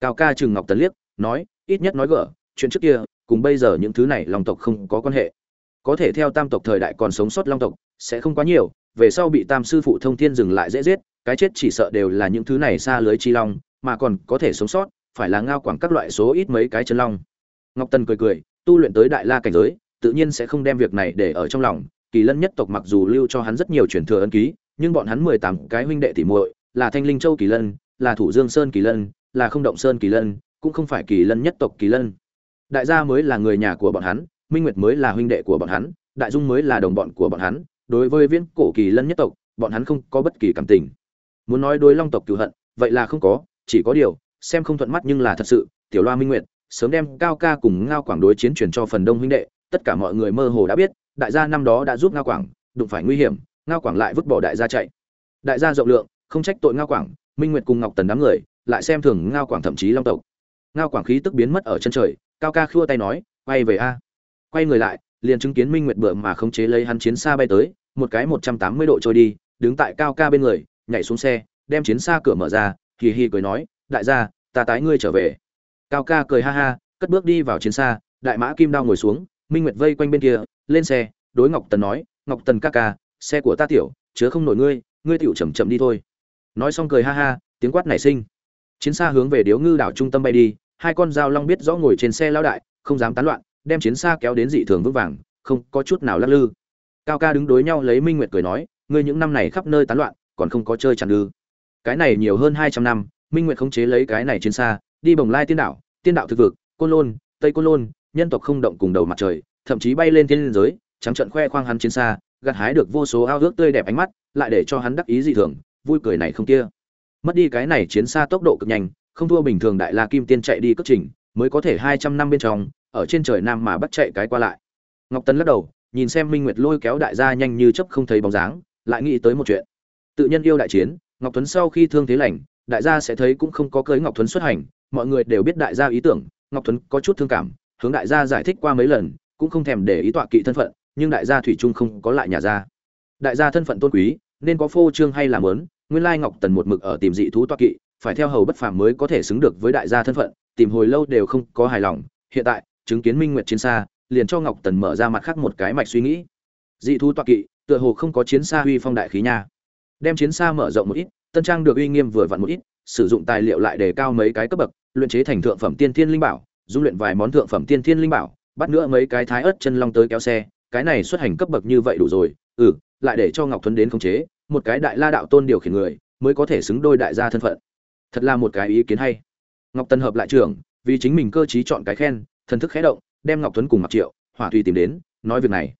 cao ca Trừng ngọc tần liếc nói ít nhất nói gỡ, chuyện trước kia cùng bây giờ những thứ này long tộc không có quan hệ. Có thể theo tam tộc thời đại còn sống sót long tộc sẽ không quá nhiều về sau bị tam sư phụ thông thiên dừng lại dễ giết cái chết chỉ sợ đều là những thứ này xa lưới chi long mà còn có thể sống sót phải là ngao quảng các loại số ít mấy cái chân long. Ngọc tần cười cười tu luyện tới đại la cảnh giới tự nhiên sẽ không đem việc này để ở trong lòng. Kỳ lân nhất tộc mặc dù lưu cho hắn rất nhiều truyền thừa ân ký nhưng bọn hắn mười tám cái huynh đệ tỉ muội là thanh linh châu kỳ lân là thủ dương sơn kỳ lân là không động sơn kỳ lân, cũng không phải kỳ lân nhất tộc kỳ lân. Đại gia mới là người nhà của bọn hắn, minh nguyệt mới là huynh đệ của bọn hắn, đại dung mới là đồng bọn của bọn hắn. Đối với viễn cổ kỳ lân nhất tộc, bọn hắn không có bất kỳ cảm tình. Muốn nói đối long tộc cựu hận, vậy là không có, chỉ có điều, xem không thuận mắt nhưng là thật sự, tiểu loa minh nguyệt, sớm đem cao ca cùng ngao quảng đối chiến truyền cho phần đông huynh đệ, tất cả mọi người mơ hồ đã biết, đại gia năm đó đã giúp ngao quảng, đụng phải nguy hiểm, ngao quảng lại vứt bỏ đại gia chạy. Đại gia rộng lượng, không trách tội ngao quảng, minh nguyệt cùng ngọc tần đám người lại xem thường ngao quảng thậm chí long tộc. Ngao quảng khí tức biến mất ở chân trời, cao ca khua tay nói, quay về a. Quay người lại, liền chứng kiến minh nguyệt bựa mà khống chế lấy hắn chiến xa bay tới, một cái một trăm tám mươi độ trôi đi, đứng tại cao ca bên người, nhảy xuống xe, đem chiến xa cửa mở ra, hì hì cười nói, đại gia, ta tái ngươi trở về. Cao ca cười ha ha, cất bước đi vào chiến xa, đại mã kim đao ngồi xuống, minh nguyệt vây quanh bên kia, lên xe, đối ngọc tần nói, ngọc tần ca ca, xe của ta tiểu, chứa không nổi ngươi ngươi tiểu chậm chậm đi thôi. Nói xong cười ha ha, tiếng quát nảy sinh chiến xa hướng về điếu ngư đảo trung tâm bay đi, hai con dao long biết rõ ngồi trên xe lao đại, không dám tán loạn, đem chiến xa kéo đến dị thường vững vàng, không có chút nào lắc lư. Cao ca đứng đối nhau lấy minh nguyệt cười nói, ngươi những năm này khắp nơi tán loạn, còn không có chơi chẳng ư? Cái này nhiều hơn hai trăm năm, minh nguyệt khống chế lấy cái này chiến xa, đi bồng lai tiên đảo, tiên đạo thực vực, côn lôn, tây côn lôn, nhân tộc không động cùng đầu mặt trời, thậm chí bay lên thiên giới, trắng trận khoe khoang hắn chiến xa, gặt hái được vô số ao ước tươi đẹp ánh mắt, lại để cho hắn đắc ý dị thường, vui cười này không kia mất đi cái này chiến xa tốc độ cực nhanh, không thua bình thường đại la kim tiên chạy đi cất trình, mới có thể hai trăm năm bên trong, ở trên trời nam mà bắt chạy cái qua lại. Ngọc tấn lắc đầu, nhìn xem minh nguyệt lôi kéo đại gia nhanh như chấp không thấy bóng dáng, lại nghĩ tới một chuyện. Tự nhân yêu đại chiến, ngọc tuấn sau khi thương thế lành, đại gia sẽ thấy cũng không có cưới ngọc tuấn xuất hành, mọi người đều biết đại gia ý tưởng, ngọc tuấn có chút thương cảm, hướng đại gia giải thích qua mấy lần, cũng không thèm để ý tọa kỵ thân phận, nhưng đại gia thủy trung không có lại nhà gia đại gia thân phận tôn quý, nên có phô trương hay làm lớn nguyên lai ngọc tần một mực ở tìm dị thú toa kỵ, phải theo hầu bất phàm mới có thể xứng được với đại gia thân phận, tìm hồi lâu đều không có hài lòng. Hiện tại, chứng kiến minh nguyệt chiến xa, liền cho ngọc tần mở ra mặt khác một cái mạch suy nghĩ. Dị thú toa kỵ, tựa hồ không có chiến xa uy phong đại khí nha. Đem chiến xa mở rộng một ít, tân trang được uy nghiêm vừa vặn một ít, sử dụng tài liệu lại đề cao mấy cái cấp bậc, luyện chế thành thượng phẩm tiên thiên linh bảo, dung luyện vài món thượng phẩm tiên thiên linh bảo, bắt nữa mấy cái thái ớt chân long tới kéo xe, cái này xuất hành cấp bậc như vậy đủ rồi ừ lại để cho ngọc thuấn đến khống chế một cái đại la đạo tôn điều khiển người, mới có thể xứng đôi đại gia thân phận. Thật là một cái ý kiến hay. Ngọc tân hợp lại trưởng vì chính mình cơ chí chọn cái khen, thần thức khẽ động, đem ngọc tuấn cùng mặc triệu, hỏa thùy tìm đến, nói việc này.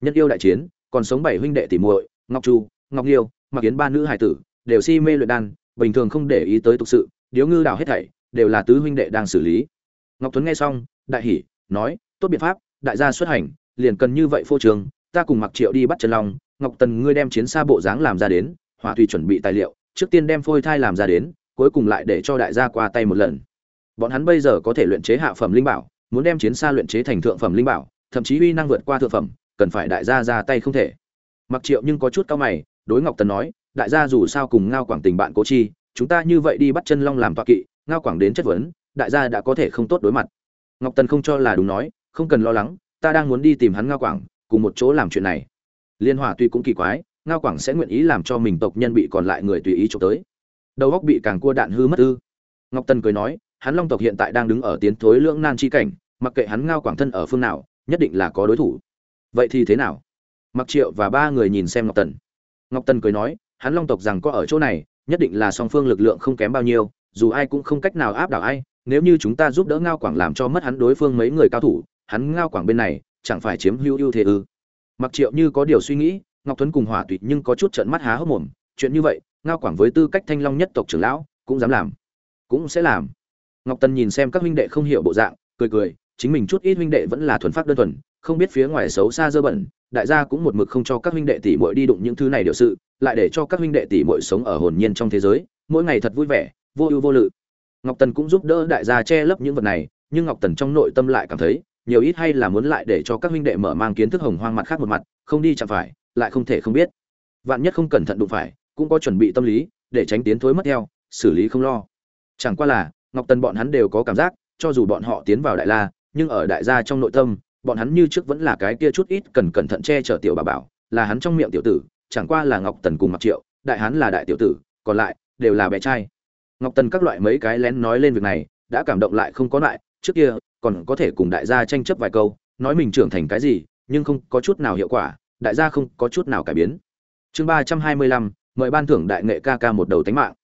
Nhân yêu đại chiến, còn sống bảy huynh đệ tỷ muội, ngọc chu, ngọc liêu mặc kiến ba nữ hải tử, đều si mê luyện đan, bình thường không để ý tới thực sự, điếu ngư đào hết thảy, đều là tứ huynh đệ đang xử lý. Ngọc tuấn nghe xong, đại hỉ, nói, tốt biện pháp, đại gia xuất hành, liền cần như vậy phô trường ta cùng mặc triệu đi bắt chân long ngọc tần ngươi đem chiến xa bộ dáng làm ra đến, hỏa thủy chuẩn bị tài liệu, trước tiên đem phôi thai làm ra đến, cuối cùng lại để cho đại gia qua tay một lần. Bọn hắn bây giờ có thể luyện chế hạ phẩm linh bảo, muốn đem chiến xa luyện chế thành thượng phẩm linh bảo, thậm chí uy năng vượt qua thượng phẩm, cần phải đại gia ra tay không thể. Mặc triệu nhưng có chút cao mày, đối ngọc tần nói, đại gia dù sao cùng ngao quảng tình bạn cố chi, chúng ta như vậy đi bắt chân long làm tọa kỵ, ngao quảng đến chất vấn, đại gia đã có thể không tốt đối mặt. Ngọc tần không cho là đúng nói, không cần lo lắng, ta đang muốn đi tìm hắn ngao quảng, cùng một chỗ làm chuyện này liên hòa tuy cũng kỳ quái, ngao quảng sẽ nguyện ý làm cho mình tộc nhân bị còn lại người tùy ý trộm tới. Đầu góc bị càng cua đạn hư mất ư. Ngọc tần cười nói, hắn long tộc hiện tại đang đứng ở tiến thối lưỡng nan chi cảnh, mặc kệ hắn ngao quảng thân ở phương nào, nhất định là có đối thủ. Vậy thì thế nào? Mặc triệu và ba người nhìn xem ngọc tần ngọc tần cười nói, hắn long tộc rằng có ở chỗ này, nhất định là song phương lực lượng không kém bao nhiêu, dù ai cũng không cách nào áp đảo ai, nếu như chúng ta giúp đỡ ngao quảng làm cho mất hắn đối phương mấy người cao thủ, hắn ngao quảng bên này chẳng phải chiếm hữu ưu thế ư? Mặc triệu như có điều suy nghĩ, ngọc tuấn cùng hỏa tụy nhưng có chút trận mắt há hốc mồm, chuyện như vậy, ngao quảng với tư cách thanh long nhất tộc trưởng lão, cũng dám làm, cũng sẽ làm. Ngọc tần nhìn xem các huynh đệ không hiểu bộ dạng, cười cười, chính mình chút ít huynh đệ vẫn là thuần phát đơn thuần, không biết phía ngoài xấu xa dơ bẩn, đại gia cũng một mực không cho các huynh đệ tỷ muội đi đụng những thứ này điều sự, lại để cho các huynh đệ tỷ muội sống ở hồn nhiên trong thế giới, mỗi ngày thật vui vẻ, vô ưu vô lự. Ngọc tần cũng giúp đỡ đại gia che lấp những vật này, nhưng ngọc tần trong nội tâm lại cảm thấy nhiều ít hay là muốn lại để cho các huynh đệ mở mang kiến thức hồng hoang mặt khác một mặt, không đi chẳng phải, lại không thể không biết. Vạn nhất không cẩn thận đụng phải, cũng có chuẩn bị tâm lý, để tránh tiến thối mất theo, xử lý không lo. Chẳng qua là, ngọc tần bọn hắn đều có cảm giác, cho dù bọn họ tiến vào đại la, nhưng ở đại gia trong nội tâm, bọn hắn như trước vẫn là cái kia chút ít cần cẩn thận che chở tiểu bà bảo, là hắn trong miệng tiểu tử, chẳng qua là ngọc tần cùng mặc triệu, đại hắn là đại tiểu tử, còn lại, đều là bé trai. Ngọc tần các loại mấy cái lén nói lên việc này, đã cảm động lại không có lại, trước kia còn có thể cùng đại gia tranh chấp vài câu, nói mình trưởng thành cái gì, nhưng không có chút nào hiệu quả, đại gia không có chút nào cải biến. Chương ba trăm hai mươi lăm, mời ban thưởng đại nghệ ca ca một đầu tánh mạng.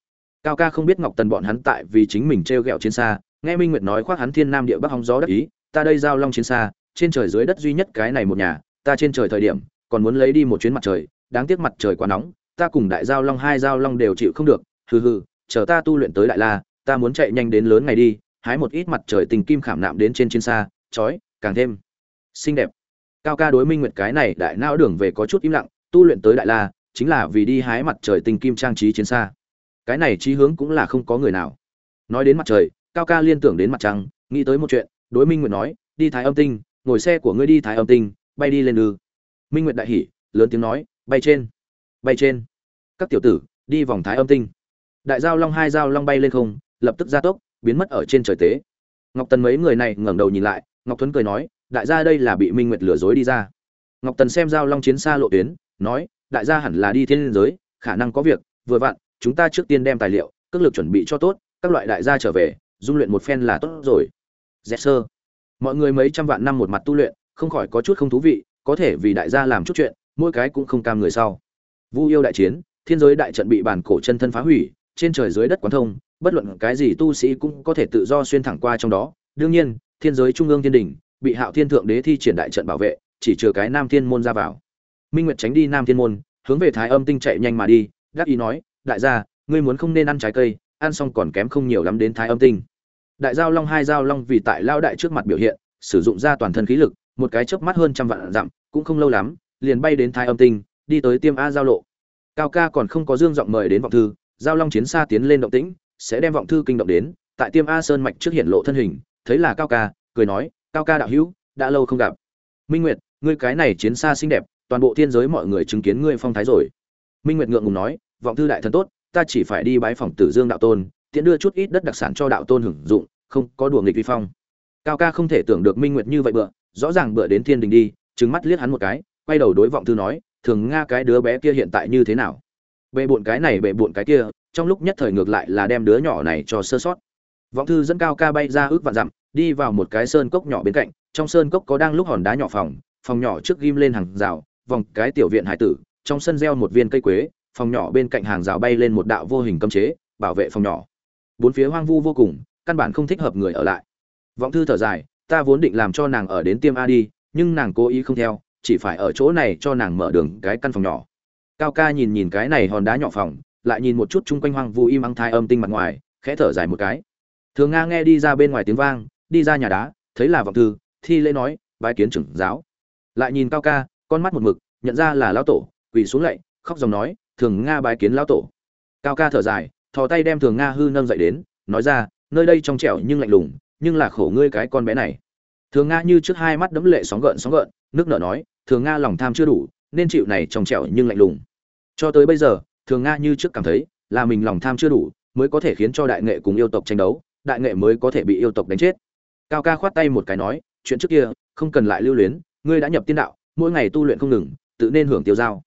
Cao ca không biết ngọc tần bọn hắn tại vì chính mình t r e o g ẹ o chiến xa, nghe minh nguyệt nói khoác hắn thiên nam địa bắc hóng gió đắc ý, ta đây giao long chiến xa, trên trời dưới đất duy nhất cái này một nhà, ta trên trời thời điểm, còn muốn lấy đi một chuyến mặt trời, đáng tiếc mặt trời quá nóng, ta cùng đại giao long hai giao long đều chịu không được, hừ hừ, chờ ta tu luyện tới đại la, ta muốn chạy nhanh đến lớn ngày đi hái một ít mặt trời tình kim khảm nạm đến trên chiến xa chói càng thêm xinh đẹp. Cao ca đối minh nguyệt cái này đại não đường về có chút im lặng, tu luyện tới đại la, chính là vì đi hái mặt trời tình kim trang trí chiến xa. Cái này chí hướng cũng là không có người nào. Nói đến mặt trời, cao ca liên tưởng đến mặt trăng, nghĩ tới một chuyện, đối minh nguyệt nói, đi thái âm tinh, ngồi xe của ngươi đi thái âm tinh, bay đi lên ư minh nguyệt đại hỉ, lớn tiếng nói, bay trên bay trên. Các tiểu tử, đi vòng thái âm tinh. Đại giao long hai giao long bay lên không, lập tức gia tốc biến mất ở trên trời tế. Ngọc tần mấy người này ngẩng đầu nhìn lại, ngọc tuấn cười nói, đại gia đây là bị minh nguyệt lừa dối đi ra. Ngọc tần xem giao long chiến xa lộ tuyến, nói, đại gia hẳn là đi thiên liên giới, khả năng có việc, vừa vặn, chúng ta trước tiên đem tài liệu, cước lực chuẩn bị cho tốt, các loại đại gia trở về, dung luyện một phen là tốt rồi. Dẹp sơ. Mọi người mấy trăm vạn năm một mặt tu luyện, không khỏi có chút không thú vị, có thể vì đại gia làm chút chuyện, mỗi cái cũng không cam người sau. Vu yêu đại chiến, thiên giới đại trận bị bản cổ chân thân phá hủy, trên trời dưới đất quán thông bất luận cái gì tu sĩ cũng có thể tự do xuyên thẳng qua trong đó. Đương nhiên, thiên giới trung ương thiên đình, bị hạo thiên thượng đế thi triển đại trận bảo vệ, chỉ trừ cái nam thiên môn ra vào. Minh nguyệt tránh đi nam thiên môn, hướng về thái âm tinh chạy nhanh mà đi, đắc ý nói, đại gia, ngươi muốn không nên ăn trái cây, ăn xong còn kém không nhiều lắm đến thái âm tinh. Đại giao long, hai giao long vì tại lao đại trước mặt biểu hiện, sử dụng ra toàn thân khí lực, một cái chớp mắt hơn trăm vạn dặm, cũng không lâu lắm, liền bay đến thái âm tinh, đi tới tiêm a giao lộ. Cao ca còn không có dương giọng mời đến vọng thư, giao long chiến xa tiến lên động tĩnh sẽ đem vọng thư kinh động đến, tại tiêm a sơn mạch trước hiện lộ thân hình, thấy là cao ca, cười nói, cao ca đạo hữu, đã lâu không gặp. Minh nguyệt, ngươi cái này chiến xa xinh đẹp, toàn bộ thiên giới mọi người chứng kiến ngươi phong thái rồi. Minh nguyệt ngượng ngùng nói, vọng thư đại thần tốt, ta chỉ phải đi bái phòng tử dương đạo tôn, tiện đưa chút ít đất đặc sản cho đạo tôn hưởng dụng, không có đùa nghịch vi phong. Cao ca không thể tưởng được minh nguyệt như vậy bựa, rõ ràng bựa đến thiên đình đi trứng mắt liếc hắn một cái, quay đầu đối vọng thư nói, thường nga cái đứa bé kia hiện tại như thế nào? Bệ bộn cái này, bệ bộn cái kia trong lúc nhất thời ngược lại là đem đứa nhỏ này cho sơ sót. Vọng thư dẫn cao ca bay ra ước vạn dặm, đi vào một cái sơn cốc nhỏ bên cạnh, trong sơn cốc có đang lúc hòn đá nhỏ phòng phòng nhỏ trước ghim lên hàng rào, vòng cái tiểu viện hải tử, trong sân gieo một viên cây quế, phòng nhỏ bên cạnh hàng rào bay lên một đạo vô hình cấm chế, bảo vệ phòng nhỏ. Bốn phía hoang vu vô cùng, căn bản không thích hợp người ở lại. Vọng thư thở dài, ta vốn định làm cho nàng ở đến tiêm a đi, nhưng nàng cố ý không theo, chỉ phải ở chỗ này cho nàng mở đường cái căn phòng nhỏ. Cao ca nhìn nhìn cái này hòn đá nhỏ phòng lại nhìn một chút chung quanh hoang vu im ắng thai âm tinh mặt ngoài, khẽ thở dài một cái. Thường nga nghe đi ra bên ngoài tiếng vang, đi ra nhà đá, thấy là vọng thư, thi lễ nói, bái kiến trưởng giáo. Lại nhìn cao ca, con mắt một mực, nhận ra là lão tổ, quỳ xuống lạy, khóc dòng nói, thường nga bái kiến lão tổ. Cao ca thở dài, thò tay đem thường nga hư nâng dậy đến, nói ra, nơi đây trong trẻo nhưng lạnh lùng, nhưng là khổ ngươi cái con bé này. Thường nga như trước hai mắt đấm lệ sóng gợn sóng gợn, nước nở nói, thường nga lòng tham chưa đủ, nên chịu này trong trẻo nhưng lạnh lùng. Cho tới bây giờ thường nga như trước cảm thấy là mình lòng tham chưa đủ mới có thể khiến cho đại nghệ cùng yêu tộc tranh đấu đại nghệ mới có thể bị yêu tộc đánh chết. Cao ca khoát tay một cái nói chuyện trước kia không cần lại lưu luyến ngươi đã nhập tiên đạo mỗi ngày tu luyện không ngừng tự nên hưởng tiêu dao.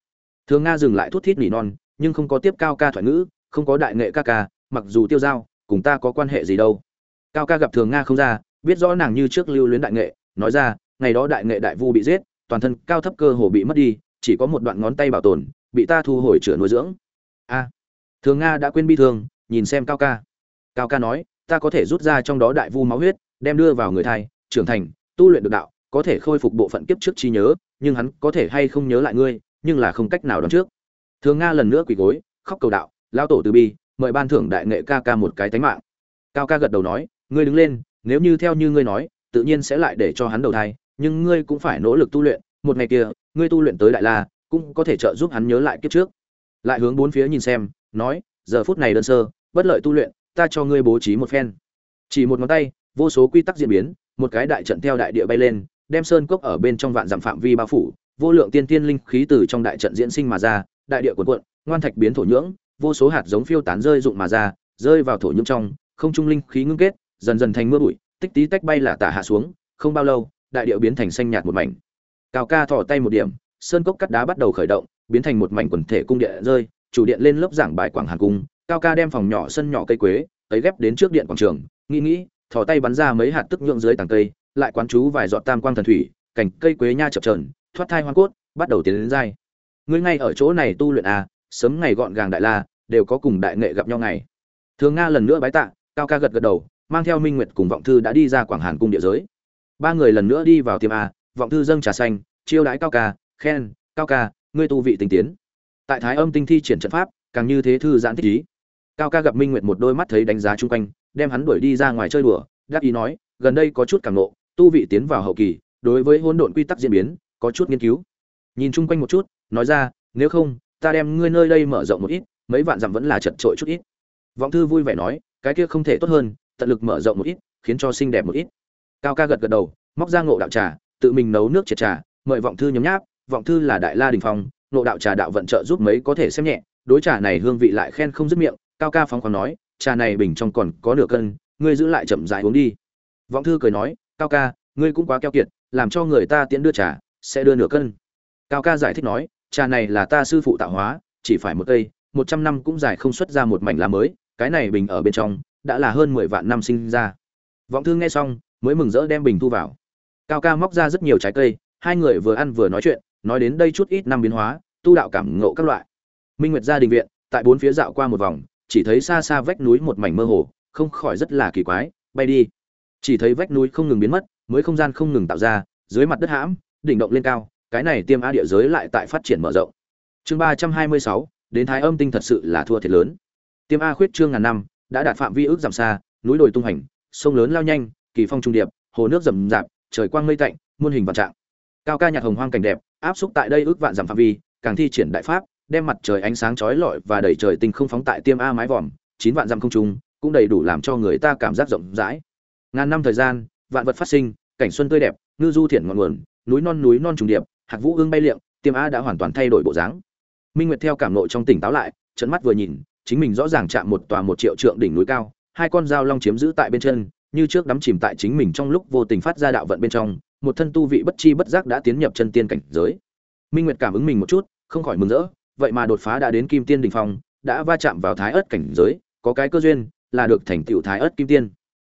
thường nga dừng lại thút thít nỉ non nhưng không có tiếp cao ca thoại ngữ không có đại nghệ ca ca mặc dù tiêu dao, cùng ta có quan hệ gì đâu. Cao ca gặp thường nga không ra biết rõ nàng như trước lưu luyến đại nghệ nói ra ngày đó đại nghệ đại vu bị giết toàn thân cao thấp cơ hồ bị mất đi chỉ có một đoạn ngón tay bảo tồn bị ta thu hồi chữa nuôi dưỡng a. Thường nga đã quên bi thương nhìn xem cao ca. Cao ca nói, ta có thể rút ra trong đó đại vu máu huyết, đem đưa vào người thai, trưởng thành, tu luyện được đạo, có thể khôi phục bộ phận kiếp trước trí nhớ, nhưng hắn có thể hay không nhớ lại ngươi, nhưng là không cách nào đoán trước. Thường nga lần nữa quỳ gối, khóc cầu đạo lao tổ từ bi, mời ban thưởng đại nghệ ca ca một cái tánh mạng. Cao ca gật đầu nói, ngươi đứng lên, nếu như theo như ngươi nói, tự nhiên sẽ lại để cho hắn đầu thai, nhưng ngươi cũng phải nỗ lực tu luyện, một ngày kia, ngươi tu luyện tới đại la, cũng có thể trợ giúp hắn nhớ lại kiếp trước lại hướng bốn phía nhìn xem, nói, giờ phút này đơn sơ, bất lợi tu luyện, ta cho ngươi bố trí một phen. Chỉ một ngón tay, vô số quy tắc diễn biến, một cái đại trận theo đại địa bay lên, đem sơn cốc ở bên trong vạn dặm phạm vi bao phủ, vô lượng tiên tiên linh khí từ trong đại trận diễn sinh mà ra, đại địa cuộn cuộn, ngoan thạch biến thổ nhưỡng, vô số hạt giống phiêu tán rơi rụng mà ra, rơi vào thổ nhưỡng trong, không trung linh khí ngưng kết, dần dần thành mưa bụi, tích tí tách bay là tả hạ xuống, không bao lâu, đại địa biến thành xanh nhạt một mảnh. Cao ca thò tay một điểm, sơn cốc cắt đá bắt đầu khởi động biến thành một mảnh quần thể cung điện rơi, chủ điện lên lớp giảng bài quảng hàn cung, cao ca đem phòng nhỏ sân nhỏ cây quế, ấy ghép đến trước điện quảng trường, nghĩ nghĩ, thò tay bắn ra mấy hạt tức nhượng dưới tàng cây, lại quán chú vài giọt tam quang thần thủy cảnh cây quế nha chập trờn thoát thai hoa cốt, bắt đầu tiến đến dai ngươi ngay ở chỗ này tu luyện à sớm ngày gọn gàng đại la, đều có cùng đại nghệ gặp nhau ngày. Thường nga lần nữa bái tạ, cao ca gật gật đầu, mang theo minh nguyệt cùng vọng thư đã đi ra quảng hàn cung địa giới. Ba người lần nữa đi vào tiệm a, vọng thư dâng trà xanh, chiêu đãi cao ca, khen, cao ca ngươi tu vị tinh tiến. Tại thái âm tinh thi triển trận pháp, càng như thế thư giãn thích ý. Cao ca gặp minh nguyệt một đôi mắt thấy đánh giá chung quanh, đem hắn đuổi đi ra ngoài chơi đùa đáp ý nói, gần đây có chút càng nộ tu vị tiến vào hậu kỳ, đối với hỗn độn quy tắc diễn biến, có chút nghiên cứu. Nhìn chung quanh một chút, nói ra, nếu không, ta đem ngươi nơi đây mở rộng một ít, mấy vạn dặm vẫn là chật trội chút ít. Vọng thư vui vẻ nói, cái kia không thể tốt hơn, tận lực mở rộng một ít, khiến cho xinh đẹp một ít. Cao ca gật gật đầu, móc ra ngộ đạo trà, tự mình nấu nước triệt trà, mời vọng thư nhấm nháp vọng thư là đại la đình phong, ngộ đạo trà đạo vận trợ giúp mấy có thể xem nhẹ, đối trà này hương vị lại khen không dứt miệng, cao ca phóng khoáng nói, trà này bình trong còn có nửa cân, ngươi giữ lại chậm rãi uống đi. Vọng thư cười nói, cao ca, ngươi cũng quá keo kiệt, làm cho người ta tiễn đưa trà, sẽ đưa nửa cân. Cao ca giải thích nói, trà này là ta sư phụ tạo hóa, chỉ phải một cây, một trăm năm cũng dài không xuất ra một mảnh lá mới, cái này bình ở bên trong, đã là hơn mười vạn năm sinh ra. Vọng thư nghe xong, mới mừng rỡ đem bình thu vào. Cao ca móc ra rất nhiều trái cây, hai người vừa ăn vừa nói chuyện nói đến đây chút ít năm biến hóa, tu đạo cảm ngộ các loại. Minh nguyệt gia đình viện, tại bốn phía dạo qua một vòng, chỉ thấy xa xa vách núi một mảnh mơ hồ, không khỏi rất là kỳ quái, bay đi. Chỉ thấy vách núi không ngừng biến mất, mới không gian không ngừng tạo ra, dưới mặt đất hãm, đỉnh động lên cao, cái này tiêm á địa giới lại tại phát triển mở rộng. Chương ba trăm hai mươi sáu, đến thái âm tinh thật sự là thua thiệt lớn. Tiêm a khuyết trương ngàn năm, đã đạt phạm vi ước giảm xa, núi đồi tung hành, sông lớn lao nhanh, kỳ phong trung điệp, hồ nước rầm rạp, trời quang mây tạnh, muôn hình vạn trạng. Cao ca nhạc hồng hoang cảnh đẹp áp xúc tại đây ước vạn giảm phạm vi, càng thi triển đại pháp, đem mặt trời ánh sáng chói lọi và đẩy trời tinh không phóng tại tiêm a mái vòm, chín vạn dặm không trung, cũng đầy đủ làm cho người ta cảm giác rộng rãi. Ngàn năm thời gian, vạn vật phát sinh, cảnh xuân tươi đẹp, ngư du thiển ngọn nguồn, núi non núi non trùng điệp hạc vũ ương bay liệng, tiêm a đã hoàn toàn thay đổi bộ dáng. Minh nguyệt theo cảm nội trong tỉnh táo lại trận mắt vừa nhìn, chính mình rõ ràng chạm một tòa một triệu trượng đỉnh núi cao, hai con dao long chiếm giữ tại bên chân, như trước đắm chìm tại chính mình trong lúc vô tình phát ra đạo vận bên trong một thân tu vị bất chi bất giác đã tiến nhập chân tiên cảnh giới. Minh nguyệt cảm ứng mình một chút, không khỏi mừng rỡ, vậy mà đột phá đã đến kim tiên đỉnh phong, đã va chạm vào thái ớt cảnh giới, có cái cơ duyên là được thành tựu thái ớt kim tiên.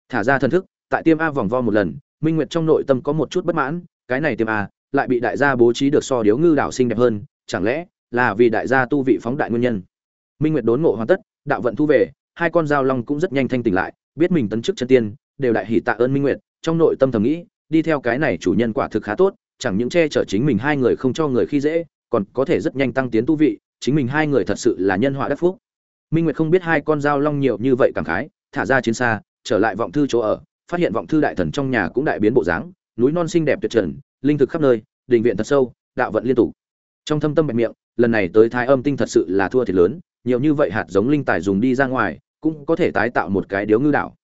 Thả ra thần thức, tại tiêm a vòng vo một lần, minh nguyệt trong nội tâm có một chút bất mãn, cái này tiêm a lại bị đại gia bố trí được so điếu ngư đảo xinh đẹp hơn, chẳng lẽ là vì đại gia tu vị phóng đại nguyên nhân? Minh nguyệt đốn ngộ hoàn tất, đạo vận thu về, hai con dao long cũng rất nhanh thanh tỉnh lại, biết mình tấn chức chân tiên, đều đại hỉ tạ ơn minh nguyệt, trong nội tâm thầm nghĩ đi theo cái này chủ nhân quả thực khá tốt, chẳng những che chở chính mình hai người không cho người khi dễ, còn có thể rất nhanh tăng tiến tu vị, chính mình hai người thật sự là nhân họa đắc phúc. Minh nguyệt không biết hai con dao long nhiều như vậy cảm khái, thả ra chiến xa, trở lại vọng thư chỗ ở, phát hiện vọng thư đại thần trong nhà cũng đại biến bộ dáng, núi non xinh đẹp tuyệt trần, linh thực khắp nơi, đình viện thật sâu, đạo vận liên tục. Trong thâm tâm bạch miệng, lần này tới thái âm tinh thật sự là thua thiệt lớn, nhiều như vậy hạt giống linh tài dùng đi ra ngoài, cũng có thể tái tạo một cái điếu ngư đảo.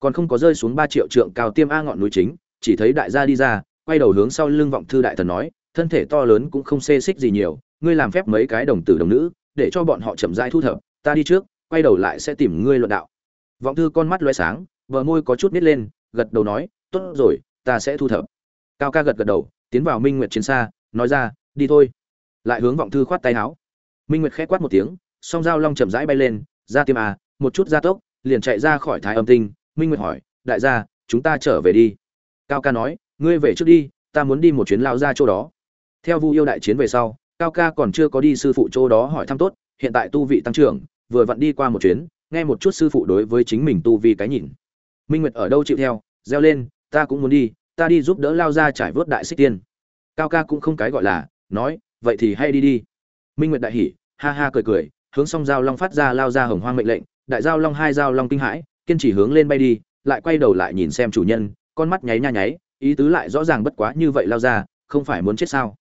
Còn không có rơi xuống ba triệu trượng cao tiêm a ngọn núi chính chỉ thấy đại gia đi ra, quay đầu hướng sau lưng vọng thư đại thần nói, thân thể to lớn cũng không xê xích gì nhiều, ngươi làm phép mấy cái đồng tử đồng nữ, để cho bọn họ chậm rãi thu thập, ta đi trước, quay đầu lại sẽ tìm ngươi luận đạo. Vọng thư con mắt loay sáng vợ môi có chút nít lên, gật đầu nói, tốt rồi, ta sẽ thu thập. Cao ca gật gật đầu, tiến vào minh nguyệt chiến xa, nói ra, đi thôi. Lại hướng vọng thư khoát tay áo. Minh nguyệt khẽ quát một tiếng, song dao long chậm rãi bay lên, ra tiêm à một chút gia tốc, liền chạy ra khỏi thái âm tinh. Minh nguyệt hỏi, đại gia, chúng ta trở về đi cao ca nói, ngươi về trước đi, ta muốn đi một chuyến lao ra chỗ đó. Theo vu yêu đại chiến về sau, cao ca còn chưa có đi sư phụ chỗ đó hỏi thăm tốt, hiện tại tu vị tăng trưởng, vừa vặn đi qua một chuyến, nghe một chút sư phụ đối với chính mình tu vi cái nhìn. Minh nguyệt ở đâu chịu theo, reo lên, ta cũng muốn đi, ta đi giúp đỡ lao ra trải vớt đại xích tiên. Cao ca cũng không cái gọi là, nói, vậy thì hay đi đi. Minh nguyệt đại hỉ, ha ha cười cười, hướng song giao long phát ra lao ra hồng hoang mệnh lệnh, đại giao long hai giao long kinh hãi, kiên trì hướng lên bay đi, lại quay đầu lại nhìn xem chủ nhân con mắt nháy nha nháy, ý tứ lại rõ ràng bất quá như vậy lao ra, không phải muốn chết sao?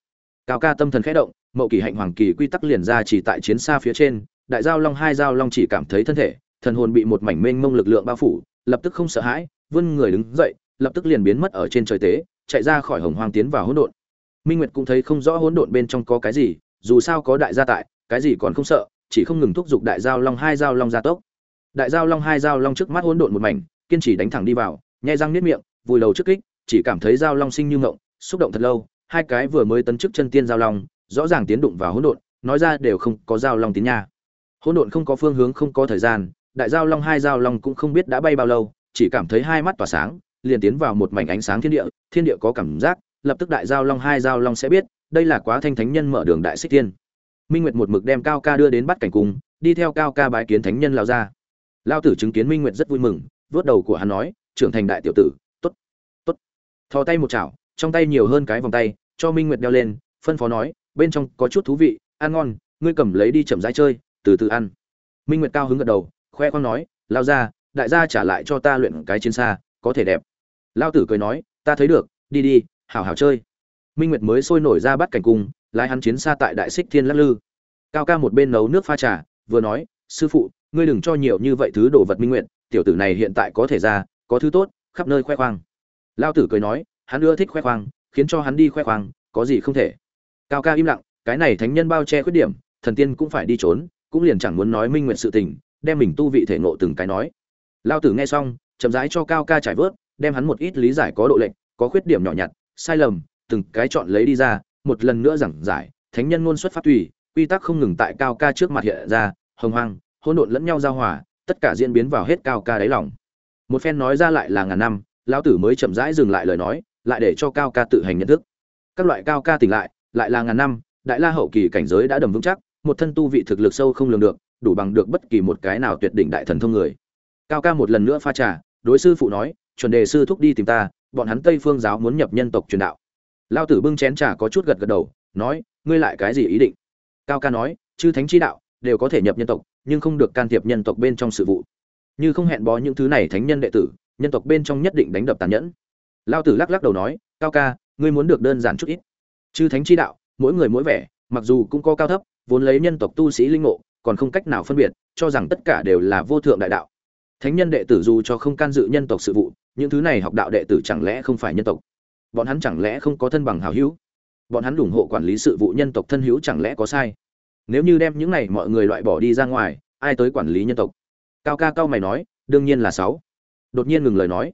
Cao ca tâm thần khẽ động, mậu kỳ hạnh hoàng kỳ quy tắc liền ra chỉ tại chiến xa phía trên, đại giao long hai giao long chỉ cảm thấy thân thể, thần hồn bị một mảnh mênh mông lực lượng bao phủ, lập tức không sợ hãi, vươn người đứng dậy, lập tức liền biến mất ở trên trời tế, chạy ra khỏi hồng hoang tiến vào hỗn độn. Minh nguyệt cũng thấy không rõ hỗn độn bên trong có cái gì, dù sao có đại gia tại, cái gì còn không sợ, chỉ không ngừng thúc giục đại giao long hai giao long gia tốc. Đại giao long hai giao long trước mắt hỗn độn một mảnh, kiên trì đánh thẳng đi vào, nhai răng niết miệng vùi đầu trước kích, chỉ cảm thấy giao long sinh như ngộng, xúc động thật lâu, hai cái vừa mới tấn chức chân tiên giao long, rõ ràng tiến đụng vào hỗn độn, nói ra đều không có giao long tín nha. Hỗn độn không có phương hướng, không có thời gian, đại giao long, hai giao long cũng không biết đã bay bao lâu, chỉ cảm thấy hai mắt tỏa sáng, liền tiến vào một mảnh ánh sáng thiên địa thiên địa có cảm giác, lập tức đại giao long, hai giao long sẽ biết, đây là quá thanh thánh nhân mở đường đại xích thiên. Minh nguyệt một mực đem cao ca đưa đến bắt cảnh cung, đi theo cao ca bái kiến thánh nhân lao ra. Lao tử chứng kiến minh nguyệt rất vui mừng vớt đầu của hắn nói, trưởng thành đại tiểu tử thò tay một chảo, trong tay nhiều hơn cái vòng tay, cho minh nguyệt đeo lên, phân phó nói, bên trong có chút thú vị, ăn ngon, ngươi cầm lấy đi chậm rãi chơi, từ từ ăn. Minh nguyệt cao hứng gật đầu, khoe khoang nói, lao ra, đại gia trả lại cho ta luyện cái chiến xa, có thể đẹp. Lao tử cười nói, ta thấy được, đi đi, hảo hảo chơi. Minh nguyệt mới sôi nổi ra bắt cảnh cung, lái hắn chiến xa tại đại xích thiên lắc lư. Cao ca một bên nấu nước pha trà, vừa nói, sư phụ, ngươi đừng cho nhiều như vậy thứ đồ vật minh nguyện tiểu tử này hiện tại có thể ra, có thứ tốt, khắp nơi khoe khoang lao tử cười nói, hắn ưa thích khoe khoang, khiến cho hắn đi khoe khoang, có gì không thể. Cao ca im lặng, cái này thánh nhân bao che khuyết điểm, thần tiên cũng phải đi trốn, cũng liền chẳng muốn nói minh nguyện sự tình, đem mình tu vị thể nộ từng cái nói. Lao tử nghe xong, chậm rãi cho cao ca trải vớt, đem hắn một ít lý giải có độ lệnh có khuyết điểm nhỏ nhặt, sai lầm, từng cái chọn lấy đi ra, một lần nữa giảng giải, thánh nhân ngôn xuất phát tùy, quy tắc không ngừng tại cao ca trước mặt hiện ra, hồng hoang, hỗn độn lẫn nhau giao hòa, tất cả diễn biến vào hết cao ca đáy lòng. Một phen nói ra lại là ngàn năm lão tử mới chậm rãi dừng lại lời nói, lại để cho cao ca tự hành nhận thức. Các loại cao ca tỉnh lại lại là ngàn năm, đại la hậu kỳ cảnh giới đã đầm vững chắc, một thân tu vị thực lực sâu không lường được, đủ bằng được bất kỳ một cái nào tuyệt đỉnh đại thần thông người. Cao ca một lần nữa pha trà, đối sư phụ nói, chuẩn đề sư thúc đi tìm ta, bọn hắn tây phương giáo muốn nhập nhân tộc truyền đạo. Lao tử bưng chén trà có chút gật gật đầu, nói, ngươi lại cái gì ý định? Cao ca nói, chư thánh chi đạo đều có thể nhập nhân tộc, nhưng không được can thiệp nhân tộc bên trong sự vụ. Như không hẹn bó những thứ này thánh nhân đệ tử nhân tộc bên trong nhất định đánh đập tàn nhẫn. Lao tử lắc lắc đầu nói, cao ca, ngươi muốn được đơn giản chút ít. Chư thánh chi đạo, mỗi người mỗi vẻ, mặc dù cũng có cao thấp, vốn lấy nhân tộc tu sĩ linh ngộ, còn không cách nào phân biệt, cho rằng tất cả đều là vô thượng đại đạo. Thánh nhân đệ tử dù cho không can dự nhân tộc sự vụ, những thứ này học đạo đệ tử chẳng lẽ không phải nhân tộc? Bọn hắn chẳng lẽ không có thân bằng hào hữu? Bọn hắn ủng hộ quản lý sự vụ nhân tộc thân hữu chẳng lẽ có sai? Nếu như đem những này mọi người loại bỏ đi ra ngoài, ai tới quản lý nhân tộc? Cao ca cao mày nói, đương nhiên là sáu đột nhiên ngừng lời nói.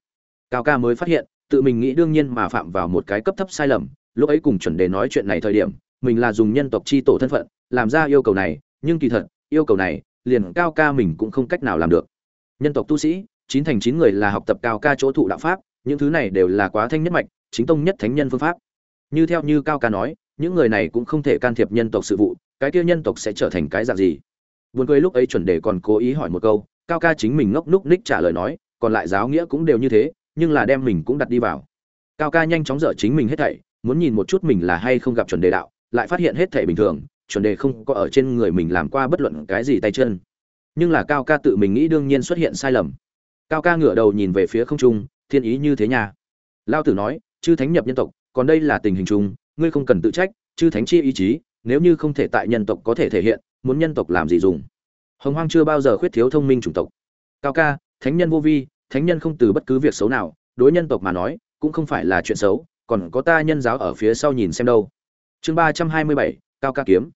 Cao ca mới phát hiện, tự mình nghĩ đương nhiên mà phạm vào một cái cấp thấp sai lầm, lúc ấy cùng chuẩn đề nói chuyện này thời điểm, mình là dùng nhân tộc chi tổ thân phận, làm ra yêu cầu này, nhưng kỳ thật, yêu cầu này, liền cao ca mình cũng không cách nào làm được. Nhân tộc tu sĩ, chín thành chín người là học tập cao ca chỗ thụ đạo pháp, những thứ này đều là quá thanh nhất mạch, chính tông nhất thánh nhân phương pháp. Như theo như cao ca nói, những người này cũng không thể can thiệp nhân tộc sự vụ, cái kia nhân tộc sẽ trở thành cái dạng gì? Buồn cười lúc ấy chuẩn đề còn cố ý hỏi một câu, cao ca chính mình ngốc núc ních trả lời nói còn lại giáo nghĩa cũng đều như thế, nhưng là đem mình cũng đặt đi vào. Cao ca nhanh chóng dở chính mình hết thảy, muốn nhìn một chút mình là hay không gặp chuẩn đề đạo, lại phát hiện hết thảy bình thường, chuẩn đề không có ở trên người mình làm qua bất luận cái gì tay chân. Nhưng là cao ca tự mình nghĩ đương nhiên xuất hiện sai lầm. Cao ca ngửa đầu nhìn về phía không trung, thiên ý như thế nhà lao tử nói, chư thánh nhập nhân tộc, còn đây là tình hình chung, ngươi không cần tự trách, chư thánh chi ý chí, nếu như không thể tại nhân tộc có thể thể hiện, muốn nhân tộc làm gì dùng? Hồng hoang chưa bao giờ khuyết thiếu thông minh chủng tộc. Cao ca, thánh nhân vô vi thánh nhân không từ bất cứ việc xấu nào, đối nhân tộc mà nói, cũng không phải là chuyện xấu, còn có ta nhân giáo ở phía sau nhìn xem đâu. Chương ba trăm hai mươi bảy, cao ca kiếm.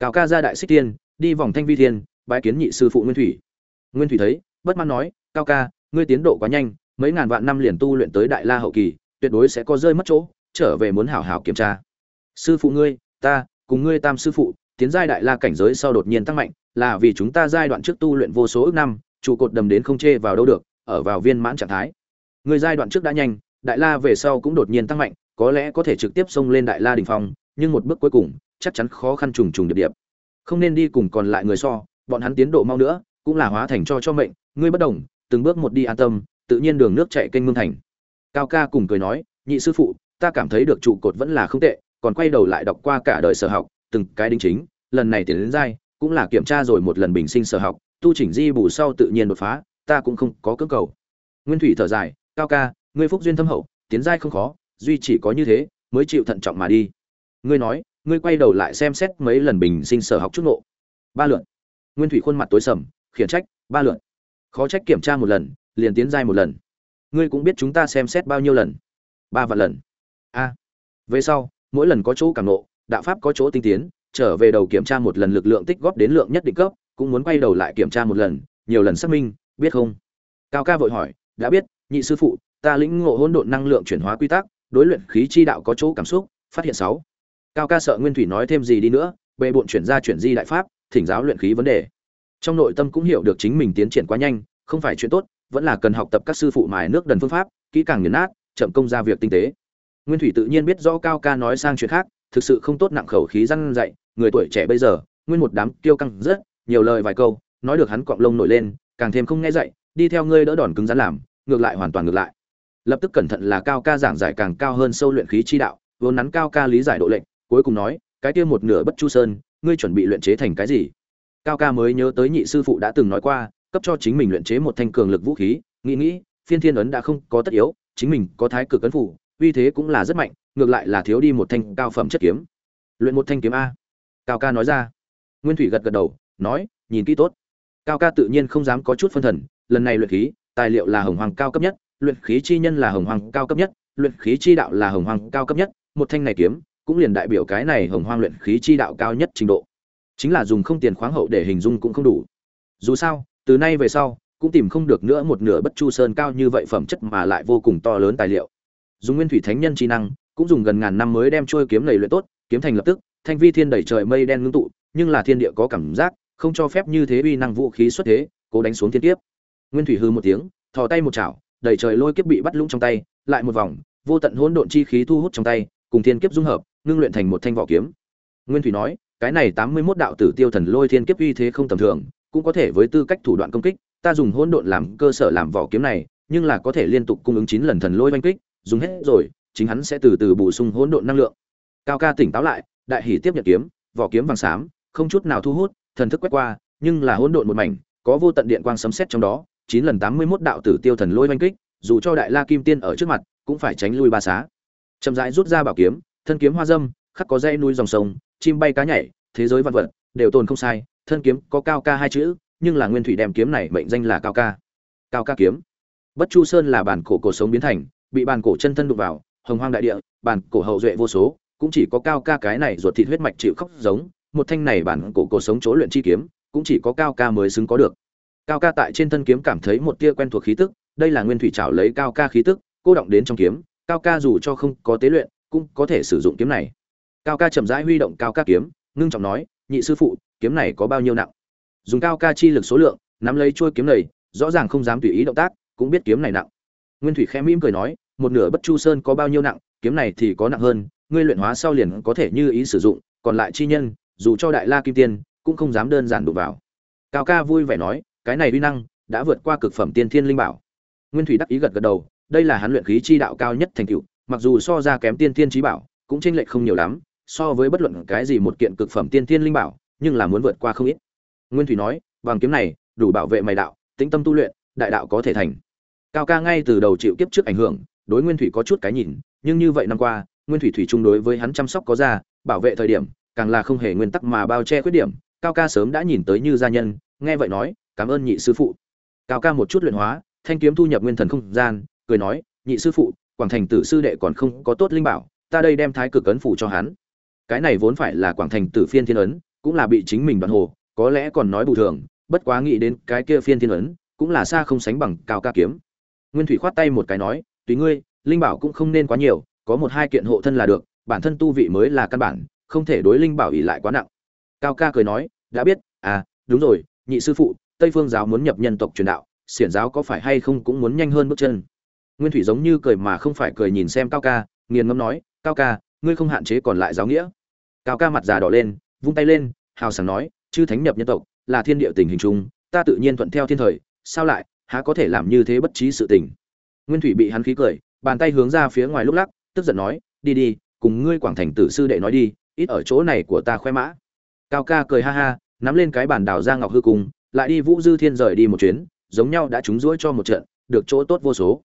Cao ca ra đại xích tiên, đi vòng thanh vi thiên, bái kiến nhị sư phụ nguyên thủy. Nguyên thủy thấy, bất mãn nói, cao ca, ngươi tiến độ quá nhanh, mấy ngàn vạn năm liền tu luyện tới đại la hậu kỳ, tuyệt đối sẽ có rơi mất chỗ, trở về muốn hảo hảo kiểm tra. Sư phụ ngươi, ta, cùng ngươi tam sư phụ, tiến giai đại la cảnh giới sau đột nhiên tăng mạnh, là vì chúng ta giai đoạn trước tu luyện vô số ước năm, trụ cột đầm đến không chê vào đâu được ở vào viên mãn trạng thái. Người giai đoạn trước đã nhanh, đại la về sau cũng đột nhiên tăng mạnh, có lẽ có thể trực tiếp xông lên đại la đỉnh phong, nhưng một bước cuối cùng, chắc chắn khó khăn trùng trùng điệp điệp. Không nên đi cùng còn lại người so, bọn hắn tiến độ mau nữa, cũng là hóa thành cho cho mệnh, ngươi bất đồng, từng bước một đi an tâm, tự nhiên đường nước chạy kênh mương thành. Cao ca cùng cười nói, nhị sư phụ, ta cảm thấy được trụ cột vẫn là không tệ, còn quay đầu lại đọc qua cả đời sở học, từng cái đính chính, lần này tiến đến giai, cũng là kiểm tra rồi một lần bình sinh sở học, tu chỉnh di bù sau tự nhiên đột phá ta cũng không có cưỡng cầu. Nguyên thủy thở dài, cao ca, ngươi phúc duyên thâm hậu, tiến giai không khó, duy chỉ có như thế, mới chịu thận trọng mà đi. Ngươi nói, ngươi quay đầu lại xem xét mấy lần bình sinh sở học chút nộ ba lượn. Nguyên thủy khuôn mặt tối sầm, khiển trách, ba lượn. Khó trách kiểm tra một lần, liền tiến giai một lần. Ngươi cũng biết chúng ta xem xét bao nhiêu lần. Ba vạn lần. A. Về sau, mỗi lần có chỗ cảm nộ đạo pháp có chỗ tinh tiến, trở về đầu kiểm tra một lần lực lượng tích góp đến lượng nhất định cấp, cũng muốn quay đầu lại kiểm tra một lần, nhiều lần xác minh biết không? Cao ca vội hỏi, đã biết, nhị sư phụ, ta lĩnh ngộ hỗn độn năng lượng chuyển hóa quy tắc, đối luyện khí chi đạo có chỗ cảm xúc, phát hiện sáu. Cao ca sợ nguyên thủy nói thêm gì đi nữa bệ bộn chuyển ra chuyển di đại pháp, thỉnh giáo luyện khí vấn đề. Trong nội tâm cũng hiểu được chính mình tiến triển quá nhanh, không phải chuyện tốt, vẫn là cần học tập các sư phụ mài nước đần phương pháp, kỹ càng nghiền nát, chậm công ra việc tinh tế. Nguyên thủy tự nhiên biết rõ cao ca nói sang chuyện khác, thực sự không tốt nặng khẩu khí răn dạy, người tuổi trẻ bây giờ, nguyên một đám tiêu căng rất, nhiều lời vài câu, nói được hắn cọng lông nổi lên càng thêm không nghe dạy, đi theo ngươi đỡ đòn cứng rắn làm, ngược lại hoàn toàn ngược lại. Lập tức cẩn thận là cao ca giảng giải càng cao hơn sâu luyện khí chi đạo, vốn nắn cao ca lý giải độ lệnh, cuối cùng nói, cái kia một nửa bất chu sơn, ngươi chuẩn bị luyện chế thành cái gì? Cao ca mới nhớ tới nhị sư phụ đã từng nói qua, cấp cho chính mình luyện chế một thanh cường lực vũ khí, nghĩ nghĩ, phiên thiên ấn đã không có tất yếu, chính mình có thái cực ấn phủ, uy thế cũng là rất mạnh, ngược lại là thiếu đi một thanh cao phẩm chất kiếm. Luyện một thanh kiếm a. Cao ca nói ra. Nguyên thủy gật gật đầu, nói, nhìn kỹ tốt cao ca tự nhiên không dám có chút phân thần, lần này luyện khí, tài liệu là hồng hoàng cao cấp nhất, luyện khí chi nhân là hồng hoàng cao cấp nhất, luyện khí chi đạo là hồng hoàng cao cấp nhất, một thanh này kiếm, cũng liền đại biểu cái này hồng hoàng luyện khí chi đạo cao nhất trình độ. Chính là dùng không tiền khoáng hậu để hình dung cũng không đủ. Dù sao, từ nay về sau, cũng tìm không được nữa một nửa bất chu sơn cao như vậy phẩm chất mà lại vô cùng to lớn tài liệu. Dùng nguyên thủy thánh nhân chi năng, cũng dùng gần ngàn năm mới đem trôi kiếm lầy luyện tốt, kiếm thành lập tức, thanh vi thiên đẩy trời mây đen ngưng tụ, nhưng là thiên địa có cảm giác không cho phép như thế uy năng vũ khí xuất thế, cố đánh xuống thiên kiếp. Nguyên thủy hư một tiếng, thò tay một chảo, đẩy trời lôi kiếp bị bắt lũng trong tay, lại một vòng, vô tận hỗn độn chi khí thu hút trong tay, cùng thiên kiếp dung hợp, ngưng luyện thành một thanh vỏ kiếm. Nguyên thủy nói, cái này tám mươi 81 đạo tử tiêu thần lôi thiên kiếp uy thế không tầm thường, cũng có thể với tư cách thủ đoạn công kích, ta dùng hỗn độn làm cơ sở làm vỏ kiếm này, nhưng là có thể liên tục cung ứng chín lần thần lôi oanh kích, dùng hết rồi, chính hắn sẽ từ từ bổ sung hỗn độn năng lượng. Cao ca tỉnh táo lại, đại hỉ tiếp nhận kiếm, vỏ kiếm vàng xám, không chút nào thu hút thần thức quét qua, nhưng là hỗn độn một mảnh, có vô tận điện quang sấm sét trong đó, chín lần tám mươi 81 đạo tử tiêu thần lôi oanh kích, dù cho đại la kim tiên ở trước mặt, cũng phải tránh lui ba xá. Chậm rãi rút ra bảo kiếm, thân kiếm hoa dâm, khắc có dây núi dòng sông, chim bay cá nhảy, thế giới vạn vật, đều tồn không sai, thân kiếm có cao ca hai chữ, nhưng là nguyên thủy đem kiếm này mệnh danh là cao ca. Cao ca kiếm. Bất chu sơn là bản cổ cổ sống biến thành, bị bản cổ chân thân đụng vào, hồng hoang đại địa, bản cổ hậu duệ vô số, cũng chỉ có cao ca cái này ruột thịt huyết mạch chịu khóc giống một thanh này bản cổ cổ sống chỗ luyện chi kiếm, cũng chỉ có cao ca mới xứng có được. Cao ca tại trên thân kiếm cảm thấy một tia quen thuộc khí tức, đây là nguyên thủy trảo lấy cao ca khí tức, cô động đến trong kiếm, cao ca dù cho không có tế luyện, cũng có thể sử dụng kiếm này. Cao ca chậm rãi huy động cao ca kiếm, ngưng trọng nói, nhị sư phụ, kiếm này có bao nhiêu nặng? Dùng cao ca chi lực số lượng, nắm lấy chuôi kiếm này, rõ ràng không dám tùy ý động tác, cũng biết kiếm này nặng. Nguyên thủy khẽ mỉm cười nói, một nửa bất chu sơn có bao nhiêu nặng, kiếm này thì có nặng hơn, ngươi luyện hóa sau liền có thể như ý sử dụng, còn lại chi nhân dù cho đại la kim tiên cũng không dám đơn giản đụng vào. Cao ca vui vẻ nói, cái này uy năng đã vượt qua cực phẩm tiên thiên linh bảo. Nguyên thủy đắc ý gật gật đầu, đây là hắn luyện khí chi đạo cao nhất thành tựu, mặc dù so ra kém tiên thiên trí bảo, cũng chênh lệch không nhiều lắm, so với bất luận cái gì một kiện cực phẩm tiên thiên linh bảo, nhưng là muốn vượt qua không ít. Nguyên thủy nói, bằng kiếm này, đủ bảo vệ mày đạo, tĩnh tâm tu luyện, đại đạo có thể thành. Cao ca ngay từ đầu chịu kiếp trước ảnh hưởng, đối nguyên thủy có chút cái nhìn, nhưng như vậy năm qua, nguyên thủy thủy chung đối với hắn chăm sóc có ra, bảo vệ thời điểm càng là không hề nguyên tắc mà bao che khuyết điểm, cao ca sớm đã nhìn tới như gia nhân, nghe vậy nói, cảm ơn nhị sư phụ. Cao ca một chút luyện hóa, thanh kiếm thu nhập nguyên thần không gian, cười nói, nhị sư phụ, quảng thành tử sư đệ còn không có tốt linh bảo, ta đây đem thái cực ấn phủ cho hắn. Cái này vốn phải là quảng thành tử phiên thiên ấn, cũng là bị chính mình đoạn hồ, có lẽ còn nói bù thường, bất quá nghĩ đến cái kia phiên thiên ấn, cũng là xa không sánh bằng cao ca kiếm. Nguyên thủy khoát tay một cái nói, tùy ngươi, linh bảo cũng không nên quá nhiều, có một hai kiện hộ thân là được, bản thân tu vị mới là căn bản không thể đối linh bảo ỷ lại quá nặng. Cao ca cười nói, đã biết à đúng rồi, nhị sư phụ, tây phương giáo muốn nhập nhân tộc truyền đạo, xiển giáo có phải hay không cũng muốn nhanh hơn bước chân. Nguyên thủy giống như cười mà không phải cười nhìn xem cao ca, nghiền ngẫm nói, cao ca, ngươi không hạn chế còn lại giáo nghĩa. Cao ca mặt già đỏ lên, vung tay lên, hào sảng nói, chư thánh nhập nhân tộc, là thiên địa tình hình chung, ta tự nhiên thuận theo thiên thời, sao lại, há có thể làm như thế bất trí sự tình? Nguyên thủy bị hắn khí cười, bàn tay hướng ra phía ngoài lúc lắc, tức giận nói, đi đi, cùng ngươi quảng thành tử sư đệ nói đi ít ở chỗ này của ta khoe mã. Cao ca cười ha ha, nắm lên cái bàn đào ra ngọc hư cung, lại đi vũ dư thiên rời đi một chuyến, giống nhau đã trúng rũi cho một trận, được chỗ tốt vô số.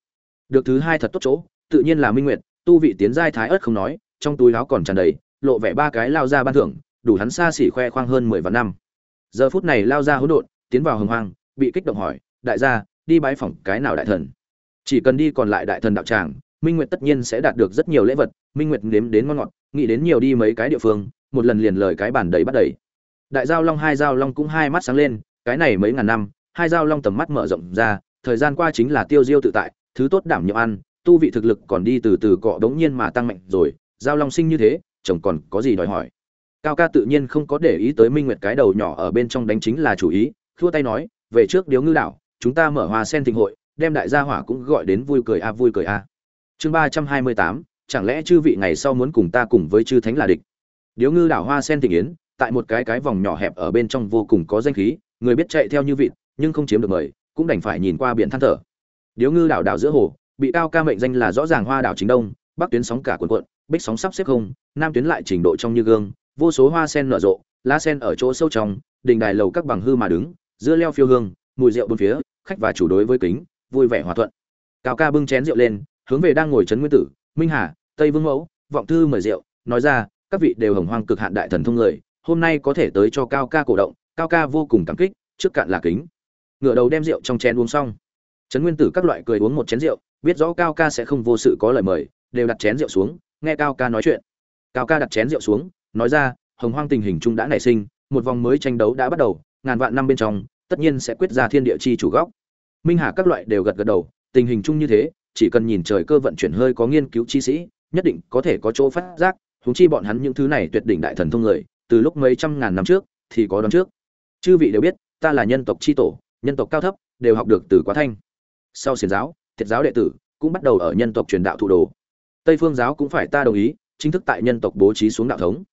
Được thứ hai thật tốt chỗ, tự nhiên là minh nguyệt, tu vị tiến giai thái ớt không nói, trong túi áo còn tràn đầy, lộ vẻ ba cái lao ra ban thưởng, đủ hắn xa xỉ khoe khoang hơn mười vạn năm. Giờ phút này lao ra hỗn độn, tiến vào hồng hoang, bị kích động hỏi, đại gia, đi bái phỏng cái nào đại thần? Chỉ cần đi còn lại đại thần đạo tràng minh nguyệt tất nhiên sẽ đạt được rất nhiều lễ vật, minh nguyệt nếm đến ngon ngọt, nghĩ đến nhiều đi mấy cái địa phương, một lần liền lời cái bản đầy bắt đầy. Đại giao long, hai giao long cũng hai mắt sáng lên, cái này mấy ngàn năm, hai Giao long tầm mắt mở rộng ra, thời gian qua chính là tiêu diêu tự tại, thứ tốt đảm nhiệm ăn, tu vị thực lực còn đi từ từ cọ đống nhiên mà tăng mạnh rồi, giao long sinh như thế, chồng còn có gì đòi hỏi. Cao ca tự nhiên không có để ý tới minh nguyệt cái đầu nhỏ ở bên trong đánh chính là chủ ý thua tay nói, về trước điếu ngư đảo, chúng ta mở hoa sen thịnh hội, đem đại gia hỏa cũng gọi đến vui cười a, vui cười a chương ba trăm hai mươi tám, chẳng lẽ chư vị ngày sau muốn cùng ta cùng với chư thánh là địch? Điếu ngư đảo hoa sen tình yến, tại một cái cái vòng nhỏ hẹp ở bên trong vô cùng có danh khí, người biết chạy theo như vịt, nhưng không chiếm được mời, cũng đành phải nhìn qua biển than thở. Điếu ngư đảo đảo giữa hồ, bị cao ca mệnh danh là rõ ràng hoa đảo chính đông, bắc tuyến sóng cả cuộn cuộn, bích sóng sắp xếp không, nam tuyến lại trình độ trong như gương, vô số hoa sen nở rộ, lá sen ở chỗ sâu trong, đình đài lầu các bằng hư mà đứng dưa leo phiêu hương, mùi rượu bốn phía, khách và chủ đối với kính, vui vẻ hòa thuận. Cao ca bưng chén rượu lên hướng về đang ngồi trấn nguyên tử, minh hà, tây vương mẫu, vọng thư mời rượu, nói ra, các vị đều hồng hoang cực hạn đại thần thông người, hôm nay có thể tới cho cao ca cổ động, cao ca vô cùng cảm kích, trước cạn là kính. Ngửa đầu đem rượu trong chén uống xong. Trấn nguyên tử các loại cười uống một chén rượu, biết rõ cao ca sẽ không vô sự có lời mời, đều đặt chén rượu xuống, nghe cao ca nói chuyện. Cao ca đặt chén rượu xuống, nói ra, hồng hoang tình hình chung đã nảy sinh, một vòng mới tranh đấu đã bắt đầu, ngàn vạn năm bên trong, tất nhiên sẽ quyết ra thiên địa chi chủ góc. Minh hà các loại đều gật gật đầu, tình hình chung như thế chỉ cần nhìn trời cơ vận chuyển hơi có nghiên cứu chi sĩ, nhất định có thể có chỗ phát giác, huống chi bọn hắn những thứ này tuyệt đỉnh đại thần thông người, từ lúc mấy trăm ngàn năm trước, thì có đón trước. Chư vị đều biết, ta là nhân tộc chi tổ, nhân tộc cao thấp, đều học được từ quá thanh. Sau xiển giáo, thiệt giáo đệ tử cũng bắt đầu ở nhân tộc truyền đạo thủ đồ. Tây phương giáo cũng phải ta đồng ý, chính thức tại nhân tộc bố trí xuống đạo thống.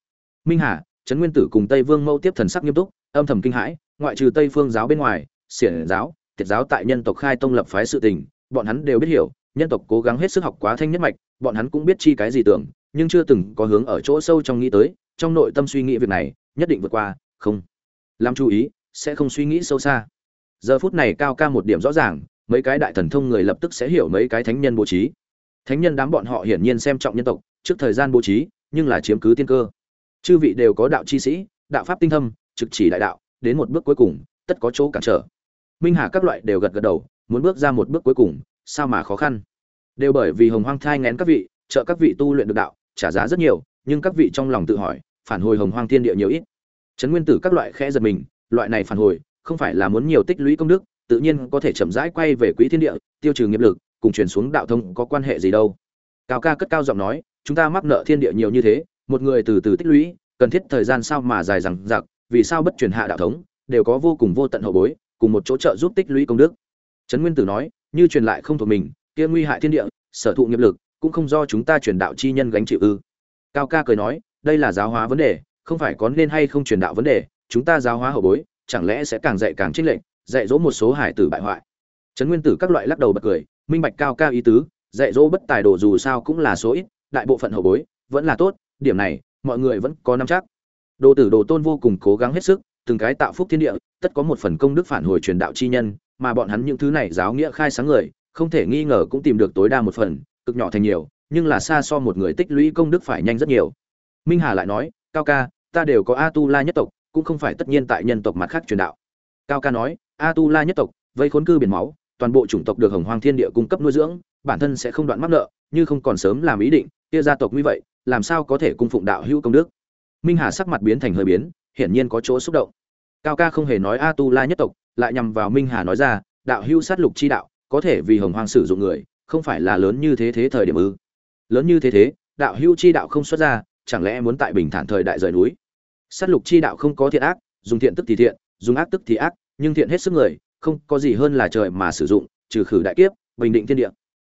Minh hà, trấn nguyên tử cùng tây vương mâu tiếp thần sắc nghiêm túc, âm thầm kinh hãi, ngoại trừ tây phương giáo bên ngoài, xiển giáo, thiệt giáo tại nhân tộc khai tông lập phái sự tình, bọn hắn đều biết hiểu nhân tộc cố gắng hết sức học quá thanh nhất mạch, bọn hắn cũng biết chi cái gì tưởng, nhưng chưa từng có hướng ở chỗ sâu trong nghĩ tới, trong nội tâm suy nghĩ việc này, nhất định vượt qua, không. Làm chú ý, sẽ không suy nghĩ sâu xa. Giờ phút này cao ca một điểm rõ ràng, mấy cái đại thần thông người lập tức sẽ hiểu mấy cái thánh nhân bố trí. Thánh nhân đám bọn họ hiển nhiên xem trọng nhân tộc, trước thời gian bố trí, nhưng là chiếm cứ tiên cơ. Chư vị đều có đạo chi sĩ, đạo pháp tinh thâm, trực chỉ đại đạo, đến một bước cuối cùng, tất có chỗ cản trở. Minh hà các loại đều gật gật đầu, muốn bước ra một bước cuối cùng sao mà khó khăn? Đều bởi vì hồng hoang thai ngén các vị, trợ các vị tu luyện được đạo, trả giá rất nhiều, nhưng các vị trong lòng tự hỏi, phản hồi hồng hoang thiên địa nhiều ít. Trấn nguyên tử các loại khẽ giật mình, loại này phản hồi, không phải là muốn nhiều tích lũy công đức, tự nhiên có thể chậm rãi quay về quỹ thiên địa, tiêu trừ nghiệp lực, cùng chuyển xuống đạo thông có quan hệ gì đâu. Cao ca cất cao giọng nói, chúng ta mắc nợ thiên địa nhiều như thế, một người từ từ tích lũy, cần thiết thời gian sao mà dài rằng giặc vì sao bất truyền hạ đạo thống, đều có vô cùng vô tận hậu bối, cùng một chỗ trợ giúp tích lũy công đức. Trấn nguyên tử nói như truyền lại không thuộc mình, kia nguy hại thiên địa, sở thụ nghiệp lực, cũng không do chúng ta truyền đạo chi nhân gánh chịu ư. Cao ca cười nói, đây là giáo hóa vấn đề, không phải có nên hay không truyền đạo vấn đề, chúng ta giáo hóa hậu bối, chẳng lẽ sẽ càng dạy càng trích lệnh dạy dỗ một số hải tử bại hoại. Trấn nguyên tử các loại lắc đầu bật cười, minh bạch cao ca ý tứ, dạy dỗ bất tài đồ dù sao cũng là số ít, đại bộ phận hậu bối, vẫn là tốt, điểm này, mọi người vẫn có nắm chắc. Đồ tử đồ tôn vô cùng cố gắng hết sức, từng cái tạo phúc thiên địa, tất có một phần công đức phản hồi truyền đạo chi nhân mà bọn hắn những thứ này giáo nghĩa khai sáng người, không thể nghi ngờ cũng tìm được tối đa một phần, cực nhỏ thành nhiều, nhưng là xa so một người tích lũy công đức phải nhanh rất nhiều. Minh hà lại nói, cao ca, ta đều có a tu la nhất tộc, cũng không phải tất nhiên tại nhân tộc mặt khác truyền đạo. Cao ca nói, a tu la nhất tộc, vây khốn cư biển máu, toàn bộ chủng tộc được hồng hoang thiên địa cung cấp nuôi dưỡng, bản thân sẽ không đoạn mắc nợ, như không còn sớm làm ý định, kia gia tộc như vậy, làm sao có thể cung phụng đạo hữu công đức? Minh hà sắc mặt biến thành hơi biến, hiển nhiên có chỗ xúc động. Cao ca không hề nói a tu la nhất tộc lại nhằm vào minh hà nói ra, đạo Hưu sát lục chi đạo, có thể vì hồng hoang sử dụng người, không phải là lớn như thế thế thời điểm ư? Lớn như thế thế, đạo Hưu chi đạo không xuất ra, chẳng lẽ muốn tại bình thản thời đại rời núi? Sát lục chi đạo không có thiện ác, dùng thiện tức thì thiện, dùng ác tức thì ác, nhưng thiện hết sức người, không có gì hơn là trời mà sử dụng, trừ khử đại kiếp, bình định thiên địa.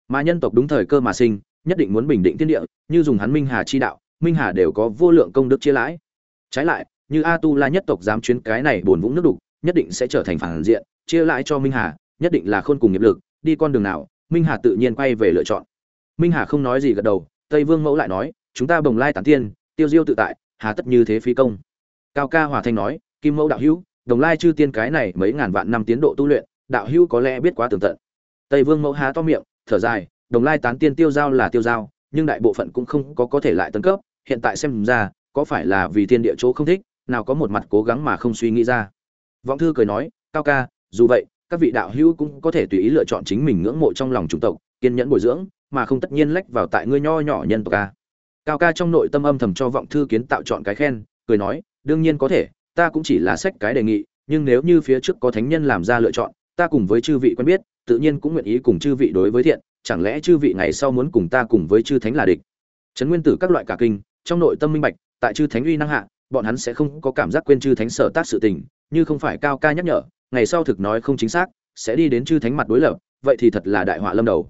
Mà nhân tộc đúng thời cơ mà sinh, nhất định muốn bình định thiên địa, như dùng hắn minh hà chi đạo, minh hà đều có vô lượng công đức chia lãi. Trái lại, như a tu la nhất tộc dám chuyến cái này buồn vũng nước đục nhất định sẽ trở thành phản diện, chia lại cho minh hà, nhất định là khôn cùng nghiệp lực, đi con đường nào, minh hà tự nhiên quay về lựa chọn. Minh hà không nói gì gật đầu, tây vương mẫu lại nói, chúng ta bồng lai tán tiên, tiêu diêu tự tại, hà tất như thế phí công. Cao ca hòa thanh nói, kim mẫu đạo hữu đồng lai chư tiên cái này mấy ngàn vạn năm tiến độ tu luyện, đạo hữu có lẽ biết quá tường tận. Tây vương mẫu há to miệng, thở dài đồng lai tán tiên tiêu giao là tiêu giao, nhưng đại bộ phận cũng không có có thể lại tấn cấp, hiện tại xem ra, có phải là vì thiên địa chỗ không thích, nào có một mặt cố gắng mà không suy nghĩ ra vọng thư cười nói, cao ca, dù vậy, các vị đạo hữu cũng có thể tùy ý lựa chọn chính mình ngưỡng mộ trong lòng chủng tộc, kiên nhẫn bồi dưỡng, mà không tất nhiên lách vào tại ngươi nho nhỏ nhân tộc ca cao ca trong nội tâm âm thầm cho vọng thư kiến tạo chọn cái khen, cười nói, đương nhiên có thể, ta cũng chỉ là sách cái đề nghị, nhưng nếu như phía trước có thánh nhân làm ra lựa chọn, ta cùng với chư vị quen biết, tự nhiên cũng nguyện ý cùng chư vị đối với thiện, chẳng lẽ chư vị ngày sau muốn cùng ta cùng với chư thánh là địch? Trấn nguyên tử các loại cả kinh, trong nội tâm minh bạch, tại chư thánh uy năng hạ, bọn hắn sẽ không có cảm giác quên chư thánh sở tác sự tình như không phải cao ca nhắc nhở, ngày sau thực nói không chính xác, sẽ đi đến chư thánh mặt đối lập, vậy thì thật là đại họa lâm đầu.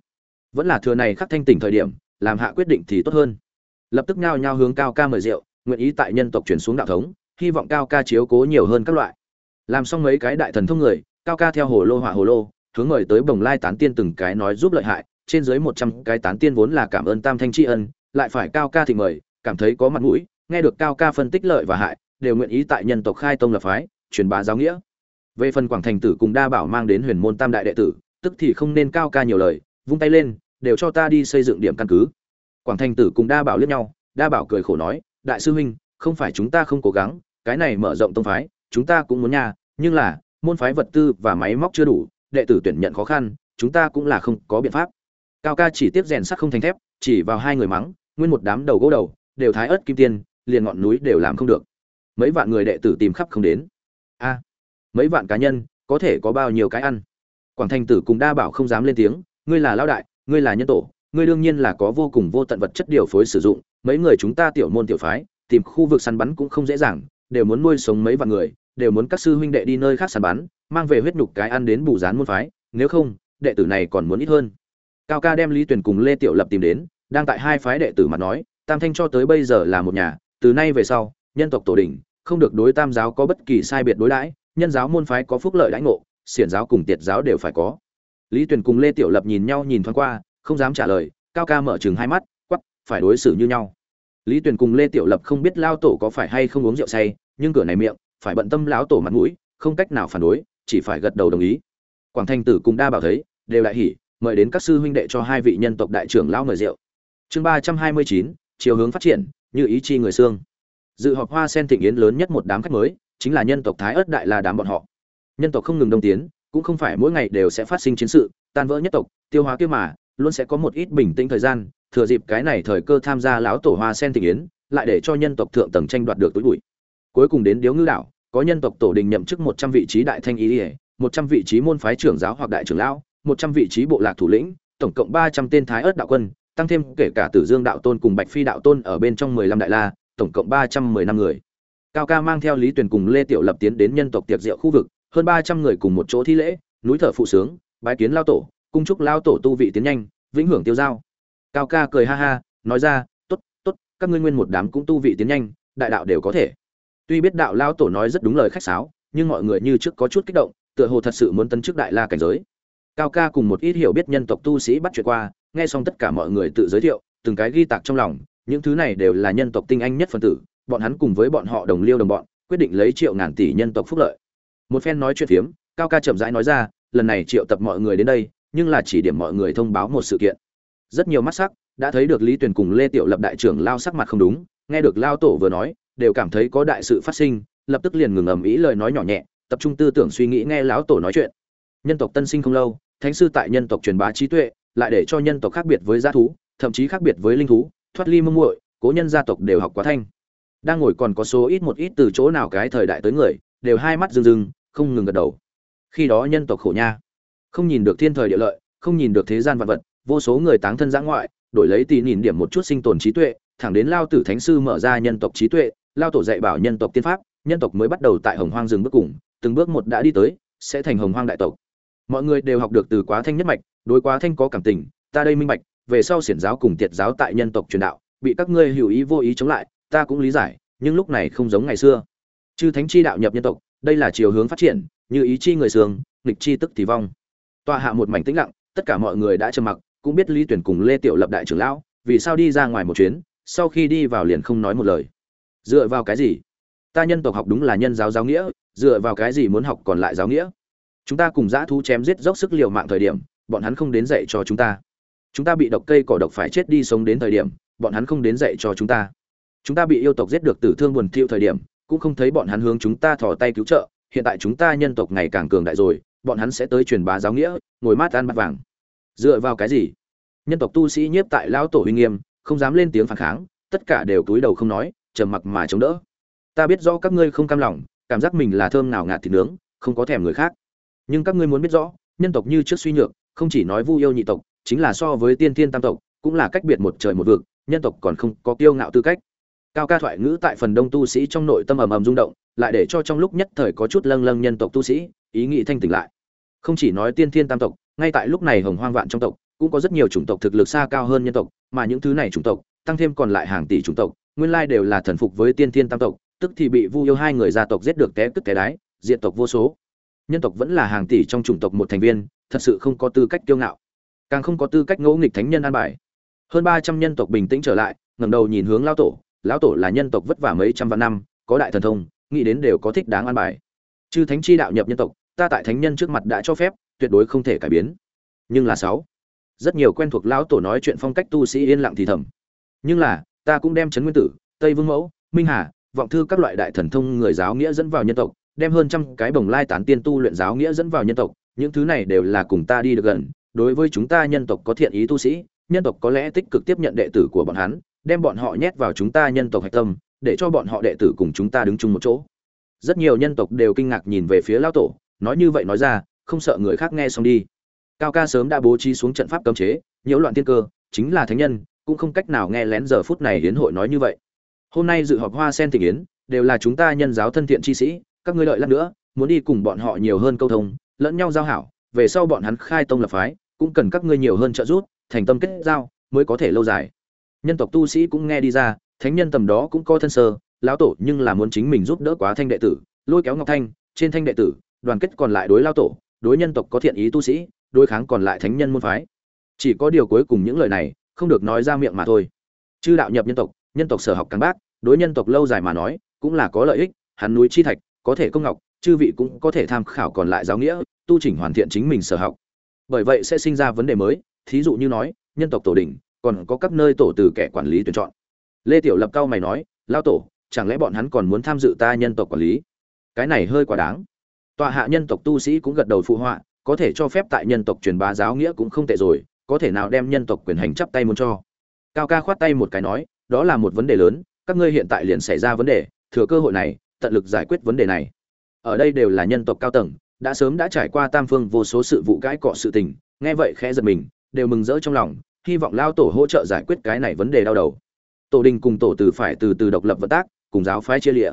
Vẫn là thừa này khắc thanh tỉnh thời điểm, làm hạ quyết định thì tốt hơn. Lập tức nhao nhao hướng cao ca mời rượu, nguyện ý tại nhân tộc chuyển xuống đạo thống, hy vọng cao ca chiếu cố nhiều hơn các loại. Làm xong mấy cái đại thần thông người, cao ca theo hồ lô hỏa hồ lô, hướng mời tới bồng lai tán tiên từng cái nói giúp lợi hại, trên dưới một trăm cái tán tiên vốn là cảm ơn tam thanh tri ân, lại phải cao ca thì mời, cảm thấy có mặt mũi, nghe được cao ca phân tích lợi và hại, đều nguyện ý tại nhân tộc khai tông lập phái truyền bá giáo nghĩa. Về phần quảng thành tử cùng đa bảo mang đến huyền môn tam đại đệ tử, tức thì không nên cao ca nhiều lời, vung tay lên, đều cho ta đi xây dựng điểm căn cứ. Quảng thành tử cùng đa bảo liếc nhau, đa bảo cười khổ nói, đại sư huynh, không phải chúng ta không cố gắng, cái này mở rộng tông phái, chúng ta cũng muốn nha, nhưng là, môn phái vật tư và máy móc chưa đủ, đệ tử tuyển nhận khó khăn, chúng ta cũng là không có biện pháp. Cao ca chỉ tiếp rèn sắt không thành thép, chỉ vào hai người mắng, nguyên một đám đầu gỗ đầu, đều thái ớt kim tiên, liền ngọn núi đều làm không được. Mấy vạn người đệ tử tìm khắp không đến mấy vạn cá nhân, có thể có bao nhiêu cái ăn? Quảng thành tử cùng đa bảo không dám lên tiếng, ngươi là lão đại, ngươi là nhân tổ, ngươi đương nhiên là có vô cùng vô tận vật chất điều phối sử dụng, mấy người chúng ta tiểu môn tiểu phái, tìm khu vực săn bắn cũng không dễ dàng, đều muốn nuôi sống mấy vạn người, đều muốn các sư huynh đệ đi nơi khác săn bắn, mang về huyết nhục cái ăn đến bù dán môn phái, nếu không, đệ tử này còn muốn ít hơn. Cao ca đem lý tuyển cùng lê tiểu lập tìm đến, đang tại hai phái đệ tử mà nói, tam thanh cho tới bây giờ là một nhà, từ nay về sau, nhân tộc tổ đình không được đối tam giáo có bất kỳ sai biệt đối đãi nhân giáo môn phái có phúc lợi đãi ngộ, xiển giáo cùng tiệt giáo đều phải có. Lý Tuyền cùng lê tiểu lập nhìn nhau nhìn thoáng qua, không dám trả lời, cao ca mở chừng hai mắt quắp phải đối xử như nhau. Lý Tuyền cùng lê tiểu lập không biết lao tổ có phải hay không uống rượu say, nhưng cửa này miệng, phải bận tâm lão tổ mặt mũi, không cách nào phản đối, chỉ phải gật đầu đồng ý. Quảng thanh tử cùng đa bảo thấy, đều đại hỉ, mời đến các sư huynh đệ cho hai vị nhân tộc đại trưởng lão mời rượu. Chương ba trăm hai mươi chín, chiều hướng phát triển, như ý chi người xương. Dự họp hoa sen thịnh yến lớn nhất một đám khách mới chính là nhân tộc thái ớt đại La đám bọn họ. Nhân tộc không ngừng đông tiến, cũng không phải mỗi ngày đều sẽ phát sinh chiến sự, tan vỡ nhất tộc, tiêu hóa kia mà, luôn sẽ có một ít bình tĩnh thời gian, thừa dịp cái này thời cơ tham gia lão tổ hoa sen tình yến, lại để cho nhân tộc thượng tầng tranh đoạt được túi bụi. Cuối cùng đến điếu ngư đảo, có nhân tộc tổ đình nhậm chức một trăm vị trí đại thanh ý ỉa một trăm vị trí môn phái trưởng giáo hoặc đại trưởng lão, một trăm vị trí bộ lạc thủ lĩnh, tổng cộng ba trăm tên thái ớt đạo quân, tăng thêm kể cả tử dương đạo tôn cùng bạch phi đạo tôn ở bên trong mười lăm đại la, tổng cộng ba trăm mười năm người cao ca mang theo lý tuyền cùng lê tiểu lập tiến đến nhân tộc tiệc rượu khu vực, hơn ba trăm người cùng một chỗ thi lễ, núi thở phụ sướng, bái kiến lao tổ, cung trúc lao tổ tu vị tiến nhanh, vĩnh hưởng tiêu giao. Cao ca cười ha ha, nói ra, tốt tốt, các ngươi nguyên một đám cũng tu vị tiến nhanh, đại đạo đều có thể. Tuy biết đạo lao tổ nói rất đúng lời khách sáo, nhưng mọi người như trước có chút kích động, tựa hồ thật sự muốn tấn chức đại la cảnh giới. Cao ca cùng một ít hiểu biết nhân tộc tu sĩ bắt chuyện qua, nghe xong tất cả mọi người tự giới thiệu, từng cái ghi tạc trong lòng, những thứ này đều là nhân tộc tinh anh nhất phân tử bọn hắn cùng với bọn họ đồng liêu đồng bọn, quyết định lấy triệu ngàn tỷ nhân tộc phúc lợi. Một phen nói chuyện phiếm, cao ca chậm rãi nói ra, lần này triệu tập mọi người đến đây, nhưng là chỉ điểm mọi người thông báo một sự kiện. Rất nhiều mắt sắc đã thấy được lý tuyền cùng lê tiểu lập đại trưởng lao sắc mặt không đúng, nghe được lao tổ vừa nói, đều cảm thấy có đại sự phát sinh, lập tức liền ngừng ầm ĩ lời nói nhỏ nhẹ, tập trung tư tưởng suy nghĩ nghe lão tổ nói chuyện. Nhân tộc tân sinh không lâu, thánh sư tại nhân tộc truyền bá trí tuệ, lại để cho nhân tộc khác biệt với g thú, thậm chí khác biệt với linh thú, thoát ly mông muội, cố nhân gia tộc đều học quá thanh đang ngồi còn có số ít một ít từ chỗ nào cái thời đại tới người, đều hai mắt rưng rưng, không ngừng gật đầu. Khi đó nhân tộc khổ nha. Không nhìn được thiên thời địa lợi, không nhìn được thế gian vật vật, vô số người táng thân giã ngoại, đổi lấy tỉ nhìn điểm một chút sinh tồn trí tuệ, thẳng đến lao tử thánh sư mở ra nhân tộc trí tuệ, lao tổ dạy bảo nhân tộc tiên pháp, nhân tộc mới bắt đầu tại hồng hoang rừng bước cùng, từng bước một đã đi tới, sẽ thành hồng hoang đại tộc. Mọi người đều học được từ quá thanh nhất mạch, đối quá thanh có cảm tình, ta đây minh bạch, về sau xiển giáo cùng tiệt giáo tại nhân tộc truyền đạo, bị các ngươi hữu ý vô ý chống lại ta cũng lý giải, nhưng lúc này không giống ngày xưa. Chư thánh chi đạo nhập nhân tộc, đây là chiều hướng phát triển, như ý chi người sương nghịch chi tức thì vong. Tọa hạ một mảnh tĩnh lặng, tất cả mọi người đã trầm mặc, cũng biết lý tuyển cùng lê tiểu lập đại trưởng lão, vì sao đi ra ngoài một chuyến, sau khi đi vào liền không nói một lời. Dựa vào cái gì? Ta nhân tộc học đúng là nhân giáo giáo nghĩa, dựa vào cái gì muốn học còn lại giáo nghĩa? Chúng ta cùng dã thú chém giết dốc sức liều mạng thời điểm, bọn hắn không đến dạy cho chúng ta. Chúng ta bị độc cây cỏ độc phải chết đi sống đến thời điểm, bọn hắn không đến dạy cho chúng ta chúng ta bị yêu tộc giết được tử thương buồn thiêu thời điểm, cũng không thấy bọn hắn hướng chúng ta thò tay cứu trợ, hiện tại chúng ta nhân tộc ngày càng cường đại rồi, bọn hắn sẽ tới truyền bá giáo nghĩa, ngồi mát ăn bát vàng. Dựa vào cái gì? Nhân tộc tu sĩ nhiếp tại lão tổ huy nghiêm, không dám lên tiếng phản kháng, tất cả đều cúi đầu không nói, trầm mặc mà chống đỡ. Ta biết rõ các ngươi không cam lòng, cảm giác mình là thơm nào ngạt thịt nướng, không có thèm người khác. Nhưng các ngươi muốn biết rõ, nhân tộc như trước suy nhược, không chỉ nói vu yêu nhị tộc, chính là so với tiên thiên tam tộc, cũng là cách biệt một trời một vực, nhân tộc còn không có kiêu ngạo tư cách cao ca thoại ngữ tại phần đông tu sĩ trong nội tâm ầm ầm rung động, lại để cho trong lúc nhất thời có chút lâng lâng nhân tộc tu sĩ, ý nghĩ thanh tỉnh lại. Không chỉ nói tiên thiên tam tộc, ngay tại lúc này hồng hoang vạn trong tộc, cũng có rất nhiều chủng tộc thực lực xa cao hơn nhân tộc, mà những thứ này chủng tộc, tăng thêm còn lại hàng tỷ chủng tộc, nguyên lai đều là thần phục với tiên thiên tam tộc, tức thì bị vu yêu hai người gia tộc giết được té tức té đái diện tộc vô số. Nhân tộc vẫn là hàng tỷ trong chủng tộc một thành viên, thật sự không có tư cách kiêu ngạo. Càng không có tư cách ngẫu nghịch thánh nhân an bài. Hơn ba trăm nhân tộc bình tĩnh trở lại, ngẩng đầu nhìn hướng lao tổ lão tổ là nhân tộc vất vả mấy trăm vạn năm, có đại thần thông, nghĩ đến đều có thích đáng an bài. Chư thánh chi đạo nhập nhân tộc, ta tại thánh nhân trước mặt đã cho phép, tuyệt đối không thể cải biến. Nhưng là sáu, rất nhiều quen thuộc lão tổ nói chuyện phong cách tu sĩ yên lặng thì thầm. Nhưng là, ta cũng đem trấn nguyên tử, tây vương mẫu, minh hà, vọng thư các loại đại thần thông người giáo nghĩa dẫn vào nhân tộc, đem hơn trăm cái bồng lai tán tiên tu luyện giáo nghĩa dẫn vào nhân tộc, những thứ này đều là cùng ta đi được gần. Đối với chúng ta nhân tộc có thiện ý tu sĩ, nhân tộc có lẽ tích cực tiếp nhận đệ tử của bọn hắn đem bọn họ nhét vào chúng ta nhân tộc hạch tâm, để cho bọn họ đệ tử cùng chúng ta đứng chung một chỗ. Rất nhiều nhân tộc đều kinh ngạc nhìn về phía lão tổ, nói như vậy nói ra, không sợ người khác nghe xong đi. Cao ca sớm đã bố trí xuống trận pháp cấm chế, nhiễu loạn tiên cơ, chính là thánh nhân, cũng không cách nào nghe lén giờ phút này hiến hội nói như vậy. Hôm nay dự họp hoa sen tình yến, đều là chúng ta nhân giáo thân thiện chi sĩ, các ngươi lợi lát nữa, muốn đi cùng bọn họ nhiều hơn câu thông, lẫn nhau giao hảo, về sau bọn hắn khai tông lập phái, cũng cần các ngươi nhiều hơn trợ giúp, thành tâm kết giao, mới có thể lâu dài nhân tộc tu sĩ cũng nghe đi ra, thánh nhân tầm đó cũng có thân sơ, lão tổ nhưng là muốn chính mình giúp đỡ quá thanh đệ tử, lôi kéo ngọc thanh, trên thanh đệ tử, đoàn kết còn lại đối lao tổ, đối nhân tộc có thiện ý tu sĩ, đối kháng còn lại thánh nhân môn phái. Chỉ có điều cuối cùng những lời này, không được nói ra miệng mà thôi. Chư đạo nhập nhân tộc nhân tộc sở học càng bác, đối nhân tộc lâu dài mà nói, cũng là có lợi ích, hắn núi chi thạch, có thể công ngọc, chư vị cũng có thể tham khảo còn lại giáo nghĩa, tu chỉnh hoàn thiện chính mình sở học. Bởi vậy sẽ sinh ra vấn đề mới, thí dụ như nói, nhân tộc tổ đình còn có các nơi tổ từ kẻ quản lý tuyển chọn. Lê tiểu lập cao mày nói, lao tổ, chẳng lẽ bọn hắn còn muốn tham dự ta nhân tộc quản lý? Cái này hơi quá đáng. Tọa hạ nhân tộc tu sĩ cũng gật đầu phụ họa, có thể cho phép tại nhân tộc truyền bá giáo nghĩa cũng không tệ rồi, có thể nào đem nhân tộc quyền hành chắp tay muốn cho? Cao ca khoát tay một cái nói, đó là một vấn đề lớn, các ngươi hiện tại liền xảy ra vấn đề, thừa cơ hội này, tận lực giải quyết vấn đề này. Ở đây đều là nhân tộc cao tầng, đã sớm đã trải qua tam phương vô số sự vụ cãi cọ sự tình, nghe vậy khẽ giật mình, đều mừng rỡ trong lòng hy vọng lao tổ hỗ trợ giải quyết cái này vấn đề đau đầu. Tổ đình cùng tổ từ phải từ từ độc lập vận tác, cùng giáo phái chia lịa.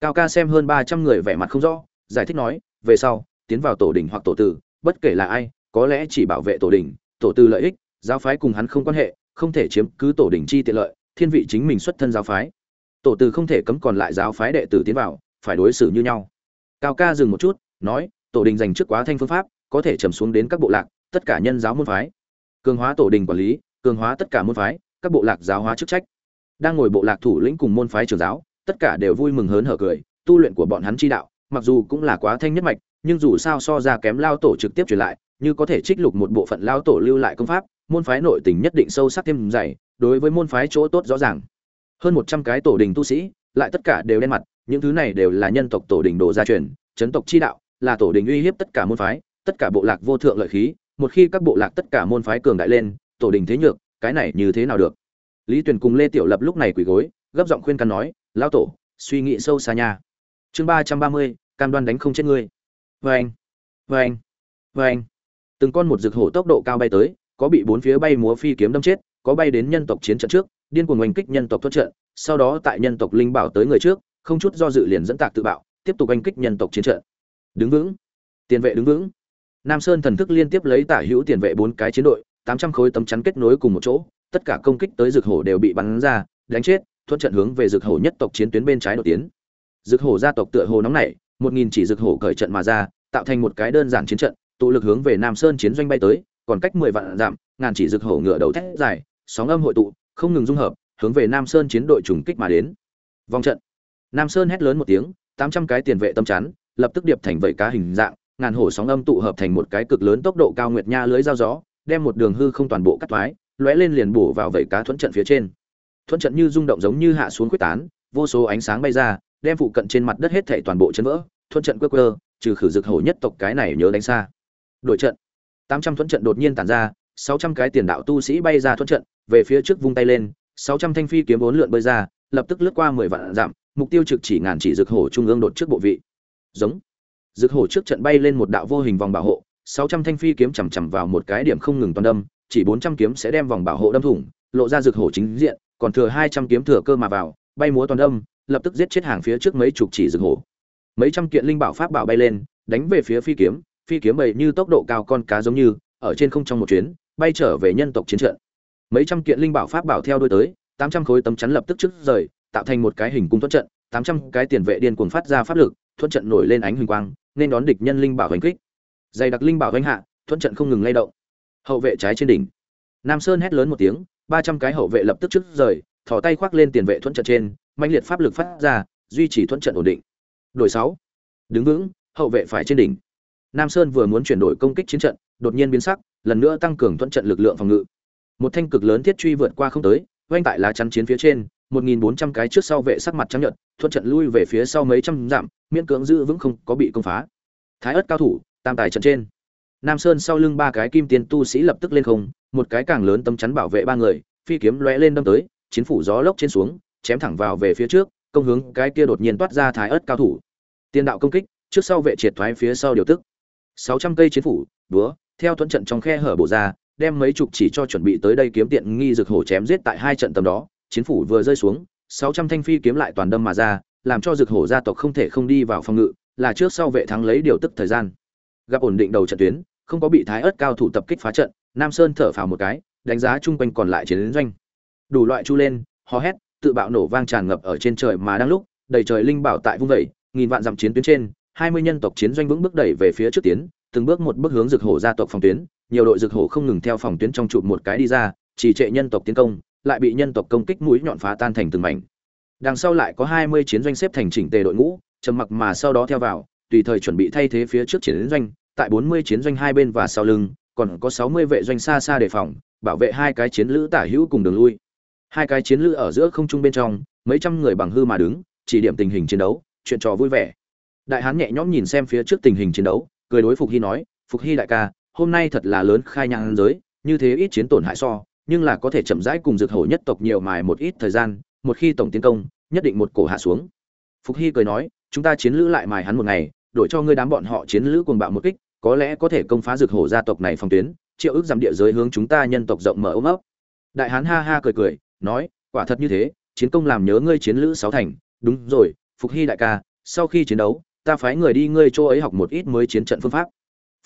Cao ca xem hơn ba trăm người vẻ mặt không rõ, giải thích nói, về sau, tiến vào tổ đình hoặc tổ tử bất kể là ai, có lẽ chỉ bảo vệ tổ đình, tổ tư lợi ích, giáo phái cùng hắn không quan hệ, không thể chiếm cứ tổ đình chi tiện lợi, thiên vị chính mình xuất thân giáo phái. Tổ từ không thể cấm còn lại giáo phái đệ tử tiến vào, phải đối xử như nhau. Cao ca dừng một chút, nói, tổ đình dành trước quá thanh phương pháp, có thể trầm xuống đến các bộ lạc, tất cả nhân giáo môn phái cường hóa tổ đình quản lý, cường hóa tất cả môn phái, các bộ lạc giáo hóa chức trách. Đang ngồi bộ lạc thủ lĩnh cùng môn phái trưởng giáo, tất cả đều vui mừng hớn hở cười, tu luyện của bọn hắn chi đạo, mặc dù cũng là quá thanh nhất mạch, nhưng dù sao so ra kém lao tổ trực tiếp truyền lại, như có thể trích lục một bộ phận lao tổ lưu lại công pháp, môn phái nội tình nhất định sâu sắc thêm dày, đối với môn phái chỗ tốt rõ ràng. Hơn một trăm cái tổ đình tu sĩ, lại tất cả đều đen mặt, những thứ này đều là nhân tộc tổ đình đồ gia truyền, chấn tộc chi đạo, là tổ đình uy hiếp tất cả môn phái, tất cả bộ lạc vô thượng lợi khí một khi các bộ lạc tất cả môn phái cường đại lên, tổ đình thế nhược, cái này như thế nào được? Lý tuyền cùng lê tiểu lập lúc này quỳ gối, gấp giọng khuyên can nói lao tổ, suy nghĩ sâu xa nha. Chương ba trăm ba mươi, cam đoan đánh không chết ngươi. Vê anh vê anh vê anh từng con một rực hổ tốc độ cao bay tới, có bị bốn phía bay múa phi kiếm đâm chết, có bay đến nhân tộc chiến trận trước, điên cuồng oanh kích nhân tộc thoát trận, sau đó tại nhân tộc linh bảo tới người trước, không chút do dự liền dẫn tạc tự bạo, tiếp tục oanh kích nhân tộc chiến trận. Đứng vững, tiền vệ đứng vững nam sơn thần thức liên tiếp lấy tả hữu tiền vệ bốn cái chiến đội, tám trăm khối tấm chắn kết nối cùng một chỗ, tất cả công kích tới rực hổ đều bị bắn ra, đánh chết, thuận trận hướng về rực hổ nhất tộc chiến tuyến bên trái đột tiến. Rực hổ gia tộc tựa hồ nóng nảy, một nghìn chỉ rực hổ cởi trận mà ra, tạo thành một cái đơn giản chiến trận, tụ lực hướng về nam sơn chiến doanh bay tới, còn cách mười vạn dặm, ngàn chỉ rực hổ ngựa đầu thét dài, sóng âm hội tụ, không ngừng dung hợp, hướng về nam sơn chiến đội trùng kích mà đến. Vòng trận. Nam sơn hét lớn một tiếng, tám trăm cái tiền vệ tâm chắn, lập tức điệp thành vảy cá hình dạng ngàn hổ sóng âm tụ hợp thành một cái cực lớn tốc độ cao nguyệt nha lưới dao gió, đem một đường hư không toàn bộ cắt thoái, lóe lên liền bổ vào vảy cá thuẫn trận phía trên. Thuẫn trận như rung động giống như hạ xuống quyết tán, vô số ánh sáng bay ra, đem phụ cận trên mặt đất hết thảy toàn bộ chấn vỡ, thuẫn trận quơ quơ, trừ khử dược hổ nhất tộc cái này nhớ đánh xa. Đội trận. Tám trăm thuẫn trận đột nhiên tản ra, sáu trăm cái tiền đạo tu sĩ bay ra thuẫn trận, về phía trước vung tay lên, sáu trăm thanh phi kiếm bốn lượn bơi ra, lập tức lướt qua mười vạn dặm, mục tiêu trực chỉ ngàn chỉ dược hổ trung ương đột trước bộ vị. Giống. Dực hổ trước trận bay lên một đạo vô hình vòng bảo hộ, 600 thanh phi kiếm chầm chầm vào một cái điểm không ngừng toàn đâm, chỉ 400 kiếm sẽ đem vòng bảo hộ đâm thủng, lộ ra dực hổ chính diện, còn thừa 200 kiếm thừa cơ mà vào, bay múa toàn đâm, lập tức giết chết hàng phía trước mấy chục chỉ dực hổ. Mấy trăm kiện linh bảo pháp bảo bay lên, đánh về phía phi kiếm, phi kiếm bầy như tốc độ cao con cá giống như, ở trên không trong một chuyến, bay trở về nhân tộc chiến trận. Mấy trăm kiện linh bảo pháp bảo theo đuôi tới, 800 khối tấm chắn lập tức trước rời, tạo thành một cái hình cung thuận trận, 800 cái tiền vệ điên cuồng phát ra pháp lực, thuận trận nổi lên ánh huỳnh quang, nên đón địch nhân linh bảo hành kích. Dày đặc linh bảo hành hạ, thuận trận không ngừng lay động. Hậu vệ trái trên đỉnh. Nam Sơn hét lớn một tiếng, 300 cái hậu vệ lập tức trước rời, thò tay khoác lên tiền vệ thuận trận trên, mãnh liệt pháp lực phát ra, duy trì thuận trận ổn định. Đổi 6. Đứng vững, hậu vệ phải trên đỉnh. Nam Sơn vừa muốn chuyển đổi công kích chiến trận, đột nhiên biến sắc, lần nữa tăng cường thuận trận lực lượng phòng ngự. Một thanh cực lớn thiết truy vượt qua không tới, vang tại lá chắn chiến phía trên, 1400 cái trước sau vệ sắc mặt trắng nhợt, thuận trận lui về phía sau mấy trăm dặm, miễn cưỡng giữ vững không có bị công phá. Thái ất cao thủ, tam tài trận trên. Nam Sơn sau lưng ba cái kim tiền tu sĩ lập tức lên không, một cái càng lớn tấm chắn bảo vệ ba người, phi kiếm lóe lên đâm tới, chiến phủ gió lốc trên xuống, chém thẳng vào về phía trước, công hướng cái kia đột nhiên toát ra thái ất cao thủ. Tiên đạo công kích, trước sau vệ triệt thoái phía sau điều tức. 600 cây chiến phủ, đúa, theo thuận trận trong khe hở bổ ra, đem mấy chục chỉ cho chuẩn bị tới đây kiếm tiện nghi rực hổ chém giết tại hai trận tầm đó, chiến phủ vừa rơi xuống, 600 thanh phi kiếm lại toàn đâm mà ra, làm cho rực hổ gia tộc không thể không đi vào phòng ngự, là trước sau vệ thắng lấy điều tức thời gian. Gặp ổn định đầu trận tuyến, không có bị thái ớt cao thủ tập kích phá trận, Nam Sơn thở phào một cái, đánh giá chung quanh còn lại chiến doanh. Đủ loại chu lên, hò hét, tự bạo nổ vang tràn ngập ở trên trời mà đang lúc, đầy trời linh bảo tại vung vẩy, nghìn vạn dặm chiến tuyến trên, 20 nhân tộc chiến doanh vững bước đẩy về phía trước tiến, từng bước một bước hướng rực hổ gia tộc phòng tuyến, nhiều đội rực hổ không ngừng theo phòng tuyến trong chụp một cái đi ra, chỉ trệ nhân tộc tiến công, lại bị nhân tộc công kích mũi nhọn phá tan thành từng mảnh. Đằng sau lại có 20 chiến doanh xếp thành chỉnh tề đội ngũ, trầm mặc mà sau đó theo vào, tùy thời chuẩn bị thay thế phía trước chiến doanh, tại 40 chiến doanh hai bên và sau lưng, còn có 60 vệ doanh xa xa đề phòng, bảo vệ hai cái chiến lữ tả hữu cùng đường lui. Hai cái chiến lữ ở giữa không trung bên trong, mấy trăm người bằng hư mà đứng, chỉ điểm tình hình chiến đấu, chuyện trò vui vẻ. Đại hán nhẹ nhõm nhìn xem phía trước tình hình chiến đấu, cười đối phục hy nói, "Phục hy đại ca, hôm nay thật là lớn khai nhang giới, như thế ít chiến tổn hại so, nhưng là có thể chậm rãi cùng dược hổ nhất tộc nhiều mài một ít thời gian, một khi tổng tiến công, nhất định một cổ hạ xuống." Phục hy cười nói, "Chúng ta chiến lữ lại mài hắn một ngày, đổi cho ngươi đám bọn họ chiến lữ cuồng bạo một kích, có lẽ có thể công phá dược hổ gia tộc này phòng tuyến, triệu ước giảm địa giới hướng chúng ta nhân tộc rộng mở ôm ấp." Đại hán ha ha cười cười, nói, "Quả thật như thế, chiến công làm nhớ ngươi chiến lữ sáu thành, đúng rồi, Phục Hy đại ca, sau khi chiến đấu, ta phái người đi ngươi chỗ ấy học một ít mới chiến trận phương pháp."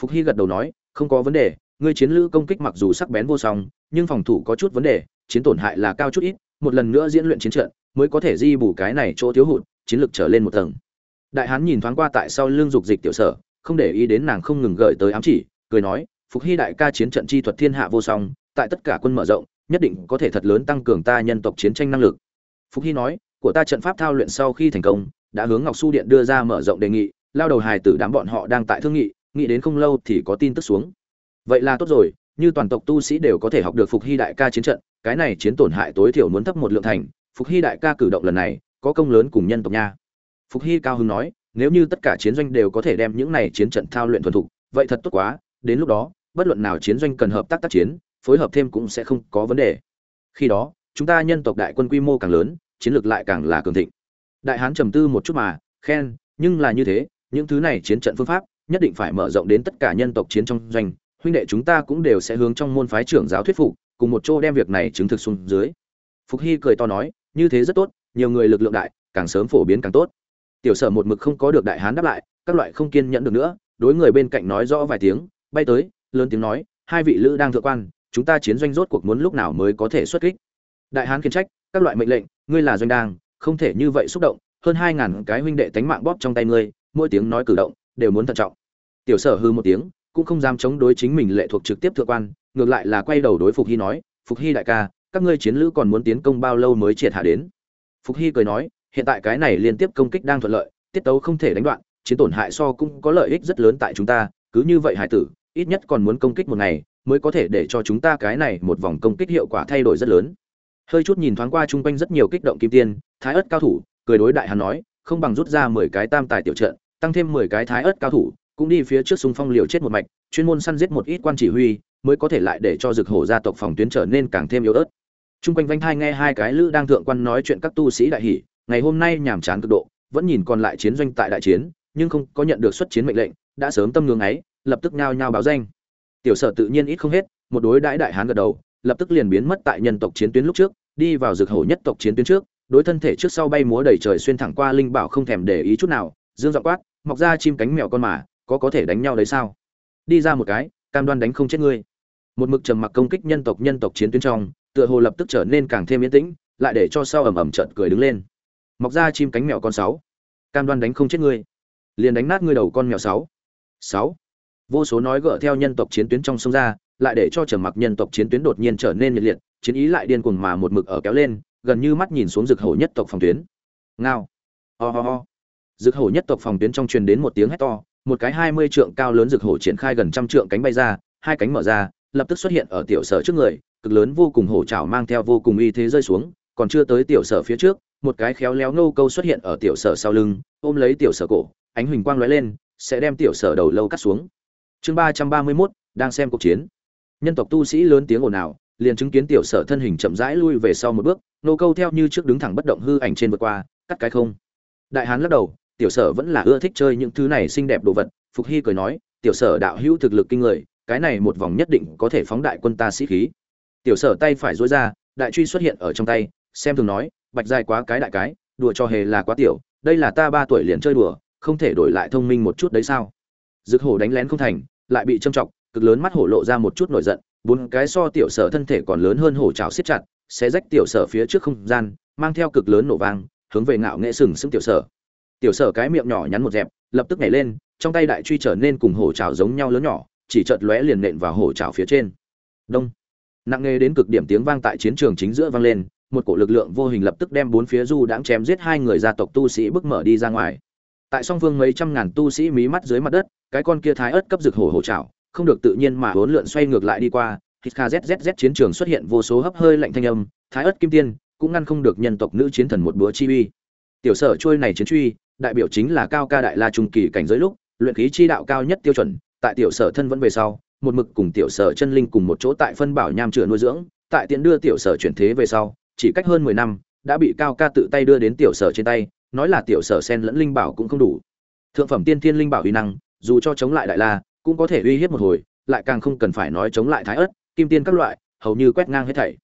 Phục Hy gật đầu nói, "Không có vấn đề, ngươi chiến lữ công kích mặc dù sắc bén vô song, nhưng phòng thủ có chút vấn đề, chiến tổn hại là cao chút ít, một lần nữa diễn luyện chiến trận, mới có thể di bù cái này chỗ thiếu hụt, chiến lực trở lên một tầng." Đại hán nhìn thoáng qua tại sau lưng dục dịch tiểu sở, không để ý đến nàng không ngừng gợi tới ám chỉ, cười nói, "Phục Hy đại ca chiến trận chi thuật thiên hạ vô song, tại tất cả quân mở rộng, nhất định có thể thật lớn tăng cường ta nhân tộc chiến tranh năng lực." Phục Hy nói, "Của ta trận pháp thao luyện sau khi thành công, đã hướng Ngọc Su Điện đưa ra mở rộng đề nghị, lao đầu hài tử đám bọn họ đang tại thương nghị, nghĩ đến không lâu thì có tin tức xuống. Vậy là tốt rồi, như toàn tộc tu sĩ đều có thể học được Phục Hy đại ca chiến trận, cái này chiến tổn hại tối thiểu muốn thấp một lượng thành, Phục Hy đại ca cử động lần này, có công lớn cùng nhân tộc nha." Phục Hy cao hứng nói, "Nếu như tất cả chiến doanh đều có thể đem những này chiến trận thao luyện thuần thục, vậy thật tốt quá, đến lúc đó, bất luận nào chiến doanh cần hợp tác tác chiến, phối hợp thêm cũng sẽ không có vấn đề. Khi đó, chúng ta nhân tộc đại quân quy mô càng lớn, chiến lược lại càng là cường thịnh." Đại hán trầm tư một chút mà, khen, nhưng là như thế, những thứ này chiến trận phương pháp, nhất định phải mở rộng đến tất cả nhân tộc chiến trong doanh, huynh đệ chúng ta cũng đều sẽ hướng trong môn phái trưởng giáo thuyết phục, cùng một chỗ đem việc này chứng thực xuống dưới. Phục Hy cười to nói, như thế rất tốt, nhiều người lực lượng đại, càng sớm phổ biến càng tốt. Tiểu Sở một mực không có được đại hán đáp lại, các loại không kiên nhẫn được nữa, đối người bên cạnh nói rõ vài tiếng, bay tới, lớn tiếng nói, hai vị lữ đang thượng quan, chúng ta chiến doanh rốt cuộc muốn lúc nào mới có thể xuất kích. Đại hán kiên trách, các loại mệnh lệnh, ngươi là doanh đang, không thể như vậy xúc động, hơn hai ngàn cái huynh đệ tánh mạng bóp trong tay ngươi, mỗi tiếng nói cử động đều muốn thận trọng. Tiểu Sở hư một tiếng, cũng không dám chống đối chính mình lệ thuộc trực tiếp thượng quan, ngược lại là quay đầu đối Phục Hy nói, "Phục Hy đại ca, các ngươi chiến lữ còn muốn tiến công bao lâu mới triệt hạ đến?" Phục Hy cười nói, "Hiện tại cái này liên tiếp công kích đang thuận lợi, tiết tấu không thể đánh đoạn, chiến tổn hại so cũng có lợi ích rất lớn tại chúng ta, cứ như vậy hải tử, ít nhất còn muốn công kích một ngày, mới có thể để cho chúng ta cái này một vòng công kích hiệu quả thay đổi rất lớn." Hơi chút nhìn thoáng qua chung quanh rất nhiều kích động kim tiên, thái ớt cao thủ, cười đối đại hắn nói, không bằng rút ra mười cái tam tài tiểu trận, tăng thêm mười cái thái ớt cao thủ, cũng đi phía trước xung phong liều chết một mạch, chuyên môn săn giết một ít quan chỉ huy, mới có thể lại để cho rực Hổ gia tộc phòng tuyến trở nên càng thêm yếu ớt. Trung quanh vanh thai nghe hai cái lữ đang thượng quan nói chuyện các tu sĩ đại hỉ, ngày hôm nay nhàm chán cực độ, vẫn nhìn còn lại chiến doanh tại đại chiến, nhưng không có nhận được xuất chiến mệnh lệnh đã sớm tâm ngưỡng ấy lập tức nhao nhao báo danh tiểu sở tự nhiên ít không hết một đối đãi đại hán gật đầu lập tức liền biến mất tại nhân tộc chiến tuyến lúc trước đi vào rực hổ nhất tộc chiến tuyến trước đối thân thể trước sau bay múa đầy trời xuyên thẳng qua linh bảo không thèm để ý chút nào dương giọng quát mọc ra chim cánh mèo con mà có có thể đánh nhau đấy sao? Đi ra một cái, cam đoan đánh không chết ngươi. Một mực trầm mặc công kích nhân tộc nhân tộc chiến tuyến trong, tựa hồ lập tức trở nên càng thêm yên tĩnh, lại để cho sau ầm ầm trợn cười đứng lên. Mọc ra chim cánh mèo con sáu. Cam đoan đánh không chết ngươi. Liền đánh nát ngươi đầu con mèo sáu. Sáu. Vô số nói gỡ theo nhân tộc chiến tuyến trong sông ra, lại để cho trầm mặc nhân tộc chiến tuyến đột nhiên trở nên nhiệt liệt, chiến ý lại điên cuồng mà một mực ở kéo lên, gần như mắt nhìn xuống rực hổ nhất tộc phòng tuyến. Ngao. Ho ho ho. Rực hổ nhất tộc phòng tuyến trong truyền đến một tiếng hét to một cái hai mươi trượng cao lớn rực hổ triển khai gần trăm trượng cánh bay ra, hai cánh mở ra, lập tức xuất hiện ở tiểu sở trước người, cực lớn vô cùng hổ trảo mang theo vô cùng uy thế rơi xuống, còn chưa tới tiểu sở phía trước, một cái khéo léo nô câu xuất hiện ở tiểu sở sau lưng, ôm lấy tiểu sở cổ, ánh huỳnh quang lóe lên, sẽ đem tiểu sở đầu lâu cắt xuống. Chương ba trăm ba mươi mốt, đang xem cuộc chiến. Nhân tộc tu sĩ lớn tiếng ồn ào, liền chứng kiến tiểu sở thân hình chậm rãi lui về sau một bước, nô câu theo như trước đứng thẳng bất động hư ảnh trên vượt qua, cắt cái không. Đại hán lắc đầu tiểu sở vẫn là ưa thích chơi những thứ này xinh đẹp đồ vật, phục hy cười nói, tiểu sở đạo hữu thực lực kinh người, cái này một vòng nhất định có thể phóng đại quân ta sĩ khí. Tiểu sở tay phải dối ra, đại truy xuất hiện ở trong tay, xem thường nói, bạch dài quá cái đại cái, đùa cho hề là quá tiểu, đây là ta ba tuổi liền chơi đùa, không thể đổi lại thông minh một chút đấy sao? Dực hổ đánh lén không thành, lại bị châm chọc cực lớn mắt hổ lộ ra một chút nổi giận, bốn cái so tiểu sở thân thể còn lớn hơn hổ trào siết chặt sẽ rách tiểu sở phía trước không gian, mang theo cực lớn nổ vang, hướng về ngạo nghệ sừng sững tiểu sở tiểu sở cái miệng nhỏ nhắn một dẹp, lập tức nhảy lên, trong tay đại truy trở nên cùng hổ trào giống nhau lớn nhỏ, chỉ chợt lóe liền nện vào hổ trào phía trên. Đông. Nặng nề đến cực điểm tiếng vang tại chiến trường chính giữa vang lên, một cổ lực lượng vô hình lập tức đem bốn phía du đãng chém giết hai người gia tộc tu sĩ bước mở đi ra ngoài. Tại song phương mấy trăm ngàn tu sĩ mí mắt dưới mặt đất, cái con kia thái ớt cấp rực hổ hổ trào không được tự nhiên mà hỗn lượn xoay ngược lại đi qua hít kha zzz chiến trường xuất hiện vô số hấp hơi lạnh thanh âm, thái ớt kim tiên, cũng ngăn không được nhân tộc nữ chiến thần một búa chi uy. Tiểu sở trôi này chiến truy đại biểu chính là cao ca đại la trung kỳ cảnh giới lúc, luyện khí chi đạo cao nhất tiêu chuẩn, tại tiểu sở thân vẫn về sau, một mực cùng tiểu sở chân linh cùng một chỗ tại phân bảo nham chữa nuôi dưỡng, tại tiện đưa tiểu sở chuyển thế về sau, chỉ cách hơn mười năm, đã bị cao ca tự tay đưa đến tiểu sở trên tay, nói là tiểu sở sen lẫn linh bảo cũng không đủ. Thượng phẩm tiên thiên linh bảo uy năng, dù cho chống lại đại la, cũng có thể uy hiếp một hồi, lại càng không cần phải nói chống lại thái ất kim tiên các loại, hầu như quét ngang hết thảy.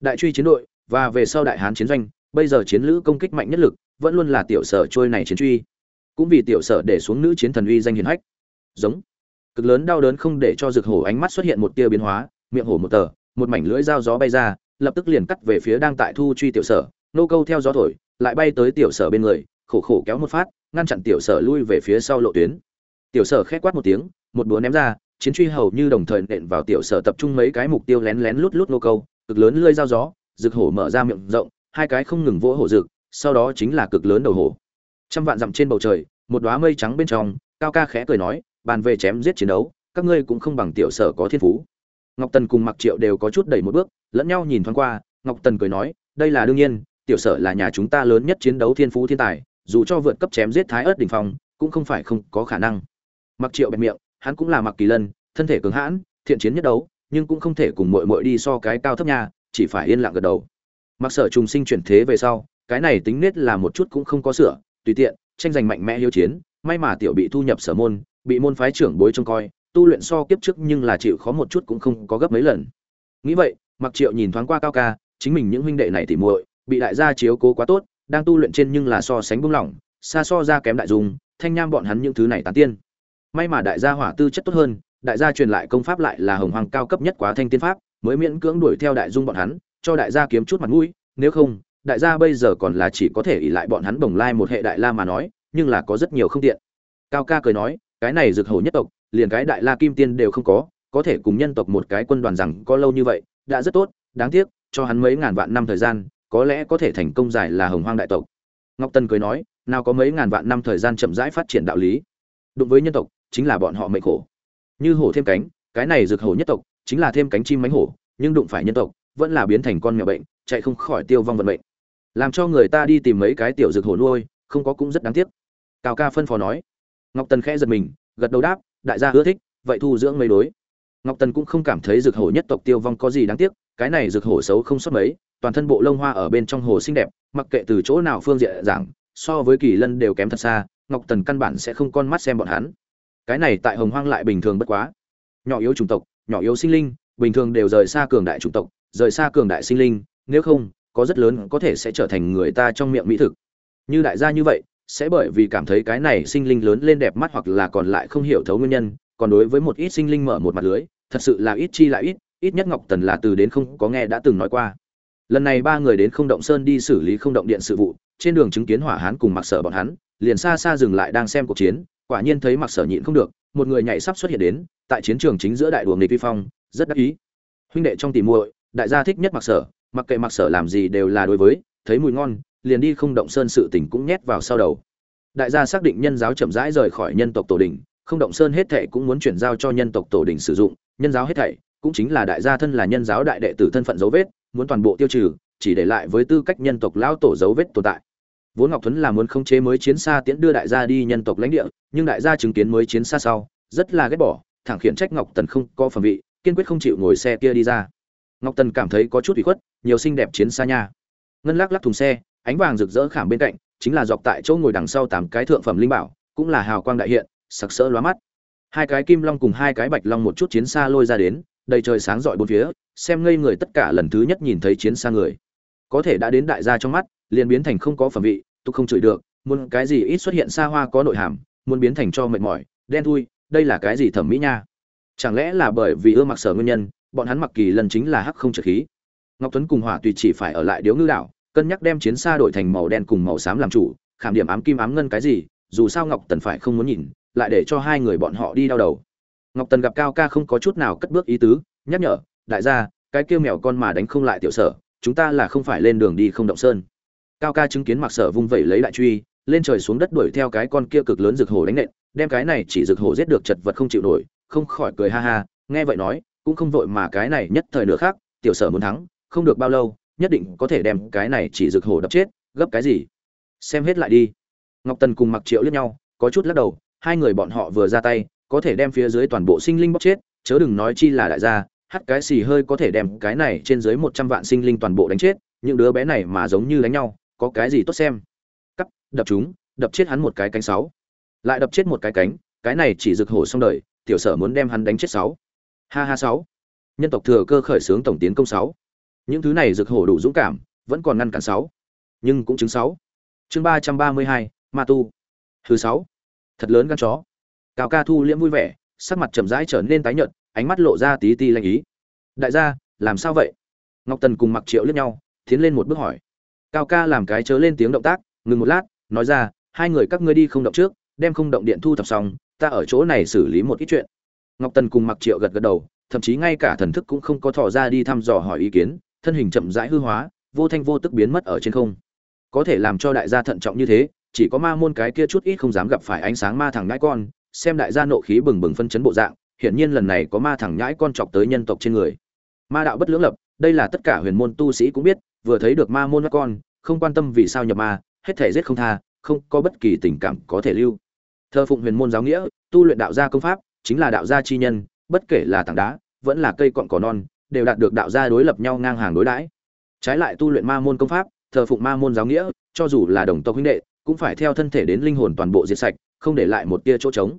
Đại truy chiến đội, và về sau đại hán chiến doanh, bây giờ chiến lữ công kích mạnh nhất lực vẫn luôn là tiểu sở trôi này chiến truy. Cũng vì tiểu sở để xuống nữ chiến thần uy danh hiền hách. Giống. Cực lớn đau đớn không để cho rực hổ ánh mắt xuất hiện một tia biến hóa, miệng hổ một tờ, một mảnh lưỡi dao gió bay ra, lập tức liền cắt về phía đang tại thu truy tiểu sở, nô câu theo gió thổi, lại bay tới tiểu sở bên người, khổ khổ kéo một phát, ngăn chặn tiểu sở lui về phía sau lộ tuyến. Tiểu sở khét quát một tiếng, một búa ném ra, chiến truy hầu như đồng thời nện vào tiểu sở tập trung mấy cái mục tiêu lén lén lút lút nô câu, cực lớn lưỡi dao gió, rực hổ mở ra miệng rộng, hai cái không ngừng vỗ hổ rực sau đó chính là cực lớn đầu hổ. Trăm vạn dặm trên bầu trời một đóa mây trắng bên trong cao ca khẽ cười nói bàn về chém giết chiến đấu các ngươi cũng không bằng tiểu sở có thiên phú. Ngọc tần cùng mặc triệu đều có chút đẩy một bước lẫn nhau nhìn thoáng qua ngọc tần cười nói đây là đương nhiên tiểu sở là nhà chúng ta lớn nhất chiến đấu thiên phú thiên tài dù cho vượt cấp chém giết thái ớt đỉnh phong cũng không phải không có khả năng. Mặc triệu bẹp miệng hắn cũng là mặc kỳ lân thân thể cứng hãn thiện chiến nhất đấu nhưng cũng không thể cùng mội mội đi so cái cao thấp nhà, chỉ phải yên lặng gật đầu. Mặc sở trùng sinh chuyển thế về sau cái này tính nết là một chút cũng không có sửa, tùy tiện, tranh giành mạnh mẽ hiếu chiến, may mà tiểu bị thu nhập sở môn, bị môn phái trưởng bối trông coi, tu luyện so kiếp trước nhưng là chịu khó một chút cũng không có gấp mấy lần. Nghĩ vậy mặc triệu nhìn thoáng qua cao ca, chính mình những huynh đệ này tỉ muội, bị đại gia chiếu cố quá tốt, đang tu luyện trên nhưng là so sánh buông lỏng, xa so ra kém đại dung thanh nham bọn hắn những thứ này tán tiên. May mà đại gia hỏa tư chất tốt hơn, đại gia truyền lại công pháp lại là hồng hoàng cao cấp nhất quá thanh tiên pháp, mới miễn cưỡng đuổi theo đại dung bọn hắn, cho đại gia kiếm chút mặt mũi, nếu không đại gia bây giờ còn là chỉ có thể ỉ lại bọn hắn bồng lai một hệ đại la mà nói, nhưng là có rất nhiều không tiện. Cao ca cười nói, cái này rực hầu nhất tộc, liền cái đại la kim tiên đều không có có thể cùng nhân tộc một cái quân đoàn rằng có lâu như vậy, đã rất tốt, đáng tiếc, cho hắn mấy ngàn vạn năm thời gian, có lẽ có thể thành công giải là hồng hoang đại tộc. Ngọc tân cười nói, nào có mấy ngàn vạn năm thời gian chậm rãi phát triển đạo lý. Đối với nhân tộc, chính là bọn họ mệnh khổ. Như hổ thêm cánh, cái này rực hổ nhất tộc, chính là thêm cánh chim mánh hổ, nhưng đụng phải nhân tộc, vẫn là biến thành con mèo bệnh, chạy không khỏi tiêu vong vận mệnh làm cho người ta đi tìm mấy cái tiểu dược hổ nuôi, không có cũng rất đáng tiếc. Cao ca phân phó nói. Ngọc tần khẽ giật mình, gật đầu đáp, đại gia ưa thích, vậy thu dưỡng mấy đối. Ngọc tần cũng không cảm thấy dược hổ nhất tộc tiêu vong có gì đáng tiếc, cái này dược hổ xấu không xuất mấy, toàn thân bộ lông hoa ở bên trong hồ xinh đẹp, mặc kệ từ chỗ nào phương diện giảng so với kỳ lân đều kém thật xa, ngọc tần căn bản sẽ không con mắt xem bọn hắn. Cái này tại hồng hoang lại bình thường bất quá. Nhỏ yếu chủng tộc, nhỏ yếu sinh linh, bình thường đều rời xa cường đại chủng tộc, rời xa cường đại sinh linh, nếu không có rất lớn có thể sẽ trở thành người ta trong miệng mỹ thực. Như đại gia như vậy, sẽ bởi vì cảm thấy cái này sinh linh lớn lên đẹp mắt hoặc là còn lại không hiểu thấu nguyên nhân, còn đối với một ít sinh linh mở một mặt lưới, thật sự là ít chi lại ít ít nhất ngọc tần là từ đến không có nghe đã từng nói qua. Lần này ba người đến không động sơn đi xử lý không động điện sự vụ, trên đường chứng kiến hỏa hán cùng mặc sở bọn hắn, liền xa xa dừng lại đang xem cuộc chiến, quả nhiên thấy mặc sở nhịn không được, một người nhảy sắp xuất hiện đến, tại chiến trường chính giữa đại đùa nghịch vi phong, rất đắc ý. Huynh đệ trong tìm muội, đại gia thích nhất mặc sở mặc kệ mặc sở làm gì đều là đối với, thấy mùi ngon, liền đi không động sơn sự tình cũng nhét vào sau đầu. Đại gia xác định nhân giáo chậm rãi rời khỏi nhân tộc tổ đình không động sơn hết thệ cũng muốn chuyển giao cho nhân tộc tổ đình sử dụng, nhân giáo hết thảy cũng chính là đại gia thân là nhân giáo đại đệ tử thân phận dấu vết, muốn toàn bộ tiêu trừ, chỉ để lại với tư cách nhân tộc lão tổ dấu vết tồn tại. Vốn ngọc thuấn là muốn khống chế mới chiến xa tiễn đưa đại gia đi nhân tộc lãnh địa, nhưng đại gia chứng kiến mới chiến xa sau, rất là ghét bỏ, thẳng khiển trách ngọc tần không có phẩm vị, kiên quyết không chịu ngồi xe kia đi ra ngọc tần cảm thấy có chút ủy khuất, nhiều xinh đẹp chiến xa nha. Ngân lắc lắc thùng xe, ánh vàng rực rỡ khảm bên cạnh, chính là dọc tại chỗ ngồi đằng sau tám cái thượng phẩm linh bảo, cũng là hào quang đại hiện, sặc sỡ lóa mắt. Hai cái kim long cùng hai cái bạch long một chút chiến xa lôi ra đến, đầy trời sáng rọi bốn phía, xem ngây người tất cả lần thứ nhất nhìn thấy chiến xa người. Có thể đã đến đại gia trong mắt, liền biến thành không có phẩm vị, tôi không chửi được, muốn cái gì ít xuất hiện xa hoa có nội hàm, muốn biến thành cho mệt mỏi, đen thui, đây là cái gì thẩm mỹ nha? Chẳng lẽ là bởi vì ưa mặc sở nguyên nhân bọn hắn mặc kỳ lần chính là hắc không trợ khí. Ngọc tuấn cùng hỏa tùy chỉ phải ở lại điếu ngư đảo, cân nhắc đem chiến xa đổi thành màu đen cùng màu xám làm chủ, khảm điểm ám kim ám ngân cái gì, dù sao ngọc tần phải không muốn nhìn, lại để cho hai người bọn họ đi đau đầu. Ngọc tần gặp cao ca không có chút nào cất bước ý tứ, nhắc nhở, đại gia, cái kêu mèo con mà đánh không lại tiểu sở, chúng ta là không phải lên đường đi không động sơn. Cao ca chứng kiến mặc sở vung vẩy lấy đại truy, lên trời xuống đất đuổi theo cái con kia cực lớn rực hổ đánh nện, đem cái này chỉ rực hổ giết được chật vật không chịu nổi, không khỏi cười ha ha, nghe vậy nói cũng không vội mà cái này nhất thời nữa khác, tiểu sở muốn thắng, không được bao lâu, nhất định có thể đem cái này chỉ rực hổ đập chết, gấp cái gì? Xem hết lại đi. Ngọc tần cùng mặc triệu liếc nhau, có chút lắc đầu, hai người bọn họ vừa ra tay, có thể đem phía dưới toàn bộ sinh linh bóc chết, chớ đừng nói chi là đại gia, hắt cái xì hơi có thể đem cái này trên dưới một trăm vạn sinh linh toàn bộ đánh chết, những đứa bé này mà giống như đánh nhau, có cái gì tốt xem? Cắt, đập chúng, đập chết hắn một cái cánh sáu. Lại đập chết một cái cánh, cái này chỉ rực hổ xong đời, tiểu sở muốn đem hắn đánh chết sáu ha ha sáu. Nhân tộc thừa cơ khởi xướng tổng tiến công sáu. Những thứ này rực hổ đủ dũng cảm, vẫn còn ngăn cản sáu. Nhưng cũng chứng sáu. Chương ba trăm ba mươi hai, ma tu. Thứ sáu. Thật lớn gan chó. Cao ca thu liễm vui vẻ, sắc mặt chậm rãi trở nên tái nhợt, ánh mắt lộ ra tí ti lanh ý. Đại gia, làm sao vậy? Ngọc tần cùng mặc triệu liếc nhau, tiến lên một bước hỏi. Cao ca làm cái chớ lên tiếng động tác, ngừng một lát, nói ra, hai người các ngươi đi không động trước, đem không động điện thu thập xong, ta ở chỗ này xử lý một ít chuyện ngọc tần cùng mặc triệu gật gật đầu, thậm chí ngay cả thần thức cũng không có thò ra đi thăm dò hỏi ý kiến, thân hình chậm rãi hư hóa, vô thanh vô tức biến mất ở trên không. Có thể làm cho đại gia thận trọng như thế, chỉ có ma môn cái kia chút ít không dám gặp phải ánh sáng ma thằng ngãi con, xem đại gia nộ khí bừng bừng phân chấn bộ dạng, hiển nhiên lần này có ma thằng nhãi con chọc tới nhân tộc trên người. Ma đạo bất lưỡng lập, đây là tất cả huyền môn tu sĩ cũng biết, vừa thấy được ma môn các con, không quan tâm vì sao nhập ma, hết thể giết không tha, không có bất kỳ tình cảm có thể lưu. Thơ phụng huyền môn giáo nghĩa, tu luyện đạo gia công pháp chính là đạo gia chi nhân, bất kể là tảng đá, vẫn là cây cọn cỏ non, đều đạt được đạo gia đối lập nhau ngang hàng đối đãi. Trái lại tu luyện ma môn công pháp, thờ phụng ma môn giáo nghĩa, cho dù là đồng tộc huynh đệ, cũng phải theo thân thể đến linh hồn toàn bộ diệt sạch, không để lại một tia chỗ trống.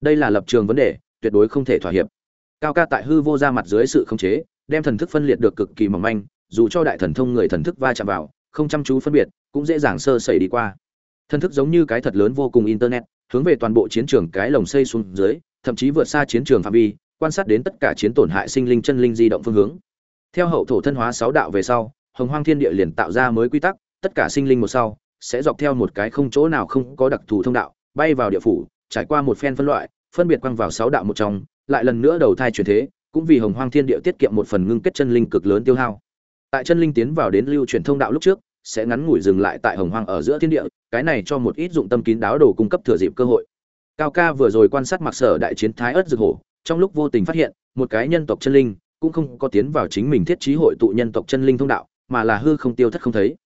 Đây là lập trường vấn đề, tuyệt đối không thể thỏa hiệp. Cao ca tại hư vô ra mặt dưới sự khống chế, đem thần thức phân liệt được cực kỳ mỏng manh, dù cho đại thần thông người thần thức va chạm vào, không chăm chú phân biệt, cũng dễ dàng sơ sẩy đi qua. Thần thức giống như cái thật lớn vô cùng internet, hướng về toàn bộ chiến trường cái lồng xây xuống dưới thậm chí vượt xa chiến trường phạm vi, quan sát đến tất cả chiến tổn hại sinh linh chân linh di động phương hướng. Theo hậu thổ thân hóa sáu đạo về sau, hồng hoang thiên địa liền tạo ra mới quy tắc, tất cả sinh linh một sau, sẽ dọc theo một cái không chỗ nào không có đặc thù thông đạo, bay vào địa phủ, trải qua một phen phân loại, phân biệt quăng vào sáu đạo một trong, lại lần nữa đầu thai chuyển thế, cũng vì hồng hoang thiên địa tiết kiệm một phần ngưng kết chân linh cực lớn tiêu hao. Tại chân linh tiến vào đến lưu truyền thông đạo lúc trước, sẽ ngắn ngủi dừng lại tại hồng hoang ở giữa thiên địa, cái này cho một ít dụng tâm kín đáo đồ cung cấp thừa dịp cơ hội cao ca vừa rồi quan sát mặc sở đại chiến thái ớt dược hổ, trong lúc vô tình phát hiện, một cái nhân tộc chân linh, cũng không có tiến vào chính mình thiết trí hội tụ nhân tộc chân linh thông đạo, mà là hư không tiêu thất không thấy.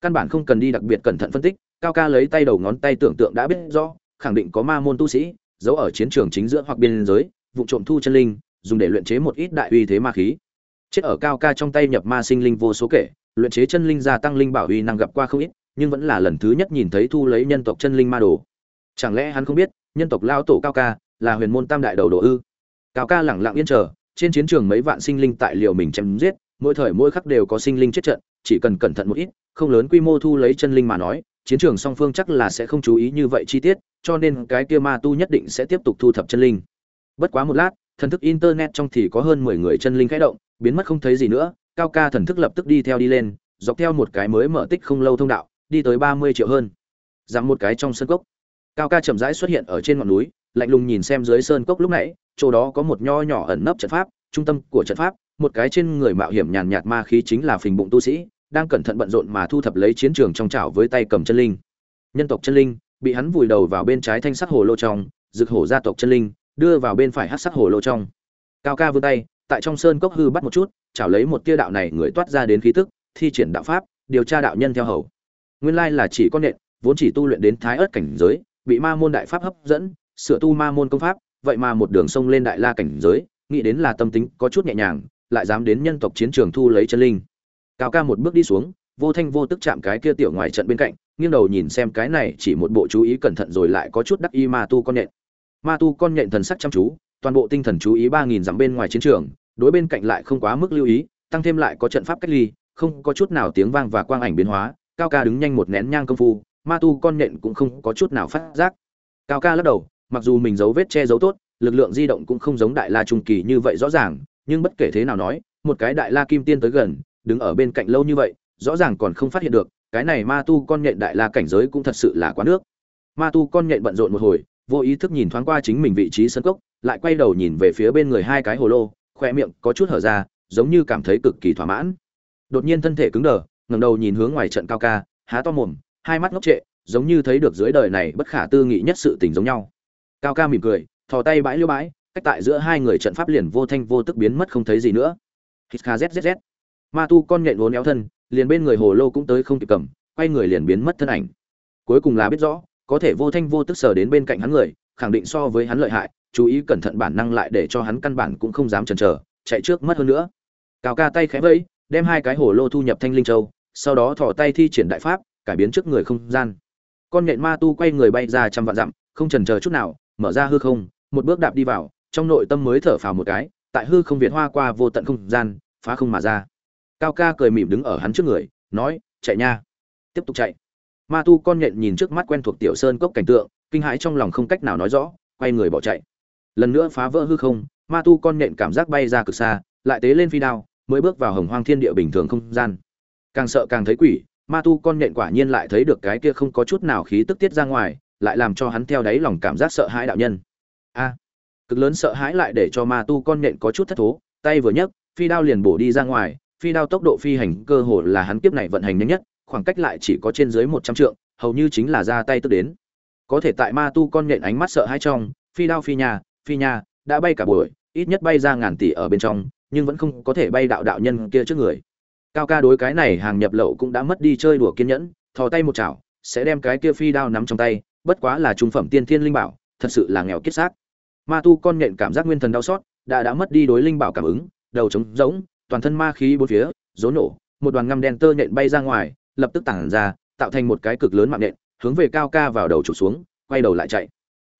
Căn bản không cần đi đặc biệt cẩn thận phân tích, cao ca lấy tay đầu ngón tay tưởng tượng đã biết rõ, khẳng định có ma môn tu sĩ, giấu ở chiến trường chính giữa hoặc biên giới, vụ trộm thu chân linh, dùng để luyện chế một ít đại uy thế ma khí. Chết ở cao ca trong tay nhập ma sinh linh vô số kể, luyện chế chân linh gia tăng linh bảo uy năng gặp qua không ít, nhưng vẫn là lần thứ nhất nhìn thấy thu lấy nhân tộc chân linh ma đồ. Chẳng lẽ hắn không biết nhân tộc lao tổ cao ca, là huyền môn tam đại đầu đồ ư. Cao ca lẳng lặng yên chờ, trên chiến trường mấy vạn sinh linh tại liều mình chém giết, mỗi thời mỗi khắc đều có sinh linh chết trận, chỉ cần cẩn thận một ít, không lớn quy mô thu lấy chân linh mà nói, chiến trường song phương chắc là sẽ không chú ý như vậy chi tiết, cho nên cái kia ma tu nhất định sẽ tiếp tục thu thập chân linh. Bất quá một lát, thần thức internet trong thì có hơn mười người chân linh khẽ động, biến mất không thấy gì nữa, cao ca thần thức lập tức đi theo đi lên, dọc theo một cái mới mở tích không lâu thông đạo, đi tới ba mươi triệu hơn. Giảm một cái trong sân cốc cao ca chậm rãi xuất hiện ở trên ngọn núi, lạnh lùng nhìn xem dưới sơn cốc lúc nãy, chỗ đó có một nho nhỏ ẩn nấp trận pháp, trung tâm của trận pháp, một cái trên người mạo hiểm nhàn nhạt ma khí chính là phình bụng tu sĩ, đang cẩn thận bận rộn mà thu thập lấy chiến trường trong chảo với tay cầm chân linh. Nhân tộc chân linh, bị hắn vùi đầu vào bên trái thanh sắc hồ lô trong, rực hổ gia tộc chân linh, đưa vào bên phải hát sắc hồ lô trong. Cao ca vươn tay, tại trong sơn cốc hư bắt một chút, chảo lấy một tia đạo này người toát ra đến khí tức, thi triển đạo pháp, điều tra đạo nhân theo hầu. Nguyên lai là chỉ con nện, vốn chỉ tu luyện đến thái ớt cảnh giới bị ma môn đại pháp hấp dẫn, sửa tu ma môn công pháp, vậy mà một đường sông lên đại la cảnh giới, nghĩ đến là tâm tính có chút nhẹ nhàng, lại dám đến nhân tộc chiến trường thu lấy chân linh. Cao ca một bước đi xuống, vô thanh vô tức chạm cái kia tiểu ngoài trận bên cạnh, nghiêng đầu nhìn xem cái này chỉ một bộ chú ý cẩn thận rồi lại có chút đắc y ma tu con nhện. Ma tu con nhện thần sắc chăm chú, toàn bộ tinh thần chú ý ba nghìn dặm bên ngoài chiến trường, đối bên cạnh lại không quá mức lưu ý, tăng thêm lại có trận pháp cách ly, không có chút nào tiếng vang và quang ảnh biến hóa, cao ca đứng nhanh một nén nhang công phu ma tu con Nện cũng không có chút nào phát giác. Cao ca lắc đầu, mặc dù mình giấu vết che giấu tốt, lực lượng di động cũng không giống đại la trung kỳ như vậy rõ ràng, nhưng bất kể thế nào nói, một cái đại la kim tiên tới gần, đứng ở bên cạnh lâu như vậy, rõ ràng còn không phát hiện được, cái này ma tu con nhện đại la cảnh giới cũng thật sự là quá nước. Ma tu con nhện bận rộn một hồi, vô ý thức nhìn thoáng qua chính mình vị trí sân cốc, lại quay đầu nhìn về phía bên người hai cái hồ lô, khoe miệng có chút hở ra, giống như cảm thấy cực kỳ thỏa mãn. Đột nhiên thân thể cứng đờ, ngẩng đầu nhìn hướng ngoài trận cao ca, há to mồm hai mắt ngốc trệ, giống như thấy được dưới đời này bất khả tư nghị nhất sự tình giống nhau. Cao ca mỉm cười, thò tay bãi liêu bãi, cách tại giữa hai người trận pháp liền vô thanh vô tức biến mất không thấy gì nữa. Hít kha zzz ma tu con nhện vốn éo thân, liền bên người hồ lô cũng tới không kịp cầm, quay người liền biến mất thân ảnh. Cuối cùng là biết rõ, có thể vô thanh vô tức sờ đến bên cạnh hắn người, khẳng định so với hắn lợi hại, chú ý cẩn thận bản năng lại để cho hắn căn bản cũng không dám chần chờ, chạy trước mất hơn nữa. Cao ca tay khẽ vẫy, đem hai cái hồ lô thu nhập thanh linh châu, sau đó thò tay thi triển đại pháp cải biến trước người không gian. Con nhện ma tu quay người bay ra trăm vạn dặm, không chần chờ chút nào, mở ra hư không, một bước đạp đi vào, trong nội tâm mới thở phào một cái, tại hư không việt hoa qua vô tận không gian, phá không mà ra. Cao ca cười mỉm đứng ở hắn trước người, nói, chạy nha. Tiếp tục chạy. Ma tu con nhện nhìn trước mắt quen thuộc tiểu sơn cốc cảnh tượng, kinh hãi trong lòng không cách nào nói rõ, quay người bỏ chạy. Lần nữa phá vỡ hư không, ma tu con nhện cảm giác bay ra cực xa, lại tế lên phi đao, mới bước vào hồng hoang thiên địa bình thường không gian. Càng sợ càng thấy quỷ ma tu con Nện quả nhiên lại thấy được cái kia không có chút nào khí tức tiết ra ngoài, lại làm cho hắn theo đáy lòng cảm giác sợ hãi đạo nhân. A, cực lớn sợ hãi lại để cho ma tu con Nện có chút thất thố, tay vừa nhấc, phi đao liền bổ đi ra ngoài, phi đao tốc độ phi hành cơ hồ là hắn kiếp này vận hành nhanh nhất, khoảng cách lại chỉ có trên dưới một trăm trượng, hầu như chính là ra tay tức đến. Có thể tại ma tu con Nện ánh mắt sợ hãi trong, phi đao phi nhà phi nhà, đã bay cả buổi, ít nhất bay ra ngàn tỷ ở bên trong, nhưng vẫn không có thể bay đạo đạo nhân kia trước người cao ca đối cái này hàng nhập lậu cũng đã mất đi chơi đùa kiên nhẫn, thò tay một chảo, sẽ đem cái kia phi đao nắm trong tay, bất quá là trung phẩm tiên thiên linh bảo, thật sự là nghèo kiết xác. Ma tu con nhện cảm giác nguyên thần đau xót, đã đã mất đi đối linh bảo cảm ứng, đầu trống rỗng, toàn thân ma khí bốn phía, rốn nổ, một đoàn ngăm đen tơ nhện bay ra ngoài, lập tức tản ra, tạo thành một cái cực lớn mạng nhện, hướng về cao ca vào đầu trục xuống, quay đầu lại chạy.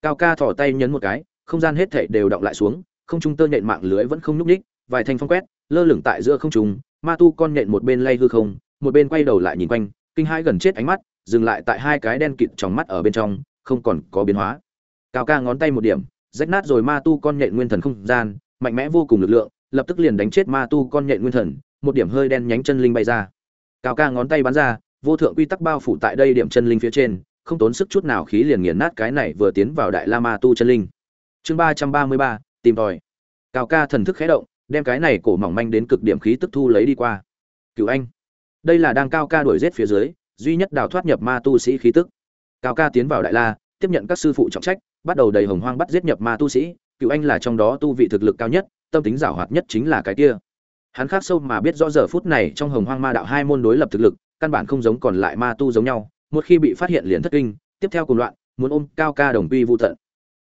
Cao ca thò tay nhấn một cái, không gian hết thảy đều động lại xuống, không trung tơ nhện mạng lưới vẫn không nhúc nhích, vài thanh phong quét, lơ lửng tại giữa không trung ma tu con nhện một bên lay hư không, một bên quay đầu lại nhìn quanh, kinh hãi gần chết ánh mắt, dừng lại tại hai cái đen kịt trong mắt ở bên trong, không còn có biến hóa. Cao ca ngón tay một điểm, rách nát rồi ma tu con nhện nguyên thần không gian, mạnh mẽ vô cùng lực lượng, lập tức liền đánh chết ma tu con nhện nguyên thần, một điểm hơi đen nhánh chân linh bay ra. Cao ca ngón tay bắn ra, vô thượng quy tắc bao phủ tại đây điểm chân linh phía trên, không tốn sức chút nào khí liền nghiền nát cái này vừa tiến vào đại la ma tu chân linh. Chương ba trăm ba mươi ba, tìm tòi. Cao ca thần thức khé động đem cái này cổ mỏng manh đến cực điểm khí tức thu lấy đi qua. Cựu anh, đây là đang cao ca đuổi giết phía dưới, duy nhất đào thoát nhập ma tu sĩ khí tức. Cao ca tiến vào đại la, tiếp nhận các sư phụ trọng trách, bắt đầu đầy hồng hoang bắt giết nhập ma tu sĩ. Cựu anh là trong đó tu vị thực lực cao nhất, tâm tính giảo hoạt nhất chính là cái kia. Hắn khác sâu mà biết rõ giờ phút này trong hồng hoang ma đạo hai môn đối lập thực lực, căn bản không giống còn lại ma tu giống nhau, một khi bị phát hiện liền thất kinh, tiếp theo cùng loạn, muốn ôm cao ca đồng quy vô tận.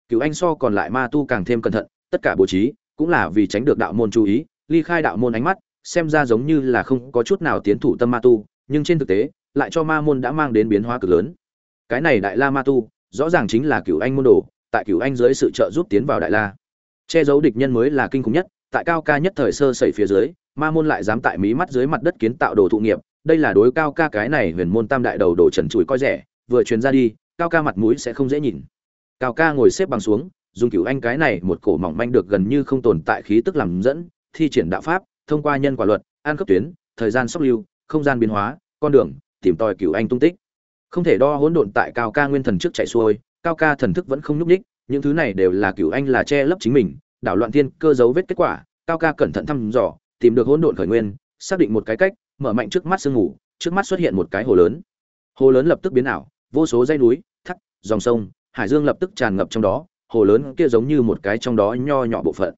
Cựu anh so còn lại ma tu càng thêm cẩn thận, tất cả bố trí cũng là vì tránh được đạo môn chú ý, ly khai đạo môn ánh mắt, xem ra giống như là không có chút nào tiến thủ tâm ma tu, nhưng trên thực tế, lại cho ma môn đã mang đến biến hóa cực lớn. Cái này đại la ma tu, rõ ràng chính là cửu anh môn đồ, tại cửu anh dưới sự trợ giúp tiến vào đại la. Che giấu địch nhân mới là kinh khủng nhất, tại cao ca nhất thời sơ sẩy phía dưới, ma môn lại dám tại mí mắt dưới mặt đất kiến tạo đồ thụ nghiệp, đây là đối cao ca cái này huyền môn tam đại đầu đồ trần trụi coi rẻ, vừa truyền ra đi, cao ca mặt mũi sẽ không dễ nhìn. Cao ca ngồi xếp bằng xuống dùng cửu anh cái này một cổ mỏng manh được gần như không tồn tại khí tức làm dẫn, thi triển đạo pháp, thông qua nhân quả luật an cấp tuyến, thời gian sóc lưu, không gian biến hóa, con đường, tìm tòi cửu anh tung tích. Không thể đo hỗn độn tại cao ca nguyên thần trước chạy xuôi, cao ca thần thức vẫn không nhúc ních những thứ này đều là cửu anh là che lấp chính mình, đảo loạn thiên cơ dấu vết kết quả, cao ca cẩn thận thăm dò, tìm được hỗn độn khởi nguyên, xác định một cái cách, mở mạnh trước mắt sương ngủ trước mắt xuất hiện một cái hồ lớn. Hồ lớn lập tức biến ảo, vô số dây núi, thác, dòng sông, hải dương lập tức tràn ngập trong đó hồ lớn kia giống như một cái trong đó nho nhỏ bộ phận.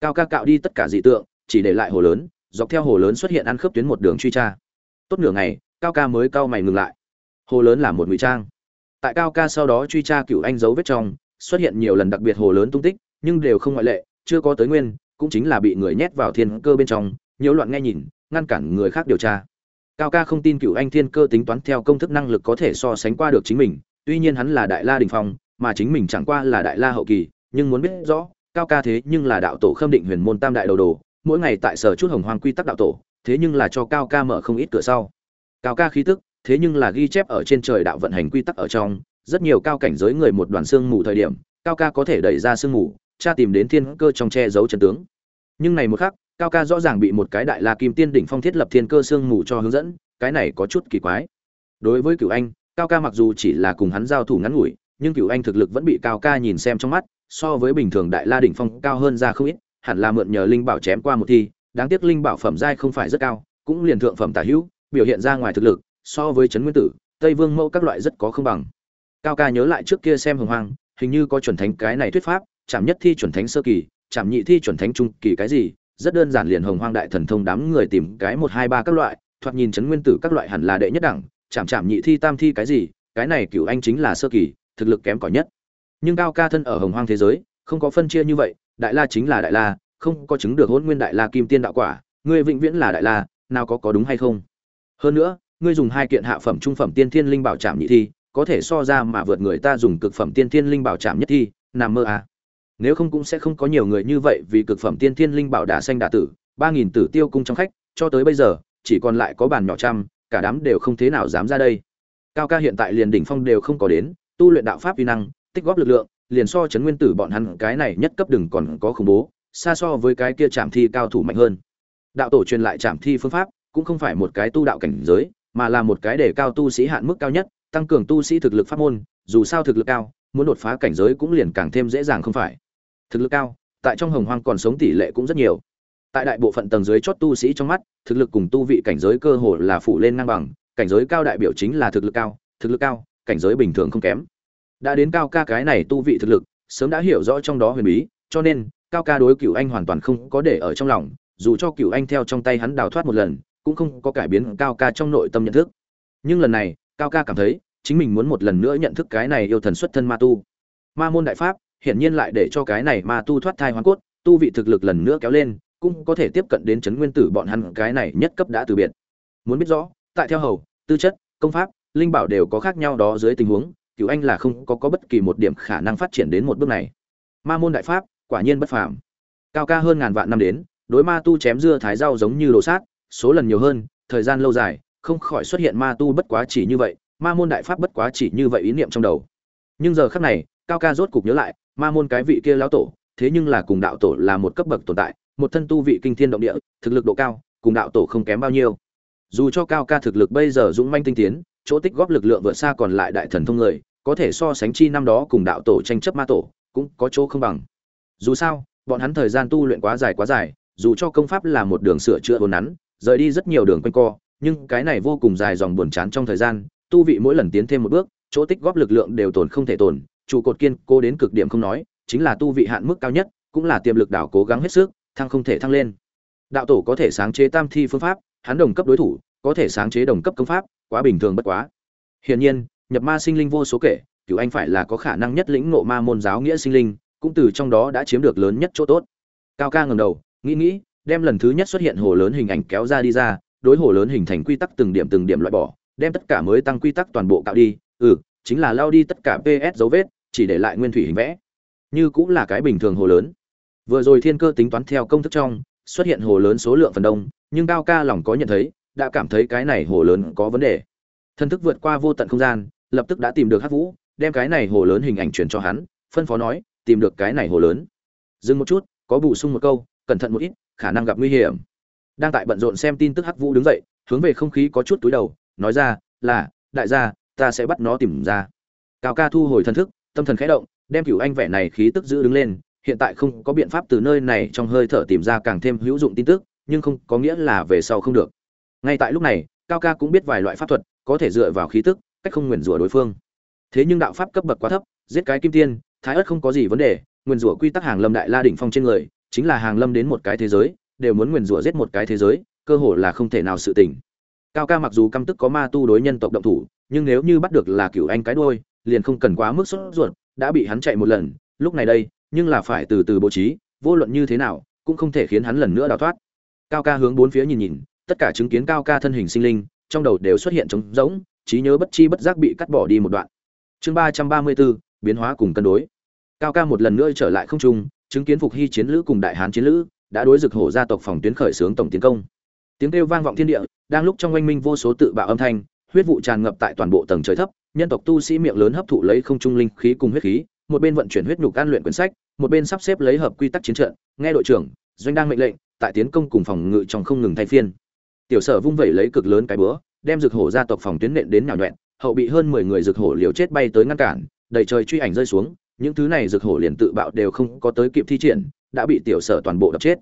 Cao ca cạo đi tất cả dị tượng, chỉ để lại hồ lớn, dọc theo hồ lớn xuất hiện ăn khớp tuyến một đường truy tra. Tốt nửa ngày, cao ca mới cao mày ngừng lại. Hồ lớn là một ngụy trang. Tại cao ca sau đó truy tra cựu anh dấu vết trong, xuất hiện nhiều lần đặc biệt hồ lớn tung tích, nhưng đều không ngoại lệ, chưa có tới nguyên, cũng chính là bị người nhét vào thiên cơ bên trong, nhiễu loạn nghe nhìn, ngăn cản người khác điều tra. Cao ca không tin cựu anh thiên cơ tính toán theo công thức năng lực có thể so sánh qua được chính mình, tuy nhiên hắn là đại la đình phong mà chính mình chẳng qua là đại la hậu kỳ, nhưng muốn biết rõ, cao ca thế nhưng là đạo tổ khâm định huyền môn tam đại đầu đồ, mỗi ngày tại sở chút hồng hoang quy tắc đạo tổ, thế nhưng là cho cao ca mở không ít cửa sau. Cao ca khí tức, thế nhưng là ghi chép ở trên trời đạo vận hành quy tắc ở trong, rất nhiều cao cảnh giới người một đoàn xương mù thời điểm, cao ca có thể đẩy ra xương mù, tra tìm đến thiên cơ trong che giấu chân tướng. Nhưng này một khắc, cao ca rõ ràng bị một cái đại la kim tiên đỉnh phong thiết lập thiên cơ xương mù cho hướng dẫn, cái này có chút kỳ quái. Đối với cửu anh, cao ca mặc dù chỉ là cùng hắn giao thủ ngắn ngủi nhưng cửu anh thực lực vẫn bị cao ca nhìn xem trong mắt, so với bình thường đại la đỉnh phong cao hơn ra không ít, hẳn là mượn nhờ linh bảo chém qua một thi, đáng tiếc linh bảo phẩm giai không phải rất cao, cũng liền thượng phẩm tả hữu, biểu hiện ra ngoài thực lực, so với trấn nguyên tử, tây vương mẫu các loại rất có không bằng. Cao ca nhớ lại trước kia xem hồng hoang, hình như có chuẩn thánh cái này thuyết pháp, chạm nhất thi chuẩn thánh sơ kỳ, chạm nhị thi chuẩn thánh trung kỳ cái gì, rất đơn giản liền hồng hoang đại thần thông đám người tìm cái một, hai, ba các loại, thoạt nhìn trấn nguyên tử các loại hẳn là đệ nhất đẳng, chạm chạm nhị thi tam thi cái gì, cái này cửu anh chính là sơ kỳ thực lực kém cỏi nhất. Nhưng cao ca thân ở hồng hoang thế giới, không có phân chia như vậy, đại la chính là đại la, không có chứng được hôn nguyên đại la kim tiên đạo quả, ngươi vĩnh viễn là đại la, nào có có đúng hay không? Hơn nữa, ngươi dùng hai kiện hạ phẩm trung phẩm tiên thiên linh bảo trảm nhị thi, có thể so ra mà vượt người ta dùng cực phẩm tiên thiên linh bảo trảm nhất thi, nằm mơ à? Nếu không cũng sẽ không có nhiều người như vậy vì cực phẩm tiên thiên linh bảo đả xanh đả tử, ba nghìn tử tiêu cung trong khách, cho tới bây giờ, chỉ còn lại có bàn nhỏ trăm, cả đám đều không thế nào dám ra đây. Cao ca hiện tại liền đỉnh phong đều không có đến tu luyện đạo pháp vi năng, tích góp lực lượng, liền so chấn nguyên tử bọn hắn cái này nhất cấp đừng còn có khủng bố, xa so với cái kia chạm thi cao thủ mạnh hơn. Đạo tổ truyền lại chạm thi phương pháp, cũng không phải một cái tu đạo cảnh giới, mà là một cái để cao tu sĩ hạn mức cao nhất, tăng cường tu sĩ thực lực pháp môn, dù sao thực lực cao, muốn đột phá cảnh giới cũng liền càng thêm dễ dàng không phải. Thực lực cao, tại trong hồng hoang còn sống tỷ lệ cũng rất nhiều. Tại đại bộ phận tầng dưới chót tu sĩ trong mắt, thực lực cùng tu vị cảnh giới cơ hồ là phủ lên ngang bằng, cảnh giới cao đại biểu chính là thực lực cao, thực lực cao cảnh giới bình thường không kém. Đã đến cao ca cái này tu vị thực lực, sớm đã hiểu rõ trong đó huyền bí, cho nên, cao ca đối cựu anh hoàn toàn không có để ở trong lòng, dù cho cựu anh theo trong tay hắn đào thoát một lần, cũng không có cải biến cao ca trong nội tâm nhận thức. Nhưng lần này, cao ca cảm thấy, chính mình muốn một lần nữa nhận thức cái này yêu thần xuất thân ma tu. Ma môn đại pháp, hiển nhiên lại để cho cái này ma tu thoát thai hoàn cốt, tu vị thực lực lần nữa kéo lên, cũng có thể tiếp cận đến chấn nguyên tử bọn hắn cái này nhất cấp đã từ biệt. Muốn biết rõ, tại theo hầu, tư chất, công pháp linh bảo đều có khác nhau đó dưới tình huống cựu anh là không có, có bất kỳ một điểm khả năng phát triển đến một bước này. Ma môn đại pháp quả nhiên bất phàm. Cao ca hơn ngàn vạn năm đến đối ma tu chém dưa thái rau giống như đồ sát số lần nhiều hơn thời gian lâu dài không khỏi xuất hiện ma tu bất quá chỉ như vậy ma môn đại pháp bất quá chỉ như vậy ý niệm trong đầu. Nhưng giờ khắc này cao ca rốt cục nhớ lại ma môn cái vị kia lão tổ thế nhưng là cùng đạo tổ là một cấp bậc tồn tại một thân tu vị kinh thiên động địa thực lực độ cao cùng đạo tổ không kém bao nhiêu. Dù cho cao ca thực lực bây giờ dũng manh tinh tiến chỗ tích góp lực lượng vượt xa còn lại đại thần thông người, có thể so sánh chi năm đó cùng đạo tổ tranh chấp ma tổ, cũng có chỗ không bằng. Dù sao, bọn hắn thời gian tu luyện quá dài quá dài, dù cho công pháp là một đường sửa chữa vốn nắn, rời đi rất nhiều đường quanh co, nhưng cái này vô cùng dài dòng buồn chán trong thời gian, tu vị mỗi lần tiến thêm một bước, chỗ tích góp lực lượng đều tồn không thể tồn, trụ cột kiên cố đến cực điểm không nói, chính là tu vị hạn mức cao nhất, cũng là tiềm lực đảo cố gắng hết sức, thăng không thể thăng lên. Đạo tổ có thể sáng chế tam thi phương pháp, hắn đồng cấp đối thủ, có thể sáng chế đồng cấp công pháp quá bình thường bất quá. Hiển nhiên, nhập ma sinh linh vô số kể, cửu anh phải là có khả năng nhất lĩnh ngộ ma môn giáo nghĩa sinh linh, cũng từ trong đó đã chiếm được lớn nhất chỗ tốt. Cao ca ngẩng đầu, nghĩ nghĩ, đem lần thứ nhất xuất hiện hồ lớn hình ảnh kéo ra đi ra, đối hồ lớn hình thành quy tắc từng điểm từng điểm loại bỏ, đem tất cả mới tăng quy tắc toàn bộ cạo đi ừ chính là lao đi tất cả ps dấu vết, chỉ để lại nguyên thủy hình vẽ. Như cũng là cái bình thường hồ lớn. Vừa rồi thiên cơ tính toán theo công thức trong, xuất hiện hồ lớn số lượng phần đông, nhưng cao ca lòng có nhận thấy đã cảm thấy cái này hồ lớn có vấn đề. Thân thức vượt qua vô tận không gian, lập tức đã tìm được hát vũ, đem cái này hồ lớn hình ảnh truyền cho hắn, phân phó nói, tìm được cái này hồ lớn. Dừng một chút, có bổ sung một câu, cẩn thận một ít, khả năng gặp nguy hiểm. Đang tại bận rộn xem tin tức hắc vũ đứng dậy, hướng về không khí có chút túi đầu, nói ra, là, đại gia, ta sẽ bắt nó tìm ra. Cao ca thu hồi thần thức, tâm thần khẽ động, đem cửu anh vẻ này khí tức giữ đứng lên, hiện tại không có biện pháp từ nơi này trong hơi thở tìm ra càng thêm hữu dụng tin tức, nhưng không có nghĩa là về sau không được ngay tại lúc này cao ca cũng biết vài loại pháp thuật có thể dựa vào khí tức cách không nguyền rủa đối phương. Thế nhưng đạo pháp cấp bậc quá thấp giết cái kim tiên thái ớt không có gì vấn đề nguyền rủa quy tắc hàng lâm đại la đỉnh phong trên người chính là hàng lâm đến một cái thế giới đều muốn nguyền rủa giết một cái thế giới cơ hội là không thể nào sự tình. Cao ca mặc dù căm tức có ma tu đối nhân tộc động thủ nhưng nếu như bắt được là cửu anh cái đôi, liền không cần quá mức sốt ruột đã bị hắn chạy một lần lúc này đây nhưng là phải từ từ bố trí vô luận như thế nào cũng không thể khiến hắn lần nữa đào thoát. Cao ca hướng bốn phía nhìn nhìn tất cả chứng kiến cao ca thân hình sinh linh, trong đầu đều xuất hiện trống rỗng, trí nhớ bất chi bất giác bị cắt bỏ đi một đoạn. Chương ba trăm ba mươi bốn, biến hóa cùng cân đối. Cao ca một lần nữa trở lại không trung, chứng kiến phục hy chiến lữ cùng đại hán chiến lữ, đã đối dực hổ gia tộc phòng tuyến khởi xướng tổng tiến công. Tiếng kêu vang vọng thiên địa, đang lúc trong oanh minh vô số tự bạo âm thanh, huyết vụ tràn ngập tại toàn bộ tầng trời thấp, nhân tộc tu sĩ miệng lớn hấp thụ lấy không trung linh khí cùng huyết khí, một bên vận chuyển huyết nhục an luyện quyển sách, một bên sắp xếp lấy hợp quy tắc chiến trận, nghe đội trưởng, doanh đang mệnh lệnh, tại tiến công cùng phòng ngự trong không ngừng thay phiên tiểu sở vung vẩy lấy cực lớn cái búa, đem rực hổ gia tộc phòng tuyến nện đến nhào nhuẹn hậu bị hơn mười người rực hổ liều chết bay tới ngăn cản, đầy trời truy ảnh rơi xuống, những thứ này rực hổ liền tự bạo đều không có tới kịp thi triển, đã bị tiểu sở toàn bộ đập chết.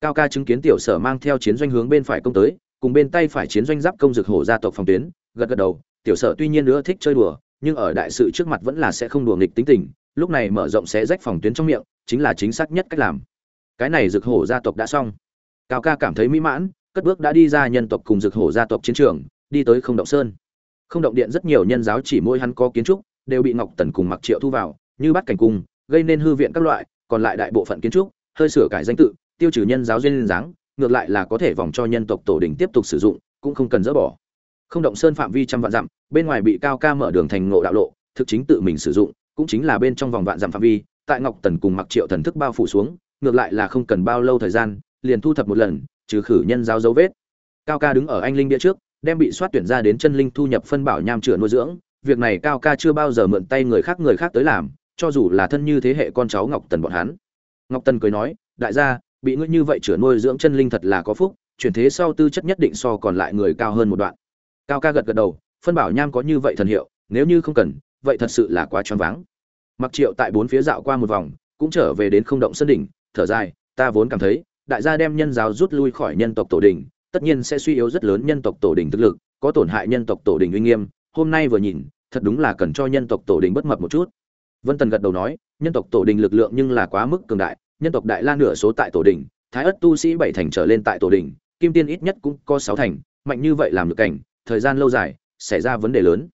Cao ca chứng kiến tiểu sở mang theo chiến doanh hướng bên phải công tới, cùng bên tay phải chiến doanh giáp công rực hổ gia tộc phòng tuyến, gật gật đầu, tiểu sở tuy nhiên nữa thích chơi đùa, nhưng ở đại sự trước mặt vẫn là sẽ không đùa nghịch tính tình, lúc này mở rộng sẽ rách phòng tuyến trong miệng, chính là chính xác nhất cách làm. Cái này rực hổ gia tộc đã xong. Cao ca cảm thấy mỹ mãn cất bước đã đi ra nhân tộc cùng rực hổ gia tộc chiến trường, đi tới không động sơn. Không động điện rất nhiều nhân giáo chỉ mỗi hắn có kiến trúc, đều bị ngọc tần cùng mặc triệu thu vào, như bắt cảnh cung, gây nên hư viện các loại, còn lại đại bộ phận kiến trúc, hơi sửa cải danh tự, tiêu trừ nhân giáo duyên dáng, ngược lại là có thể vòng cho nhân tộc tổ đình tiếp tục sử dụng, cũng không cần dỡ bỏ. Không động sơn phạm vi trăm vạn dặm, bên ngoài bị cao ca mở đường thành ngộ đạo lộ, thực chính tự mình sử dụng, cũng chính là bên trong vòng vạn dặm phạm vi, tại ngọc tần cùng mặc triệu thần thức bao phủ xuống, ngược lại là không cần bao lâu thời gian, liền thu thập một lần trừ khử nhân giáo dấu vết. Cao ca đứng ở anh linh bia trước, đem bị soát tuyển ra đến chân linh thu nhập phân bảo nham chữa nuôi dưỡng. Việc này cao ca chưa bao giờ mượn tay người khác người khác tới làm, cho dù là thân như thế hệ con cháu ngọc tần bọn hắn. Ngọc tần cười nói, đại gia, bị ngươi như vậy chữa nuôi dưỡng chân linh thật là có phúc, chuyển thế sau tư chất nhất định so còn lại người cao hơn một đoạn. Cao ca gật gật đầu, phân bảo nham có như vậy thần hiệu, nếu như không cần, vậy thật sự là quá choáng váng. Mặc triệu tại bốn phía dạo qua một vòng, cũng trở về đến không động sân đỉnh, thở dài, ta vốn cảm thấy đại gia đem nhân giáo rút lui khỏi nhân tộc tổ đình, tất nhiên sẽ suy yếu rất lớn nhân tộc tổ đình thực lực, có tổn hại nhân tộc tổ đình uy nghiêm. Hôm nay vừa nhìn, thật đúng là cần cho nhân tộc tổ đình bất mập một chút. Vân tần gật đầu nói, nhân tộc tổ đình lực lượng nhưng là quá mức cường đại, nhân tộc đại la nửa số tại tổ đình, thái ất tu sĩ bảy thành trở lên tại tổ đình, kim tiên ít nhất cũng có sáu thành, mạnh như vậy làm được cảnh, thời gian lâu dài, xảy ra vấn đề lớn.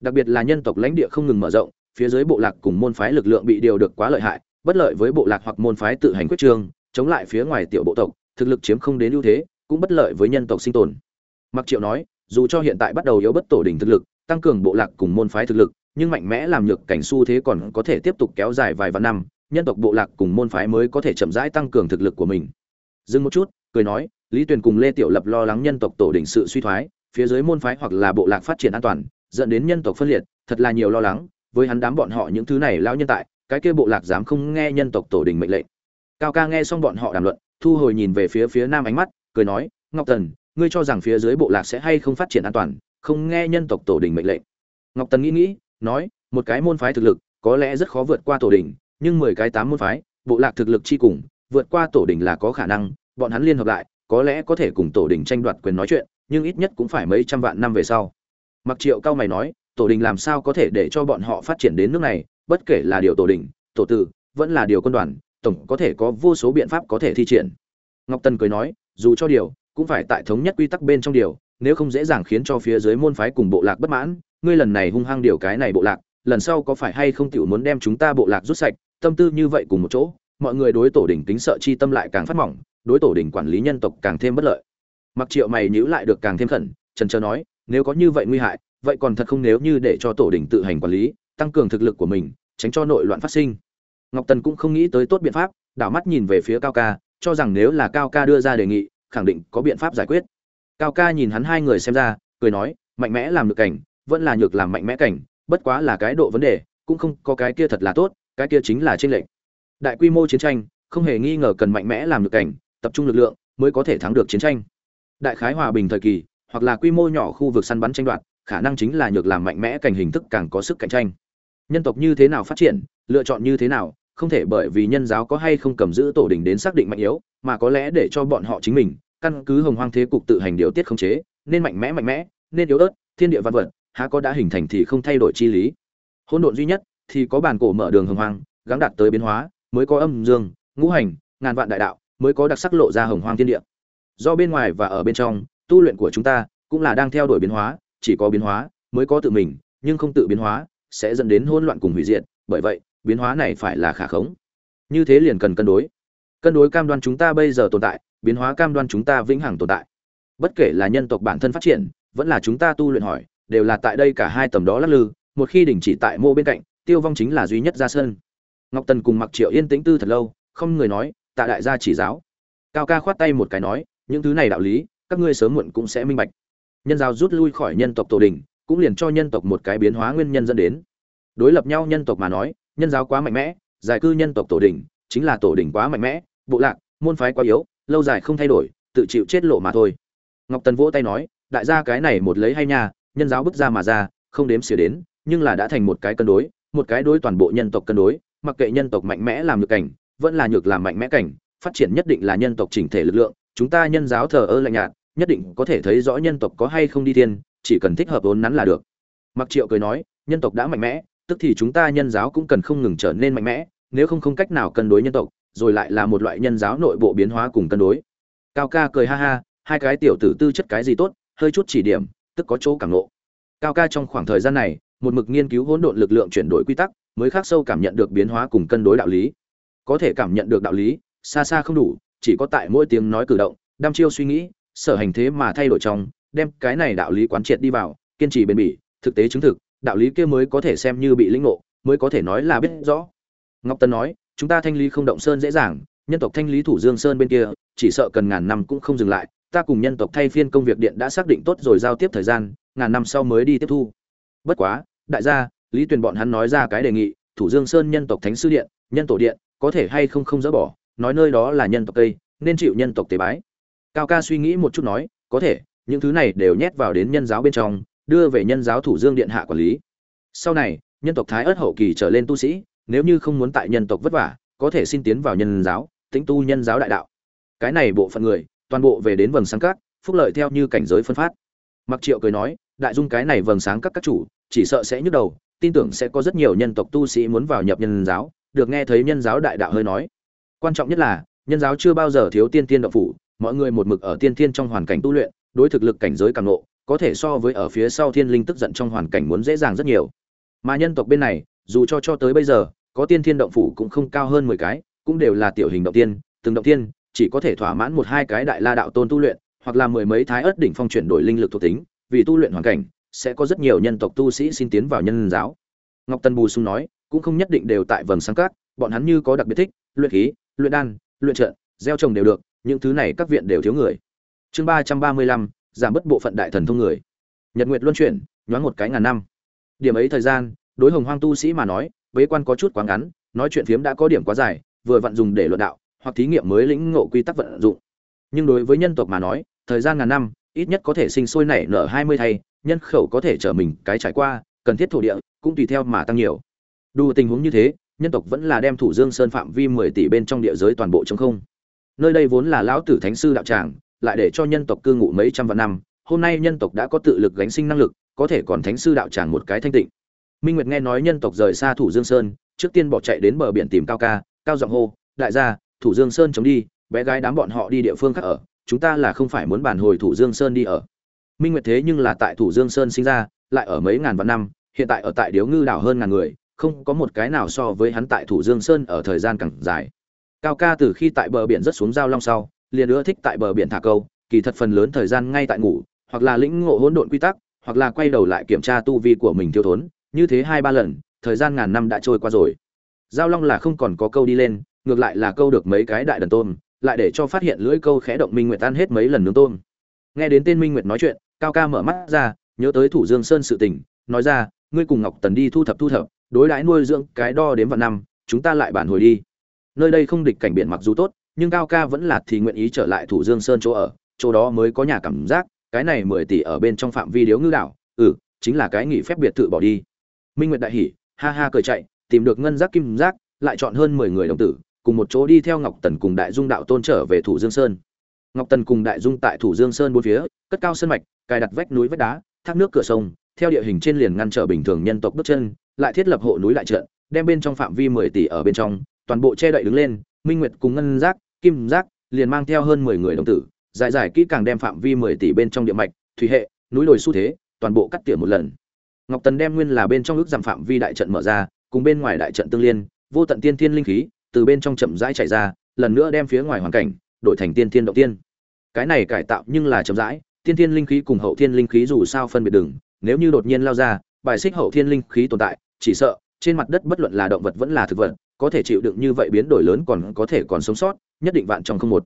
Đặc biệt là nhân tộc lãnh địa không ngừng mở rộng, phía dưới bộ lạc cùng môn phái lực lượng bị điều được quá lợi hại, bất lợi với bộ lạc hoặc môn phái tự hành quyết trương chống lại phía ngoài tiểu bộ tộc, thực lực chiếm không đến ưu thế, cũng bất lợi với nhân tộc sinh tồn. Mặc triệu nói, dù cho hiện tại bắt đầu yếu bất tổ đỉnh thực lực, tăng cường bộ lạc cùng môn phái thực lực, nhưng mạnh mẽ làm nhược cảnh xu thế còn có thể tiếp tục kéo dài vài vạn năm, nhân tộc bộ lạc cùng môn phái mới có thể chậm rãi tăng cường thực lực của mình. Dừng một chút, cười nói, lý tuyền cùng lê tiểu lập lo lắng nhân tộc tổ đỉnh sự suy thoái, phía dưới môn phái hoặc là bộ lạc phát triển an toàn, dẫn đến nhân tộc phân liệt, thật là nhiều lo lắng, với hắn đám bọn họ những thứ này lão nhân tại, cái kia bộ lạc dám không nghe nhân tộc tổ đình mệnh lệnh cao ca nghe xong bọn họ đàm luận, thu hồi nhìn về phía phía nam ánh mắt, cười nói, ngọc tần, ngươi cho rằng phía dưới bộ lạc sẽ hay không phát triển an toàn, không nghe nhân tộc tổ đình mệnh lệnh. Ngọc tần nghĩ nghĩ, nói, một cái môn phái thực lực, có lẽ rất khó vượt qua tổ đình, nhưng mười cái tám môn phái, bộ lạc thực lực chi cùng, vượt qua tổ đình là có khả năng, bọn hắn liên hợp lại, có lẽ có thể cùng tổ đình tranh đoạt quyền nói chuyện, nhưng ít nhất cũng phải mấy trăm vạn năm về sau. Mặc triệu cao mày nói, tổ đình làm sao có thể để cho bọn họ phát triển đến nước này, bất kể là điều tổ đình, tổ tử, vẫn là điều quân đoàn tổng có thể có vô số biện pháp có thể thi triển. Ngọc tần cười nói, dù cho điều, cũng phải tại thống nhất quy tắc bên trong điều, nếu không dễ dàng khiến cho phía dưới môn phái cùng bộ lạc bất mãn, ngươi lần này hung hăng điều cái này bộ lạc, lần sau có phải hay không tiểu muốn đem chúng ta bộ lạc rút sạch, tâm tư như vậy cùng một chỗ, mọi người đối tổ đỉnh tính sợ chi tâm lại càng phát mỏng, đối tổ đỉnh quản lý nhân tộc càng thêm bất lợi. Mặc triệu mày nhữ lại được càng thêm khẩn trần trờ nói, nếu có như vậy nguy hại, vậy còn thật không nếu như để cho tổ đình tự hành quản lý, tăng cường thực lực của mình, tránh cho nội loạn phát sinh ngọc tần cũng không nghĩ tới tốt biện pháp, đảo mắt nhìn về phía cao ca, cho rằng nếu là cao ca đưa ra đề nghị, khẳng định có biện pháp giải quyết. Cao ca nhìn hắn hai người xem ra, cười nói, mạnh mẽ làm được cảnh, vẫn là nhược làm mạnh mẽ cảnh, bất quá là cái độ vấn đề, cũng không có cái kia thật là tốt, cái kia chính là trên lệnh đại quy mô chiến tranh, không hề nghi ngờ cần mạnh mẽ làm được cảnh, tập trung lực lượng mới có thể thắng được chiến tranh. Đại khái hòa bình thời kỳ, hoặc là quy mô nhỏ khu vực săn bắn tranh đoạt, khả năng chính là nhược làm mạnh mẽ cảnh hình thức càng có sức cạnh tranh. Nhân tộc như thế nào phát triển, lựa chọn như thế nào không thể bởi vì nhân giáo có hay không cầm giữ tổ đình đến xác định mạnh yếu, mà có lẽ để cho bọn họ chính mình, căn cứ hồng hoang thế cục tự hành điều tiết khống chế, nên mạnh mẽ mạnh mẽ, nên yếu ớt, thiên địa văn vật, há có đã hình thành thì không thay đổi chi lý. Hỗn độn duy nhất thì có bản cổ mở đường hồng hoang, gắng đạt tới biến hóa, mới có âm dương, ngũ hành, ngàn vạn đại đạo, mới có đặc sắc lộ ra hồng hoang thiên địa. Do bên ngoài và ở bên trong, tu luyện của chúng ta cũng là đang theo đuổi biến hóa, chỉ có biến hóa mới có tự mình, nhưng không tự biến hóa sẽ dẫn đến hỗn loạn cùng hủy diệt. Bởi vậy biến hóa này phải là khả khống. Như thế liền cần cân đối. Cân đối cam đoan chúng ta bây giờ tồn tại, biến hóa cam đoan chúng ta vĩnh hằng tồn tại. Bất kể là nhân tộc bản thân phát triển, vẫn là chúng ta tu luyện hỏi, đều là tại đây cả hai tầm đó lắc lư, một khi đình chỉ tại mô bên cạnh, tiêu vong chính là duy nhất ra sơn ngọc tần cùng mặc triệu yên tĩnh tư thật lâu, không người nói, tạ đại gia chỉ giáo. Cao ca khoát tay một cái nói, những thứ này đạo lý, các ngươi sớm muộn cũng sẽ minh bạch. Nhân giao rút lui khỏi nhân tộc tổ đình, cũng liền cho nhân tộc một cái biến hóa nguyên nhân dẫn đến. Đối lập nhau nhân tộc mà nói nhân giáo quá mạnh mẽ, giải cư nhân tộc tổ đình chính là tổ đình quá mạnh mẽ, bộ lạc, môn phái quá yếu, lâu dài không thay đổi, tự chịu chết lộ mà thôi. Ngọc tần vỗ tay nói, đại gia cái này một lấy hay nha, nhân giáo bước ra mà ra, không đếm xỉa đến, nhưng là đã thành một cái cân đối, một cái đối toàn bộ nhân tộc cân đối, mặc kệ nhân tộc mạnh mẽ làm được cảnh, vẫn là nhược làm mạnh mẽ cảnh, phát triển nhất định là nhân tộc chỉnh thể lực lượng, chúng ta nhân giáo thờ ơ lạnh nhạt, nhất định có thể thấy rõ nhân tộc có hay không đi thiên, chỉ cần thích hợp vốn nắn là được. Mặc triệu cười nói, nhân tộc đã mạnh mẽ tức thì chúng ta nhân giáo cũng cần không ngừng trở nên mạnh mẽ, nếu không không cách nào cân đối nhân tộc, rồi lại là một loại nhân giáo nội bộ biến hóa cùng cân đối. Cao ca cười ha ha, hai cái tiểu tử tư chất cái gì tốt, hơi chút chỉ điểm, tức có chỗ cảm nộ cao ca trong khoảng thời gian này, một mực nghiên cứu hỗn độn lực lượng chuyển đổi quy tắc, mới khác sâu cảm nhận được biến hóa cùng cân đối đạo lý. Có thể cảm nhận được đạo lý, xa xa không đủ, chỉ có tại mỗi tiếng nói cử động, đăm chiêu suy nghĩ, sở hành thế mà thay đổi trong, đem cái này đạo lý quán triệt đi vào, kiên trì bền bỉ, thực tế chứng thực đạo lý kia mới có thể xem như bị lĩnh ngộ, mới có thể nói là biết rõ. Ngọc tân nói, chúng ta thanh lý không động sơn dễ dàng, nhân tộc thanh lý thủ dương sơn bên kia, chỉ sợ cần ngàn năm cũng không dừng lại, ta cùng nhân tộc thay phiên công việc điện đã xác định tốt rồi giao tiếp thời gian, ngàn năm sau mới đi tiếp thu. Bất quá, đại gia, lý tuyền bọn hắn nói ra cái đề nghị, thủ dương sơn nhân tộc thánh sư điện, nhân tổ điện, có thể hay không không dỡ bỏ, nói nơi đó là nhân tộc tây nên chịu nhân tộc tế bái. Cao ca suy nghĩ một chút nói, có thể, những thứ này đều nhét vào đến nhân giáo bên trong đưa về nhân giáo thủ dương điện hạ quản lý. Sau này, nhân tộc thái ớt hậu kỳ trở lên tu sĩ, nếu như không muốn tại nhân tộc vất vả, có thể xin tiến vào nhân giáo tính tu nhân giáo đại đạo. Cái này bộ phận người, toàn bộ về đến vầng sáng cát, phúc lợi theo như cảnh giới phân phát. Mặc triệu cười nói, đại dung cái này vầng sáng các các chủ, chỉ sợ sẽ nhức đầu, tin tưởng sẽ có rất nhiều nhân tộc tu sĩ muốn vào nhập nhân giáo, được nghe thấy nhân giáo đại đạo hơi nói. Quan trọng nhất là, nhân giáo chưa bao giờ thiếu tiên tiên động phủ, mọi người một mực ở tiên tiên trong hoàn cảnh tu luyện, đối thực lực cảnh giới càng ngộ có thể so với ở phía sau thiên linh tức giận trong hoàn cảnh muốn dễ dàng rất nhiều. Mà nhân tộc bên này dù cho cho tới bây giờ có tiên thiên động phủ cũng không cao hơn mười cái cũng đều là tiểu hình động tiên từng động tiên chỉ có thể thỏa mãn một hai cái đại la đạo tôn tu luyện hoặc là mười mấy thái ớt đỉnh phong chuyển đổi linh lực thuộc tính vì tu luyện hoàn cảnh sẽ có rất nhiều nhân tộc tu sĩ xin tiến vào nhân giáo. Ngọc tân bù sung nói cũng không nhất định đều tại vầng sáng các, bọn hắn như có đặc biệt thích luyện khí luyện đan luyện trợ, gieo trồng đều được những thứ này các viện đều thiếu người. Chương ba trăm ba mươi lăm giảm bớt bộ phận đại thần thông người. Nhật nguyệt luân chuyển, nhoáng một cái ngàn năm. Điểm ấy thời gian, đối hồng hoang tu sĩ mà nói, bế quan có chút quá ngắn, nói chuyện phiếm đã có điểm quá dài, vừa vận dùng để luận đạo, hoặc thí nghiệm mới lĩnh ngộ quy tắc vận dụng. Nhưng đối với nhân tộc mà nói, thời gian ngàn năm, ít nhất có thể sinh sôi nảy nở hai mươi thay, nhân khẩu có thể trở mình cái trải qua, cần thiết thổ địa cũng tùy theo mà tăng nhiều. Đủ tình huống như thế, nhân tộc vẫn là đem thủ dương sơn phạm vi mười tỷ bên trong địa giới toàn bộ chống không. Nơi đây vốn là lão tử thánh sư đạo tràng lại để cho nhân tộc cư ngụ mấy trăm vạn năm, hôm nay nhân tộc đã có tự lực gánh sinh năng lực, có thể còn thánh sư đạo tràng một cái thanh tịnh. Minh nguyệt nghe nói nhân tộc rời xa thủ dương sơn, trước tiên bỏ chạy đến bờ biển tìm cao ca, cao giọng hô, đại gia, thủ dương sơn chống đi, bé gái đám bọn họ đi địa phương khác ở, chúng ta là không phải muốn bàn hồi thủ dương sơn đi ở. Minh nguyệt thế nhưng là tại thủ dương sơn sinh ra, lại ở mấy ngàn vạn năm, hiện tại ở tại điếu ngư đảo hơn ngàn người, không có một cái nào so với hắn tại thủ dương sơn ở thời gian càng dài. Cao ca từ khi tại bờ biển rất xuống giao long sau liền ưa thích tại bờ biển thả câu, kỳ thật phần lớn thời gian ngay tại ngủ, hoặc là lĩnh ngộ hỗn độn quy tắc, hoặc là quay đầu lại kiểm tra tu vi của mình tiêu thốn, như thế hai ba lần, thời gian ngàn năm đã trôi qua rồi. Giao long là không còn có câu đi lên, ngược lại là câu được mấy cái đại đần tôm, lại để cho phát hiện lưỡi câu khẽ động minh nguyệt tan hết mấy lần nướng tôm. Nghe đến tên minh nguyệt nói chuyện, cao ca mở mắt ra, nhớ tới thủ dương sơn sự tình, nói ra, ngươi cùng ngọc tần đi thu thập thu thập, đối đãi nuôi dưỡng cái đo đến vạn năm, chúng ta lại bản hồi đi. Nơi đây không địch cảnh biển mặc dù tốt nhưng cao ca vẫn là thì nguyện ý trở lại thủ dương sơn chỗ ở, chỗ đó mới có nhà cảm giác, cái này mười tỷ ở bên trong phạm vi điếu ngư đảo ừ chính là cái nghỉ phép biệt thự bỏ đi. Minh nguyệt đại hỉ, ha ha cười chạy, tìm được ngân giác kim giác, lại chọn hơn mười người đồng tử, cùng một chỗ đi theo ngọc tần cùng đại dung đạo tôn trở về thủ dương sơn. Ngọc tần cùng đại dung tại thủ dương sơn bốn phía, cất cao sân mạch, cài đặt vách núi vách đá, thác nước cửa sông, theo địa hình trên liền ngăn trở bình thường nhân tộc bước chân, lại thiết lập hộ núi lại trận, đem bên trong phạm vi mười tỷ ở bên trong, toàn bộ che đậy đứng lên minh nguyệt cùng ngân giác, kim giác liền mang theo hơn mười người đồng tử, giải giải kỹ càng đem phạm vi mười tỷ bên trong địa mạch, thủy hệ, núi đồi xu thế, toàn bộ cắt tỉa một lần. Ngọc tần đem nguyên là bên trong ước giảm phạm vi đại trận mở ra, cùng bên ngoài đại trận tương liên, vô tận tiên thiên linh khí từ bên trong chậm rãi chạy ra, lần nữa đem phía ngoài hoàn cảnh đổi thành tiên thiên động tiên. Cái này cải tạo nhưng là chậm rãi, tiên thiên linh khí cùng hậu thiên linh khí dù sao phân biệt đừng nếu như đột nhiên lao ra, bài xích hậu thiên linh khí tồn tại, chỉ sợ trên mặt đất bất luận là động vật vẫn là thực vật có thể chịu đựng như vậy biến đổi lớn còn có thể còn sống sót, nhất định vạn trong không một.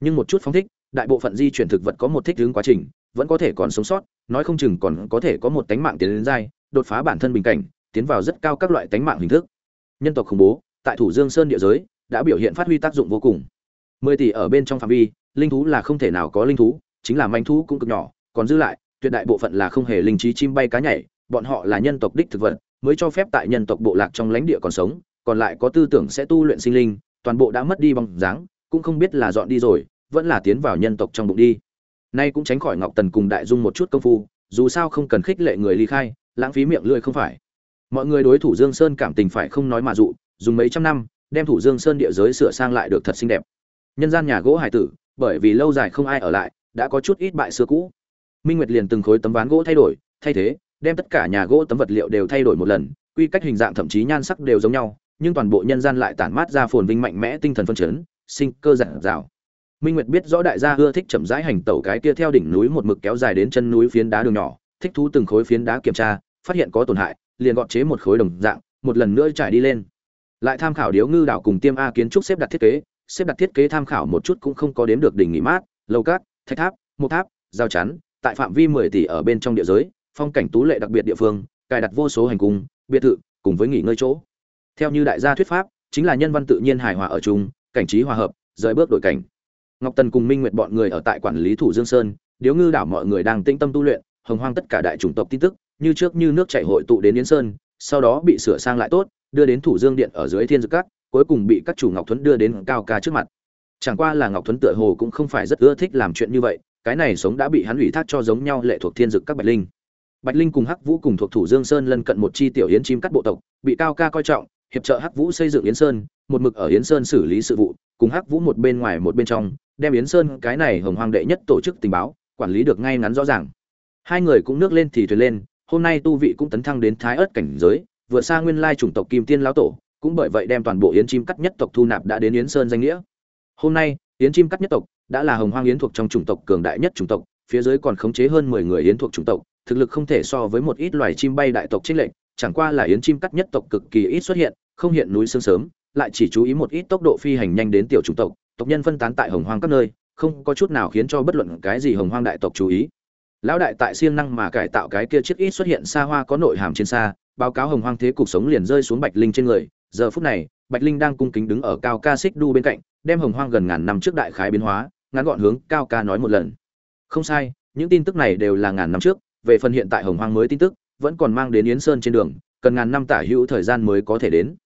Nhưng một chút phóng thích, đại bộ phận di chuyển thực vật có một thích ứng quá trình, vẫn có thể còn sống sót, nói không chừng còn có thể có một tánh mạng tiến đến dai đột phá bản thân bình cảnh, tiến vào rất cao các loại tánh mạng hình thức. Nhân tộc khủng bố, tại thủ dương sơn địa giới, đã biểu hiện phát huy tác dụng vô cùng. Mười tỷ ở bên trong phạm vi, linh thú là không thể nào có linh thú, chính là manh thú cũng cực nhỏ, còn dư lại, tuyệt đại bộ phận là không hề linh trí chim bay cá nhảy, bọn họ là nhân tộc đích thực vật, mới cho phép tại nhân tộc bộ lạc trong lãnh địa còn sống còn lại có tư tưởng sẽ tu luyện sinh linh, toàn bộ đã mất đi bóng dáng, cũng không biết là dọn đi rồi, vẫn là tiến vào nhân tộc trong bụng đi. Nay cũng tránh khỏi ngọc tần cùng đại dung một chút công phu, dù sao không cần khích lệ người ly khai, lãng phí miệng lưỡi không phải. Mọi người đối thủ dương sơn cảm tình phải không nói mà dụ, dùng mấy trăm năm, đem thủ dương sơn địa giới sửa sang lại được thật xinh đẹp. Nhân gian nhà gỗ hải tử, bởi vì lâu dài không ai ở lại, đã có chút ít bại xưa cũ. Minh nguyệt liền từng khối tấm ván gỗ thay đổi, thay thế, đem tất cả nhà gỗ tấm vật liệu đều thay đổi một lần, quy cách hình dạng thậm chí nhan sắc đều giống nhau nhưng toàn bộ nhân gian lại tản mát ra phồn vinh mạnh mẽ tinh thần phân chấn, sinh cơ giản dào. Minh nguyệt biết rõ đại gia ưa thích chậm rãi hành tẩu cái kia theo đỉnh núi một mực kéo dài đến chân núi phiến đá đường nhỏ, thích thú từng khối phiến đá kiểm tra, phát hiện có tổn hại, liền gọt chế một khối đồng dạng, một lần nữa trải đi lên. Lại tham khảo điếu ngư đảo cùng tiêm a kiến trúc xếp đặt thiết kế, xếp đặt thiết kế tham khảo một chút cũng không có đếm được đỉnh nghỉ mát lâu cát, thạch tháp một tháp, giao chắn, tại phạm vi 10 tỷ ở bên trong địa giới, phong cảnh tú lệ đặc biệt địa phương, cài đặt vô số hành cung, biệt thự, cùng với nghỉ ngơi chỗ theo như đại gia thuyết pháp, chính là nhân văn tự nhiên hài hòa ở chung, cảnh trí hòa hợp, rời bước đổi cảnh. Ngọc tần cùng minh nguyệt bọn người ở tại quản lý thủ dương sơn, điếu ngư đảo mọi người đang tĩnh tâm tu luyện, hồng hoang tất cả đại chủng tộc tin tức, như trước như nước chảy hội tụ đến yến sơn, sau đó bị sửa sang lại tốt, đưa đến thủ dương điện ở dưới thiên dược cát cuối cùng bị các chủ ngọc thuấn đưa đến cao ca trước mặt. Chẳng qua là ngọc thuấn tựa hồ cũng không phải rất ưa thích làm chuyện như vậy, cái này sống đã bị hắn ủy thác cho giống nhau lệ thuộc thiên dực các bạch linh. Bạch linh cùng hắc vũ cùng thuộc thủ dương sơn lân cận một chi tiểu yến chim cắt bộ tộc, bị cao ca coi trọng hiệp trợ hắc vũ xây dựng yến sơn, một mực ở yến sơn xử lý sự vụ, cùng hắc vũ một bên ngoài một bên trong, đem yến sơn cái này hồng hoang đệ nhất tổ chức tình báo, quản lý được ngay ngắn rõ ràng. Hai người cũng nước lên thì thuyền lên, hôm nay tu vị cũng tấn thăng đến thái ớt cảnh giới, vượt xa nguyên lai chủng tộc kim tiên lão tổ, cũng bởi vậy đem toàn bộ yến chim cắt nhất tộc thu nạp đã đến yến sơn danh nghĩa. Hôm nay, yến chim cắt nhất tộc đã là hồng hoang yến thuộc trong chủng tộc cường đại nhất chủng tộc, phía dưới còn khống chế hơn mười người yến thuộc chủng tộc, thực lực không thể so với một ít loài chim bay đại tộc trích lệnh chẳng qua là yến chim cắt nhất tộc cực kỳ ít xuất hiện, không hiện núi sương sớm, lại chỉ chú ý một ít tốc độ phi hành nhanh đến tiểu chủng tộc tộc nhân phân tán tại hồng hoang các nơi, không có chút nào khiến cho bất luận cái gì hồng hoang đại tộc chú ý. Lão đại tại siêng năng mà cải tạo cái kia chiếc ít xuất hiện xa hoa có nội hàm trên xa, báo cáo hồng hoang thế cục sống liền rơi xuống bạch linh trên người. Giờ phút này, bạch linh đang cung kính đứng ở cao ca xích đu bên cạnh, đem hồng hoang gần ngàn năm trước đại khái biến hóa, ngắn gọn hướng cao ca nói một lần. Không sai, những tin tức này đều là ngàn năm trước, về phần hiện tại hồng hoang mới tin tức vẫn còn mang đến yến sơn trên đường, cần ngàn năm tả hữu thời gian mới có thể đến.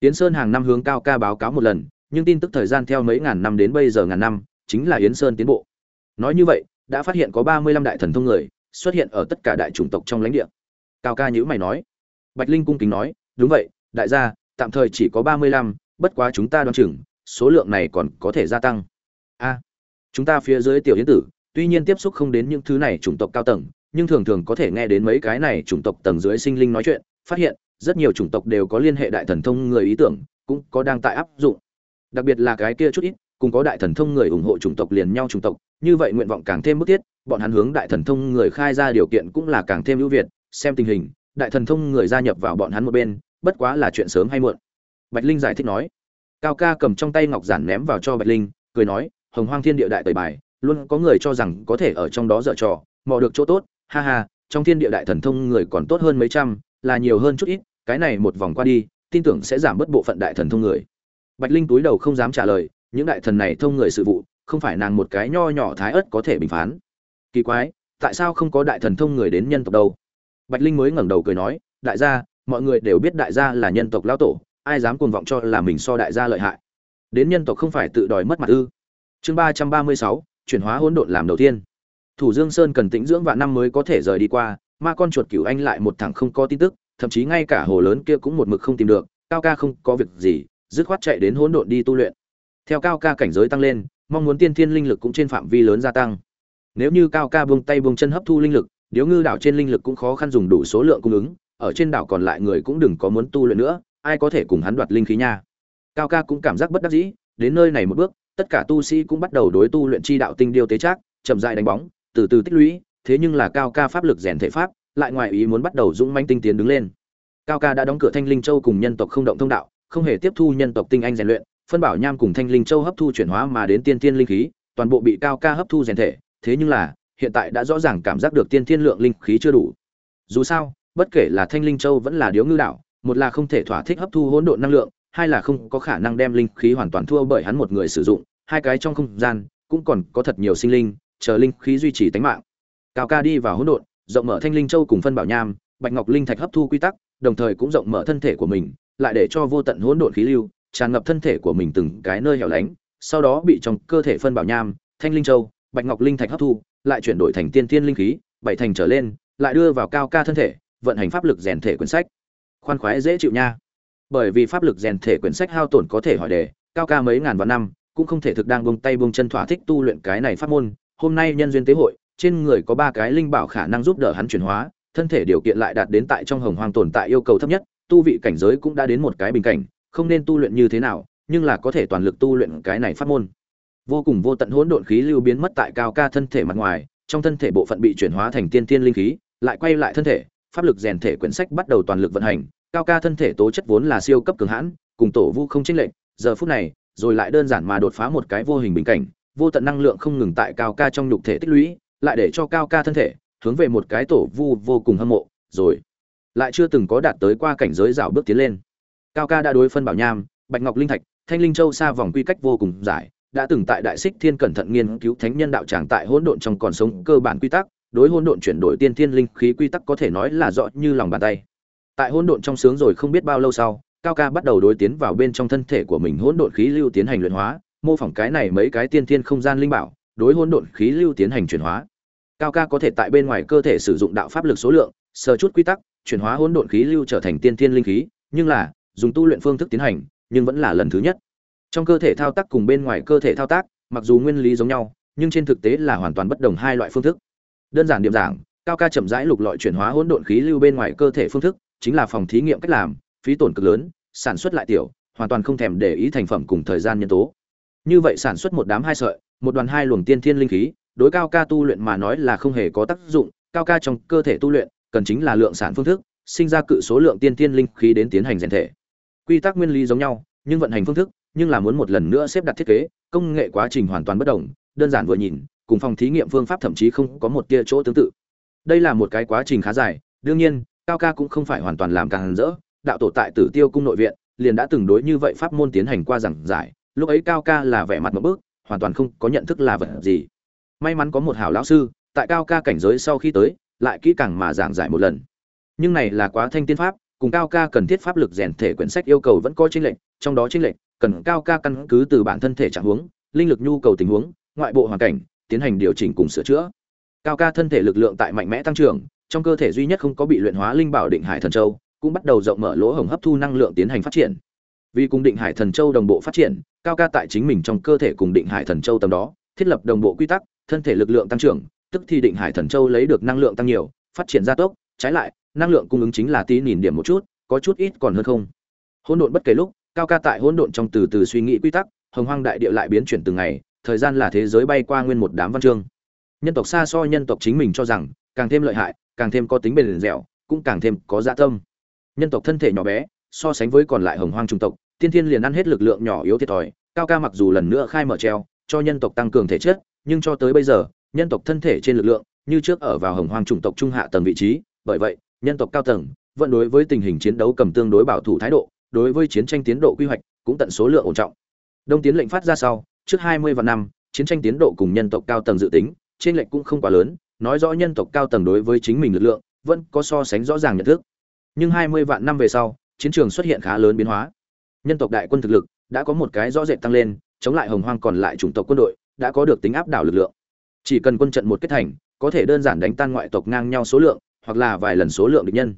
Yến sơn hàng năm hướng cao ca báo cáo một lần, nhưng tin tức thời gian theo mấy ngàn năm đến bây giờ ngàn năm, chính là yến sơn tiến bộ. Nói như vậy, đã phát hiện có ba mươi lăm đại thần thông người, xuất hiện ở tất cả đại chủng tộc trong lãnh địa. Cao ca nhíu mày nói. Bạch linh cung kính nói, đúng vậy, đại gia, tạm thời chỉ có ba mươi lăm, bất quá chúng ta đoán chừng, số lượng này còn có thể gia tăng. A, chúng ta phía dưới tiểu yến tử, tuy nhiên tiếp xúc không đến những thứ này chủng tộc cao tầng nhưng thường thường có thể nghe đến mấy cái này chủng tộc tầng dưới sinh linh nói chuyện, phát hiện, rất nhiều chủng tộc đều có liên hệ đại thần thông người ý tưởng, cũng có đang tại áp dụng. Đặc biệt là cái kia chút ít, cùng có đại thần thông người ủng hộ chủng tộc liền nhau chủng tộc, như vậy nguyện vọng càng thêm bức thiết, bọn hắn hướng đại thần thông người khai ra điều kiện cũng là càng thêm ưu việt, xem tình hình, đại thần thông người gia nhập vào bọn hắn một bên, bất quá là chuyện sớm hay muộn. Bạch linh giải thích nói. Cao ca cầm trong tay ngọc giản ném vào cho bạch linh, cười nói, hồng hoang thiên địa đại tẩy bài, luôn có người cho rằng có thể ở trong đó dở trò, mò được chỗ tốt ha ha, trong thiên địa đại thần thông người còn tốt hơn mấy trăm, là nhiều hơn chút ít, cái này một vòng qua đi, tin tưởng sẽ giảm bớt bộ phận đại thần thông người. Bạch linh túi đầu không dám trả lời, những đại thần này thông người sự vụ, không phải nàng một cái nho nhỏ thái ớt có thể bình phán. Kỳ quái, tại sao không có đại thần thông người đến nhân tộc đâu? Bạch linh mới ngẩng đầu cười nói, đại gia, mọi người đều biết đại gia là nhân tộc lão tổ, ai dám cuồng vọng cho là mình so đại gia lợi hại? Đến nhân tộc không phải tự đòi mất mặt ư? Chương ba trăm ba mươi sáu, chuyển hóa hỗn độn làm đầu tiên thủ dương sơn cần tĩnh dưỡng vạn năm mới có thể rời đi qua ma con chuột cửu anh lại một thằng không có tin tức, thậm chí ngay cả hồ lớn kia cũng một mực không tìm được, cao ca không có việc gì, dứt khoát chạy đến hỗn độn đi tu luyện. Theo cao ca cảnh giới tăng lên, mong muốn tiên thiên linh lực cũng trên phạm vi lớn gia tăng. Nếu như cao ca buông tay buông chân hấp thu linh lực, điếu ngư đảo trên linh lực cũng khó khăn dùng đủ số lượng cung ứng, ở trên đảo còn lại người cũng đừng có muốn tu luyện nữa, ai có thể cùng hắn đoạt linh khí nha. Cao ca cũng cảm giác bất đắc dĩ, đến nơi này một bước, tất cả tu sĩ cũng bắt đầu đối tu luyện chi đạo tinh điêu tế trác, chậm dại đánh bóng từ từ tích lũy, thế nhưng là cao ca pháp lực rèn thể pháp, lại ngoài ý muốn bắt đầu dũng mãnh tinh tiến đứng lên. Cao ca đã đóng cửa thanh linh châu cùng nhân tộc không động thông đạo, không hề tiếp thu nhân tộc tinh anh rèn luyện, phân bảo nham cùng thanh linh châu hấp thu chuyển hóa mà đến tiên tiên linh khí, toàn bộ bị cao ca hấp thu rèn thể, thế nhưng là, hiện tại đã rõ ràng cảm giác được tiên thiên lượng linh khí chưa đủ. Dù sao, bất kể là thanh linh châu vẫn là điếu ngư đạo một là không thể thỏa thích hấp thu hỗn độn năng lượng, hai là không có khả năng đem linh khí hoàn toàn thua bởi hắn một người sử dụng, hai cái trong không gian, cũng còn có thật nhiều sinh linh chờ linh khí duy trì tính mạng. Cao ca đi vào hỗn độn, rộng mở thanh linh châu cùng phân bảo nham, bạch ngọc linh thạch hấp thu quy tắc, đồng thời cũng rộng mở thân thể của mình, lại để cho vô tận hỗn độn khí lưu tràn ngập thân thể của mình từng cái nơi hẻo lánh, sau đó bị trong cơ thể phân bảo nham, thanh linh châu, bạch ngọc linh thạch hấp thu, lại chuyển đổi thành tiên thiên linh khí, bảy thành trở lên, lại đưa vào cao ca thân thể, vận hành pháp lực rèn thể quyển sách. Khoan khoái dễ chịu nha. Bởi vì pháp lực rèn thể quyển sách hao tổn có thể hỏi đề, cao ca mấy ngàn vạn năm, cũng không thể thực đang buông tay buông chân thỏa thích tu luyện cái này pháp môn hôm nay nhân duyên tế hội, trên người có ba cái linh bảo khả năng giúp đỡ hắn chuyển hóa, thân thể điều kiện lại đạt đến tại trong hồng hoang tồn tại yêu cầu thấp nhất, tu vị cảnh giới cũng đã đến một cái bình cảnh, không nên tu luyện như thế nào, nhưng là có thể toàn lực tu luyện cái này pháp môn. Vô cùng vô tận hỗn độn khí lưu biến mất tại cao ca thân thể mặt ngoài, trong thân thể bộ phận bị chuyển hóa thành tiên tiên linh khí, lại quay lại thân thể, pháp lực rèn thể quyển sách bắt đầu toàn lực vận hành, cao ca thân thể tố chất vốn là siêu cấp cường hãn, cùng tổ vu không chênh lệch, giờ phút này, rồi lại đơn giản mà đột phá một cái vô hình bình cảnh vô tận năng lượng không ngừng tại cao ca trong nhục thể tích lũy, lại để cho cao ca thân thể hướng về một cái tổ vu vô cùng hâm mộ, rồi lại chưa từng có đạt tới qua cảnh giới rào bước tiến lên. Cao ca đã đối phân bảo nham, bạch ngọc linh thạch, thanh linh châu xa vòng quy cách vô cùng giải, đã từng tại đại xích thiên cẩn thận nghiên cứu thánh nhân đạo tràng tại hỗn độn trong còn sống cơ bản quy tắc, đối hỗn độn chuyển đổi tiên thiên linh khí quy tắc có thể nói là rõ như lòng bàn tay. Tại hỗn độn trong sướng rồi không biết bao lâu sau, cao ca bắt đầu đối tiến vào bên trong thân thể của mình hỗn độn khí lưu tiến hành luyện hóa mô phỏng cái này mấy cái tiên thiên không gian linh bảo, đối hỗn độn khí lưu tiến hành chuyển hóa. Cao ca có thể tại bên ngoài cơ thể sử dụng đạo pháp lực số lượng, sờ chút quy tắc, chuyển hóa hỗn độn khí lưu trở thành tiên thiên linh khí, nhưng là, dùng tu luyện phương thức tiến hành, nhưng vẫn là lần thứ nhất. Trong cơ thể thao tác cùng bên ngoài cơ thể thao tác, mặc dù nguyên lý giống nhau, nhưng trên thực tế là hoàn toàn bất đồng hai loại phương thức. Đơn giản điểm giảng, cao ca chậm rãi lục lọi chuyển hóa hỗn độn khí lưu bên ngoài cơ thể phương thức, chính là phòng thí nghiệm cách làm, phí tổn cực lớn, sản xuất lại tiểu, hoàn toàn không thèm để ý thành phẩm cùng thời gian nhân tố như vậy sản xuất một đám hai sợi, một đoàn hai luồng tiên thiên linh khí, đối cao ca tu luyện mà nói là không hề có tác dụng. Cao ca trong cơ thể tu luyện, cần chính là lượng sản phương thức, sinh ra cự số lượng tiên thiên linh khí đến tiến hành rèn thể. Quy tắc nguyên lý giống nhau, nhưng vận hành phương thức, nhưng là muốn một lần nữa xếp đặt thiết kế, công nghệ quá trình hoàn toàn bất đồng, đơn giản vừa nhìn, cùng phòng thí nghiệm phương pháp thậm chí không có một tia chỗ tương tự. Đây là một cái quá trình khá dài, đương nhiên, cao ca cũng không phải hoàn toàn làm càng rỡ, đạo tổ tại tử tiêu cung nội viện, liền đã từng đối như vậy pháp môn tiến hành qua giảng giải lúc ấy cao ca là vẻ mặt một bước, hoàn toàn không có nhận thức là vật gì. May mắn có một hảo lão sư, tại cao ca cảnh giới sau khi tới, lại kỹ càng mà giảng giải một lần. Nhưng này là quá thanh tiên pháp, cùng cao ca cần thiết pháp lực rèn thể quyển sách yêu cầu vẫn có chênh lệch, trong đó chênh lệch, cần cao ca căn cứ từ bản thân thể trạng huống, linh lực nhu cầu tình huống, ngoại bộ hoàn cảnh, tiến hành điều chỉnh cùng sửa chữa. Cao ca thân thể lực lượng tại mạnh mẽ tăng trưởng, trong cơ thể duy nhất không có bị luyện hóa linh bảo định hải thần châu, cũng bắt đầu rộng mở lỗ hổng hấp thu năng lượng tiến hành phát triển. Vì cùng định hải thần châu đồng bộ phát triển cao ca tại chính mình trong cơ thể cùng định hải thần châu tầm đó, thiết lập đồng bộ quy tắc, thân thể lực lượng tăng trưởng, tức thì định hải thần châu lấy được năng lượng tăng nhiều, phát triển gia tốc, trái lại, năng lượng cung ứng chính là tí nhìn điểm một chút, có chút ít còn hơn không. Hỗn độn bất kể lúc, cao ca tại hỗn độn trong từ từ suy nghĩ quy tắc, hồng hoang đại địa lại biến chuyển từng ngày, thời gian là thế giới bay qua nguyên một đám văn chương. Nhân tộc xa so nhân tộc chính mình cho rằng, càng thêm lợi hại, càng thêm có tính bền dẻo, cũng càng thêm có dạ tâm. Nhân tộc thân thể nhỏ bé, so sánh với còn lại hồng hoang trung tộc tiên thiên liền ăn hết lực lượng nhỏ yếu thiệt thòi, cao ca mặc dù lần nữa khai mở treo, cho nhân tộc tăng cường thể chất, nhưng cho tới bây giờ, nhân tộc thân thể trên lực lượng, như trước ở vào hồng hoang chủng tộc trung hạ tầng vị trí. Bởi vậy, nhân tộc cao tầng, vẫn đối với tình hình chiến đấu cầm tương đối bảo thủ thái độ, đối với chiến tranh tiến độ quy hoạch, cũng tận số lượng ổn trọng. Đông tiến lệnh phát ra sau, trước 20 và năm, chiến tranh tiến độ cùng nhân tộc cao tầng dự tính trên lệnh cũng không quá lớn, nói rõ nhân tộc cao tầng đối với chính mình lực lượng, vẫn có so sánh rõ ràng nhận thức. Nhưng 20 vạn năm về sau, chiến trường xuất hiện khá lớn biến hóa nhân tộc đại quân thực lực đã có một cái rõ rệt tăng lên, chống lại hồng hoang còn lại chủng tộc quân đội, đã có được tính áp đảo lực lượng. Chỉ cần quân trận một kết thành, có thể đơn giản đánh tan ngoại tộc ngang nhau số lượng, hoặc là vài lần số lượng địch nhân.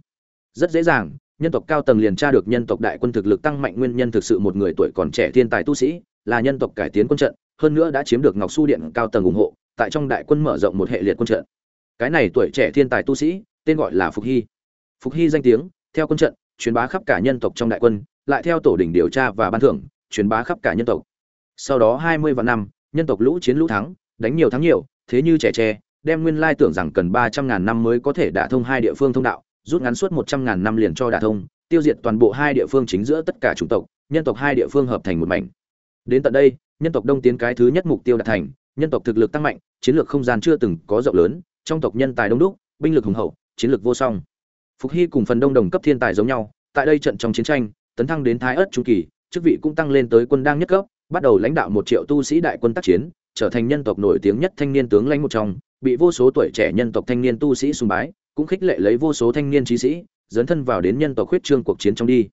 Rất dễ dàng, nhân tộc cao tầng liền tra được nhân tộc đại quân thực lực tăng mạnh nguyên nhân thực sự một người tuổi còn trẻ thiên tài tu sĩ, là nhân tộc cải tiến quân trận, hơn nữa đã chiếm được ngọc su điện cao tầng ủng hộ, tại trong đại quân mở rộng một hệ liệt quân trận. Cái này tuổi trẻ thiên tài tu sĩ, tên gọi là phục hy. Phục hy danh tiếng, theo quân trận, truyền bá khắp cả nhân tộc trong đại quân lại theo tổ đỉnh điều tra và ban thưởng, truyền bá khắp cả nhân tộc. Sau đó hai mươi vạn năm, nhân tộc lũ chiến lũ thắng, đánh nhiều thắng nhiều, thế như trẻ tre, đem nguyên lai tưởng rằng cần ba trăm ngàn năm mới có thể đả thông hai địa phương thông đạo, rút ngắn suốt một trăm ngàn năm liền cho đả thông, tiêu diệt toàn bộ hai địa phương chính giữa tất cả chủng tộc, nhân tộc hai địa phương hợp thành một mảnh. Đến tận đây, nhân tộc đông tiến cái thứ nhất mục tiêu đạt thành, nhân tộc thực lực tăng mạnh, chiến lược không gian chưa từng có rộng lớn, trong tộc nhân tài đông đúc, binh lực hùng hậu, chiến lược vô song. Phục hy cùng phần đông đồng cấp thiên tài giống nhau, tại đây trận trong chiến tranh tấn thăng đến thái ất trung kỳ, chức vị cũng tăng lên tới quân đang nhất cấp, bắt đầu lãnh đạo một triệu tu sĩ đại quân tác chiến, trở thành nhân tộc nổi tiếng nhất thanh niên tướng lãnh một trong, bị vô số tuổi trẻ nhân tộc thanh niên tu sĩ sùng bái, cũng khích lệ lấy vô số thanh niên trí sĩ, dấn thân vào đến nhân tộc khuyết trương cuộc chiến trong đi.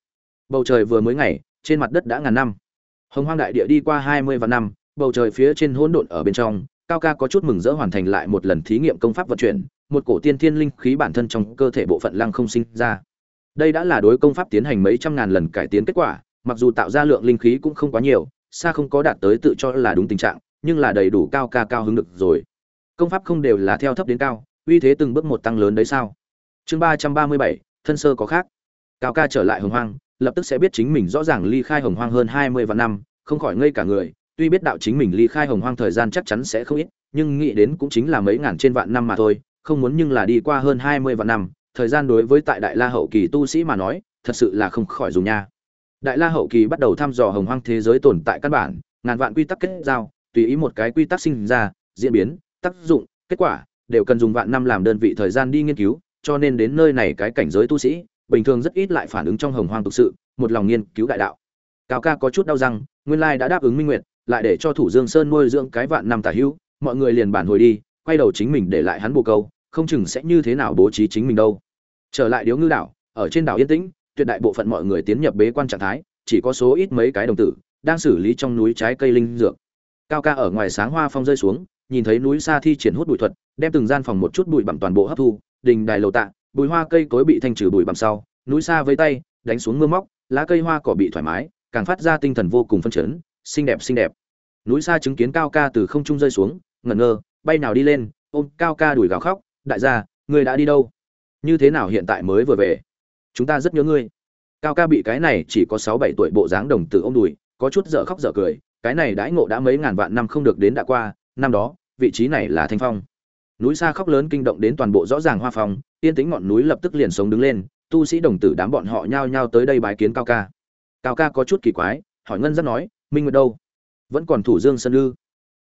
Bầu trời vừa mới ngày, trên mặt đất đã ngàn năm. Hồng hoang đại địa đi qua hai mươi vạn năm, bầu trời phía trên hỗn độn ở bên trong, cao ca có chút mừng rỡ hoàn thành lại một lần thí nghiệm công pháp vận chuyển, một cổ tiên thiên linh khí bản thân trong cơ thể bộ phận lăng không sinh ra đây đã là đối công pháp tiến hành mấy trăm ngàn lần cải tiến kết quả, mặc dù tạo ra lượng linh khí cũng không quá nhiều, xa không có đạt tới tự cho là đúng tình trạng, nhưng là đầy đủ cao ca cao hứng được rồi. Công pháp không đều là theo thấp đến cao, uy thế từng bước một tăng lớn đấy sao? Chương ba trăm ba mươi bảy, thân sơ có khác. Cao ca trở lại hồng hoang, lập tức sẽ biết chính mình rõ ràng ly khai hồng hoang hơn hai mươi vạn năm, không khỏi ngây cả người, tuy biết đạo chính mình ly khai hồng hoang thời gian chắc chắn sẽ không ít, nhưng nghĩ đến cũng chính là mấy ngàn trên vạn năm mà thôi, không muốn nhưng là đi qua hơn hai mươi vạn năm thời gian đối với tại đại la hậu kỳ tu sĩ mà nói, thật sự là không khỏi dùng nha. Đại la hậu kỳ bắt đầu thăm dò hồng hoang thế giới tồn tại căn bản, ngàn vạn quy tắc kết giao, tùy ý một cái quy tắc sinh ra, diễn biến, tác dụng, kết quả, đều cần dùng vạn năm làm đơn vị thời gian đi nghiên cứu, cho nên đến nơi này cái cảnh giới tu sĩ, bình thường rất ít lại phản ứng trong hồng hoang thực sự, một lòng nghiên cứu đại đạo. Cao ca có chút đau răng, nguyên lai đã đáp ứng minh nguyệt, lại để cho thủ dương sơn nuôi dưỡng cái vạn năm tả hữu, mọi người liền bản hồi đi, quay đầu chính mình để lại hắn bồ câu, không chừng sẽ như thế nào bố trí chính mình đâu trở lại điếu ngư đảo, ở trên đảo yên tĩnh, tuyệt đại bộ phận mọi người tiến nhập bế quan trạng thái, chỉ có số ít mấy cái đồng tử, đang xử lý trong núi trái cây linh dược. Cao ca ở ngoài sáng hoa phong rơi xuống, nhìn thấy núi xa thi triển hút bụi thuật, đem từng gian phòng một chút bụi bặm toàn bộ hấp thu, đình đài lầu tạ bụi hoa cây cối bị thanh trừ bụi bặm sau, núi xa với tay, đánh xuống mưa móc, lá cây hoa cỏ bị thoải mái, càng phát ra tinh thần vô cùng phân chấn, xinh đẹp xinh đẹp. Núi xa chứng kiến cao ca từ không trung rơi xuống, ngẩn ngơ, bay nào đi lên, ôm cao ca đuổi gào khóc, đại gia, người đã đi đâu? Như thế nào hiện tại mới vừa về? Chúng ta rất nhớ ngươi. Cao ca bị cái này chỉ có sáu bảy tuổi bộ dáng đồng tử m đùi, có chút dở khóc dở cười, cái này đãi ngộ đã mấy ngàn vạn năm không được đến đã qua, năm đó, vị trí này là thanh phong. Núi xa khóc lớn kinh động đến toàn bộ rõ ràng hoa phong, yên tĩnh ngọn núi lập tức liền sống đứng lên, tu sĩ đồng tử đám bọn họ nhao nhao tới đây bái kiến cao ca. Cao ca có chút kỳ quái, hỏi ngân giác nói, minh nguyệt đâu? Vẫn còn thủ dương sân ư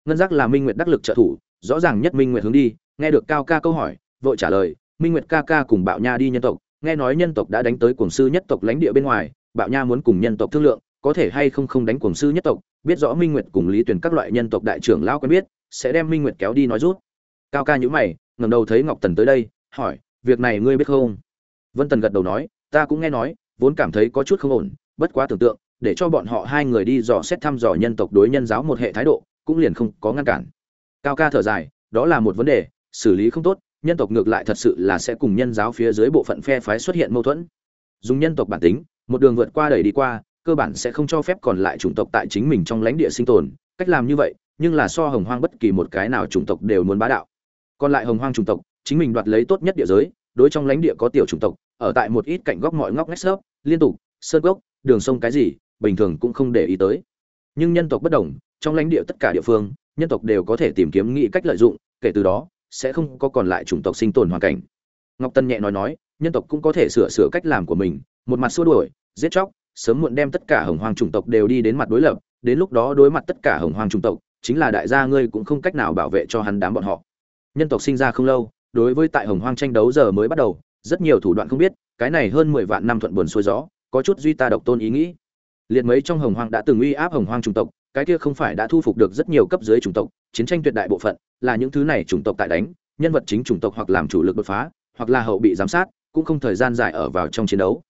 ngân giác là minh nguyệt đắc lực trợ thủ, rõ ràng nhất minh nguyệt hướng đi, nghe được cao ca câu hỏi, vội trả lời minh nguyệt ca ca cùng bạo nha đi nhân tộc, nghe nói nhân tộc đã đánh tới cuồng sư nhất tộc lãnh địa bên ngoài, bạo nha muốn cùng nhân tộc thương lượng, có thể hay không không đánh cuồng sư nhất tộc, biết rõ minh nguyệt cùng lý Tuyền các loại nhân tộc đại trưởng lão quen biết, sẽ đem minh nguyệt kéo đi nói rút. Cao ca nhíu mày, ngẩng đầu thấy ngọc tần tới đây, hỏi, việc này ngươi biết không? Vân tần gật đầu nói, ta cũng nghe nói, vốn cảm thấy có chút không ổn, bất quá tưởng tượng, để cho bọn họ hai người đi dò xét thăm dò nhân tộc đối nhân giáo một hệ thái độ, cũng liền không có ngăn cản. Cao ca thở dài, đó là một vấn đề, xử lý không tốt nhân tộc ngược lại thật sự là sẽ cùng nhân giáo phía dưới bộ phận phe phái xuất hiện mâu thuẫn. Dùng nhân tộc bản tính, một đường vượt qua đẩy đi qua, cơ bản sẽ không cho phép còn lại chủng tộc tại chính mình trong lãnh địa sinh tồn. Cách làm như vậy, nhưng là so hồng hoang bất kỳ một cái nào chủng tộc đều muốn bá đạo. Còn lại hồng hoang chủng tộc, chính mình đoạt lấy tốt nhất địa giới, đối trong lãnh địa có tiểu chủng tộc, ở tại một ít cạnh góc mọi ngóc ngách xớp, liên tục, sơn gốc đường sông cái gì, bình thường cũng không để ý tới. Nhưng nhân tộc bất đồng, trong lãnh địa tất cả địa phương, nhân tộc đều có thể tìm kiếm nghĩ cách lợi dụng, kể từ đó sẽ không có còn lại chủng tộc sinh tồn hoàn cảnh. Ngọc tân nhẹ nói nói, nhân tộc cũng có thể sửa sửa cách làm của mình, một mặt xua đuổi, giết chóc, sớm muộn đem tất cả hồng hoang chủng tộc đều đi đến mặt đối lập, đến lúc đó đối mặt tất cả hồng hoang chủng tộc, chính là đại gia ngươi cũng không cách nào bảo vệ cho hắn đám bọn họ. Nhân tộc sinh ra không lâu, đối với tại hồng hoang tranh đấu giờ mới bắt đầu, rất nhiều thủ đoạn không biết, cái này hơn mười vạn năm thuận buồn xuôi gió, có chút duy ta độc tôn ý nghĩ. Liệt mấy trong hồng hoang đã từng uy áp hồng hoang chủng tộc cái kia không phải đã thu phục được rất nhiều cấp dưới chủng tộc, chiến tranh tuyệt đại bộ phận là những thứ này chủng tộc tại đánh, nhân vật chính chủng tộc hoặc làm chủ lực đột phá, hoặc là hậu bị giám sát, cũng không thời gian dài ở vào trong chiến đấu.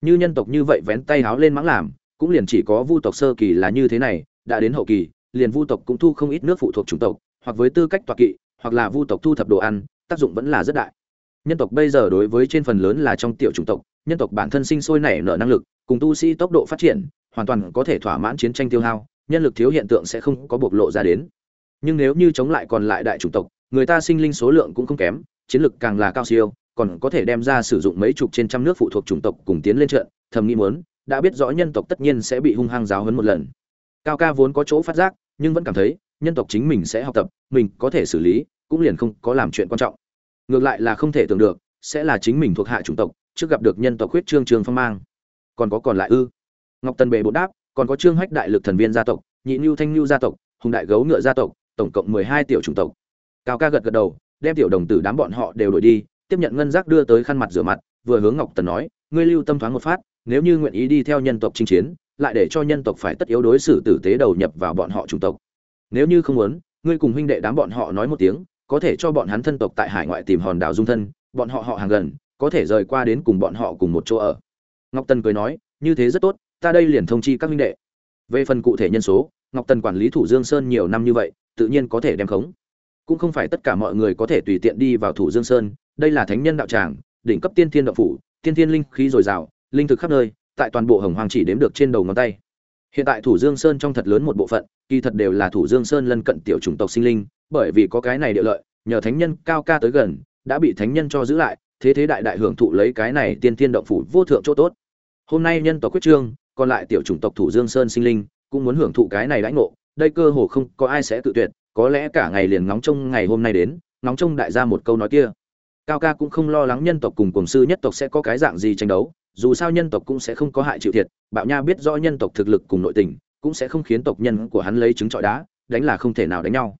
Như nhân tộc như vậy vén tay háo lên mắng làm, cũng liền chỉ có vu tộc sơ kỳ là như thế này, đã đến hậu kỳ, liền vu tộc cũng thu không ít nước phụ thuộc chủng tộc, hoặc với tư cách toạc kỵ, hoặc là vu tộc thu thập đồ ăn, tác dụng vẫn là rất đại. Nhân tộc bây giờ đối với trên phần lớn là trong tiểu chủng tộc, nhân tộc bản thân sinh sôi nảy nở năng lực, cùng tu sĩ tốc độ phát triển, hoàn toàn có thể thỏa mãn chiến tranh tiêu hao nhân lực thiếu hiện tượng sẽ không có bộc lộ ra đến. Nhưng nếu như chống lại còn lại đại chủng tộc, người ta sinh linh số lượng cũng không kém, chiến lực càng là cao siêu, còn có thể đem ra sử dụng mấy chục trên trăm nước phụ thuộc chủng tộc cùng tiến lên trận, thầm nghĩ muốn, đã biết rõ nhân tộc tất nhiên sẽ bị hung hăng giáo hấn một lần. Cao ca vốn có chỗ phát giác, nhưng vẫn cảm thấy, nhân tộc chính mình sẽ học tập, mình có thể xử lý, cũng liền không có làm chuyện quan trọng. Ngược lại là không thể tưởng được, sẽ là chính mình thuộc hạ chủng tộc, trước gặp được nhân tộc huyết trương trường phong mang. Còn có còn lại ư? Ngọc tần bề bộ đáp còn có trương hách đại lực thần viên gia tộc, nhị nhu thanh nhu gia tộc, hùng đại gấu ngựa gia tộc, tổng cộng mười hai tiểu chủng tộc. Cao ca gật gật đầu, đem tiểu đồng tử đám bọn họ đều đổi đi, tiếp nhận ngân giác đưa tới khăn mặt rửa mặt, vừa hướng ngọc tần nói, ngươi lưu tâm thoáng một phát, nếu như nguyện ý đi theo nhân tộc chinh chiến, lại để cho nhân tộc phải tất yếu đối xử tử tế đầu nhập vào bọn họ chủng tộc. Nếu như không muốn, ngươi cùng huynh đệ đám bọn họ nói một tiếng, có thể cho bọn hắn thân tộc tại hải ngoại tìm hòn đảo dung thân, bọn họ họ hàng gần, có thể rời qua đến cùng bọn họ cùng một chỗ ở. Ngọc tần cười nói, như thế rất tốt ta đây liền thông chi các huynh đệ. Về phần cụ thể nhân số, ngọc tần quản lý thủ dương sơn nhiều năm như vậy, tự nhiên có thể đem khống. Cũng không phải tất cả mọi người có thể tùy tiện đi vào thủ dương sơn, đây là thánh nhân đạo tràng, đỉnh cấp tiên thiên đạo phủ, tiên thiên linh khí dồi dào, linh thực khắp nơi, tại toàn bộ hồng hoàng chỉ đếm được trên đầu ngón tay. Hiện tại thủ dương sơn trong thật lớn một bộ phận, kỳ thật đều là thủ dương sơn lân cận tiểu chủng tộc sinh linh, bởi vì có cái này địa lợi, nhờ thánh nhân cao ca tới gần, đã bị thánh nhân cho giữ lại, thế thế đại đại hưởng thụ lấy cái này tiên thiên động phủ vô thượng chỗ tốt. Hôm nay nhân tộc quyết trương còn lại tiểu chủng tộc thủ dương sơn sinh linh cũng muốn hưởng thụ cái này đãi ngộ, đây cơ hồ không có ai sẽ tự tuyệt, có lẽ cả ngày liền ngóng trông ngày hôm nay đến, ngóng trông đại gia một câu nói kia. Cao ca cũng không lo lắng nhân tộc cùng cùng sư nhất tộc sẽ có cái dạng gì tranh đấu, dù sao nhân tộc cũng sẽ không có hại chịu thiệt, bạo nha biết rõ nhân tộc thực lực cùng nội tình, cũng sẽ không khiến tộc nhân của hắn lấy trứng trọi đá, đánh là không thể nào đánh nhau.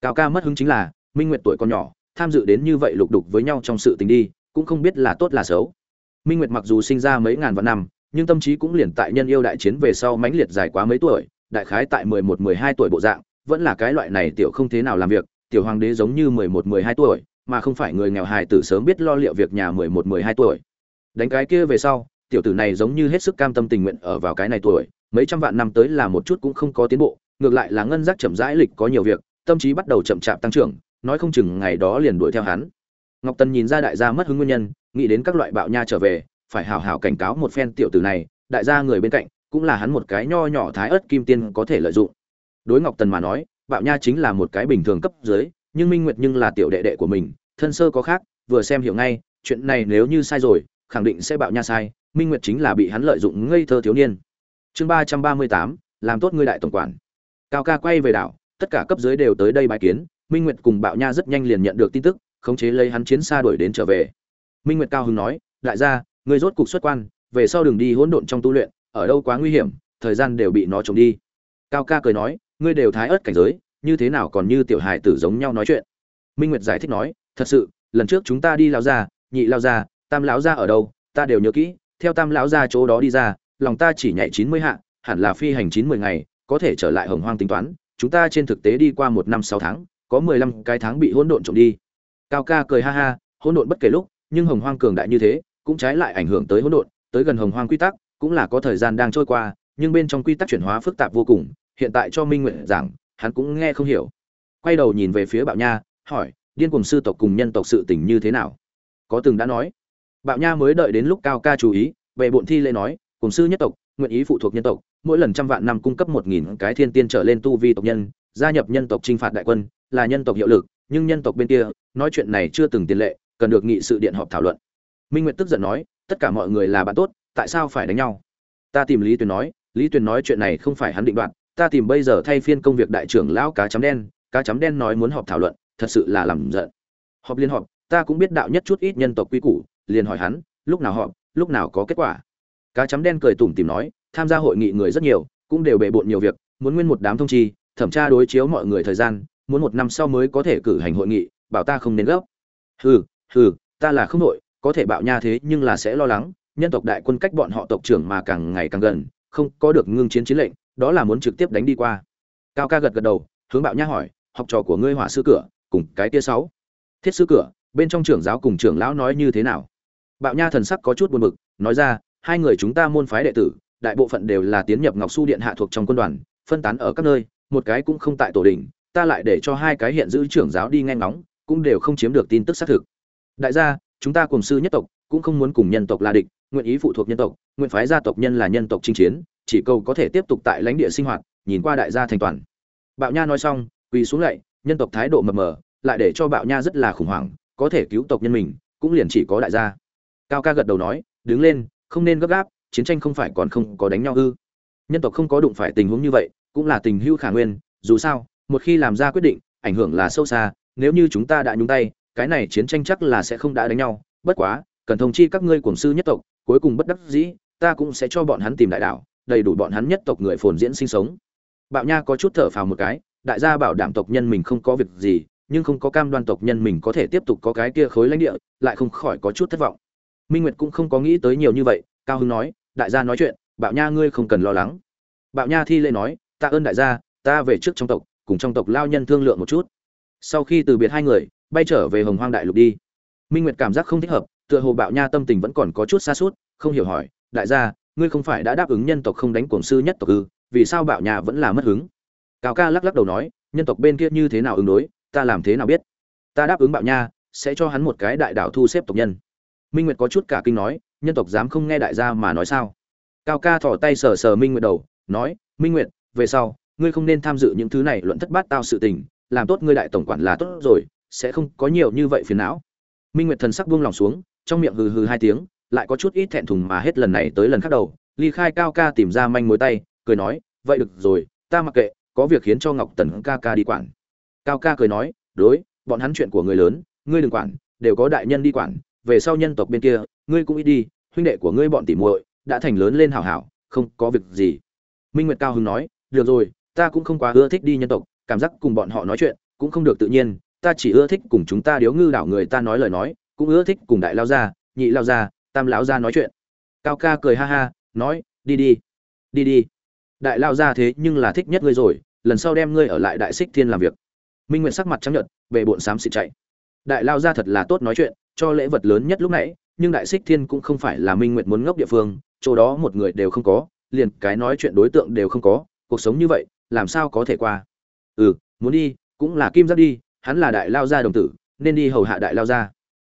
Cao ca mất hứng chính là, minh nguyệt tuổi còn nhỏ, tham dự đến như vậy lục đục với nhau trong sự tình đi, cũng không biết là tốt là xấu. Minh nguyệt mặc dù sinh ra mấy ngàn vạn năm nhưng tâm trí cũng liền tại nhân yêu đại chiến về sau mãnh liệt dài quá mấy tuổi, đại khái tại mười một, mười hai tuổi bộ dạng, vẫn là cái loại này tiểu không thế nào làm việc, tiểu hoàng đế giống như mười một, mười hai tuổi, mà không phải người nghèo hài tử sớm biết lo liệu việc nhà mười một, mười hai tuổi. Đánh cái kia về sau, tiểu tử này giống như hết sức cam tâm tình nguyện ở vào cái này tuổi, mấy trăm vạn năm tới là một chút cũng không có tiến bộ, ngược lại là ngân giác chậm rãi lịch có nhiều việc, tâm trí bắt đầu chậm chạp tăng trưởng, nói không chừng ngày đó liền đuổi theo hắn. Ngọc tần nhìn ra đại gia mất hứng nguyên nhân, nghĩ đến các loại bạo nha trở về phải hào hào cảnh cáo một phen tiểu tử này, đại gia người bên cạnh, cũng là hắn một cái nho nhỏ thái ớt kim tiên có thể lợi dụng. Đối ngọc tần mà nói, bạo nha chính là một cái bình thường cấp dưới, nhưng minh nguyệt nhưng là tiểu đệ đệ của mình, thân sơ có khác, vừa xem hiểu ngay, chuyện này nếu như sai rồi, khẳng định sẽ bạo nha sai, minh nguyệt chính là bị hắn lợi dụng ngây thơ thiếu niên. Chương ba trăm ba mươi tám, làm tốt ngươi đại tổng quản. Cao ca quay về đảo, tất cả cấp dưới đều tới đây bài kiến, minh nguyệt cùng bạo nha rất nhanh liền nhận được tin tức, khống chế lấy hắn chiến xa đuổi đến trở về. Minh nguyệt cao hưng nói, đại gia ngươi rốt cục xuất quan, về sau đường đi hỗn độn trong tu luyện, ở đâu quá nguy hiểm, thời gian đều bị nó trộm đi. Cao ca cười nói, ngươi đều thái ớt cảnh giới, như thế nào còn như tiểu hài tử giống nhau nói chuyện? Minh nguyệt giải thích nói, thật sự, lần trước chúng ta đi lao ra nhị lao ra tam lão ra ở đâu, ta đều nhớ kỹ, theo tam lão ra chỗ đó đi ra, lòng ta chỉ nhảy chín mươi hạ, hẳn là phi hành chín mươi ngày, có thể trở lại hồng hoang tính toán, chúng ta trên thực tế đi qua một năm sáu tháng, có mười lăm cái tháng bị hỗn độn trộm đi. Cao ca cười ha ha, hỗn độn bất kể lúc, nhưng hồng hoang cường đại như thế cũng trái lại ảnh hưởng tới hỗn độn, tới gần hồng hoang quy tắc, cũng là có thời gian đang trôi qua, nhưng bên trong quy tắc chuyển hóa phức tạp vô cùng, hiện tại cho minh nguyện giảng, hắn cũng nghe không hiểu. Quay đầu nhìn về phía bạo nha, hỏi, điên cùng sư tộc cùng nhân tộc sự tình như thế nào? Có từng đã nói. Bạo nha mới đợi đến lúc cao ca chú ý về bọn thi lễ nói cùng sư nhất tộc, nguyện ý phụ thuộc nhân tộc, mỗi lần trăm vạn năm cung cấp một nghìn cái thiên tiên trở lên tu vi tộc nhân, gia nhập nhân tộc chinh phạt đại quân, là nhân tộc hiệu lực, nhưng nhân tộc bên kia, nói chuyện này chưa từng tiền lệ, cần được nghị sự điện họp thảo luận minh nguyệt tức giận nói, tất cả mọi người là bạn tốt, tại sao phải đánh nhau? Ta tìm lý tuyền nói, lý tuyền nói chuyện này không phải hắn định đoạt, ta tìm bây giờ thay phiên công việc đại trưởng lão cá chấm đen, cá chấm đen nói muốn họp thảo luận, thật sự là làm giận. Họp liên họp, ta cũng biết đạo nhất chút ít nhân tộc quy củ, liền hỏi hắn, lúc nào họp, lúc nào có kết quả? Cá chấm đen cười tủm tìm nói, tham gia hội nghị người rất nhiều, cũng đều bề bộn nhiều việc, muốn nguyên một đám thông chi, thẩm tra đối chiếu mọi người thời gian, muốn một năm sau mới có thể cử hành hội nghị, bảo ta không nên gấp. Hừ hừ, ta là không nội có thể bạo nha thế nhưng là sẽ lo lắng, nhân tộc đại quân cách bọn họ tộc trưởng mà càng ngày càng gần, không có được ngưng chiến chiến lệnh, đó là muốn trực tiếp đánh đi qua. Cao ca gật gật đầu, hướng bạo nha hỏi, học trò của ngươi hỏa sư cửa, cùng cái tia sáu. Thiết sư cửa, bên trong trưởng giáo cùng trưởng lão nói như thế nào? Bạo nha thần sắc có chút buồn bực, nói ra, hai người chúng ta môn phái đệ tử, đại bộ phận đều là tiến nhập ngọc su điện hạ thuộc trong quân đoàn, phân tán ở các nơi, một cái cũng không tại tổ đình, ta lại để cho hai cái hiện giữ trưởng giáo đi nghe ngóng, cũng đều không chiếm được tin tức xác thực. Đại gia chúng ta cùng sư nhất tộc, cũng không muốn cùng nhân tộc là địch, nguyện ý phụ thuộc nhân tộc, nguyện phái gia tộc nhân là nhân tộc chinh chiến, chỉ cầu có thể tiếp tục tại lãnh địa sinh hoạt, nhìn qua đại gia thành toàn. Bạo nha nói xong, quỳ xuống lạy, nhân tộc thái độ mờ mờ, lại để cho bạo nha rất là khủng hoảng, có thể cứu tộc nhân mình, cũng liền chỉ có đại gia. Cao ca gật đầu nói, đứng lên, không nên gấp gáp, chiến tranh không phải còn không có đánh nhau ư? Nhân tộc không có đụng phải tình huống như vậy, cũng là tình hữu khả nguyên, dù sao, một khi làm ra quyết định, ảnh hưởng là sâu xa, nếu như chúng ta đã nhúng tay cái này chiến tranh chắc là sẽ không đã đánh nhau, bất quá, cần thông chi các ngươi cuồng sư nhất tộc, cuối cùng bất đắc dĩ, ta cũng sẽ cho bọn hắn tìm đại đảo đầy đủ bọn hắn nhất tộc người phồn diễn sinh sống. Bạo nha có chút thở phào một cái, đại gia bảo đảm tộc nhân mình không có việc gì, nhưng không có cam đoan tộc nhân mình có thể tiếp tục có cái kia khối lãnh địa, lại không khỏi có chút thất vọng. Minh nguyệt cũng không có nghĩ tới nhiều như vậy, cao hưng nói, đại gia nói chuyện, bạo nha ngươi không cần lo lắng. Bạo nha thi lễ nói tạ ơn đại gia, ta về trước trong tộc, cùng trong tộc lao nhân thương lượng một chút. Sau khi từ biệt hai người bay trở về hồng hoang đại lục đi. Minh nguyệt cảm giác không thích hợp, tựa hồ bạo nha tâm tình vẫn còn có chút xa suốt, không hiểu hỏi, đại gia, ngươi không phải đã đáp ứng nhân tộc không đánh cuồng sư nhất tộc ư? Vì sao bạo nha vẫn là mất hứng? Cao ca lắc lắc đầu nói, nhân tộc bên kia như thế nào ứng đối, ta làm thế nào biết? Ta đáp ứng bạo nha, sẽ cho hắn một cái đại đạo thu xếp tộc nhân. Minh nguyệt có chút cả kinh nói, nhân tộc dám không nghe đại gia mà nói sao? Cao ca thỏ tay sờ sờ minh nguyệt đầu, nói, minh nguyệt, về sau, ngươi không nên tham dự những thứ này luận thất bát tao sự tình, làm tốt ngươi đại tổng quản là tốt rồi sẽ không có nhiều như vậy phiền não. Minh nguyệt thần sắc buông lòng xuống, trong miệng hừ hừ hai tiếng, lại có chút ít thẹn thùng mà hết lần này tới lần khác đầu, ly khai cao ca tìm ra manh mối tay, cười nói, vậy được rồi, ta mặc kệ, có việc khiến cho ngọc tần ca ca đi quản. Cao ca cười nói, đối, bọn hắn chuyện của người lớn, ngươi đừng quản, đều có đại nhân đi quản, về sau nhân tộc bên kia, ngươi cũng ít đi, huynh đệ của ngươi bọn tỉ muội đã thành lớn lên hảo hảo, không có việc gì. Minh nguyệt cao hứng nói, được rồi, ta cũng không quá ưa thích đi nhân tộc, cảm giác cùng bọn họ nói chuyện cũng không được tự nhiên ta chỉ ưa thích cùng chúng ta điếu ngư đảo người ta nói lời nói, cũng ưa thích cùng đại lao gia, nhị lao gia, tam lão gia nói chuyện. Cao ca cười ha ha, nói, đi đi đi đi. Đại lao gia thế nhưng là thích nhất ngươi rồi, lần sau đem ngươi ở lại đại xích thiên làm việc. Minh nguyện sắc mặt trắng nhợt về bộn xám xịt chạy. Đại lao gia thật là tốt nói chuyện, cho lễ vật lớn nhất lúc nãy, nhưng đại xích thiên cũng không phải là minh nguyện muốn ngốc địa phương, chỗ đó một người đều không có, liền cái nói chuyện đối tượng đều không có, cuộc sống như vậy, làm sao có thể qua? Ừ muốn đi, cũng là kim giáp đi hắn là đại lao gia đồng tử, nên đi hầu hạ đại lao gia.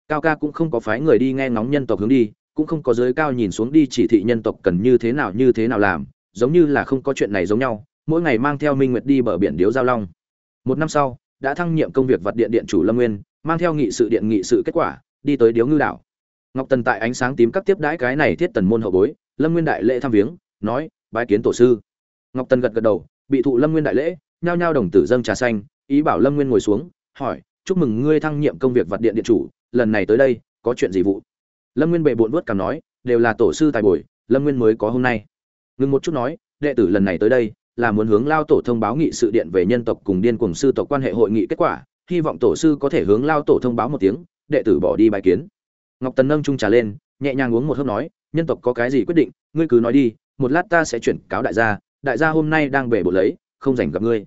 Cao ca cũng không có phái người đi nghe ngóng nhân tộc hướng đi, cũng không có giới cao nhìn xuống đi chỉ thị nhân tộc cần như thế nào như thế nào làm, giống như là không có chuyện này giống nhau, mỗi ngày mang theo minh nguyệt đi bờ biển điếu giao long. Một năm sau, đã thăng nhiệm công việc vật điện điện chủ lâm nguyên, mang theo nghị sự điện nghị sự kết quả, đi tới điếu ngư đảo. Ngọc tần tại ánh sáng tím các tiếp đãi cái này thiết tần môn hậu bối, lâm nguyên đại lễ thăm viếng, nói, bái kiến tổ sư. Ngọc tần gật gật đầu, bị thụ lâm nguyên đại lễ, nhao nhao đồng tử dâng trà xanh, ý bảo lâm nguyên ngồi xuống hỏi, chúc mừng ngươi thăng nhiệm công việc vật điện điện chủ, lần này tới đây, có chuyện gì vụ? Lâm nguyên bệ bộn vớt cảm nói, đều là tổ sư tài bồi, lâm nguyên mới có hôm nay. Ngừng một chút nói, đệ tử lần này tới đây, là muốn hướng lao tổ thông báo nghị sự điện về nhân tộc cùng điên cùng sư tộc quan hệ hội nghị kết quả, hy vọng tổ sư có thể hướng lao tổ thông báo một tiếng, đệ tử bỏ đi bài kiến. Ngọc tần nâng trung trà lên, nhẹ nhàng uống một hớp nói, nhân tộc có cái gì quyết định, ngươi cứ nói đi, một lát ta sẽ chuyển cáo đại gia đại gia hôm nay đang về bộ lấy, không dành gặp ngươi.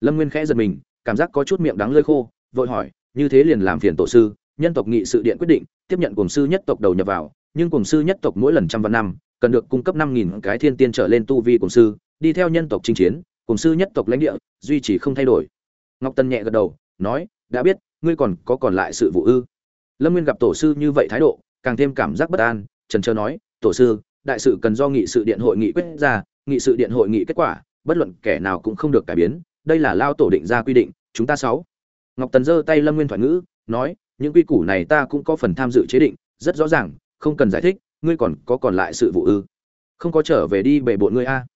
Lâm nguyên khẽ giật mình cảm giác có chút miệng đắng lơi khô, vội hỏi, như thế liền làm phiền tổ sư, nhân tộc nghị sự điện quyết định, tiếp nhận cùng sư nhất tộc đầu nhập vào, nhưng cùng sư nhất tộc mỗi lần trăm vạn năm, cần được cung cấp năm nghìn cái thiên tiên trở lên tu vi cùng sư, đi theo nhân tộc chinh chiến cùng sư nhất tộc lãnh địa, duy trì không thay đổi. Ngọc tân nhẹ gật đầu, nói, đã biết, ngươi còn có còn lại sự vụ ư? Lâm nguyên gặp tổ sư như vậy thái độ, càng thêm cảm giác bất an, trần trơ nói, tổ sư, đại sự cần do nghị sự điện hội nghị quyết ra, nghị sự điện hội nghị kết quả, bất luận kẻ nào cũng không được cải biến đây là lao tổ định ra quy định, chúng ta sáu. Ngọc tần giơ tay lâm nguyên thoại ngữ, nói, những quy củ này ta cũng có phần tham dự chế định, rất rõ ràng, không cần giải thích, ngươi còn có còn lại sự vụ ư? Không có trở về đi bể bộn ngươi a.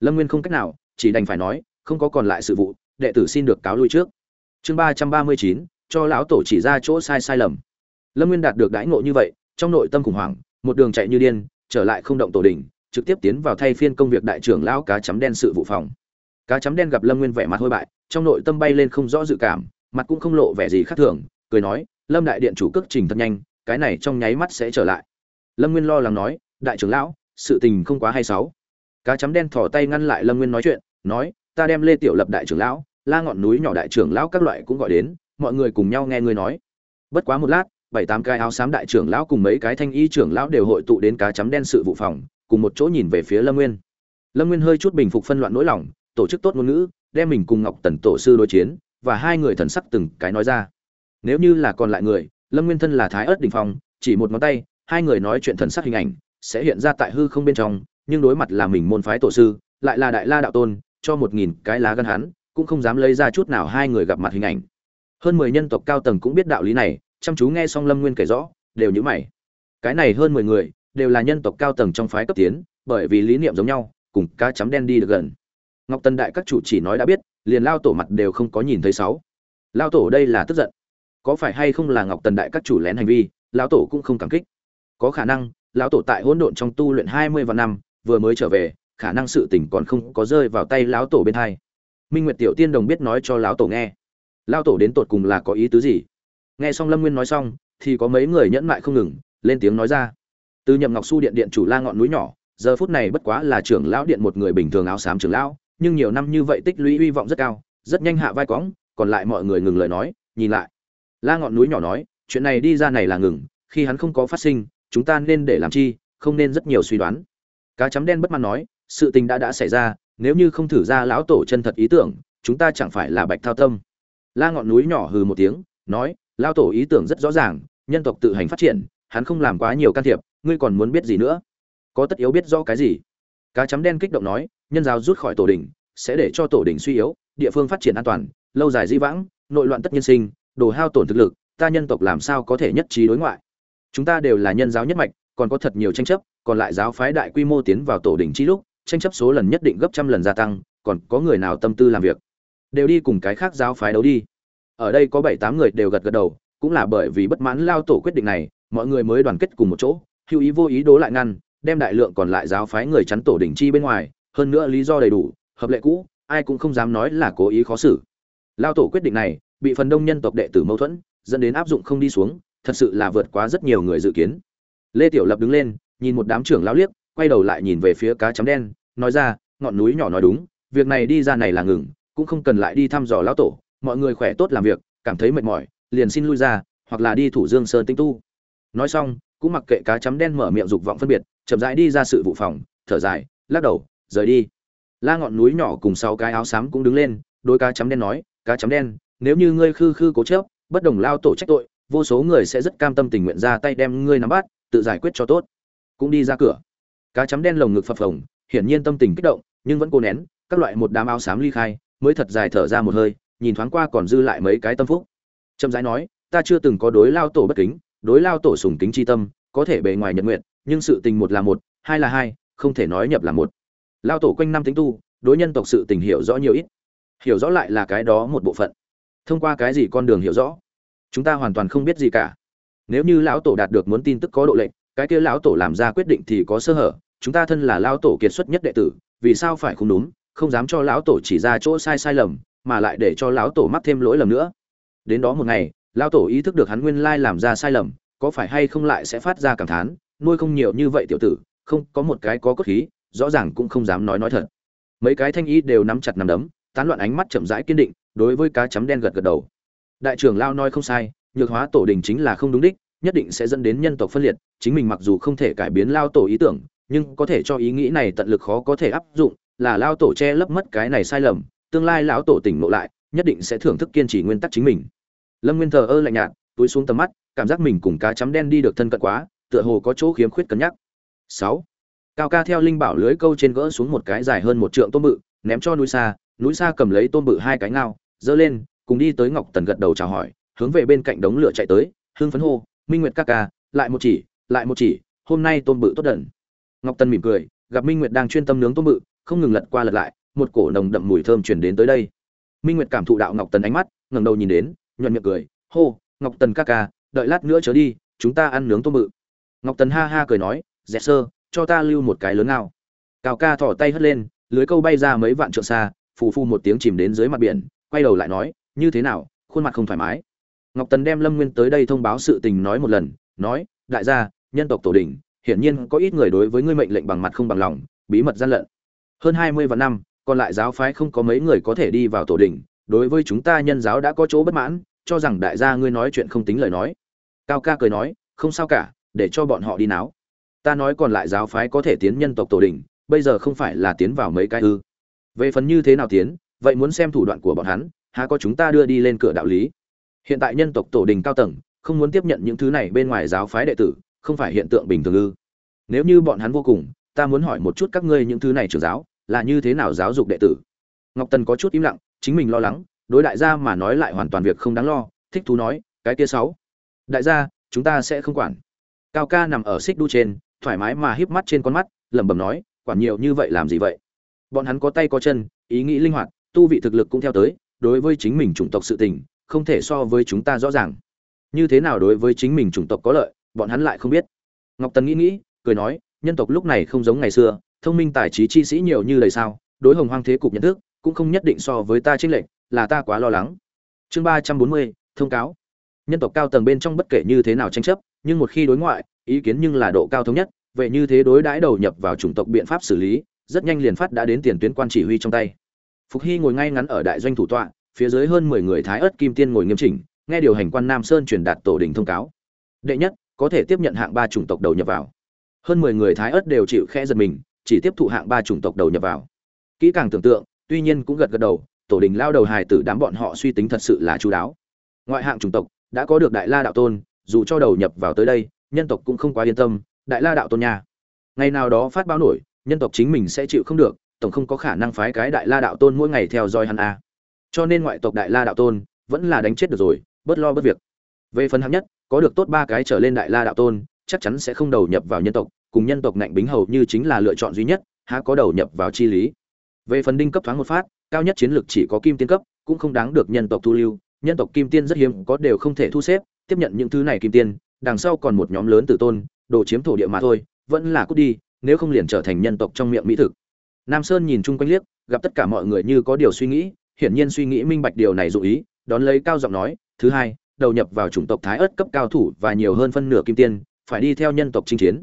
Lâm nguyên không cách nào, chỉ đành phải nói, không có còn lại sự vụ, đệ tử xin được cáo lui trước. Chương ba trăm ba mươi chín, cho lão tổ chỉ ra chỗ sai sai lầm. Lâm nguyên đạt được đãi ngộ như vậy, trong nội tâm khủng hoảng, một đường chạy như điên, trở lại không động tổ đình trực tiếp tiến vào thay phiên công việc đại trưởng lão cá chấm đen sự vụ phòng cá chấm đen gặp lâm nguyên vẻ mặt hôi bại, trong nội tâm bay lên không rõ dự cảm, mặt cũng không lộ vẻ gì khác thường, cười nói, lâm đại điện chủ cước trình thật nhanh, cái này trong nháy mắt sẽ trở lại. Lâm nguyên lo lắng nói, đại trưởng lão, sự tình không quá hay sáu. Cá chấm đen thỏ tay ngăn lại lâm nguyên nói chuyện, nói, ta đem lê tiểu lập đại trưởng lão, la ngọn núi nhỏ đại trưởng lão các loại cũng gọi đến, mọi người cùng nhau nghe ngươi nói. Bất quá một lát, bảy tám cái áo xám đại trưởng lão cùng mấy cái thanh y trưởng lão đều hội tụ đến cá chấm đen sự vụ phòng, cùng một chỗ nhìn về phía lâm nguyên. Lâm nguyên hơi chút bình phục phân loạn nỗi lòng tổ chức tốt ngôn ngữ, đem mình cùng ngọc tần tổ sư đối chiến, và hai người thần sắc từng cái nói ra. Nếu như là còn lại người, lâm nguyên thân là thái ớt đình phong, chỉ một ngón tay, hai người nói chuyện thần sắc hình ảnh, sẽ hiện ra tại hư không bên trong, nhưng đối mặt là mình môn phái tổ sư, lại là đại la đạo tôn, cho một nghìn cái lá gân hắn, cũng không dám lấy ra chút nào hai người gặp mặt hình ảnh. Hơn mười nhân tộc cao tầng cũng biết đạo lý này, chăm chú nghe xong lâm nguyên kể rõ, đều nhữ mày. Cái này hơn mười người, đều là nhân tộc cao tầng trong phái cấp tiến, bởi vì lý niệm giống nhau, cùng cá chấm đen đi được gần ngọc tân đại các chủ chỉ nói đã biết, liền lao tổ mặt đều không có nhìn thấy sáu. Lao tổ đây là tức giận. Có phải hay không là ngọc tần đại các chủ lén hành vi lão tổ cũng không cảm kích. Có khả năng lão tổ tại hỗn độn trong tu luyện hai mươi vạn năm, vừa mới trở về, khả năng sự tình còn không có rơi vào tay lão tổ bên hai. Minh nguyệt tiểu tiên đồng biết nói cho lão tổ nghe. Lão tổ đến tột cùng là có ý tứ gì? Nghe xong lâm nguyên nói xong, thì có mấy người nhẫn mại không ngừng, lên tiếng nói ra. Từ nhậm ngọc su điện điện chủ la ngọn núi nhỏ, giờ phút này bất quá là trưởng lão điện một người bình thường áo xám trưởng lão nhưng nhiều năm như vậy tích lũy hy vọng rất cao, rất nhanh hạ vai cõng còn lại mọi người ngừng lời nói, nhìn lại. La ngọn núi nhỏ nói, chuyện này đi ra này là ngừng, khi hắn không có phát sinh, chúng ta nên để làm chi, không nên rất nhiều suy đoán. Cá chấm đen bất mãn nói, sự tình đã đã xảy ra, nếu như không thử ra lão tổ chân thật ý tưởng, chúng ta chẳng phải là bạch thao tâm. La ngọn núi nhỏ hừ một tiếng, nói, lão tổ ý tưởng rất rõ ràng, nhân tộc tự hành phát triển, hắn không làm quá nhiều can thiệp, ngươi còn muốn biết gì nữa? Có tất yếu biết rõ cái gì? Cá chấm đen kích động nói nhân giáo rút khỏi tổ đình, sẽ để cho tổ đình suy yếu, địa phương phát triển an toàn, lâu dài di vãng, nội loạn tất nhiên sinh, đồ hao tổn thực lực, ta nhân tộc làm sao có thể nhất trí đối ngoại? Chúng ta đều là nhân giáo nhất mạch, còn có thật nhiều tranh chấp, còn lại giáo phái đại quy mô tiến vào tổ đình chi lúc, tranh chấp số lần nhất định gấp trăm lần gia tăng, còn có người nào tâm tư làm việc? Đều đi cùng cái khác giáo phái đấu đi. Ở đây có bảy tám người đều gật gật đầu, cũng là bởi vì bất mãn lao tổ quyết định này, mọi người mới đoàn kết cùng một chỗ, hữu ý vô ý đố lại ngăn, đem đại lượng còn lại giáo phái người chắn tổ đỉnh chi bên ngoài hơn nữa lý do đầy đủ, hợp lệ cũ, ai cũng không dám nói là cố ý khó xử. Lao tổ quyết định này, bị phần đông nhân tộc đệ tử mâu thuẫn, dẫn đến áp dụng không đi xuống, thật sự là vượt quá rất nhiều người dự kiến. Lê tiểu lập đứng lên, nhìn một đám trưởng lao liếc, quay đầu lại nhìn về phía cá chấm đen, nói ra, ngọn núi nhỏ nói đúng, việc này đi ra này là ngừng, cũng không cần lại đi thăm dò lão tổ, mọi người khỏe tốt làm việc, cảm thấy mệt mỏi, liền xin lui ra, hoặc là đi thủ dương sơn tinh tu. Nói xong, cũng mặc kệ cá chấm đen mở miệng dục vọng phân biệt, chậm rãi đi ra sự vụ phòng, thở dài, lắc đầu rời đi. La ngọn núi nhỏ cùng sáu cái áo xám cũng đứng lên, đôi cá chấm đen nói, cá chấm đen, nếu như ngươi khư khư cố chấp, bất đồng lao tổ trách tội, vô số người sẽ rất cam tâm tình nguyện ra tay đem ngươi nắm bắt, tự giải quyết cho tốt. Cũng đi ra cửa. Cá chấm đen lồng ngực phập phồng, hiển nhiên tâm tình kích động, nhưng vẫn cố nén, các loại một đám áo xám ly khai, mới thật dài thở ra một hơi, nhìn thoáng qua còn dư lại mấy cái tâm phúc. Trầm rãi nói, ta chưa từng có đối lao tổ bất kính, đối lao tổ sùng kính chi tâm, có thể bề ngoài nhật nguyện, nhưng sự tình một là một, hai là hai, không thể nói nhập là một lao tổ quanh năm tính tu, đối nhân tộc sự tình hiểu rõ nhiều ít. Hiểu rõ lại là cái đó một bộ phận. Thông qua cái gì con đường hiểu rõ? Chúng ta hoàn toàn không biết gì cả. Nếu như lão tổ đạt được muốn tin tức có độ lệnh cái kia lão tổ làm ra quyết định thì có sơ hở. Chúng ta thân là lão tổ kiệt xuất nhất đệ tử, vì sao phải không đúng? Không dám cho lão tổ chỉ ra chỗ sai sai lầm, mà lại để cho lão tổ mắc thêm lỗi lầm nữa. Đến đó một ngày, lão tổ ý thức được hắn nguyên lai làm ra sai lầm, có phải hay không lại sẽ phát ra cảm thán, nuôi không nhiều như vậy tiểu tử, không có một cái có cốt khí rõ ràng cũng không dám nói nói thật. Mấy cái thanh ý đều nắm chặt nắm đấm, tán loạn ánh mắt chậm rãi kiên định, đối với cá chấm đen gật gật đầu. Đại trưởng lao nói không sai, nhược hóa tổ đình chính là không đúng đích, nhất định sẽ dẫn đến nhân tộc phân liệt, chính mình mặc dù không thể cải biến lao tổ ý tưởng, nhưng có thể cho ý nghĩ này tận lực khó có thể áp dụng, là lao tổ che lấp mất cái này sai lầm, tương lai lão tổ tỉnh ngộ lại, nhất định sẽ thưởng thức kiên trì nguyên tắc chính mình. Lâm nguyên thờ ơ lạnh nhạt, túi xuống tầm mắt, cảm giác mình cùng cá chấm đen đi được thân cận quá, tựa hồ có chỗ khiếm khuyết cân nhắc. Sáu cao ca theo linh bảo lưới câu trên gỡ xuống một cái dài hơn một trượng tôm bự, ném cho núi xa núi xa cầm lấy tôm bự hai cái ngao, giơ lên, cùng đi tới ngọc tần gật đầu chào hỏi, hướng về bên cạnh đống lửa chạy tới Hương phấn hô, minh nguyệt ca ca, lại một chỉ, lại một chỉ, hôm nay tôm bự tốt đần. Ngọc tần mỉm cười, gặp minh nguyệt đang chuyên tâm nướng tôm bự, không ngừng lật qua lật lại, một cổ nồng đậm mùi thơm chuyển đến tới đây. Minh nguyệt cảm thụ đạo ngọc tần ánh mắt, ngẩng đầu nhìn đến, nhuận miệng cười, hô, ngọc tần ca ca, đợi lát nữa trở đi, chúng ta ăn nướng tôm bự. Ngọc tần ha ha cười nói dẹt sơ cho ta lưu một cái lớn nào cao ca thỏ tay hất lên, lưới câu bay ra mấy vạn trượng xa, phù phu một tiếng chìm đến dưới mặt biển, quay đầu lại nói, như thế nào, khuôn mặt không thoải mái? Ngọc tần đem lâm nguyên tới đây thông báo sự tình nói một lần, nói, đại gia, nhân tộc tổ đình, hiển nhiên có ít người đối với ngươi mệnh lệnh bằng mặt không bằng lòng, bí mật gian lận. Hơn hai mươi vạn năm, còn lại giáo phái không có mấy người có thể đi vào tổ đình, đối với chúng ta nhân giáo đã có chỗ bất mãn, cho rằng đại gia ngươi nói chuyện không tính lời nói. Cao ca cười nói, không sao cả, để cho bọn họ đi náo ta nói còn lại giáo phái có thể tiến nhân tộc tổ đình, bây giờ không phải là tiến vào mấy cái ư. Về phần như thế nào tiến, vậy muốn xem thủ đoạn của bọn hắn, há có chúng ta đưa đi lên cửa đạo lý. Hiện tại nhân tộc tổ đình cao tầng, không muốn tiếp nhận những thứ này bên ngoài giáo phái đệ tử, không phải hiện tượng bình thường ư. Nếu như bọn hắn vô cùng, ta muốn hỏi một chút các ngươi những thứ này trưởng giáo, là như thế nào giáo dục đệ tử? Ngọc tần có chút im lặng, chính mình lo lắng, đối đại gia mà nói lại hoàn toàn việc không đáng lo, thích thú nói, cái kia sáu, đại gia, chúng ta sẽ không quản. Cao ca nằm ở xích đu trên thoải mái mà híp mắt trên con mắt, lẩm bẩm nói quản nhiều như vậy làm gì vậy? Bọn hắn có tay có chân, ý nghĩ linh hoạt, tu vị thực lực cũng theo tới, đối với chính mình chủng tộc sự tình, không thể so với chúng ta rõ ràng. Như thế nào đối với chính mình chủng tộc có lợi, bọn hắn lại không biết. Ngọc tần nghĩ nghĩ, cười nói, nhân tộc lúc này không giống ngày xưa, thông minh tài trí chi sĩ nhiều như lời sao, đối hồng hoang thế cục nhận thức, cũng không nhất định so với ta chênh lệch, là ta quá lo lắng. Chương ba trăm bốn mươi, thông cáo. Nhân tộc cao tầng bên trong bất kể như thế nào tranh chấp, nhưng một khi đối ngoại, ý kiến nhưng là độ cao thống nhất vậy như thế đối đãi đầu nhập vào chủng tộc biện pháp xử lý, rất nhanh liền phát đã đến tiền tuyến quan chỉ huy trong tay. Phục hy ngồi ngay ngắn ở đại doanh thủ tọa, phía dưới hơn mười người thái ớt kim tiên ngồi nghiêm chỉnh, nghe điều hành quan nam sơn truyền đạt tổ đình thông cáo. Đệ nhất, có thể tiếp nhận hạng ba chủng tộc đầu nhập vào. Hơn mười người thái ớt đều chịu khẽ giật mình, chỉ tiếp thụ hạng ba chủng tộc đầu nhập vào. Kỹ càng tưởng tượng, tuy nhiên cũng gật gật đầu, tổ đình lao đầu hài tử đám bọn họ suy tính thật sự là chú đáo. Ngoại hạng chủng tộc, đã có được đại la đạo tôn, dù cho đầu nhập vào tới đây, nhân tộc cũng không quá yên tâm đại la đạo tôn nha. Ngày nào đó phát báo nổi, nhân tộc chính mình sẽ chịu không được, tổng không có khả năng phái cái đại la đạo tôn mỗi ngày theo dõi hắn a. Cho nên ngoại tộc đại la đạo tôn vẫn là đánh chết được rồi, bớt lo bớt việc. Về phần hạng nhất, có được tốt ba cái trở lên đại la đạo tôn, chắc chắn sẽ không đầu nhập vào nhân tộc, cùng nhân tộc ngạnh bính hầu như chính là lựa chọn duy nhất, há có đầu nhập vào chi lý. Về phần đinh cấp thoáng một phát, cao nhất chiến lược chỉ có kim tiên cấp, cũng không đáng được nhân tộc thu lưu, nhân tộc kim tiên rất hiếm, có đều không thể thu xếp, tiếp nhận những thứ này kim tiên, đằng sau còn một nhóm lớn tử tôn đồ chiếm thổ địa mà thôi, vẫn là cút đi, nếu không liền trở thành nhân tộc trong miệng mỹ thực. Nam sơn nhìn chung quanh liếc, gặp tất cả mọi người như có điều suy nghĩ, hiển nhiên suy nghĩ minh bạch điều này dụ ý, đón lấy cao giọng nói, thứ hai, đầu nhập vào chủng tộc thái ớt cấp cao thủ và nhiều hơn phân nửa kim tiên, phải đi theo nhân tộc chinh chiến.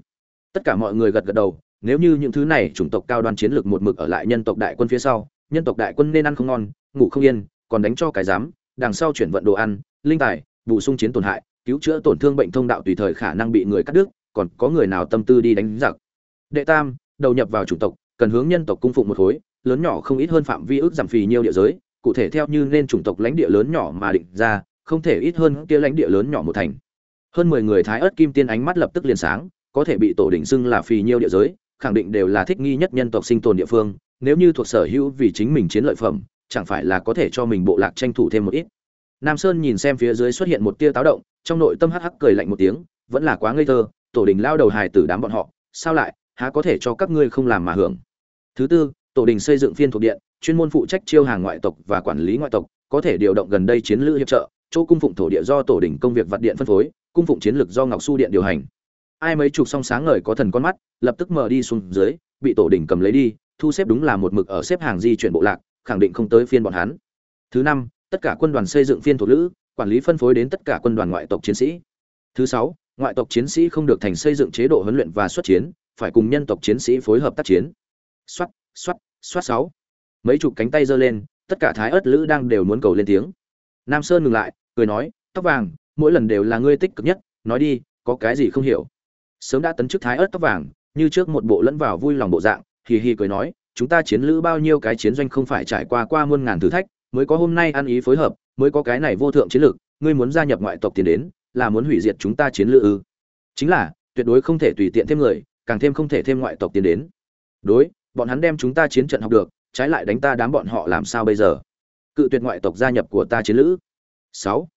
Tất cả mọi người gật gật đầu, nếu như những thứ này chủng tộc cao đoan chiến lược một mực ở lại nhân tộc đại quân phía sau, nhân tộc đại quân nên ăn không ngon, ngủ không yên, còn đánh cho cái dám đằng sau chuyển vận đồ ăn, linh tài, bổ sung chiến tổn hại, cứu chữa tổn thương bệnh thông đạo tùy thời khả năng bị người cắt đứt còn có người nào tâm tư đi đánh giặc. Đệ tam, đầu nhập vào chủng tộc, cần hướng nhân tộc cung phụng một khối, lớn nhỏ không ít hơn phạm vi ước giảm phì nhiều địa giới, cụ thể theo như nên chủng tộc lãnh địa lớn nhỏ mà định ra, không thể ít hơn kia lãnh địa lớn nhỏ một thành. Hơn mười người thái ớt kim tiên ánh mắt lập tức liền sáng, có thể bị tổ đỉnh xưng là phì nhiêu địa giới, khẳng định đều là thích nghi nhất nhân tộc sinh tồn địa phương, nếu như thuộc sở hữu vì chính mình chiến lợi phẩm, chẳng phải là có thể cho mình bộ lạc tranh thủ thêm một ít. Nam sơn nhìn xem phía dưới xuất hiện một tia táo động, trong nội tâm hắc hắc cười lạnh một tiếng, vẫn là quá ngây thơ tổ đình lao đầu hài tử đám bọn họ, sao lại, há có thể cho các ngươi không làm mà hưởng? Thứ tư, tổ đình xây dựng phiên thuộc điện, chuyên môn phụ trách chiêu hàng ngoại tộc và quản lý ngoại tộc, có thể điều động gần đây chiến lữ hiệp trợ, chỗ cung phụng thổ địa do tổ đình công việc vật điện phân phối, cung phụng chiến lược do ngọc su điện điều hành. Ai mấy chục song sáng ngời có thần con mắt, lập tức mở đi xuống dưới, bị tổ đình cầm lấy đi, thu xếp đúng là một mực ở xếp hàng di chuyển bộ lạc, khẳng định không tới phiên bọn hắn. Thứ năm, tất cả quân đoàn xây dựng phiên thuộc lữ, quản lý phân phối đến tất cả quân đoàn ngoại tộc chiến sĩ. Thứ sáu ngoại tộc chiến sĩ không được thành xây dựng chế độ huấn luyện và xuất chiến, phải cùng nhân tộc chiến sĩ phối hợp tác chiến. Xoát xoát xoát sáu. Mấy chục cánh tay giơ lên, tất cả thái ớt lữ đang đều muốn cầu lên tiếng. Nam sơn ngừng lại, cười nói, tóc vàng, mỗi lần đều là ngươi tích cực nhất, nói đi, có cái gì không hiểu? Sớm đã tấn chức thái ớt tóc vàng, như trước một bộ lẫn vào vui lòng bộ dạng, hì hì cười nói, chúng ta chiến lữ bao nhiêu cái chiến doanh không phải trải qua qua muôn ngàn thử thách, mới có hôm nay ăn ý phối hợp, mới có cái này vô thượng chiến lược, ngươi muốn gia nhập ngoại tộc tiền đến là muốn hủy diệt chúng ta chiến lược ư? Chính là, tuyệt đối không thể tùy tiện thêm người, càng thêm không thể thêm ngoại tộc tiến đến. Đối, bọn hắn đem chúng ta chiến trận học được, trái lại đánh ta đám bọn họ làm sao bây giờ? Cự tuyệt ngoại tộc gia nhập của ta chiến lữ. Sáu.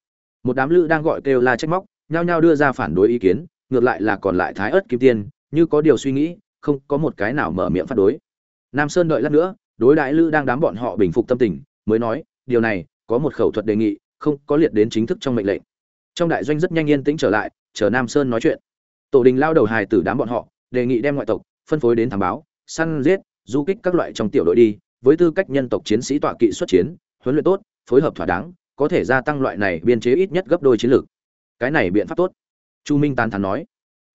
Một đám lữ đang gọi kêu la trách móc, nhao nhao đưa ra phản đối ý kiến, ngược lại là còn lại thái ớt kim tiên, như có điều suy nghĩ, không có một cái nào mở miệng phản đối. Nam sơn đợi lát nữa, đối đại lữ đang đám bọn họ bình phục tâm tình, mới nói, điều này, có một khẩu thuật đề nghị, không có liệt đến chính thức trong mệnh lệnh trong đại doanh rất nhanh yên tĩnh trở lại, chờ nam sơn nói chuyện. Tổ đình lao đầu hài tử đám bọn họ, đề nghị đem ngoại tộc phân phối đến thám báo, săn giết, du kích các loại trong tiểu đội đi, với tư cách nhân tộc chiến sĩ tọa kỵ xuất chiến, huấn luyện tốt, phối hợp thỏa đáng, có thể gia tăng loại này biên chế ít nhất gấp đôi chiến lược. Cái này biện pháp tốt. Chu minh tán thán nói.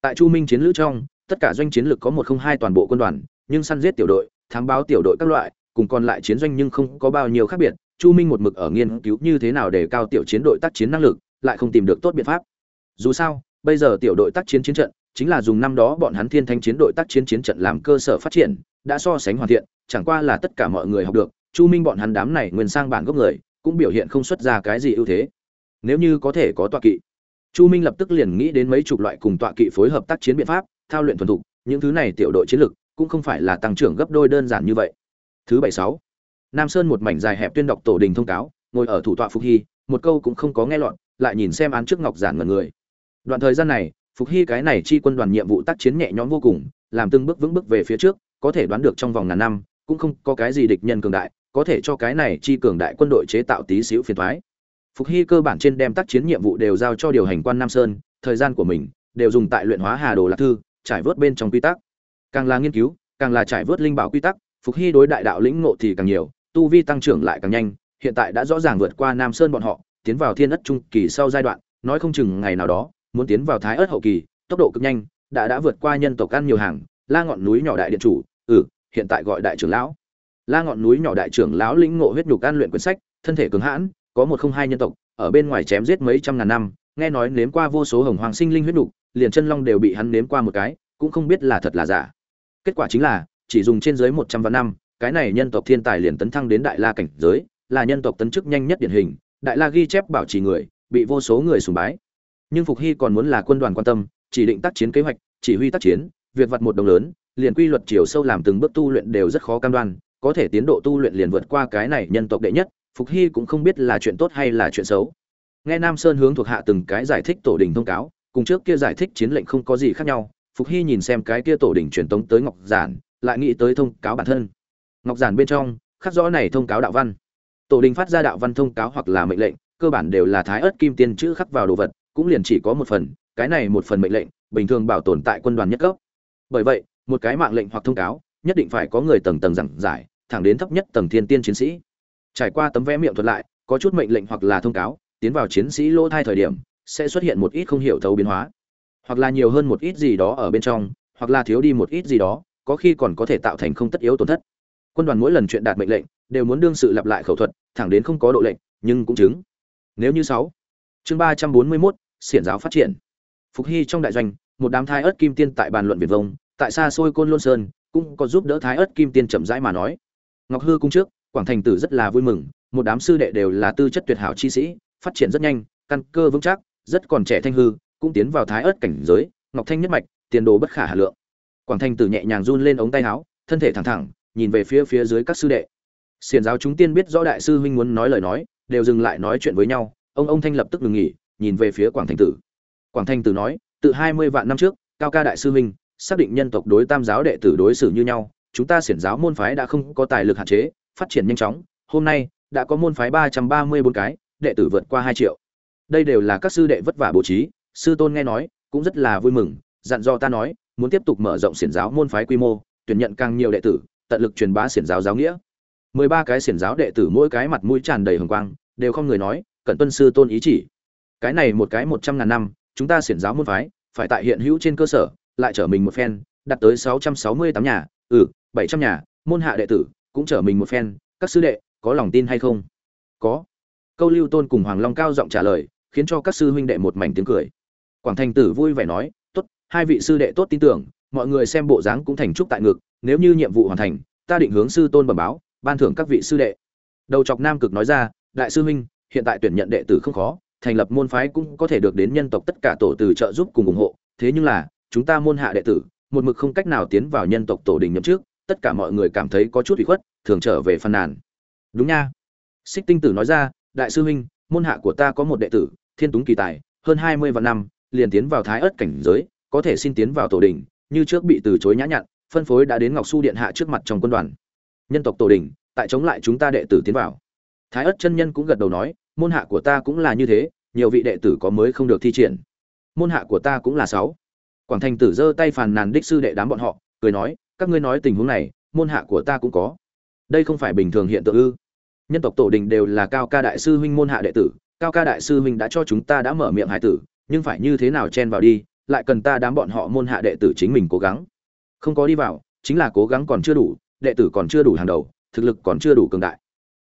Tại chu minh chiến lữ trong, tất cả doanh chiến lược có một không hai toàn bộ quân đoàn, nhưng săn giết tiểu đội, thám báo tiểu đội các loại, cùng còn lại chiến doanh nhưng không có bao nhiêu khác biệt. Chu minh một mực ở nghiên cứu như thế nào để cao tiểu chiến đội tác chiến năng lực lại không tìm được tốt biện pháp. Dù sao, bây giờ tiểu đội tác chiến chiến trận, chính là dùng năm đó bọn hắn thiên thanh chiến đội tác chiến chiến trận làm cơ sở phát triển, đã so sánh hoàn thiện, chẳng qua là tất cả mọi người học được, chu minh bọn hắn đám này nguyên sang bản gốc người, cũng biểu hiện không xuất ra cái gì ưu thế. Nếu như có thể có tọa kỵ, chu minh lập tức liền nghĩ đến mấy chục loại cùng tọa kỵ phối hợp tác chiến biện pháp, thao luyện thuần thục, những thứ này tiểu đội chiến lực, cũng không phải là tăng trưởng gấp đôi đơn giản như vậy. Thứ bảy sáu, nam sơn một mảnh dài hẹp tuyên đọc tổ đình thông cáo, ngồi ở thủ tọa phục hy, một câu cũng không có nghe lọt lại nhìn xem án trước ngọc giản ngẩn người. Đoạn thời gian này, phục hy cái này chi quân đoàn nhiệm vụ tác chiến nhẹ nhõm vô cùng, làm từng bước vững bước về phía trước, có thể đoán được trong vòng ngàn năm, cũng không có cái gì địch nhân cường đại, có thể cho cái này chi cường đại quân đội chế tạo tí xíu phiền thoái phục hy cơ bản trên đem tác chiến nhiệm vụ đều giao cho điều hành quan nam sơn, thời gian của mình đều dùng tại luyện hóa hà đồ lạc thư, trải vớt bên trong quy tắc. Càng là nghiên cứu, càng là trải vớt linh bảo quy tắc, phục hy đối đại đạo lĩnh ngộ thì càng nhiều, tu vi tăng trưởng lại càng nhanh, hiện tại đã rõ ràng vượt qua nam sơn bọn họ tiến vào thiên ất trung kỳ sau giai đoạn, nói không chừng ngày nào đó, muốn tiến vào thái ất hậu kỳ, tốc độ cực nhanh, đã đã vượt qua nhân tộc ăn nhiều hàng, la ngọn núi nhỏ đại điện chủ ừ hiện tại gọi đại trưởng lão. La ngọn núi nhỏ đại trưởng lão lĩnh ngộ huyết nhục an luyện quyển sách, thân thể cứng hãn, có một không hai nhân tộc, ở bên ngoài chém giết mấy trăm ngàn năm, nghe nói nếm qua vô số hồng hoàng sinh linh huyết nhục, liền chân long đều bị hắn nếm qua một cái, cũng không biết là thật là giả. Kết quả chính là, chỉ dùng trên dưới một trăm vạn năm, cái này nhân tộc thiên tài liền tấn thăng đến đại la cảnh giới, là nhân tộc tấn chức nhanh nhất điển hình đại la ghi chép bảo trì người, bị vô số người sùng bái. Nhưng phục hy còn muốn là quân đoàn quan tâm, chỉ định tác chiến kế hoạch, chỉ huy tác chiến, việc vặt một đồng lớn, liền quy luật chiều sâu làm từng bước tu luyện đều rất khó cam đoan, có thể tiến độ tu luyện liền vượt qua cái này nhân tộc đệ nhất, phục hy cũng không biết là chuyện tốt hay là chuyện xấu. Nghe nam sơn hướng thuộc hạ từng cái giải thích tổ đình thông cáo, cùng trước kia giải thích chiến lệnh không có gì khác nhau, phục hy nhìn xem cái kia tổ đình truyền tống tới ngọc giản, lại nghĩ tới thông cáo bản thân. Ngọc giản bên trong, khắc rõ này thông cáo đạo văn tổ đình phát ra đạo văn thông cáo hoặc là mệnh lệnh, cơ bản đều là thái ớt kim tiên chữ khắc vào đồ vật, cũng liền chỉ có một phần, cái này một phần mệnh lệnh, bình thường bảo tồn tại quân đoàn nhất cấp. Bởi vậy, một cái mạng lệnh hoặc thông cáo, nhất định phải có người tầng tầng giảng giải, thẳng đến thấp nhất tầng thiên tiên chiến sĩ. Trải qua tấm vé miệng thuật lại, có chút mệnh lệnh hoặc là thông cáo, tiến vào chiến sĩ lỗ thai thời điểm, sẽ xuất hiện một ít không hiểu thấu biến hóa. Hoặc là nhiều hơn một ít gì đó ở bên trong, hoặc là thiếu đi một ít gì đó, có khi còn có thể tạo thành không tất yếu tổn thất quân đoàn mỗi lần chuyện đạt mệnh lệnh đều muốn đương sự lặp lại khẩu thuật thẳng đến không có độ lệnh nhưng cũng chứng. Nếu như sáu chương ba trăm bốn mươi 341, xiển giáo phát triển. Phục hy trong đại doanh một đám thái ớt kim tiên tại bàn luận việt vông tại xa xôi côn lôn sơn cũng có giúp đỡ thái ớt kim tiên chậm rãi mà nói. Ngọc hư cung trước quảng thành tử rất là vui mừng một đám sư đệ đều là tư chất tuyệt hảo chi sĩ phát triển rất nhanh căn cơ vững chắc rất còn trẻ thanh hư cũng tiến vào thái ớt cảnh giới ngọc thanh nhất mạch tiền đồ bất khả hà lượng. Quảng thành tử nhẹ nhàng run lên ống tay áo thân thể thẳng thẳng nhìn về phía phía dưới các sư đệ. Xiền giáo chúng tiên biết rõ đại sư huynh muốn nói lời nói, đều dừng lại nói chuyện với nhau, ông ông thanh lập tức ngừng nghỉ, nhìn về phía quảng thành tử. Quảng thành tử nói, từ hai mươi vạn năm trước, cao ca đại sư huynh, xác định nhân tộc đối tam giáo đệ tử đối xử như nhau, chúng ta xiển giáo môn phái đã không có tài lực hạn chế, phát triển nhanh chóng, hôm nay đã có môn phái ba trăm ba mươi bốn cái, đệ tử vượt qua hai triệu. Đây đều là các sư đệ vất vả bố trí, sư tôn nghe nói, cũng rất là vui mừng, dặn dò ta nói, muốn tiếp tục mở rộng xiển giáo môn phái quy mô, tuyển nhận càng nhiều đệ tử tận lực truyền bá xiển giáo giáo nghĩa. Mười ba cái xiển giáo đệ tử mỗi cái mặt mũi tràn đầy hồng quang, đều không người nói cần tuân sư tôn ý chỉ. Cái này một cái một trăm ngàn năm, chúng ta xiển giáo môn phái, phải tại hiện hữu trên cơ sở, lại trở mình một phen, đặt tới sáu trăm sáu mươi tám nhà ừ bảy trăm nhà, môn hạ đệ tử, cũng trở mình một phen, các sư đệ, có lòng tin hay không? Có. Câu lưu tôn cùng hoàng long cao giọng trả lời, khiến cho các sư huynh đệ một mảnh tiếng cười. Quảng thành tử vui vẻ nói, tốt, hai vị sư đệ tốt tin tưởng, mọi người xem bộ dáng cũng thành chúc tại ngực nếu như nhiệm vụ hoàn thành, ta định hướng sư tôn bẩm báo, ban thưởng các vị sư đệ. Đầu chọc nam cực nói ra, đại sư huynh, hiện tại tuyển nhận đệ tử không khó, thành lập môn phái cũng có thể được đến nhân tộc tất cả tổ từ trợ giúp cùng ủng hộ. Thế nhưng là, chúng ta môn hạ đệ tử, một mực không cách nào tiến vào nhân tộc tổ đình nhậm trước tất cả mọi người cảm thấy có chút ủy khuất, thường trở về phàn nàn. Đúng nha. Xích tinh tử nói ra, đại sư huynh, môn hạ của ta có một đệ tử, thiên túng kỳ tài, hơn hai mươi vạn năm, liền tiến vào thái ớt cảnh giới, có thể xin tiến vào tổ đình, như trước bị từ chối nhã nhặn phân phối đã đến ngọc su điện hạ trước mặt trong quân đoàn. Nhân tộc tổ đình, tại chống lại chúng ta đệ tử tiến vào. Thái ất chân nhân cũng gật đầu nói, môn hạ của ta cũng là như thế, nhiều vị đệ tử có mới không được thi triển. Môn hạ của ta cũng là sáu. Quảng thành tử giơ tay phàn nàn đích sư đệ đám bọn họ, cười nói, các ngươi nói tình huống này, môn hạ của ta cũng có. Đây không phải bình thường hiện tượng ư? Nhân tộc tổ đình đều là cao ca đại sư huynh môn hạ đệ tử, cao ca đại sư huynh đã cho chúng ta đã mở miệng hải tử, nhưng phải như thế nào chen vào đi, lại cần ta đám bọn họ môn hạ đệ tử chính mình cố gắng không có đi vào, chính là cố gắng còn chưa đủ, đệ tử còn chưa đủ hàng đầu, thực lực còn chưa đủ cường đại.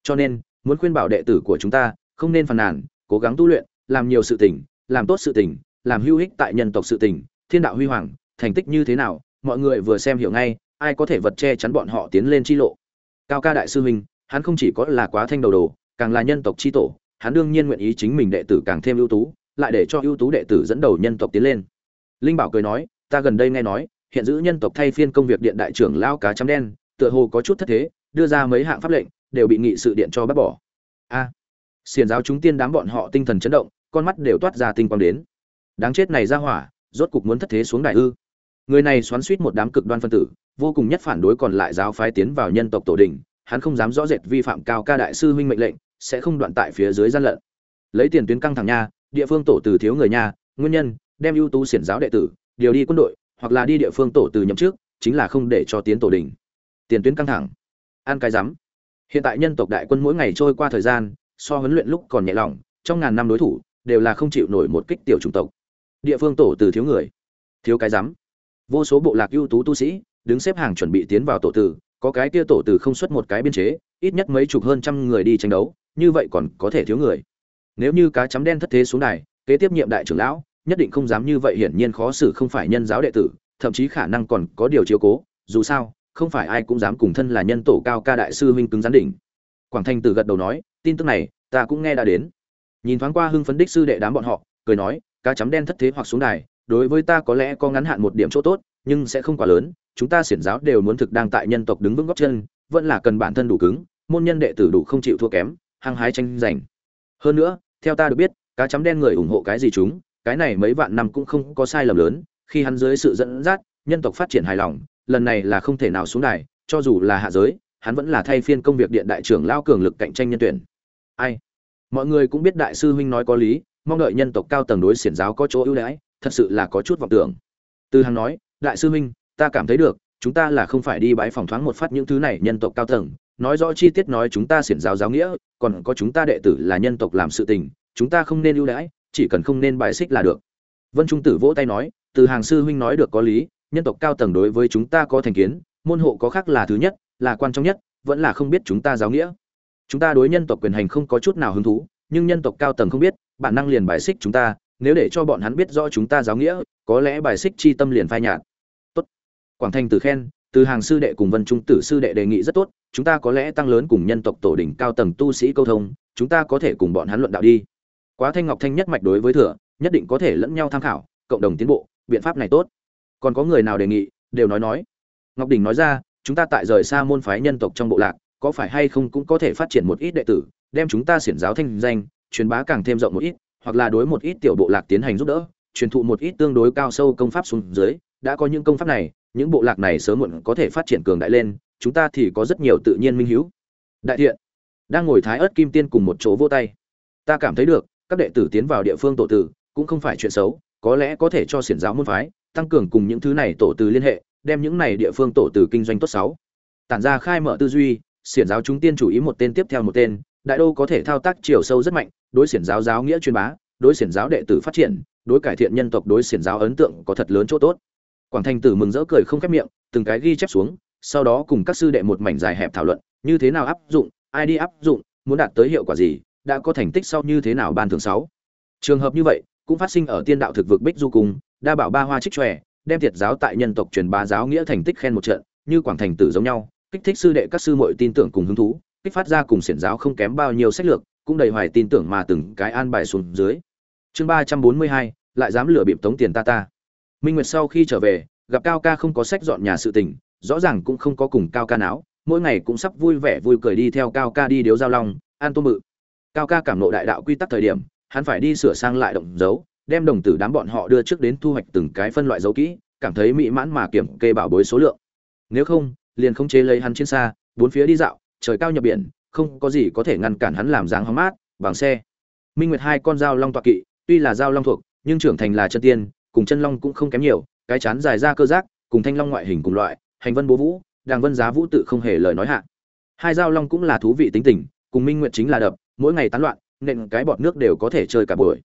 Cho nên, muốn khuyên bảo đệ tử của chúng ta, không nên phàn nàn, cố gắng tu luyện, làm nhiều sự tình, làm tốt sự tình, làm hữu ích tại nhân tộc sự tình, thiên đạo huy hoàng, thành tích như thế nào, mọi người vừa xem hiểu ngay, ai có thể vật che chắn bọn họ tiến lên chi lộ. Cao ca đại sư huynh, hắn không chỉ có là quá thanh đầu đồ, càng là nhân tộc chi tổ, hắn đương nhiên nguyện ý chính mình đệ tử càng thêm ưu tú, lại để cho ưu tú đệ tử dẫn đầu nhân tộc tiến lên. Linh bảo cười nói, ta gần đây nghe nói hiện giữ nhân tộc thay phiên công việc điện đại trưởng lao cá chấm đen, tựa hồ có chút thất thế, đưa ra mấy hạng pháp lệnh, đều bị nghị sự điện cho bác bỏ. A. Xiển giáo chúng tiên đám bọn họ tinh thần chấn động, con mắt đều toát ra tinh quang đến. Đáng chết này ra hỏa, rốt cục muốn thất thế xuống đại ư. Người này xoắn suýt một đám cực đoan phân tử, vô cùng nhất phản đối còn lại giáo phái tiến vào nhân tộc tổ đình, hắn không dám rõ rệt vi phạm cao ca đại sư huynh mệnh lệnh, sẽ không đoạn tại phía dưới gian lận. Lấy tiền tuyến căng thẳng nha, địa phương tổ từ thiếu người nha, nguyên nhân, đem ưu tú xiển giáo đệ tử, điều đi quân đội hoặc là đi địa phương tổ từ nhậm trước chính là không để cho tiến tổ đình. Tiền tuyến căng thẳng. Ăn cái rắm. Hiện tại nhân tộc đại quân mỗi ngày trôi qua thời gian, so huấn luyện lúc còn nhẹ lòng, trong ngàn năm đối thủ, đều là không chịu nổi một kích tiểu chủng tộc. Địa phương tổ từ thiếu người. Thiếu cái rắm. Vô số bộ lạc ưu tú tu sĩ, đứng xếp hàng chuẩn bị tiến vào tổ tử có cái kia tổ tử không xuất một cái biên chế, ít nhất mấy chục hơn trăm người đi tranh đấu, như vậy còn có thể thiếu người. Nếu như cá chấm đen thất thế xuống này kế tiếp nhiệm đại trưởng lão nhất định không dám như vậy hiển nhiên khó xử không phải nhân giáo đệ tử, thậm chí khả năng còn có điều chiếu cố, dù sao, không phải ai cũng dám cùng thân là nhân tổ cao ca đại sư huynh cứng gián đỉnh. Quảng thanh Tử gật đầu nói, tin tức này, ta cũng nghe đã đến. Nhìn thoáng qua hưng phấn đích sư đệ đám bọn họ, cười nói, cá chấm đen thất thế hoặc xuống đài, đối với ta có lẽ có ngắn hạn một điểm chỗ tốt, nhưng sẽ không quá lớn, chúng ta xiển giáo đều muốn thực đang tại nhân tộc đứng vững góc chân, vẫn là cần bản thân đủ cứng, môn nhân đệ tử đủ không chịu thua kém, hăng hái tranh giành. Hơn nữa, theo ta được biết, cá chấm đen người ủng hộ cái gì chúng cái này mấy vạn năm cũng không có sai lầm lớn, khi hắn dưới sự dẫn dắt, nhân tộc phát triển hài lòng, lần này là không thể nào xuống đài, cho dù là hạ giới, hắn vẫn là thay phiên công việc điện đại trưởng lao cường lực cạnh tranh nhân tuyển. Ai? Mọi người cũng biết đại sư huynh nói có lý, mong đợi nhân tộc cao tầng đối xiển giáo có chỗ ưu đãi, thật sự là có chút vọng tưởng. Từ hằng nói, đại sư huynh, ta cảm thấy được, chúng ta là không phải đi bãi phòng thoáng một phát những thứ này nhân tộc cao tầng. Nói rõ chi tiết nói chúng ta xiển giáo giáo nghĩa, còn có chúng ta đệ tử là nhân tộc làm sự tình, chúng ta không nên ưu đãi chỉ cần không nên bài xích là được. Vân trung tử vỗ tay nói, từ hàng sư huynh nói được có lý, nhân tộc cao tầng đối với chúng ta có thành kiến, môn hộ có khác là thứ nhất, là quan trọng nhất, vẫn là không biết chúng ta giáo nghĩa. Chúng ta đối nhân tộc quyền hành không có chút nào hứng thú, nhưng nhân tộc cao tầng không biết, bản năng liền bài xích chúng ta, nếu để cho bọn hắn biết rõ chúng ta giáo nghĩa, có lẽ bài xích chi tâm liền phai nhạt. Tốt. Quảng thanh từ khen, từ hàng sư đệ cùng vân trung tử sư đệ đề nghị rất tốt, chúng ta có lẽ tăng lớn cùng nhân tộc tổ đỉnh cao tầng tu sĩ câu thông, chúng ta có thể cùng bọn hắn luận đạo đi quá thanh ngọc thanh nhất mạch đối với thừa, nhất định có thể lẫn nhau tham khảo, cộng đồng tiến bộ, biện pháp này tốt. Còn có người nào đề nghị, đều nói nói. Ngọc đình nói ra, chúng ta tại rời xa môn phái nhân tộc trong bộ lạc, có phải hay không cũng có thể phát triển một ít đệ tử, đem chúng ta xiển giáo thanh danh, truyền bá càng thêm rộng một ít, hoặc là đối một ít tiểu bộ lạc tiến hành giúp đỡ, truyền thụ một ít tương đối cao sâu công pháp xuống dưới. Đã có những công pháp này, những bộ lạc này sớm muộn có thể phát triển cường đại lên, chúng ta thì có rất nhiều tự nhiên minh hiếu. Đại thiện, đang ngồi thái ớt kim tiên cùng một chỗ vô tay. Ta cảm thấy được các đệ tử tiến vào địa phương tổ tử, cũng không phải chuyện xấu, có lẽ có thể cho xiển giáo môn phái, tăng cường cùng những thứ này tổ từ liên hệ, đem những này địa phương tổ từ kinh doanh tốt sáu tản ra khai mở tư duy, xiển giáo chúng tiên chủ ý một tên tiếp theo một tên, đại đô có thể thao tác chiều sâu rất mạnh, đối xiển giáo giáo nghĩa truyền bá, đối xiển giáo đệ tử phát triển, đối cải thiện nhân tộc đối xiển giáo ấn tượng có thật lớn chỗ tốt. Quảng thành tử mừng rỡ cười không khép miệng, từng cái ghi chép xuống, sau đó cùng các sư đệ một mảnh dài hẹp thảo luận, như thế nào áp dụng, ai đi áp dụng, muốn đạt tới hiệu quả gì đã có thành tích sau như thế nào ban thưởng sáu. Trường hợp như vậy, cũng phát sinh ở tiên đạo thực vực bích du cung, đa bảo ba hoa trích tròe đem thiệt giáo tại nhân tộc truyền bá giáo nghĩa thành tích khen một trận, như quảng thành tử giống nhau, kích thích sư đệ các sư muội tin tưởng cùng hứng thú, kích phát ra cùng xiển giáo không kém bao nhiêu sách lược, cũng đầy hoài tin tưởng mà từng cái an bài xuống dưới. Chương ba trăm bốn mươi hai, lại dám lừa bịp tống tiền ta ta. Minh nguyệt sau khi trở về, gặp cao ca không có sách dọn nhà sự tình, rõ ràng cũng không có cùng cao ca não mỗi ngày cũng sắp vui vẻ vui cười đi theo cao ca đi điếu giao long an tô mự cao ca cảm nộ đại đạo quy tắc thời điểm, hắn phải đi sửa sang lại động dấu, đem đồng tử đám bọn họ đưa trước đến thu hoạch từng cái phân loại dấu kỹ, cảm thấy mỹ mãn mà kiểm kê bảo bối số lượng. Nếu không, liền không chế lấy hắn trên xa, bốn phía đi dạo, trời cao nhập biển, không có gì có thể ngăn cản hắn làm dáng hóng mát, bằng xe. Minh nguyệt hai con dao long tọa kỵ, tuy là dao long thuộc, nhưng trưởng thành là chân tiên, cùng chân long cũng không kém nhiều, cái chán dài ra cơ giác, cùng thanh long ngoại hình cùng loại, hành vân bố vũ, đàng vân giá vũ tự không hề lời nói hạ. Hai dao long cũng là thú vị tính tình, cùng minh nguyệt chính là đập mỗi ngày tán loạn nện cái bọt nước đều có thể chơi cả buổi.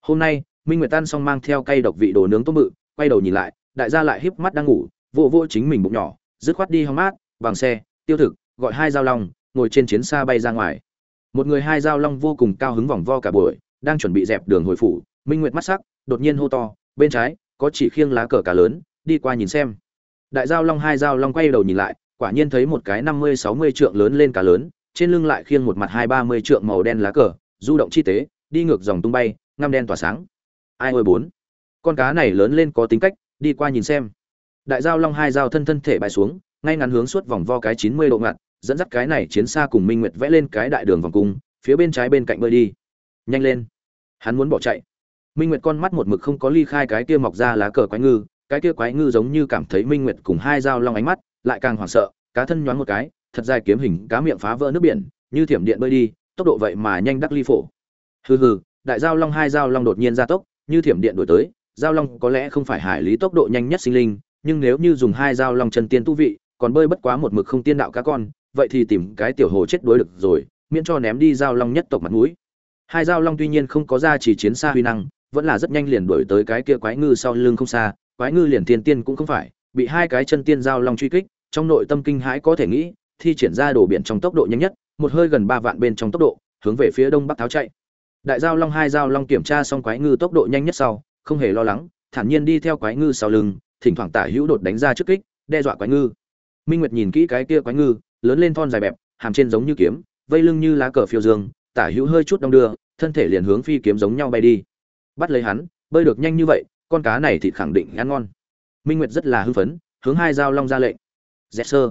Hôm nay, minh nguyệt tan xong mang theo cây độc vị đồ nướng tôm bự, quay đầu nhìn lại, đại gia lại híp mắt đang ngủ vô vô chính mình bụng nhỏ, dứt khoát đi hóng mát, bằng xe, tiêu thực, gọi hai dao long, ngồi trên chiến xa bay ra ngoài. Một người hai dao long vô cùng cao hứng vòng vo cả buổi, đang chuẩn bị dẹp đường hồi phủ, minh nguyệt mắt sắc, đột nhiên hô to, bên trái, có chỉ khiêng lá cờ cả lớn, đi qua nhìn xem. Đại giao long hai giao long quay đầu nhìn lại, quả nhiên thấy một cái năm mươi sáu mươi trượng lớn lên cá lớn trên lưng lại khiêng một mặt hai ba mươi trượng màu đen lá cờ, du động chi tế, đi ngược dòng tung bay, ngăm đen tỏa sáng. Ai ôi bốn. Con cá này lớn lên có tính cách, đi qua nhìn xem. Đại giao long hai giao thân thân thể bay xuống, ngay ngắn hướng suốt vòng vo cái chín mươi độ ngặt, dẫn dắt cái này chiến xa cùng minh nguyệt vẽ lên cái đại đường vòng cung, phía bên trái bên cạnh bơi đi. Nhanh lên. Hắn muốn bỏ chạy. Minh nguyệt con mắt một mực không có ly khai cái kia mọc ra lá cờ quái ngư, cái kia quái ngư giống như cảm thấy minh nguyệt cùng hai dao long ánh mắt, lại càng hoảng sợ, cá thân nhoáng một cái thật dài kiếm hình cá miệng phá vỡ nước biển, như thiểm điện bơi đi, tốc độ vậy mà nhanh đắc ly phổ. Hừ hừ, đại giao long hai giao long đột nhiên ra tốc, như thiểm điện đổi tới, giao long có lẽ không phải hải lý tốc độ nhanh nhất sinh linh, nhưng nếu như dùng hai giao long chân tiên tu vị, còn bơi bất quá một mực không tiên đạo cá con, vậy thì tìm cái tiểu hồ chết đuối được rồi, miễn cho ném đi giao long nhất tộc mặt mũi. Hai giao long tuy nhiên không có ra chỉ chiến xa huy năng, vẫn là rất nhanh liền đuổi tới cái kia quái ngư sau lưng không xa, quái ngư liền tiên tiên cũng không phải, bị hai cái chân tiên giao long truy kích, trong nội tâm kinh hãi có thể nghĩ thi triển ra đổ biển trong tốc độ nhanh nhất, một hơi gần ba vạn bên trong tốc độ, hướng về phía đông bắc tháo chạy. Đại giao long, hai giao long kiểm tra xong quái ngư tốc độ nhanh nhất sau, không hề lo lắng, thản nhiên đi theo quái ngư sau lưng, thỉnh thoảng tả hữu đột đánh ra trước kích, đe dọa quái ngư. Minh nguyệt nhìn kỹ cái kia quái ngư, lớn lên thon dài bẹp, hàm trên giống như kiếm, vây lưng như lá cờ phiêu dương, tả hữu hơi chút đông đưa, thân thể liền hướng phi kiếm giống nhau bay đi. Bắt lấy hắn, bơi được nhanh như vậy, con cá này thịt khẳng định ăn ngon. Minh nguyệt rất là hưng phấn, hướng hai Giao long ra lệnh. "Dẹt sơ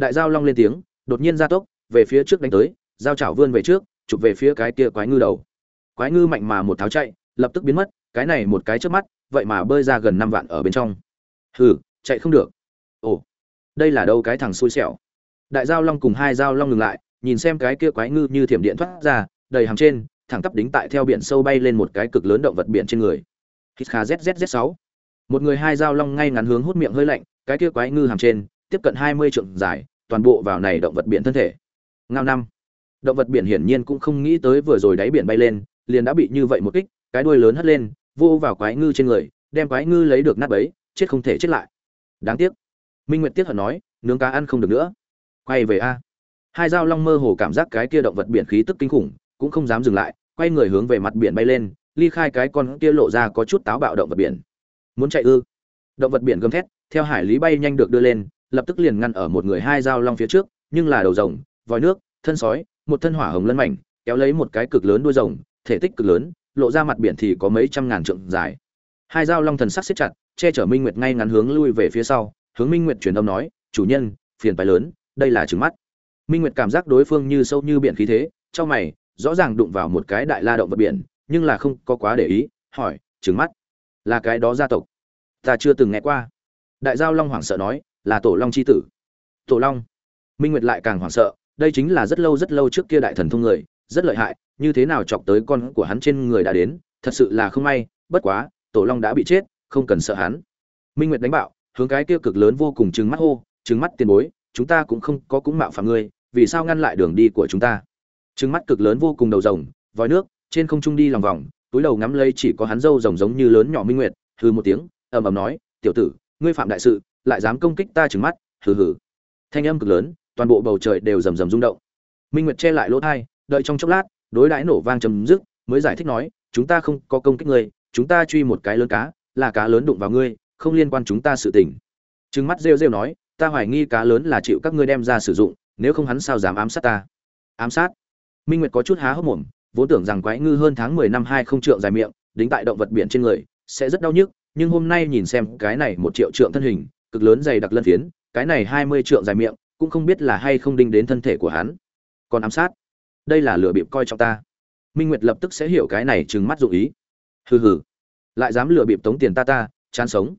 đại Giao long lên tiếng, đột nhiên ra tốc, về phía trước đánh tới, giao chảo vươn về trước, chụp về phía cái kia quái ngư đầu. Quái ngư mạnh mà một tháo chạy, lập tức biến mất, cái này một cái trước mắt, vậy mà bơi ra gần năm vạn ở bên trong. Hừ, chạy không được. Ồ, đây là đâu cái thằng xui xẻo. Đại giao long cùng hai giao long ngừng lại, nhìn xem cái kia quái ngư như thiểm điện thoát ra, đầy hàng trên, thẳng tắp đính tại theo biển sâu bay lên một cái cực lớn động vật biển trên người. Hít kha zzz sáu. Một người hai dao long ngay ngắn hướng hút miệng hơi lạnh, cái kia quái ngư hàm trên, tiếp cận hai mươi trượng dài toàn bộ vào này động vật biển thân thể. Ngao năm. Động vật biển hiển nhiên cũng không nghĩ tới vừa rồi đáy biển bay lên, liền đã bị như vậy một kích, cái đuôi lớn hất lên, vô vào quái ngư trên người, đem quái ngư lấy được nát bấy, chết không thể chết lại. Đáng tiếc. Minh nguyệt tiếc hận nói, nướng cá ăn không được nữa. Quay về a. Hai dao long mơ hồ cảm giác cái kia động vật biển khí tức kinh khủng, cũng không dám dừng lại, quay người hướng về mặt biển bay lên, ly khai cái con kia lộ ra có chút táo bạo động vật biển. Muốn chạy ư? Động vật biển gầm thét, theo hải lý bay nhanh được đưa lên lập tức liền ngăn ở một người hai dao long phía trước, nhưng là đầu rồng, vòi nước, thân sói, một thân hỏa hồng lân mảnh, kéo lấy một cái cực lớn đuôi rồng, thể tích cực lớn, lộ ra mặt biển thì có mấy trăm ngàn trượng dài. Hai dao long thần sắc siết chặt, che chở minh nguyệt ngay ngắn hướng lui về phía sau, hướng minh nguyệt truyền âm nói, chủ nhân, phiền phải lớn, đây là trứng mắt. Minh nguyệt cảm giác đối phương như sâu như biển khí thế, trong mày, rõ ràng đụng vào một cái đại la động vật biển, nhưng là không có quá để ý, hỏi trứng mắt? Là cái đó gia tộc? Ta chưa từng nghe qua. Đại giao long hoảng sợ nói là tổ long c h i tử. Tổ long. Minh nguyệt lại càng hoảng sợ, đây chính là rất lâu rất lâu trước kia đại thần thông người, rất lợi hại, như thế nào chọc tới con của hắn trên người đã đến, thật sự là không may, bất quá, tổ long đã bị chết, không cần sợ hắn. Minh nguyệt đánh bạo, hướng cái kia cực lớn vô cùng trừng mắt hô, trừng mắt tiền bối, chúng ta cũng không có cũng mạo phạm ngươi, vì sao ngăn lại đường đi của chúng ta? Trừng mắt cực lớn vô cùng đầu rồng, vòi nước, trên không trung đi lòng vòng, túi đầu ngắm lây chỉ có hắn râu rồng giống như lớn nhỏ minh nguyệt, hừ một tiếng, ầm ầm nói, tiểu tử, ngươi phạm đại sự lại dám công kích ta trừng mắt, hừ hừ. Thanh âm cực lớn, toàn bộ bầu trời đều rầm rầm rung động. Minh nguyệt che lại lỗ thai, đợi trong chốc lát, đối đãi nổ vang chấm dứt, mới giải thích nói, chúng ta không có công kích ngươi, chúng ta truy một cái lớn cá, là cá lớn đụng vào ngươi, không liên quan chúng ta sự tình. Trừng mắt rêu rêu nói, ta hoài nghi cá lớn là chịu các ngươi đem ra sử dụng, nếu không hắn sao dám ám sát ta? Ám sát? Minh nguyệt có chút há hốc mồm, vốn tưởng rằng quái ngư hơn tháng mười năm hai không trượng dài miệng, đính tại động vật biển trên người, sẽ rất đau nhức, nhưng hôm nay nhìn xem cái này một triệu trượng thân hình cực lớn dày đặc lân phiến cái này hai mươi trượng dài miệng cũng không biết là hay không đinh đến thân thể của hắn. Còn ám sát. Đây là lừa bịp coi trọng ta. Minh nguyệt lập tức sẽ hiểu cái này trừng mắt dụ ý. Hừ hừ. Lại dám lừa bịp tống tiền ta ta chán sống.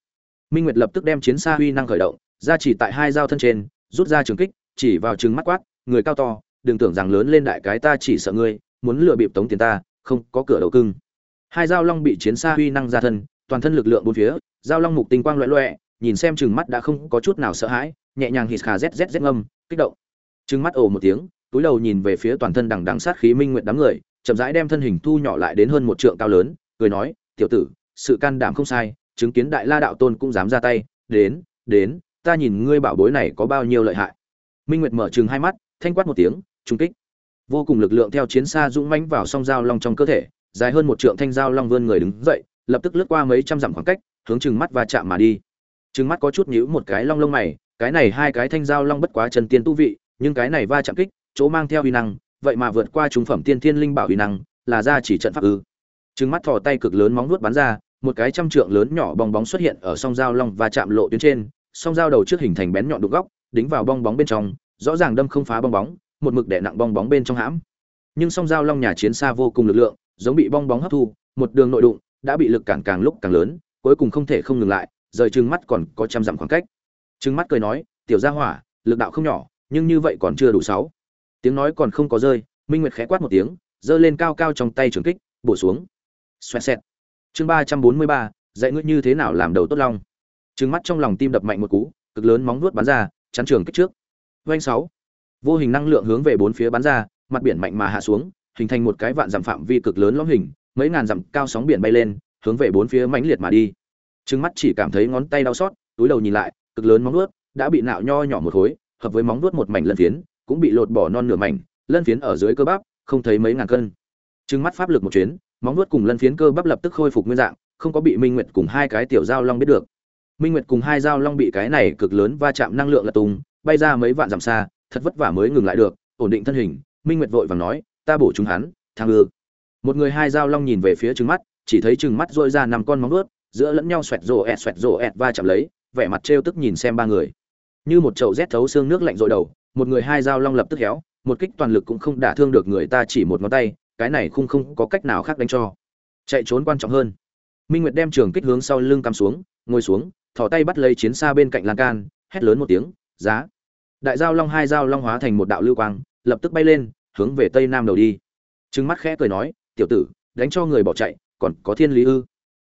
Minh nguyệt lập tức đem chiến xa huy năng khởi động ra chỉ tại hai dao thân trên rút ra trường kích chỉ vào trừng mắt quát người cao to đừng tưởng rằng lớn lên đại cái ta chỉ sợ ngươi muốn lừa bịp tống tiền ta không có cửa đầu cưng. Hai dao long bị chiến xa huy năng ra thân toàn thân lực lượng bốn phía dao long mục tinh quang loẻo loẻo, nhìn xem chừng mắt đã không có chút nào sợ hãi, nhẹ nhàng hít khà zzz rét ngâm, kích động. Chừng mắt ồ một tiếng, túi đầu nhìn về phía toàn thân đằng đằng sát khí minh nguyện đám người, chậm rãi đem thân hình thu nhỏ lại đến hơn một trượng cao lớn, cười nói, tiểu tử, sự can đảm không sai, chứng kiến đại la đạo tôn cũng dám ra tay, đến đến, ta nhìn ngươi bảo bối này có bao nhiêu lợi hại. Minh nguyệt mở chừng hai mắt, thanh quát một tiếng, trung kích. Vô cùng lực lượng theo chiến xa dũng mãnh vào song dao long trong cơ thể, dài hơn một trượng thanh dao long vươn người đứng dậy, lập tức lướt qua mấy trăm dặm khoảng cách, hướng chừng mắt và chạm mà đi. Trừng mắt có chút nhíu một cái long lông mày, cái này hai cái thanh giao long bất quá chân tiên tu vị, nhưng cái này va chạm kích, chỗ mang theo uy năng, vậy mà vượt qua trung phẩm tiên thiên linh bảo uy năng, là ra chỉ trận pháp ư. Trừng mắt thò tay cực lớn móng vuốt bắn ra, một cái trăm trượng lớn nhỏ bong bóng xuất hiện ở song giao long và chạm lộ tuyến trên, song giao đầu trước hình thành bén nhọn đục góc, đính vào bong bóng bên trong, rõ ràng đâm không phá bong bóng, một mực đè nặng bong bóng bên trong hãm. Nhưng song giao long nhà chiến xa vô cùng lực lượng, giống bị bong bóng hấp thu, một đường nội đụng, đã bị lực cản càng lúc càng lớn, cuối cùng không thể không ngừng lại rời trừng mắt còn có trăm dặm khoảng cách. Trừng mắt cười nói, tiểu gia hỏa, lực đạo không nhỏ, nhưng như vậy còn chưa đủ sáu. Tiếng nói còn không có rơi, minh nguyệt khẽ quát một tiếng, giơ lên cao cao trong tay trường kích, bổ xuống. Xoẹt xẹt. Chương ba trăm bốn mươi ba, dạy ngươi như thế nào làm đầu tốt long. Trừng mắt trong lòng tim đập mạnh một cú, cực lớn móng vuốt bắn ra, chắn trường kích trước. Doanh sáu. Vô hình năng lượng hướng về bốn phía bắn ra, mặt biển mạnh mà hạ xuống, hình thành một cái vạn dặm phạm vi cực lớn lõm hình, mấy ngàn dặm cao sóng biển bay lên, hướng về bốn phía mãnh liệt mà đi trừng mắt chỉ cảm thấy ngón tay đau xót, túi đầu nhìn lại, cực lớn móng nuốt đã bị nạo nho nhỏ một khối, hợp với móng nuốt một mảnh lân phiến, cũng bị lột bỏ non nửa mảnh, lân phiến ở dưới cơ bắp, không thấy mấy ngàn cân trừng mắt pháp lực một chuyến, móng nuốt cùng lân phiến cơ bắp lập tức khôi phục nguyên dạng, không có bị minh nguyệt cùng hai cái tiểu giao long biết được minh nguyệt cùng hai giao long bị cái này cực lớn va chạm năng lượng lật tung, bay ra mấy vạn dặm xa, thật vất vả mới ngừng lại được, ổn định thân hình, minh nguyệt vội vàng nói, ta bổ chúng hắn thang ư một người hai dao long nhìn về phía trừng mắt, chỉ thấy trừng mắt dội ra nằm con móng nuốt giữa lẫn nhau xoẹt rồ ẹt xoẹt rồ ẹt va chạm lấy, vẻ mặt trêu tức nhìn xem ba người. Như một chậu rét thấu xương nước lạnh dội đầu, một người hai dao long lập tức héo, một kích toàn lực cũng không đả thương được người ta chỉ một ngón tay, cái này không không có cách nào khác đánh cho. Chạy trốn quan trọng hơn. Minh nguyệt đem trường kích hướng sau lưng cắm xuống, ngồi xuống, thò tay bắt lấy chiến xa bên cạnh lan can, hét lớn một tiếng, giá! Đại giao long hai giao long hóa thành một đạo lưu quang, lập tức bay lên, hướng về tây nam đầu đi. Trừng mắt khẽ cười nói, tiểu tử, đánh cho người bỏ chạy, còn có thiên lý ư?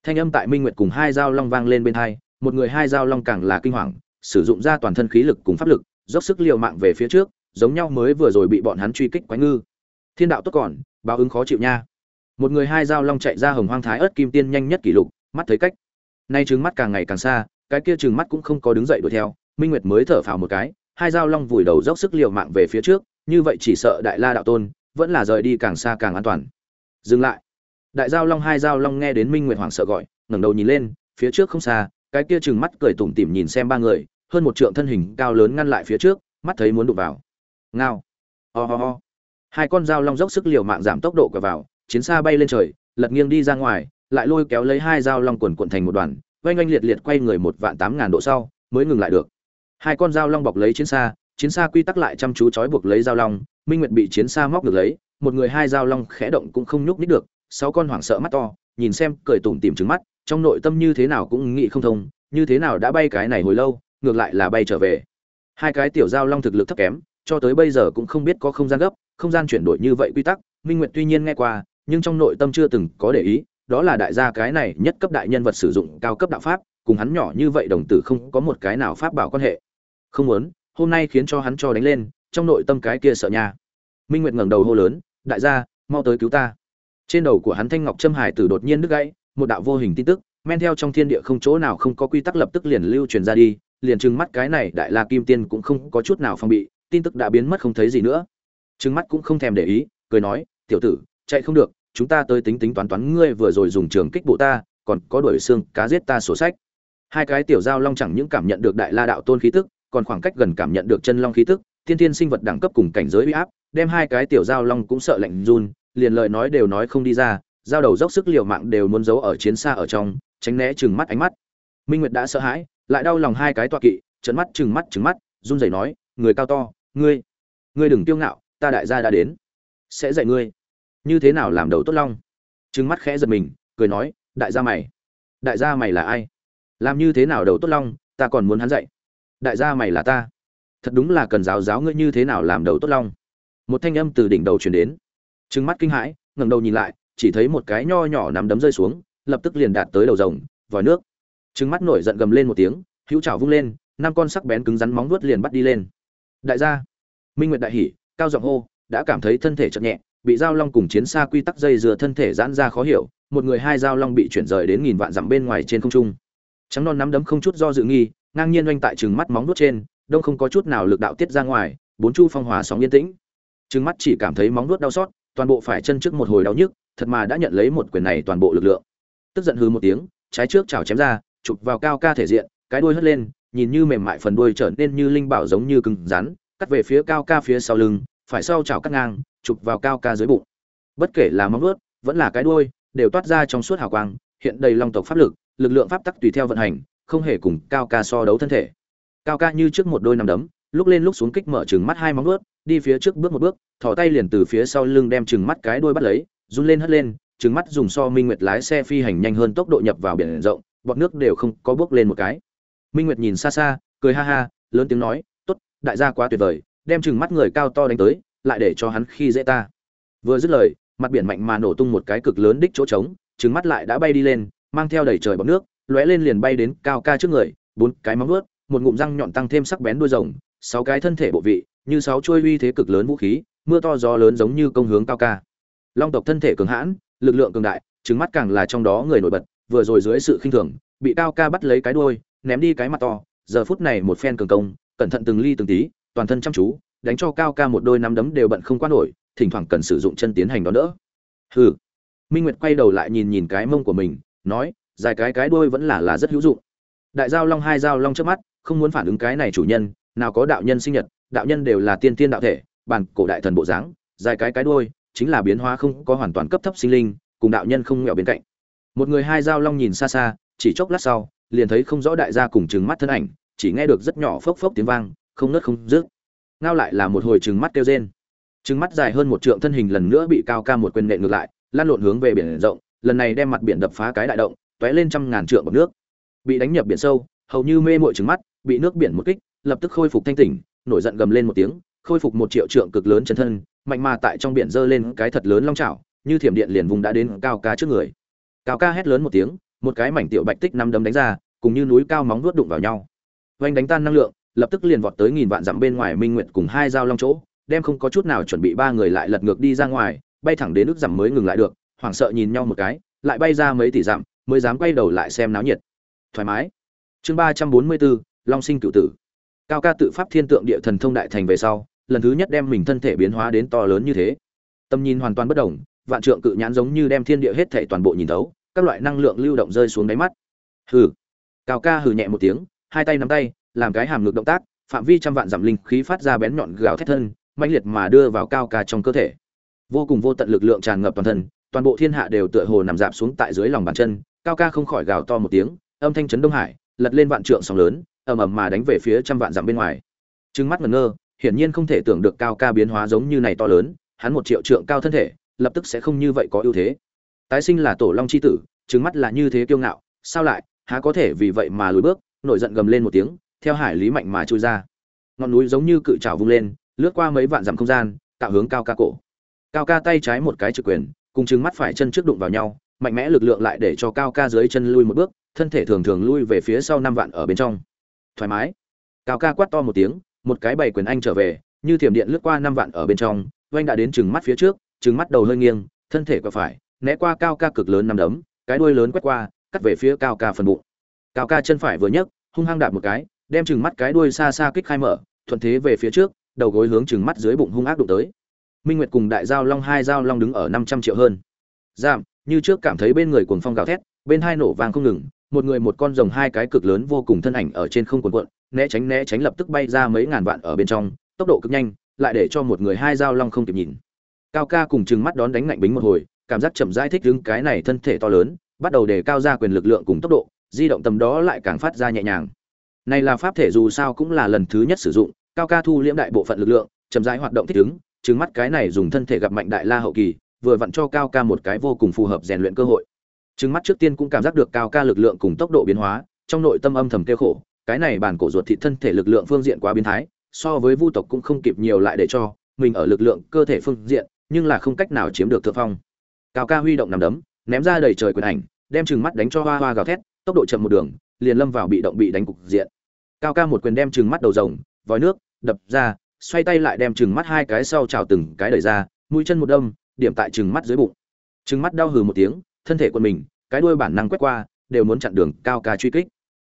Thanh âm tại minh nguyệt cùng hai giao long vang lên bên hai, một người hai giao long càng là kinh hoàng, sử dụng ra toàn thân khí lực cùng pháp lực, dốc sức liều mạng về phía trước, giống nhau mới vừa rồi bị bọn hắn truy kích quái ngư. Thiên đạo tốt còn, báo ứng khó chịu nha. Một người hai giao long chạy ra hồng hoang thái ớt kim tiên nhanh nhất kỷ lục, mắt thấy cách. Nay trừng mắt càng ngày càng xa, cái kia trừng mắt cũng không có đứng dậy đuổi theo, minh nguyệt mới thở phào một cái, hai giao long vùi đầu dốc sức liều mạng về phía trước, như vậy chỉ sợ đại la đạo tôn, vẫn là rời đi càng xa càng an toàn. Dừng lại đại giao long hai giao long nghe đến minh nguyệt hoảng sợ gọi, ngẩng đầu nhìn lên, phía trước không xa, cái kia trừng mắt cười tủm tỉm nhìn xem ba người, hơn một trượng thân hình cao lớn ngăn lại phía trước, mắt thấy muốn đụng vào. Ngao. Ho、oh、ho、oh. ho. Hai con dao long dốc sức liều mạng giảm tốc độ cờ vào, chiến xa bay lên trời, lật nghiêng đi ra ngoài, lại lôi kéo lấy hai dao long quần quận thành một đoàn, oanh oanh liệt liệt quay người một vạn tám ngàn độ sau, mới ngừng lại được. Hai con dao long bọc lấy chiến xa chiến xa quy tắc lại chăm chú trói buộc lấy dao long, minh nguyệt bị chiến xa móc được lấy, một người hai dao long khẽ động cũng không nhúc nít được sáu con hoảng sợ mắt to, nhìn xem cười tủm tìm trứng mắt, trong nội tâm như thế nào cũng nghĩ không thông, như thế nào đã bay cái này hồi lâu, ngược lại là bay trở về. Hai cái tiểu giao long thực lực thấp kém, cho tới bây giờ cũng không biết có không gian gấp, không gian chuyển đổi như vậy quy tắc, minh nguyệt tuy nhiên nghe qua, nhưng trong nội tâm chưa từng có để ý, đó là đại gia cái này nhất cấp đại nhân vật sử dụng cao cấp đạo pháp, cùng hắn nhỏ như vậy đồng tử không có một cái nào pháp bảo quan hệ. Không muốn, hôm nay khiến cho hắn cho đánh lên, trong nội tâm cái kia sợ nha. Minh nguyệt ngẩng đầu hô lớn, đại gia, mau tới cứu ta trên đầu của hắn thanh ngọc trâm hải tử đột nhiên đứt gãy, một đạo vô hình tin tức, men theo trong thiên địa không chỗ nào không có quy tắc lập tức liền lưu truyền ra đi, liền trừng mắt cái này đại la kim tiên cũng không có chút nào phong bị, tin tức đã biến mất không thấy gì nữa. Trừng mắt cũng không thèm để ý, cười nói, tiểu tử, chạy không được, chúng ta tới tính tính toán toán ngươi vừa rồi dùng trường kích bộ ta, còn có đuổi xương cá giết ta sổ sách. Hai cái tiểu giao long chẳng những cảm nhận được đại la đạo tôn khí tức, còn khoảng cách gần cảm nhận được chân long khí tức tiên tiên sinh vật đẳng cấp cùng cảnh giới uy áp, đem hai cái tiểu giao long cũng sợ lạnh run liền lời nói đều nói không đi ra, giao đầu dốc sức liều mạng đều muốn giấu ở chiến xa ở trong, tránh né chừng mắt ánh mắt. Minh nguyệt đã sợ hãi, lại đau lòng hai cái toa kỵ trận mắt chừng mắt chừng mắt, run rẩy nói, người cao to, ngươi ngươi đừng kiêu ngạo, ta đại gia đã đến, sẽ dạy ngươi như thế nào làm đầu tốt long. Trừng mắt khẽ giật mình, cười nói, đại gia mày, đại gia mày là ai? Làm như thế nào đầu tốt long, ta còn muốn hắn dạy. Đại gia mày là ta. Thật đúng là cần giáo giáo ngươi như thế nào làm đầu tốt long. Một thanh âm từ đỉnh đầu truyền đến trừng mắt kinh hãi, ngẩng đầu nhìn lại, chỉ thấy một cái nho nhỏ nắm đấm rơi xuống, lập tức liền đạt tới đầu rồng, vòi nước. Trừng mắt nổi giận gầm lên một tiếng, hữu chảo vung lên, năm con sắc bén cứng rắn móng vuốt liền bắt đi lên. Đại gia, minh nguyệt đại hỉ, cao giọng hô, đã cảm thấy thân thể chậm nhẹ, bị giao long cùng chiến xa quy tắc dây dừa thân thể giãn ra khó hiểu, một người hai giao long bị chuyển rời đến nghìn vạn dặm bên ngoài trên không trung. Trắng non nắm đấm không chút do dự nghi, ngang nhiên oanh tại trừng mắt móng vuốt trên, đông không có chút nào lực đạo tiết ra ngoài, bốn chu phong hòa sóng yên tĩnh. Trừng mắt chỉ cảm thấy móng vuốt đau xót toàn bộ phải chân trước một hồi đau nhức, thật mà đã nhận lấy một quyền này toàn bộ lực lượng. Tức giận hừ một tiếng, trái trước chảo chém ra, chụp vào cao ca thể diện, cái đuôi hất lên, nhìn như mềm mại phần đuôi trở nên như linh bảo giống như cứng rắn, cắt về phía cao ca phía sau lưng, phải sau chảo cắt ngang, chụp vào cao ca dưới bụng. Bất kể là móng vuốt, vẫn là cái đuôi, đều toát ra trong suốt hào quang, hiện đầy long tộc pháp lực lực lượng pháp tắc tùy theo vận hành, không hề cùng cao ca so đấu thân thể. Cao ca như trước một đôi nằm đấm, lúc lên lúc xuống kích mở trừng mắt hai móng vuốt đi phía trước bước một bước, thò tay liền từ phía sau lưng đem chừng mắt cái đuôi bắt lấy, run lên hất lên trứng mắt dùng so minh nguyệt lái xe phi hành nhanh hơn tốc độ nhập vào biển rộng, bọt nước đều không có bước lên một cái. Minh nguyệt nhìn xa xa, cười ha ha, lớn tiếng nói, tốt, đại gia quá tuyệt vời, đem chừng mắt người cao to đánh tới, lại để cho hắn khi dễ ta. Vừa dứt lời, mặt biển mạnh mà nổ tung một cái cực lớn đích chỗ trống trừng mắt lại đã bay đi lên, mang theo đầy trời bọt nước, lóe lên liền bay đến cao ca trước người, bốn cái móng ướt một ngụm răng nhọn tăng thêm sắc bén đuôi rồng, sáu cái thân thể bộ vị như sáu chuôi uy thế cực lớn vũ khí, mưa to gió lớn giống như công hướng cao ca. Long tộc thân thể cường hãn, lực lượng cường đại trứng mắt càng là trong đó người nổi bật, vừa rồi dưới sự khinh thường, bị cao ca bắt lấy cái đuôi, ném đi cái mặt to, giờ phút này một phen cường công, cẩn thận từng ly từng tí, toàn thân chăm chú, đánh cho cao ca một đôi nắm đấm đều bận không qua nổi, thỉnh thoảng cần sử dụng chân tiến hành đó đỡ. Hừ. Minh nguyệt quay đầu lại nhìn nhìn cái mông của mình, nói, dài cái cái đuôi vẫn là là rất hữu dụng. Đại giao long hai giao long trước mắt, không muốn phản ứng cái này chủ nhân, nào có đạo nhân sinh nhật đạo nhân đều là tiên tiên đạo thể, bản cổ đại thần bộ dáng, dài cái cái đuôi, chính là biến hóa không có hoàn toàn cấp thấp sinh linh, cùng đạo nhân không nghèo bên cạnh. Một người hai giao long nhìn xa xa, chỉ chốc lát sau, liền thấy không rõ đại gia cùng trừng mắt thân ảnh, chỉ nghe được rất nhỏ phốc phốc tiếng vang, không nứt không rước ngao lại là một hồi trừng mắt kêu rên. Trừng mắt dài hơn một trượng thân hình lần nữa bị cao ca một quyền nện ngược lại lan lộn hướng về biển rộng, lần này đem mặt biển đập phá cái đại động, tóe lên trăm ngàn trượng bọt nước. Bị đánh nhập biển sâu, hầu như mê muội trừng mắt, bị nước biển một kích, lập tức khôi phục thanh tỉnh nổi giận gầm lên một tiếng, khôi phục một triệu trượng cực lớn chân thân, mạnh mà tại trong biển giơ lên cái thật lớn long chảo, như thiểm điện liền vùng đã đến cao ca trước người. Cao ca hét lớn một tiếng, một cái mảnh tiểu bạch tích năm đấm đánh ra, cùng như núi cao móng vuốt đụng vào nhau. Vanh đánh tan năng lượng, lập tức liền vọt tới nghìn vạn dặm bên ngoài minh nguyệt cùng hai dao long chỗ, đem không có chút nào chuẩn bị ba người lại lật ngược đi ra ngoài, bay thẳng đến nước dặm mới ngừng lại được, hoảng sợ nhìn nhau một cái, lại bay ra mấy tỷ dặm, mới dám quay đầu lại xem náo nhiệt. Thoải mái. Chương ba trăm bốn mươi bốn, long sinh cựu tử cao ca tự pháp thiên tượng địa thần thông đại thành về sau, lần thứ nhất đem mình thân thể biến hóa đến to lớn như thế. Tầm nhìn hoàn toàn bất đồng vạn trượng cự nhãn giống như đem thiên địa hết thể toàn bộ nhìn thấu, các loại năng lượng lưu động rơi xuống đáy mắt. Hừ. Cao ca hừ nhẹ một tiếng, hai tay nắm tay, làm cái hàm ngực động tác, phạm vi trăm vạn giảm linh khí phát ra bén nhọn gào thét thân, mãnh liệt mà đưa vào cao ca trong cơ thể. Vô cùng vô tận lực lượng tràn ngập toàn thân, toàn bộ thiên hạ đều tựa hồ nằm dạp xuống tại dưới lòng bàn chân. Cao ca không khỏi gào to một tiếng, âm thanh chấn đông hải, lật lên vạn trượng sóng lớn ầm ầm mà đánh về phía trăm vạn dặm bên ngoài. Trừng mắt ngẩn ngơ, hiển nhiên không thể tưởng được cao ca biến hóa giống như này to lớn, hắn một triệu trượng cao thân thể, lập tức sẽ không như vậy có ưu thế. Tái sinh là tổ long chi tử, trừng mắt là như thế kiêu ngạo, sao lại, há có thể vì vậy mà lùi bước, nổi giận gầm lên một tiếng, theo hải lý mạnh mà trôi ra. Ngọn núi giống như cự trào vung lên, lướt qua mấy vạn dặm không gian, tạo hướng cao ca cổ. Cao ca tay trái một cái trực quyền, cùng trừng mắt phải chân trước đụng vào nhau, mạnh mẽ lực lượng lại để cho cao ca dưới chân lui một bước, thân thể thường thường lui về phía sau năm vạn ở bên trong thoải mái. Cao ca quát to một tiếng, một cái bảy quyền anh trở về, như thiểm điện lướt qua năm vạn ở bên trong, oanh đã đến chừng mắt phía trước chừng mắt đầu hơi nghiêng, thân thể qua phải, né qua cao ca cực lớn nằm đấm, cái đuôi lớn quét qua, cắt về phía cao ca phần bụng. Cao ca chân phải vừa nhấc, hung hăng đạp một cái, đem chừng mắt cái đuôi xa xa kích khai mở, thuận thế về phía trước, đầu gối hướng chừng mắt dưới bụng hung ác đụng tới. Minh nguyệt cùng đại giao long hai giao long đứng ở năm trăm triệu hơn. Giảm, như trước cảm thấy bên người cuồng phong gào thét, bên hai nổ vàng không ngừng một người một con rồng hai cái cực lớn vô cùng thân ảnh ở trên không cuộn cuộn, né tránh né tránh lập tức bay ra mấy ngàn vạn ở bên trong, tốc độ cực nhanh, lại để cho một người hai dao long không kịp nhìn. Cao ca cùng chừng mắt đón đánh ngạnh bính một hồi, cảm giác chậm rãi thích đứng cái này thân thể to lớn, bắt đầu để cao ra quyền lực lượng cùng tốc độ, di động tầm đó lại càng phát ra nhẹ nhàng. Này là pháp thể dù sao cũng là lần thứ nhất sử dụng, cao ca thu liễm đại bộ phận lực lượng, chậm rãi hoạt động thích ứng, trừng mắt cái này dùng thân thể gặp mạnh đại la hậu kỳ, vừa vặn cho cao ca một cái vô cùng phù hợp rèn luyện cơ hội. Trừng mắt trước tiên cũng cảm giác được cao ca lực lượng cùng tốc độ biến hóa, trong nội tâm âm thầm kêu khổ, cái này bản cổ ruột thị thân thể lực lượng phương diện quá biến thái, so với vu tộc cũng không kịp nhiều lại để cho, mình ở lực lượng cơ thể phương diện, nhưng là không cách nào chiếm được thượng phong. Cao ca huy động nằm đấm, ném ra đầy trời quyền ảnh, đem Trừng mắt đánh cho hoa hoa gào thét, tốc độ chậm một đường, liền lâm vào bị động bị đánh cục diện. Cao ca một quyền đem Trừng mắt đầu rồng, vòi nước, đập ra, xoay tay lại đem Trừng mắt hai cái sau trào từng cái đẩy ra, mũi chân một đâm, điểm tại Trừng mắt dưới bụng. Trừng mắt đau hừ một tiếng thân thể của mình, cái đuôi bản năng quét qua, đều muốn chặn đường cao ca truy kích.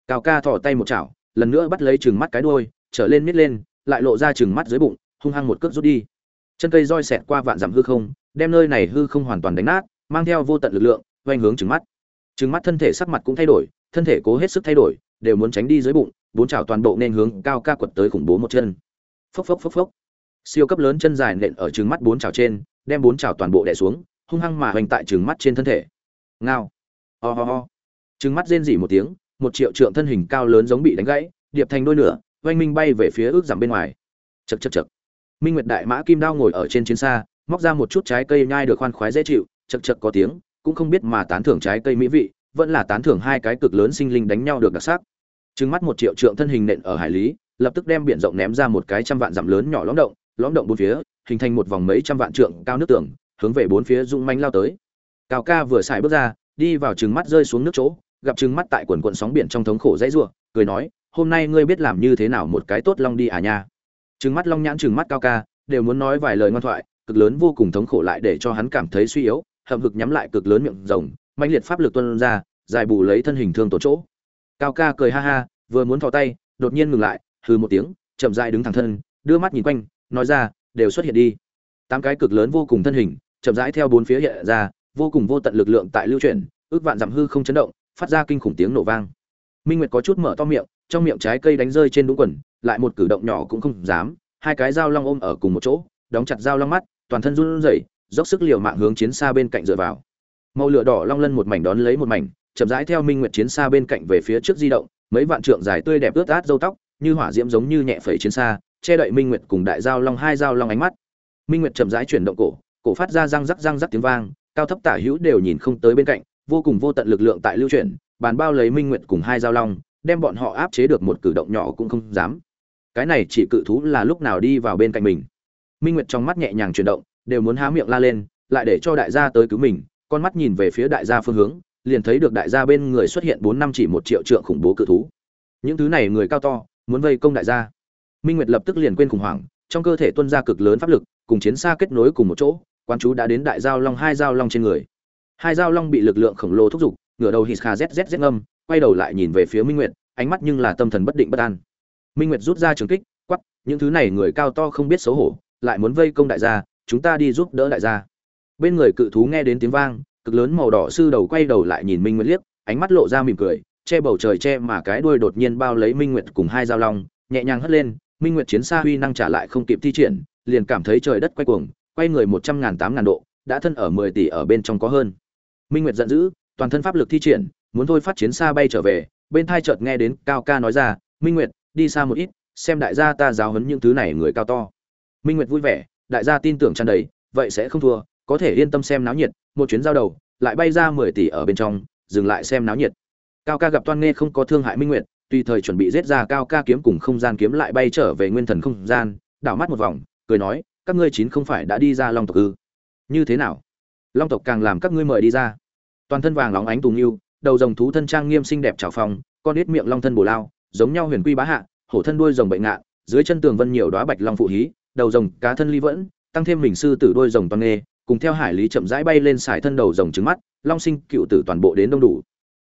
Cao ca thò tay một chảo, lần nữa bắt lấy chừng mắt cái đuôi, trở lên miết lên, lại lộ ra chừng mắt dưới bụng, hung hăng một cước rút đi. Chân cây roi xẹt qua vạn dặm hư không, đem nơi này hư không hoàn toàn đánh nát, mang theo vô tận lực lượng quanh hướng chừng mắt. Chừng mắt thân thể sắc mặt cũng thay đổi, thân thể cố hết sức thay đổi, đều muốn tránh đi dưới bụng, bốn chảo toàn bộ nên hướng cao ca quật tới khủng bố một chân. Phốc phốc phốc phốc. Siêu cấp lớn chân dài nện ở trừng mắt bốn chảo trên, đem bốn chảo toàn bộ đè xuống, hung hăng mà hoành tại trừng mắt trên thân thể ngao. Ho ho ho. Trứng mắt rên rỉ một tiếng, một triệu trượng thân hình cao lớn giống bị đánh gãy, điệp thành đôi nửa, oanh minh bay về phía ước giảm bên ngoài. Chật chật chật minh nguyệt đại mã kim đao ngồi ở trên chiến xa, móc ra một chút trái cây nhai được khoan khoái dễ chịu chật chật có tiếng, cũng không biết mà tán thưởng trái cây mỹ vị, vẫn là tán thưởng hai cái cực lớn sinh linh đánh nhau được đặc sắc. Trứng mắt một triệu trượng thân hình nện ở hải lý, lập tức đem biển rộng ném ra một cái trăm vạn dặm lớn nhỏ lõm động lõm động bốn phía, hình thành một vòng mấy trăm vạn trượng cao nước tường, hướng về bốn phía rung manh lao tới cao ca vừa xài bước ra, đi vào trừng mắt rơi xuống nước chỗ, gặp trừng mắt tại quần quận sóng biển trong thống khổ dãy rủa, cười nói, hôm nay ngươi biết làm như thế nào một cái tốt long đi à nha? Trừng mắt long nhãn trừng mắt cao ca, đều muốn nói vài lời ngoan thoại, cực lớn vô cùng thống khổ lại để cho hắn cảm thấy suy yếu, hậm hực nhắm lại cực lớn miệng rồng mạnh liệt pháp lực tuân ra, giải bù lấy thân hình thương tổ chỗ. Cao ca cười ha ha, vừa muốn thò tay, đột nhiên ngừng lại, hừ một tiếng, chậm rãi đứng thẳng thân, đưa mắt nhìn quanh, nói ra, đều xuất hiện đi. Tám cái cực lớn vô cùng thân hình, chậm rãi theo bốn phía hiện ra vô cùng vô tận lực lượng tại lưu chuyển, ước vạn dặm hư không chấn động, phát ra kinh khủng tiếng nổ vang. Minh nguyệt có chút mở to miệng, trong miệng trái cây đánh rơi trên đúng quần, lại một cử động nhỏ cũng không dám, hai cái dao long ôm ở cùng một chỗ, đóng chặt dao long mắt, toàn thân run rẩy, dốc sức liều mạng hướng chiến xa bên cạnh dựa vào. Màu lửa đỏ long lân một mảnh đón lấy một mảnh, chậm rãi theo minh nguyệt chiến xa bên cạnh về phía trước di động, mấy vạn trượng dài tươi đẹp ướt át râu tóc, như hỏa diễm giống như nhẹ phẩy chiến xa, che đậy minh nguyệt cùng đại dao long hai dao long ánh mắt. Minh nguyệt chậm rãi chuyển động cổ cổ phát ra răng rắc răng rắc tiếng vang cao thấp tả hữu đều nhìn không tới bên cạnh, vô cùng vô tận lực lượng tại lưu chuyển, bàn bao lấy minh nguyệt cùng hai giao long, đem bọn họ áp chế được một cử động nhỏ cũng không dám. Cái này chỉ cự thú là lúc nào đi vào bên cạnh mình. Minh nguyệt trong mắt nhẹ nhàng chuyển động, đều muốn há miệng la lên, lại để cho đại gia tới cứu mình, con mắt nhìn về phía đại gia phương hướng, liền thấy được đại gia bên người xuất hiện bốn năm chỉ một triệu trượng khủng bố cự thú. Những thứ này người cao to, muốn vây công đại gia. Minh nguyệt lập tức liền quên khủng hoảng, trong cơ thể tuân ra cực lớn pháp lực, cùng chiến xa kết nối cùng một chỗ quan chú đã đến đại giao long hai giao long trên người. Hai giao long bị lực lượng khổng lồ thúc giục, ngửa đầu hít kha zzz ngâm, quay đầu lại nhìn về phía minh nguyệt, ánh mắt nhưng là tâm thần bất định bất an. Minh nguyệt rút ra trường kích quắp những thứ này người cao to không biết xấu hổ, lại muốn vây công đại gia, chúng ta đi giúp đỡ đại gia. Bên người cự thú nghe đến tiếng vang, cực lớn màu đỏ sư đầu quay đầu lại nhìn minh nguyệt liếc, ánh mắt lộ ra mỉm cười, che bầu trời che mà cái đuôi đột nhiên bao lấy minh nguyệt cùng hai giao long, nhẹ nhàng hất lên, minh nguyệt chiến xa huy năng trả lại không kịp thi triển, liền cảm thấy trời đất quay cuồng quay người một trăm ngàn tám ngàn độ, đã thân ở mười tỷ ở bên trong có hơn. Minh nguyệt giận dữ, toàn thân pháp lực thi triển, muốn thôi phát chiến xa bay trở về, bên thai chợt nghe đến cao ca nói ra, minh nguyệt, đi xa một ít, xem đại gia ta giáo huấn những thứ này người cao to. Minh nguyệt vui vẻ, đại gia tin tưởng tràn đầy, vậy sẽ không thua, có thể yên tâm xem náo nhiệt, một chuyến giao đầu, lại bay ra mười tỷ ở bên trong, dừng lại xem náo nhiệt. Cao ca gặp toan nghe không có thương hại minh nguyệt, tùy thời chuẩn bị giết ra cao ca kiếm cùng không gian kiếm lại bay trở về nguyên thần không gian, đảo mắt một vòng, cười nói các ngươi chín không phải đã đi ra long tộc ư? Như thế nào? Long tộc càng làm các ngươi mời đi ra. Toàn thân vàng óng ánh tùng yêu đầu rồng thú thân trang nghiêm xinh đẹp trào phòng con ít miệng long thân bổ lao giống nhau huyền quy bá hạ hổ thân đuôi rồng bệnh ngạ, dưới chân tường vân nhiều đóa bạch long phụ hí đầu rồng cá thân ly vẫn tăng thêm mình sư tử đuôi rồng toàn nghề cùng theo hải lý chậm rãi bay lên xài thân đầu rồng trứng mắt long sinh cựu tử toàn bộ đến đông đủ.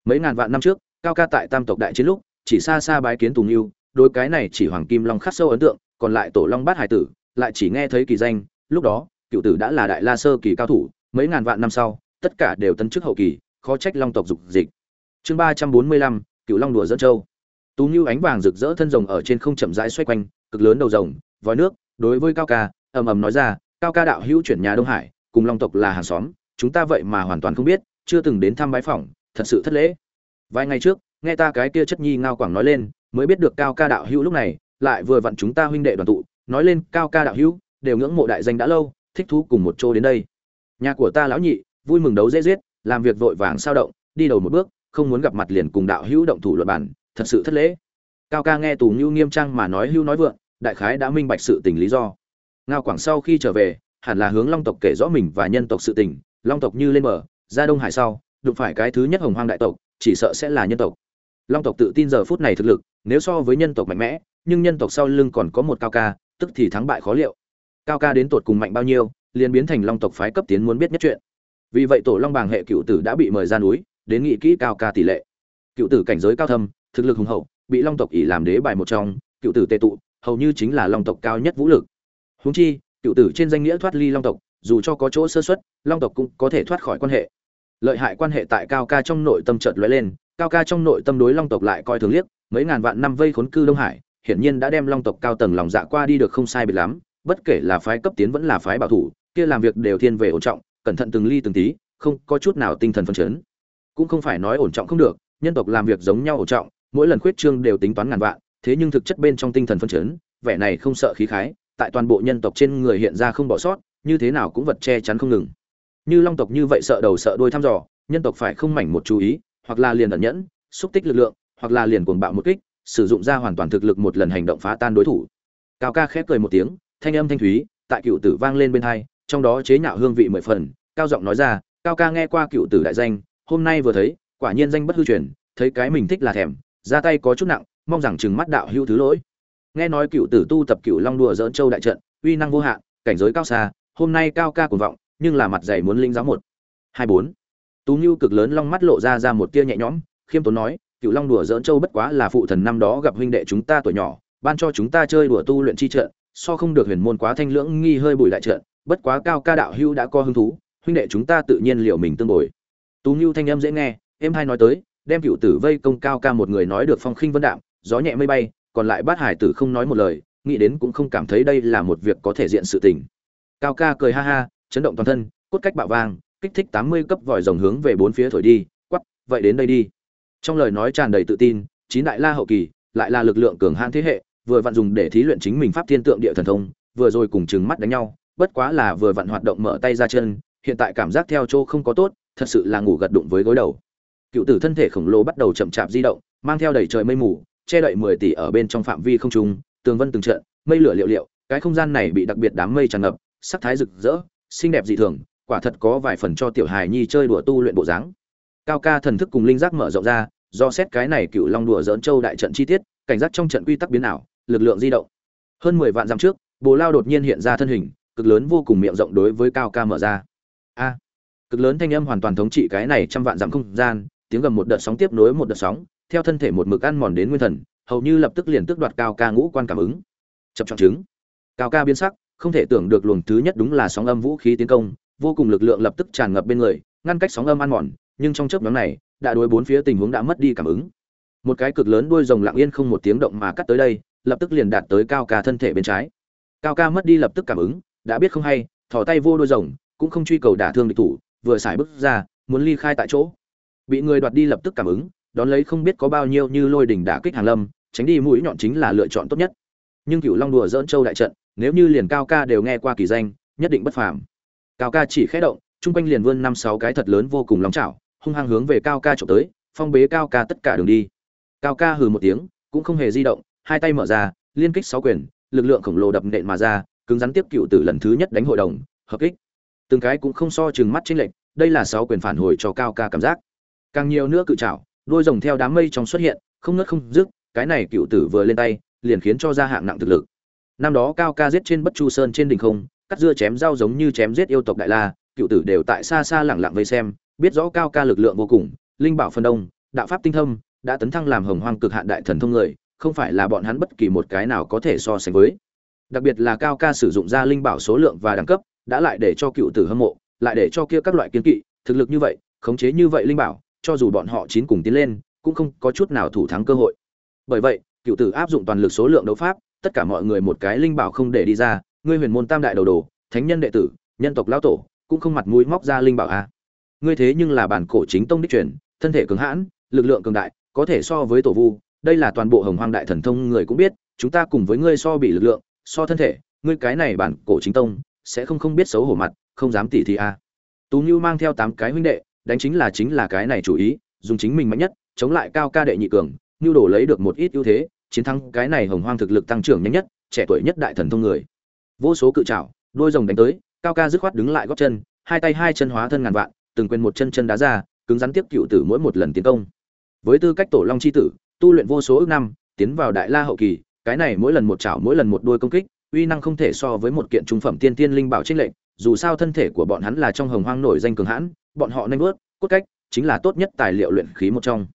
Mấy ngàn vạn năm trước cao ca tại tam tộc đại chiến lúc chỉ xa xa bái kiến tùng yêu đôi cái này chỉ hoàng kim long khắc sâu ấn tượng còn lại tổ long bát hải tử lại chỉ nghe thấy kỳ danh, lúc đó, cựu tử đã là đại la sơ kỳ cao thủ, mấy ngàn vạn năm sau, tất cả đều tân chức hậu kỳ, khó trách long tộc dục dịch. Chương ba trăm bốn mươi lăm, cựu long đùa dẫn châu. Tú như ánh vàng rực rỡ thân rồng ở trên không chậm rãi xoay quanh, cực lớn đầu rồng, vòi nước, đối với cao ca, ầm ầm nói ra, cao ca đạo hữu chuyển nhà đông hải, cùng long tộc là hàng xóm, chúng ta vậy mà hoàn toàn không biết, chưa từng đến thăm bái phỏng, thật sự thất lễ. Vài ngày trước, nghe ta cái kia chất nhi ngao quảng nói lên, mới biết được cao ca đạo hữu lúc này, lại vừa vặn chúng ta huynh đệ đoàn tụ nói lên, cao ca đạo hữu, đều ngưỡng mộ đại danh đã lâu, thích thú cùng một chỗ đến đây. Nhà của ta lão nhị, vui mừng đấu dễ giết, làm việc vội vàng sao động, đi đầu một bước, không muốn gặp mặt liền cùng đạo hữu động thủ luật bản thật sự thất lễ. Cao ca nghe tù ngưu nghiêm trang mà nói hưu nói vượng, đại khái đã minh bạch sự tình lý do. Ngao quảng sau khi trở về, hẳn là hướng long tộc kể rõ mình và nhân tộc sự tình, long tộc như lên bờ, ra đông hải sau, đụng phải cái thứ nhất hồng hoang đại tộc, chỉ sợ sẽ là nhân tộc. Long tộc tự tin giờ phút này thực lực, nếu so với nhân tộc mạnh mẽ, nhưng nhân tộc sau lưng còn có một cao ca tức thì thắng bại khó liệu. Cao ca đến tột cùng mạnh bao nhiêu, liền biến thành long tộc phái cấp tiến muốn biết nhất chuyện. Vì vậy tổ long bàng hệ cựu tử đã bị mời ra núi, đến nghị kỹ cao ca tỷ lệ. Cựu tử cảnh giới cao thâm, thực lực hùng hậu, bị long tộc ỷ làm đế bài một trong, cựu tử tệ tụ, hầu như chính là long tộc cao nhất vũ lực. Húng chi, cựu tử trên danh nghĩa thoát ly long tộc, dù cho có chỗ sơ xuất long tộc cũng có thể thoát khỏi quan hệ. Lợi hại quan hệ tại cao ca trong nội tâm chợt lóe lên, cao ca trong nội tâm đối long tộc lại coi thường liếc, mấy ngàn vạn năm vây khốn cư đông hải hiển nhiên đã đem long tộc cao tầng lòng dạ qua đi được không sai biệt lắm, bất kể là phái cấp tiến vẫn là phái bảo thủ, kia làm việc đều thiên về ổn trọng, cẩn thận từng ly từng tí, không có chút nào tinh thần phấn chấn. Cũng không phải nói ổn trọng không được, nhân tộc làm việc giống nhau ổn trọng, mỗi lần khuyết trương đều tính toán ngàn vạn, thế nhưng thực chất bên trong tinh thần phấn chấn, vẻ này không sợ khí khái, tại toàn bộ nhân tộc trên người hiện ra không bỏ sót, như thế nào cũng vật che chắn không ngừng. Như long tộc như vậy sợ đầu sợ đuôi thăm dò, nhân tộc phải không mảnh một chú ý, hoặc là liền ẩn nhẫn, xúc tích lực lượng, hoặc là liền cuồng bạo một kích sử dụng ra hoàn toàn thực lực một lần hành động phá tan đối thủ. Cao ca khép cười một tiếng, thanh âm thanh thúy, tại cựu tử vang lên bên hai, trong đó chế nhạo hương vị mười phần, cao giọng nói ra, cao ca nghe qua cựu tử đại danh, hôm nay vừa thấy, quả nhiên danh bất hư truyền, thấy cái mình thích là thèm, ra tay có chút nặng, mong rằng chừng mắt đạo hữu thứ lỗi. Nghe nói cựu tử tu tập cựu long đùa dỡn châu đại trận, uy năng vô hạn, cảnh giới cao xa, hôm nay cao ca cuồng vọng, nhưng là mặt dày muốn linh giáo một. Hai bốn. Tú nhu cực lớn long mắt lộ ra ra một tia nhẹ nhõm, khiêm tốn nói cựu long đùa dỡn châu bất quá là phụ thần năm đó gặp huynh đệ chúng ta tuổi nhỏ, ban cho chúng ta chơi đùa tu luyện chi trận, so không được huyền môn quá thanh lưỡng nghi hơi bùi lại trận, bất quá cao ca đạo hưu đã có hứng thú, huynh đệ chúng ta tự nhiên liệu mình tương bồi. Tú nhu thanh âm dễ nghe em hai nói tới, đem cựu tử vây công cao ca một người nói được phong khinh vân đạm, gió nhẹ mây bay, còn lại bát hải tử không nói một lời, nghĩ đến cũng không cảm thấy đây là một việc có thể diện sự tình. Cao ca cười ha ha, chấn động toàn thân, cốt cách bạo vang kích thích tám mươi cấp vòi rồng hướng về bốn phía thổi đi quắp vậy đến đây đi trong lời nói tràn đầy tự tin, chín đại la hậu kỳ lại là lực lượng cường hãn thế hệ, vừa vặn dùng để thí luyện chính mình pháp thiên tượng địa thần thông, vừa rồi cùng chừng mắt đánh nhau, bất quá là vừa vặn hoạt động mở tay ra chân, hiện tại cảm giác theo chỗ không có tốt, thật sự là ngủ gật đụng với gối đầu. Cựu tử thân thể khổng lồ bắt đầu chậm chạp di động, mang theo đầy trời mây mù, che đậy mười tỷ ở bên trong phạm vi không trung, tường vân từng trận, mây lửa liệu liệu, cái không gian này bị đặc biệt đám mây tràn ngập, sắc thái rực rỡ, xinh đẹp dị thường, quả thật có vài phần cho tiểu hài nhi chơi đùa tu luyện bộ dáng cao ca thần thức cùng linh giác mở rộng ra, do xét cái này cựu long đùa dỡn châu đại trận chi tiết, cảnh giác trong trận quy tắc biến ảo, lực lượng di động. Hơn mười vạn dặm trước, bồ lao đột nhiên hiện ra thân hình, cực lớn vô cùng miệng rộng đối với cao ca mở ra. A! Cực lớn thanh âm hoàn toàn thống trị cái này trăm vạn dặm không gian, tiếng gầm một đợt sóng tiếp nối một đợt sóng, theo thân thể một mực ăn mòn đến nguyên thần, hầu như lập tức liền tước đoạt cao ca ngũ quan cảm ứng. Chập trọng chứng. Cao ca biến sắc, không thể tưởng được luồng thứ nhất đúng là sóng âm vũ khí tiến công, vô cùng lực lượng lập tức tràn ngập bên người, ngăn cách sóng âm ăn mòn nhưng trong chớp nhóm này, đã đối bốn phía tình huống đã mất đi cảm ứng. Một cái cực lớn đuôi rồng lặng yên không một tiếng động mà cắt tới đây, lập tức liền đạt tới cao ca thân thể bên trái. Cao ca mất đi lập tức cảm ứng, đã biết không hay, thò tay vô đuôi rồng, cũng không truy cầu đả thương địch thủ, vừa xài bước ra, muốn ly khai tại chỗ. Bị người đoạt đi lập tức cảm ứng, đón lấy không biết có bao nhiêu như lôi đỉnh đả kích hàng lâm, tránh đi mũi nhọn chính là lựa chọn tốt nhất. Nhưng cựu long đùa dỡn châu đại trận, nếu như liền cao ca đều nghe qua kỳ danh, nhất định bất phàm. Cao ca chỉ khẽ động, chung quanh liền vươn năm sáu cái thật lớn vô cùng long chảo hung hăng hướng về cao ca trộm tới, phong bế cao ca tất cả đường đi. Cao ca hừ một tiếng, cũng không hề di động, hai tay mở ra, liên kích sáu quyền, lực lượng khổng lồ đập nện mà ra, cứng rắn tiếp cựu tử lần thứ nhất đánh hội đồng, hợp kích. Từng cái cũng không so chừng mắt chênh lệch, đây là sáu quyền phản hồi cho cao ca cảm giác. Càng nhiều nữa cự trảo, đôi rồng theo đám mây trong xuất hiện, không ngớt không dứt, cái này cựu tử vừa lên tay, liền khiến cho ra hạng nặng thực lực. Năm đó cao ca giết trên bất chu sơn trên đỉnh không, cắt dưa chém dao giống như chém giết yêu tộc đại la, cựu tử đều tại xa xa lẳng lặng vây xem biết rõ cao ca lực lượng vô cùng, linh bảo phân đông, đạo pháp tinh thâm đã tấn thăng làm hồng hoang cực hạn đại thần thông người, không phải là bọn hắn bất kỳ một cái nào có thể so sánh với. Đặc biệt là cao ca sử dụng ra linh bảo số lượng và đẳng cấp, đã lại để cho cựu tử hâm mộ, lại để cho kia các loại kiến kỵ, thực lực như vậy, khống chế như vậy linh bảo, cho dù bọn họ chín cùng tiến lên, cũng không có chút nào thủ thắng cơ hội. Bởi vậy, cựu tử áp dụng toàn lực số lượng đấu pháp, tất cả mọi người một cái linh bảo không để đi ra, ngươi huyền môn tam đại đầu đồ, thánh nhân đệ tử, nhân tộc lão tổ, cũng không mặt mũi móc ra linh bảo a ngươi thế nhưng là bản cổ chính tông đích truyền, thân thể cường hãn, lực lượng cường đại, có thể so với tổ vu, đây là toàn bộ hồng hoang đại thần thông người cũng biết, chúng ta cùng với ngươi so bị lực lượng, so thân thể, ngươi cái này bản cổ chính tông, sẽ không không biết xấu hổ mặt, không dám tỉ thì a. Tú như mang theo tám cái huynh đệ, đánh chính là chính là cái này chủ ý, dùng chính mình mạnh nhất, chống lại cao ca đệ nhị cường, nhu đổ lấy được một ít ưu thế, chiến thắng cái này hồng hoang thực lực tăng trưởng nhanh nhất, trẻ tuổi nhất đại thần thông người. Vô số cự trảo, đôi rồng đánh tới, cao ca dứt khoát đứng lại gót chân, hai tay hai chân hóa thân ngàn vạn từng quên một chân chân đá ra, cứng rắn tiếp cựu tử mỗi một lần tiến công. Với tư cách tổ long chi tử, tu luyện vô số ước năm, tiến vào đại la hậu kỳ, cái này mỗi lần một chảo, mỗi lần một đuôi công kích, uy năng không thể so với một kiện trung phẩm tiên tiên linh bảo trích lệnh dù sao thân thể của bọn hắn là trong hồng hoang nổi danh cường hãn, bọn họ nhanh vớt cốt cách chính là tốt nhất tài liệu luyện khí một trong.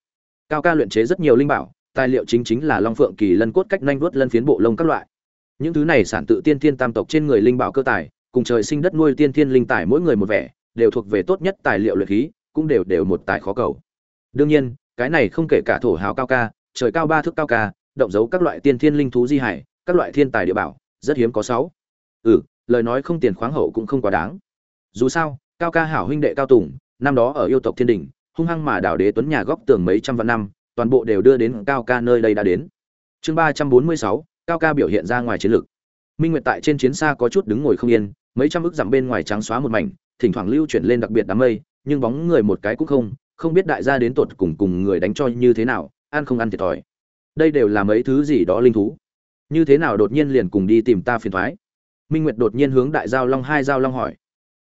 Cao ca luyện chế rất nhiều linh bảo, tài liệu chính chính là long phượng kỳ lân cốt cách nhanh vớt lân phiến bộ lông các loại. Những thứ này sản tự tiên tiên tam tộc trên người linh bảo cơ tài, cùng trời sinh đất nuôi tiên tiên linh tài mỗi người một vẻ đều thuộc về tốt nhất tài liệu luyện khí, cũng đều đều một tài khó cầu. Đương nhiên, cái này không kể cả thổ hào cao ca, trời cao ba thước cao ca, động dấu các loại tiên thiên linh thú di hải, các loại thiên tài địa bảo, rất hiếm có sáu. Ừ lời nói không tiền khoáng hậu cũng không quá đáng. Dù sao, cao ca hảo huynh đệ cao tùng, năm đó ở yêu tộc thiên đình, hung hăng mà đảo đế tuấn nhà góc tường mấy trăm vạn năm, toàn bộ đều đưa đến cao ca nơi đây đã đến. Chương ba trăm bốn mươi sáu, cao ca biểu hiện ra ngoài chiến lược. Minh nguyệt tại trên chiến xa có chút đứng ngồi không yên, mấy trăm ức dặm bên ngoài trắng xóa một mảnh thỉnh thoảng lưu chuyển lên đặc biệt đám mây, nhưng bóng người một cái cũng không không biết đại gia đến tột cùng cùng người đánh cho như thế nào, ăn không ăn thiệt thòi. Đây đều là mấy thứ gì đó linh thú. Như thế nào đột nhiên liền cùng đi tìm ta phiền thoái? Minh nguyệt đột nhiên hướng đại giao long hai giao long hỏi.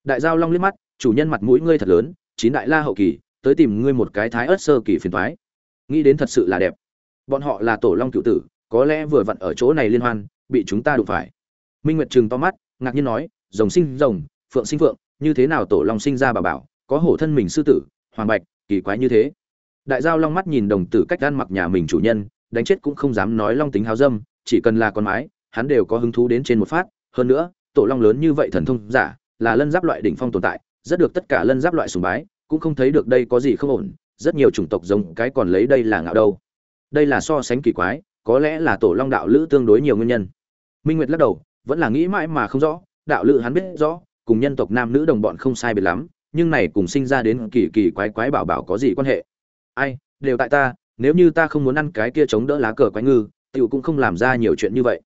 Đại giao long liếc mắt, chủ nhân mặt mũi ngươi thật lớn, chín đại la hậu kỳ, tới tìm ngươi một cái thái ớt sơ kỳ phiền thoái. Nghĩ đến thật sự là đẹp. Bọn họ là tổ long cựu tử, có lẽ vừa vặn ở chỗ này liên hoan, bị chúng ta đụng phải. Minh nguyệt trừng to mắt, ngạc nhiên nói, rồng sinh rồng, phượng sinh phượng như thế nào tổ long sinh ra bà bảo, có hổ thân mình sư tử, hoàng bạch, kỳ quái như thế. Đại giao long mắt nhìn đồng tử cách ăn mặc nhà mình chủ nhân, đánh chết cũng không dám nói long tính háo dâm, chỉ cần là con mái, hắn đều có hứng thú đến trên một phát. Hơn nữa, tổ long lớn như vậy thần thông giả, là lân giáp loại đỉnh phong tồn tại, rất được tất cả lân giáp loại sùng bái, cũng không thấy được đây có gì không ổn, rất nhiều chủng tộc giống cái còn lấy đây là ngạo đâu. Đây là so sánh kỳ quái, có lẽ là tổ long đạo lữ tương đối nhiều nguyên nhân. Minh nguyệt lắc đầu, vẫn là nghĩ mãi mà không rõ, đạo lữ hắn biết rõ cùng nhân tộc nam nữ đồng bọn không sai biệt lắm, nhưng này cùng sinh ra đến kỳ kỳ quái quái bảo bảo có gì quan hệ? Ai, đều tại ta, nếu như ta không muốn ăn cái kia chống đỡ lá cờ quái ngư, tiểu cũng không làm ra nhiều chuyện như vậy.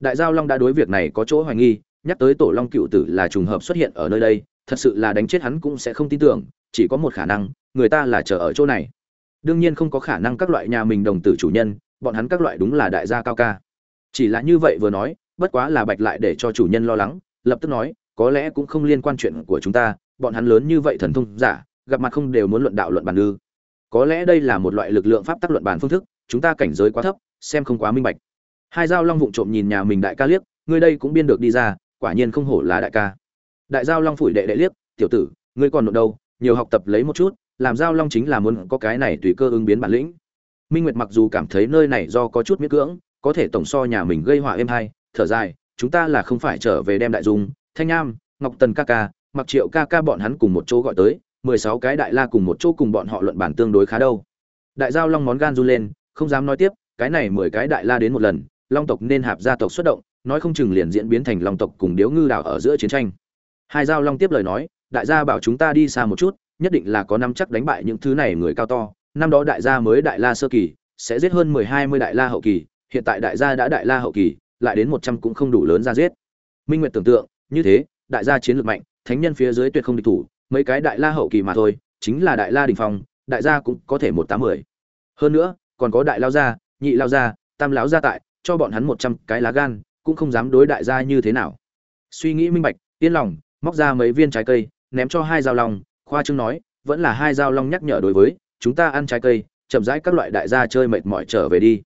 Đại giao long đã đối việc này có chỗ hoài nghi, nhắc tới tổ long cựu tử là trùng hợp xuất hiện ở nơi đây, thật sự là đánh chết hắn cũng sẽ không tin tưởng, chỉ có một khả năng, người ta là chờ ở chỗ này. Đương nhiên không có khả năng các loại nhà mình đồng tử chủ nhân, bọn hắn các loại đúng là đại gia cao ca. Chỉ là như vậy vừa nói, bất quá là bạch lại để cho chủ nhân lo lắng, lập tức nói có lẽ cũng không liên quan chuyện của chúng ta, bọn hắn lớn như vậy thần thông giả, gặp mặt không đều muốn luận đạo luận bàn ư. Có lẽ đây là một loại lực lượng pháp tắc luận bàn phương thức, chúng ta cảnh giới quá thấp, xem không quá minh bạch. Hai dao long vụng trộm nhìn nhà mình đại ca liếc, ngươi đây cũng biên được đi ra, quả nhiên không hổ là đại ca. Đại giao long phủi đệ đệ liếc, tiểu tử, ngươi còn nộp đâu, nhiều học tập lấy một chút, làm giao long chính là muốn có cái này tùy cơ ứng biến bản lĩnh. Minh nguyệt mặc dù cảm thấy nơi này do có chút miễn cưỡng, có thể tổng so nhà mình gây họa êm hay, thở dài, chúng ta là không phải trở về đem đại dung thanh nham ngọc tần ca ca mặc triệu ca ca bọn hắn cùng một chỗ gọi tới, mười sáu cái đại la cùng một chỗ cùng bọn họ luận bản tương đối khá đâu. Đại giao long món gan run lên, không dám nói tiếp, cái này mười cái đại la đến một lần, long tộc nên hạp gia tộc xuất động, nói không chừng liền diễn biến thành long tộc cùng điếu ngư đảo ở giữa chiến tranh. Hai giao long tiếp lời nói, đại gia bảo chúng ta đi xa một chút, nhất định là có năm chắc đánh bại những thứ này người cao to. Năm đó đại gia mới đại la sơ kỳ, sẽ giết hơn mười hai mươi đại la hậu kỳ, hiện tại đại gia đã đại la hậu kỳ, lại đến một trăm cũng không đủ lớn ra giết. Minh nguyệt tưởng tượng như thế, đại gia chiến lược mạnh, thánh nhân phía dưới tuyệt không địch thủ, mấy cái đại la hậu kỳ mà thôi, chính là đại la đình phong, đại gia cũng có thể một tám mười. Hơn nữa, còn có đại lao gia, nhị lao gia, tam lão gia tại, cho bọn hắn một trăm cái lá gan, cũng không dám đối đại gia như thế nào. Suy nghĩ minh bạch, yên lòng, móc ra mấy viên trái cây, ném cho hai dao long, khoa trương nói, vẫn là hai dao long nhắc nhở đối với, chúng ta ăn trái cây, chậm rãi các loại đại gia chơi mệt mỏi trở về đi.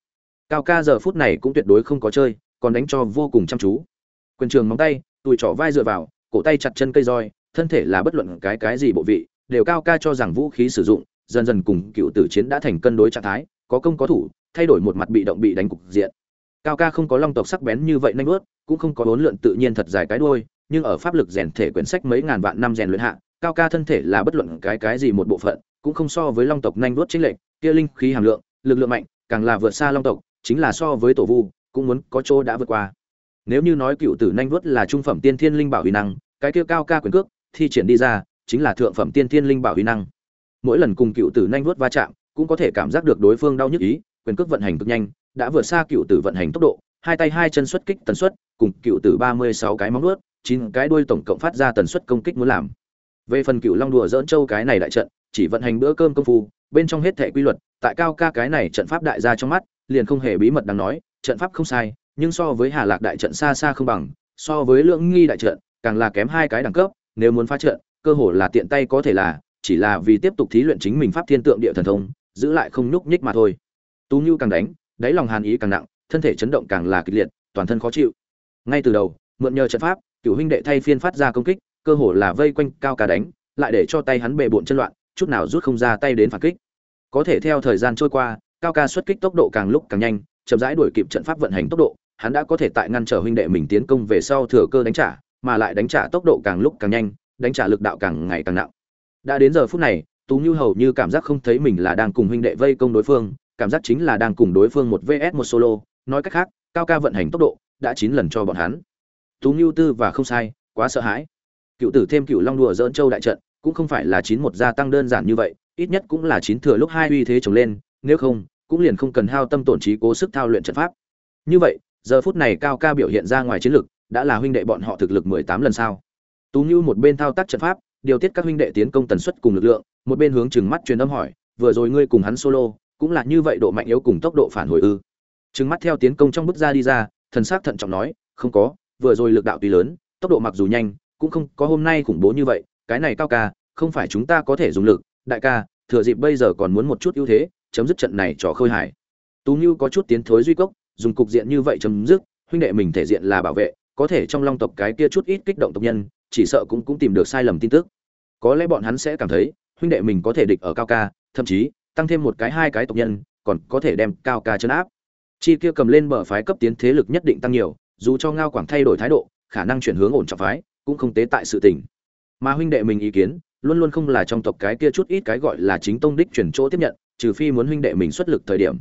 Cao ca giờ phút này cũng tuyệt đối không có chơi, còn đánh cho vô cùng chăm chú. Quyền trường móng tay tùi trỏ vai dựa vào, cổ tay chặt chân cây roi, thân thể là bất luận cái cái gì bộ vị, đều cao ca cho rằng vũ khí sử dụng, dần dần cùng cựu tử chiến đã thành cân đối trạng thái, có công có thủ, thay đổi một mặt bị động bị đánh cục diện. Cao ca không có long tộc sắc bén như vậy nhanh vớt, cũng không có bốn lượn tự nhiên thật dài cái đuôi, nhưng ở pháp lực rèn thể quyển sách mấy ngàn vạn năm rèn luyện hạ, cao ca thân thể là bất luận cái cái gì một bộ phận, cũng không so với long tộc nhanh vớt chính lệnh kia linh khí hàm lượng, lực lượng mạnh, càng là vượt xa long tộc, chính là so với tổ vu, cũng muốn có chỗ đã vượt qua nếu như nói cựu tử nhanh vuốt là trung phẩm tiên thiên linh bảo huy năng, cái kia cao ca quyền cước, thi triển đi ra, chính là thượng phẩm tiên thiên linh bảo huy năng. Mỗi lần cùng cựu tử nhanh vuốt va chạm, cũng có thể cảm giác được đối phương đau nhức ý, quyền cước vận hành cực nhanh, đã vượt xa cựu tử vận hành tốc độ, hai tay hai chân xuất kích tần suất, cùng cựu tử ba mươi sáu cái móng nuốt chín cái đuôi tổng cộng phát ra tần suất công kích muốn làm. Về phần cựu long đùa dỡn châu cái này đại trận, chỉ vận hành bữa cơm công phu, bên trong hết thể quy luật, tại cao ca cái này trận pháp đại gia trong mắt, liền không hề bí mật đáng nói, trận pháp không sai nhưng so với hà lạc đại trận xa xa không bằng, so với lượng nghi đại trận, càng là kém hai cái đẳng cấp, nếu muốn phá trận, cơ hồ là tiện tay có thể là, chỉ là vì tiếp tục thí luyện chính mình pháp thiên tượng địa thần thông, giữ lại không nhúc nhích mà thôi. Tú nhu càng đánh, đáy lòng hàn ý càng nặng, thân thể chấn động càng là kịch liệt, toàn thân khó chịu. Ngay từ đầu, mượn nhờ trận pháp, cựu huynh đệ thay phiên phát ra công kích, cơ hồ là vây quanh cao Cả đánh, lại để cho tay hắn bệ bộn chân loạn, chút nào rút không ra tay đến phản kích. Có thể theo thời gian trôi qua, cao ca xuất kích tốc độ càng lúc càng nhanh, chậm rãi đuổi kịp trận pháp vận hành tốc độ hắn đã có thể tại ngăn trở huynh đệ mình tiến công về sau thừa cơ đánh trả, mà lại đánh trả tốc độ càng lúc càng nhanh, đánh trả lực đạo càng ngày càng nặng. Đã đến giờ phút này, tú như hầu như cảm giác không thấy mình là đang cùng huynh đệ vây công đối phương, cảm giác chính là đang cùng đối phương một vs một solo, nói cách khác, cao ca vận hành tốc độ đã chín lần cho bọn hắn. Tú như tư và không sai, quá sợ hãi. Cựu tử thêm cựu long đùa dỡn châu đại trận, cũng không phải là chín một gia tăng đơn giản như vậy, ít nhất cũng là chín thừa lúc hai uy thế chồng lên, nếu không, cũng liền không cần hao tâm tổn trí cố sức thao luyện trận pháp. Như vậy giờ phút này cao ca biểu hiện ra ngoài chiến lực, đã là huynh đệ bọn họ thực lực mười tám lần sao. Tú như một bên thao tác trận pháp, điều tiết các huynh đệ tiến công tần suất cùng lực lượng, một bên hướng chừng mắt truyền âm hỏi, vừa rồi ngươi cùng hắn solo, cũng là như vậy độ mạnh yếu cùng tốc độ phản hồi ư? Chừng mắt theo tiến công trong bước ra đi ra, thần sắc thận trọng nói, không có, vừa rồi lực đạo tuy lớn, tốc độ mặc dù nhanh, cũng không có hôm nay khủng bố như vậy, cái này cao ca, không phải chúng ta có thể dùng lực. Đại ca, thừa dịp bây giờ còn muốn một chút ưu thế, chấm dứt trận này trò khơi hải tú như có chút tiến thối duy cốc dùng cục diện như vậy chấm dứt, huynh đệ mình thể diện là bảo vệ, có thể trong long tộc cái kia chút ít kích động tộc nhân, chỉ sợ cũng cũng tìm được sai lầm tin tức. Có lẽ bọn hắn sẽ cảm thấy, huynh đệ mình có thể địch ở cao ca, thậm chí, tăng thêm một cái, hai cái tộc nhân, còn có thể đem cao ca chấn áp. Chi kia cầm lên bờ phái cấp tiến thế lực nhất định tăng nhiều, dù cho ngao quảng thay đổi thái độ, khả năng chuyển hướng ổn trọng phái, cũng không tế tại sự tình. Mà huynh đệ mình ý kiến, luôn luôn không là trong tộc cái kia chút ít cái gọi là chính tông đích chuyển chỗ tiếp nhận, trừ phi muốn huynh đệ mình xuất lực thời điểm.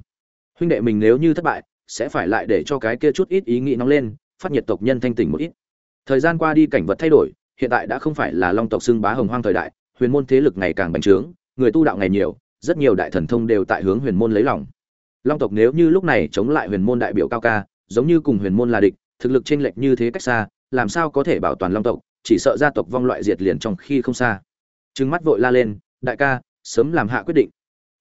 Huynh đệ mình nếu như thất bại sẽ phải lại để cho cái kia chút ít ý nghĩ nóng lên, phát nhiệt tộc nhân thanh tỉnh một ít. Thời gian qua đi cảnh vật thay đổi, hiện tại đã không phải là long tộc xưng bá hồng hoang thời đại, huyền môn thế lực ngày càng bành trướng, người tu đạo ngày nhiều, rất nhiều đại thần thông đều tại hướng huyền môn lấy lòng. Long tộc nếu như lúc này chống lại huyền môn đại biểu cao ca, giống như cùng huyền môn là địch, thực lực chênh lệch như thế cách xa, làm sao có thể bảo toàn long tộc, chỉ sợ gia tộc vong loại diệt liền trong khi không xa. Trừng mắt vội la lên, đại ca, sớm làm hạ quyết định.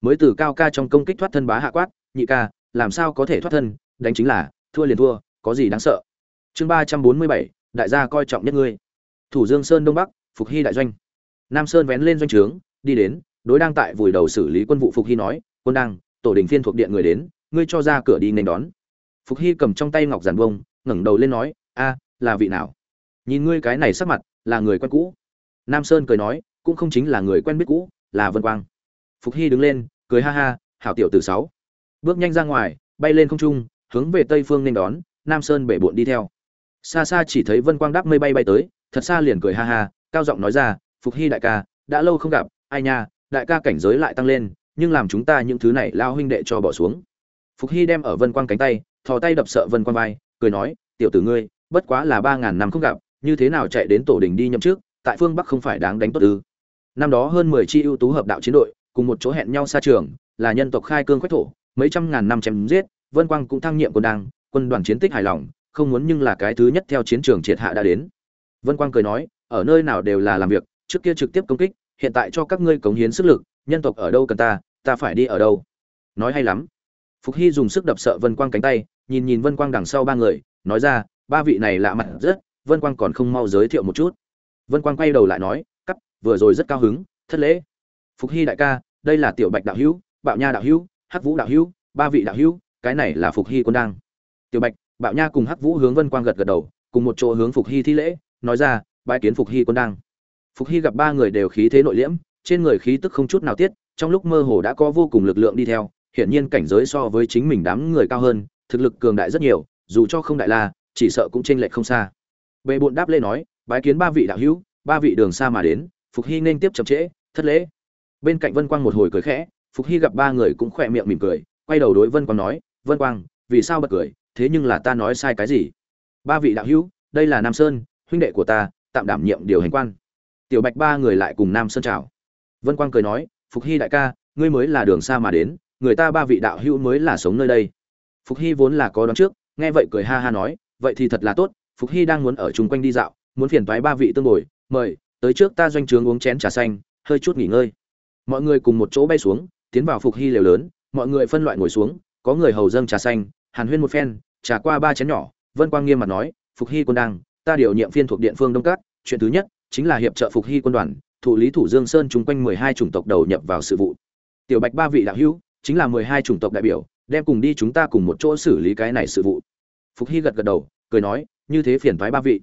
Mới từ cao ca trong công kích thoát thân bá hạ quát, nhị ca làm sao có thể thoát thân, đánh chính là, thua liền thua, có gì đáng sợ. Chương ba trăm bốn mươi bảy, đại gia coi trọng nhất ngươi. Thủ dương sơn đông bắc, phục hy đại doanh. Nam sơn vén lên doanh trướng, đi đến, đối đang tại vùi đầu xử lý quân vụ phục hy nói, quân đang, tổ đình phiên thuộc điện người đến, ngươi cho ra cửa đi nên đón. Phục hy cầm trong tay ngọc giản bông, ngẩng đầu lên nói, a, là vị nào? Nhìn ngươi cái này sắc mặt, là người quen cũ. Nam sơn cười nói, cũng không chính là người quen biết cũ, là vân quang. Phục hy đứng lên, cười ha ha, hảo tiểu từ sáu bước nhanh ra ngoài, bay lên không trung, hướng về tây phương nên đón, nam sơn bể bộn đi theo. Xa xa chỉ thấy vân quang đáp mây bay bay tới, thật xa liền cười ha ha, cao giọng nói ra, phục hy đại ca, đã lâu không gặp, ai nha, đại ca cảnh giới lại tăng lên, nhưng làm chúng ta những thứ này lao huynh đệ cho bỏ xuống. Phục hy đem ở vân quang cánh tay, thò tay đập sợ vân quang vai, cười nói, tiểu tử ngươi, bất quá là ba ngàn năm không gặp, như thế nào chạy đến tổ đình đi nhậm trước tại phương bắc không phải đáng đánh tốt ư? Năm đó hơn mười chi ưu tú hợp đạo chiến đội, cùng một chỗ hẹn nhau xa trường, là nhân tộc khai cương quách thổ mấy trăm ngàn năm chém giết, vân quang cũng thăng nhiệm quân đang quân đoàn chiến tích hài lòng, không muốn nhưng là cái thứ nhất theo chiến trường triệt hạ đã đến. Vân quang cười nói, ở nơi nào đều là làm việc, trước kia trực tiếp công kích, hiện tại cho các ngươi cống hiến sức lực, nhân tộc ở đâu cần ta ta phải đi ở đâu. Nói hay lắm. Phục hy dùng sức đập sợ vân quang cánh tay, nhìn nhìn vân quang đằng sau ba người, nói ra, ba vị này lạ mặt rất, vân quang còn không mau giới thiệu một chút. Vân quang quay đầu lại nói, cắp, vừa rồi rất cao hứng, thất lễ. Phục hy đại ca, đây là tiểu bạch đạo hữu, bạo nha đạo hữu hắc vũ đạo hữu, ba vị đạo hữu, cái này là phục hy quân đang. Tiểu bạch, bạo nha cùng hắc vũ hướng vân quang gật gật đầu, cùng một chỗ hướng phục hy thi lễ, nói ra bãi kiến phục hy quân đang. Phục hy gặp ba người đều khí thế nội liễm, trên người khí tức không chút nào tiết, trong lúc mơ hồ đã có vô cùng lực lượng đi theo, hiển nhiên cảnh giới so với chính mình đám người cao hơn, thực lực cường đại rất nhiều, dù cho không đại la, chỉ sợ cũng chênh lệch không xa. Bệ bộn đáp lê nói, bái kiến ba vị đạo hữu, ba vị đường xa mà đến, phục hy nên tiếp chậm trễ, thất lễ. Bên cạnh vân quang một hồi cười khẽ phục hy gặp ba người cũng khỏe miệng mỉm cười, quay đầu đối vân quang nói, vân quang, vì sao bật cười? Thế nhưng là ta nói sai cái gì? Ba vị đạo hữu, đây là nam sơn, huynh đệ của ta, tạm đảm nhiệm điều hành quan. Tiểu bạch ba người lại cùng nam sơn chào. Vân quang cười nói, phục hy đại ca, ngươi mới là đường xa mà đến, người ta ba vị đạo hữu mới là sống nơi đây. Phục hy vốn là có đón trước, nghe vậy cười ha ha nói, vậy thì thật là tốt, phục hy đang muốn ở chung quanh đi dạo, muốn phiền toái ba vị tương bồi, mời, tới trước ta doanh trướng uống chén trà xanh, hơi chút nghỉ ngơi. Mọi người cùng một chỗ bay xuống tiến vào phục hy lều lớn, mọi người phân loại ngồi xuống, có người hầu dâng trà xanh, hàn huyên một phen, trà qua ba chén nhỏ, vân quang nghiêm mặt nói, phục hy quân đang ta điều nhiệm phiên thuộc điện phương đông cát chuyện thứ nhất chính là hiệp trợ phục hy quân đoàn, thụ lý thủ dương sơn chung quanh mười hai chủng tộc đầu nhập vào sự vụ. Tiểu bạch ba vị đạo hữu, chính là mười hai chủng tộc đại biểu, đem cùng đi chúng ta cùng một chỗ xử lý cái này sự vụ. Phục hy gật gật đầu, cười nói, như thế phiền thoái ba vị.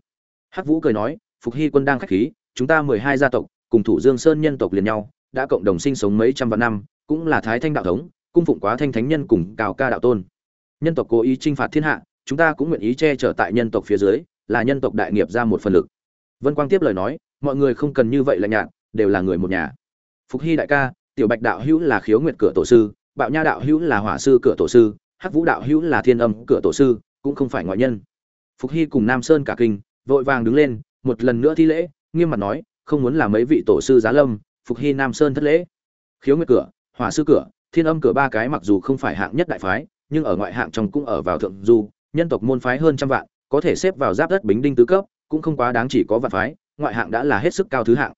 Hắc vũ cười nói, phục hy quân đang khách khí, chúng ta mười hai gia tộc, cùng thủ dương sơn nhân tộc liền nhau, đã cộng đồng sinh sống mấy trăm vạn năm cũng là thái thanh đạo thống, cung phụng quá thanh thánh nhân cùng cao ca đạo tôn. Nhân tộc cố ý chinh phạt thiên hạ, chúng ta cũng nguyện ý che chở tại nhân tộc phía dưới, là nhân tộc đại nghiệp ra một phần lực. Vân quang tiếp lời nói, mọi người không cần như vậy là nhạt, đều là người một nhà. Phục hy đại ca, tiểu bạch đạo hữu là khiếu nguyệt cửa tổ sư, bạo nha đạo hữu là hỏa sư cửa tổ sư, hắc vũ đạo hữu là thiên âm cửa tổ sư, cũng không phải ngoại nhân. Phục hy cùng nam sơn cả kinh, vội vàng đứng lên, một lần nữa thi lễ, nghiêm mặt nói, không muốn là mấy vị tổ sư giá lâm, phục hy nam sơn thất lễ. Khiếu nguyệt cửa hỏa sư cửa, thiên âm cửa ba cái mặc dù không phải hạng nhất đại phái, nhưng ở ngoại hạng trong cũng ở vào thượng du, nhân tộc môn phái hơn trăm vạn, có thể xếp vào giáp đất bính đinh tứ cấp, cũng không quá đáng chỉ có vạn phái, ngoại hạng đã là hết sức cao thứ hạng.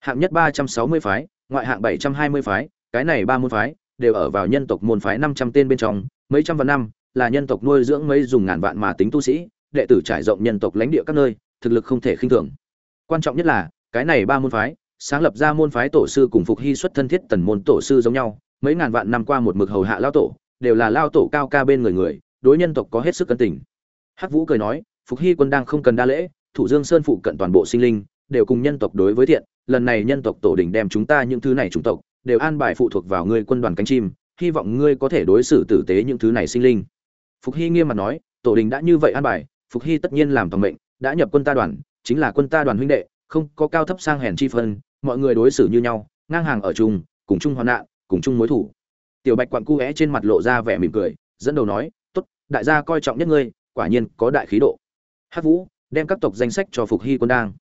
Hạng nhất ba trăm sáu mươi phái, ngoại hạng bảy trăm hai mươi phái, cái này ba môn phái đều ở vào nhân tộc môn phái năm trăm tên bên trong, mấy trăm vạn năm, là nhân tộc nuôi dưỡng mấy dùng ngàn vạn mà tính tu sĩ, đệ tử trải rộng nhân tộc lãnh địa các nơi, thực lực không thể khinh thường. Quan trọng nhất là, cái này ba môn phái sáng lập ra môn phái tổ sư cùng phục hy xuất thân thiết tần môn tổ sư giống nhau, mấy ngàn vạn năm qua một mực hầu hạ lao tổ, đều là lao tổ cao ca bên người người, đối nhân tộc có hết sức cân tình. Hắc vũ cười nói, phục hy quân đang không cần đa lễ, thủ dương sơn phụ cận toàn bộ sinh linh, đều cùng nhân tộc đối với thiện, lần này nhân tộc tổ đình đem chúng ta những thứ này chủng tộc, đều an bài phụ thuộc vào ngươi quân đoàn cánh chim, hy vọng ngươi có thể đối xử tử tế những thứ này sinh linh. Phục hy nghiêm mặt nói, tổ đình đã như vậy an bài, phục hy tất nhiên làm toàn mệnh, đã nhập quân ta đoàn, chính là quân ta đoàn huynh đệ, không có cao thấp sang hèn chi phân mọi người đối xử như nhau, ngang hàng ở chung, cùng chung hoạn nạn, cùng chung mối thủ. Tiểu bạch quặn cu é trên mặt lộ ra vẻ mỉm cười, dẫn đầu nói, tốt, đại gia coi trọng nhất ngươi, quả nhiên có đại khí độ. Hát vũ đem các tộc danh sách cho phục hy quân đang.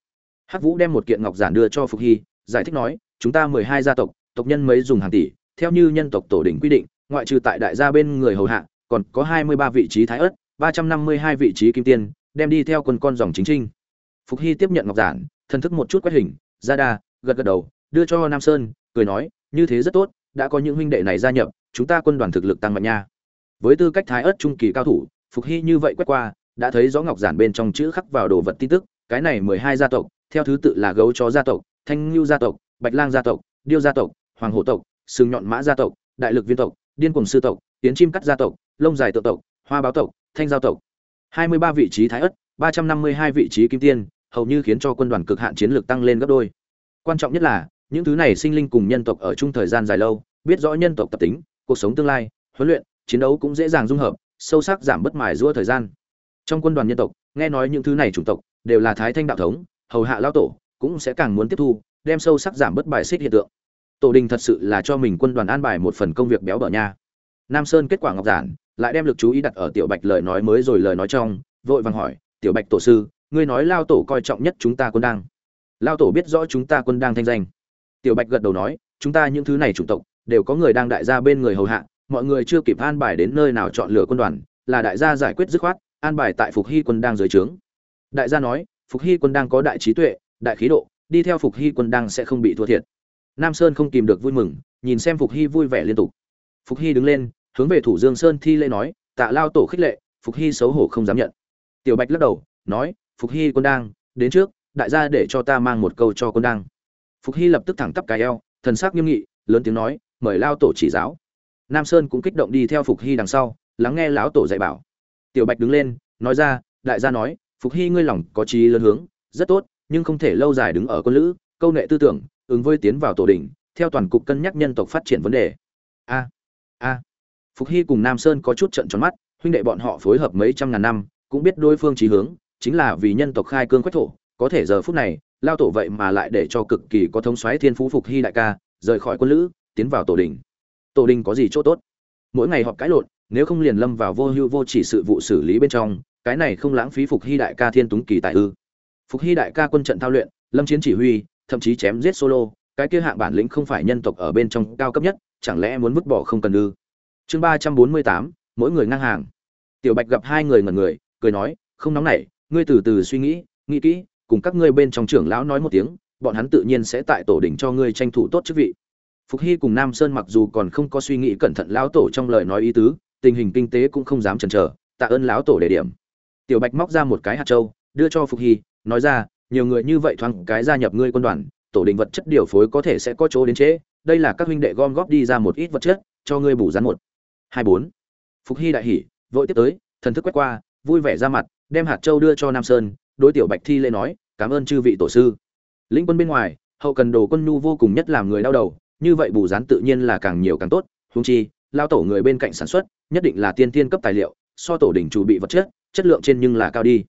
Hát vũ đem một kiện ngọc giản đưa cho phục hy, giải thích nói, chúng ta mười hai gia tộc tộc nhân mấy dùng hàng tỷ, theo như nhân tộc tổ đỉnh quy định, ngoại trừ tại đại gia bên người hầu hạ, còn có hai mươi ba vị trí thái ất ba trăm năm mươi hai vị trí kim tiên, đem đi theo quân con dòng chính trinh. Phục hy tiếp nhận ngọc giản thân thức một chút quét hình, ra đa gật gật đầu, đưa cho nam sơn, cười nói, như thế rất tốt, đã có những huynh đệ này gia nhập, chúng ta quân đoàn thực lực tăng mạnh nha. Với tư cách thái ớt trung kỳ cao thủ, phục hy như vậy quét qua, đã thấy rõ ngọc giản bên trong chữ khắc vào đồ vật tin tức, cái này mười hai gia tộc, theo thứ tự là gấu chó gia tộc, thanh ngưu gia tộc, bạch lang gia tộc, điêu gia tộc, hoàng hổ tộc, sừng nhọn mã gia tộc, đại lực viên tộc, điên cùng sư tộc, tiến chim cắt gia tộc, lông dài tự tộc, hoa báo tộc, thanh giao tộc. Hai mươi ba vị trí thái ất, ba trăm năm mươi hai vị trí kim tiên, hầu như khiến cho quân đoàn cực hạn chiến lược tăng lên gấp đôi quan trọng nhất là, những thứ này sinh linh cùng nhân tộc ở chung thời gian dài lâu, biết rõ nhân tộc tập tính, cuộc sống tương lai, huấn luyện, chiến đấu cũng dễ dàng dung hợp, sâu sắc giảm bất mài giữa thời gian. Trong quân đoàn nhân tộc, nghe nói những thứ này chủng tộc đều là thái thanh đạo thống, hầu hạ lao tổ, cũng sẽ càng muốn tiếp thu, đem sâu sắc giảm bất bài xích hiện tượng. Tổ đình thật sự là cho mình quân đoàn an bài một phần công việc béo bở nha. Nam sơn kết quả ngọc giản, lại đem lực chú ý đặt ở tiểu bạch lời nói mới rồi lời nói trong, vội vàng hỏi, tiểu bạch tổ sư, ngươi nói lao tổ coi trọng nhất chúng ta quân đang? Lao tổ biết rõ chúng ta quân đang thanh danh. Tiểu bạch gật đầu nói, chúng ta những thứ này chủng tộc, đều có người đang đại gia bên người hầu hạ, mọi người chưa kịp an bài đến nơi nào chọn lựa quân đoàn, là đại gia giải quyết dứt khoát, an bài tại phục hy quân đang dưới trướng. Đại gia nói, phục hy quân đang có đại trí tuệ, đại khí độ, đi theo phục hy quân đang sẽ không bị thua thiệt. Nam sơn không kìm được vui mừng, nhìn xem phục hy vui vẻ liên tục. Phục hy đứng lên, hướng về thủ dương sơn thi lễ nói, tạ lao tổ khích lệ, phục hy xấu hổ không dám nhận. Tiểu bạch lắc đầu, nói, phục hy quân đang, đến trước đại gia để cho ta mang một câu cho con đang phục hy lập tức thẳng tắp cái eo, thần sắc nghiêm nghị, lớn tiếng nói, mời lao tổ chỉ giáo. Nam sơn cũng kích động đi theo phục hy đằng sau, lắng nghe lão tổ dạy bảo. Tiểu bạch đứng lên, nói ra, đại gia nói, phục hy ngươi lòng có trí lớn hướng, rất tốt, nhưng không thể lâu dài đứng ở con lữ, câu nệ tư tưởng, ứng với tiến vào tổ đình theo toàn cục cân nhắc nhân tộc phát triển vấn đề. A a. Phục hy cùng nam sơn có chút trận tròn mắt, huynh đệ bọn họ phối hợp mấy trăm ngàn năm, cũng biết đối phương trí hướng, chính là vì nhân tộc khai cương quách thổ có thể giờ phút này, lao tổ vậy mà lại để cho cực kỳ có thống xoáy thiên phú phục hy đại ca, rời khỏi quân lữ, tiến vào tổ đình. Tổ đình có gì chỗ tốt? Mỗi ngày họp cãi lộn, nếu không liền lâm vào vô hưu vô chỉ sự vụ xử lý bên trong, cái này không lãng phí phục hy đại ca thiên túng kỳ tài ư. Phục hy đại ca quân trận thao luyện, lâm chiến chỉ huy, thậm chí chém giết solo, cái kia hạng bản lĩnh không phải nhân tộc ở bên trong cao cấp nhất, chẳng lẽ muốn vứt bỏ không cần ư? Chương ba trăm bốn mươi tám, mỗi người ngang hàng. Tiểu bạch gặp hai người ngẩn người, cười nói, không nóng nảy, ngươi từ từ suy nghĩ nghĩ kỹ cùng các ngươi bên trong trưởng lão nói một tiếng, bọn hắn tự nhiên sẽ tại tổ đỉnh cho ngươi tranh thủ tốt chức vị. Phục hy cùng nam sơn mặc dù còn không có suy nghĩ cẩn thận lão tổ trong lời nói ý tứ, tình hình kinh tế cũng không dám chần chờ, tạ ơn lão tổ đề điểm. Tiểu bạch móc ra một cái hạt trâu đưa cho phục hy, nói ra, nhiều người như vậy thoáng cái gia nhập ngươi quân đoàn, tổ đình vật chất điều phối có thể sẽ có chỗ đến chế. đây là các huynh đệ gom góp đi ra một ít vật chất, cho ngươi bù rắn một. Hai bốn. Phục hy đại hỉ, vội tiếp tới, thần thức quét qua, vui vẻ ra mặt, đem hạt châu đưa cho nam sơn đối tiểu bạch thi lễ nói, cảm ơn chư vị tổ sư. Lĩnh quân bên ngoài, hậu cần đồ quân nhu vô cùng nhất làm người đau đầu, như vậy bù rán tự nhiên là càng nhiều càng tốt húng chi, lao tổ người bên cạnh sản xuất, nhất định là tiên tiên cấp tài liệu, so tổ đỉnh chủ bị vật chất chất lượng trên nhưng là cao đi.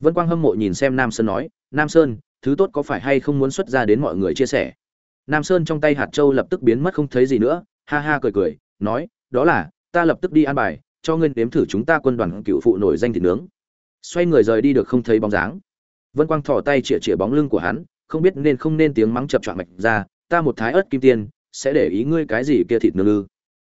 Vân quang hâm mộ nhìn xem nam sơn nói, nam sơn, thứ tốt có phải hay không muốn xuất ra đến mọi người chia sẻ? Nam sơn trong tay hạt châu lập tức biến mất không thấy gì nữa, ha ha cười cười, nói, đó là, ta lập tức đi an bài, cho ngươi nếm thử chúng ta quân đoàn cựu phụ nổi danh thịt nướng xoay người rời đi được không thấy bóng dáng. Vân quang thò tay chĩa chĩa bóng lưng của hắn, không biết nên không nên tiếng mắng chập choạng mạch ra, ta một thái ớt kim tiên, sẽ để ý ngươi cái gì kia thịt nương ư?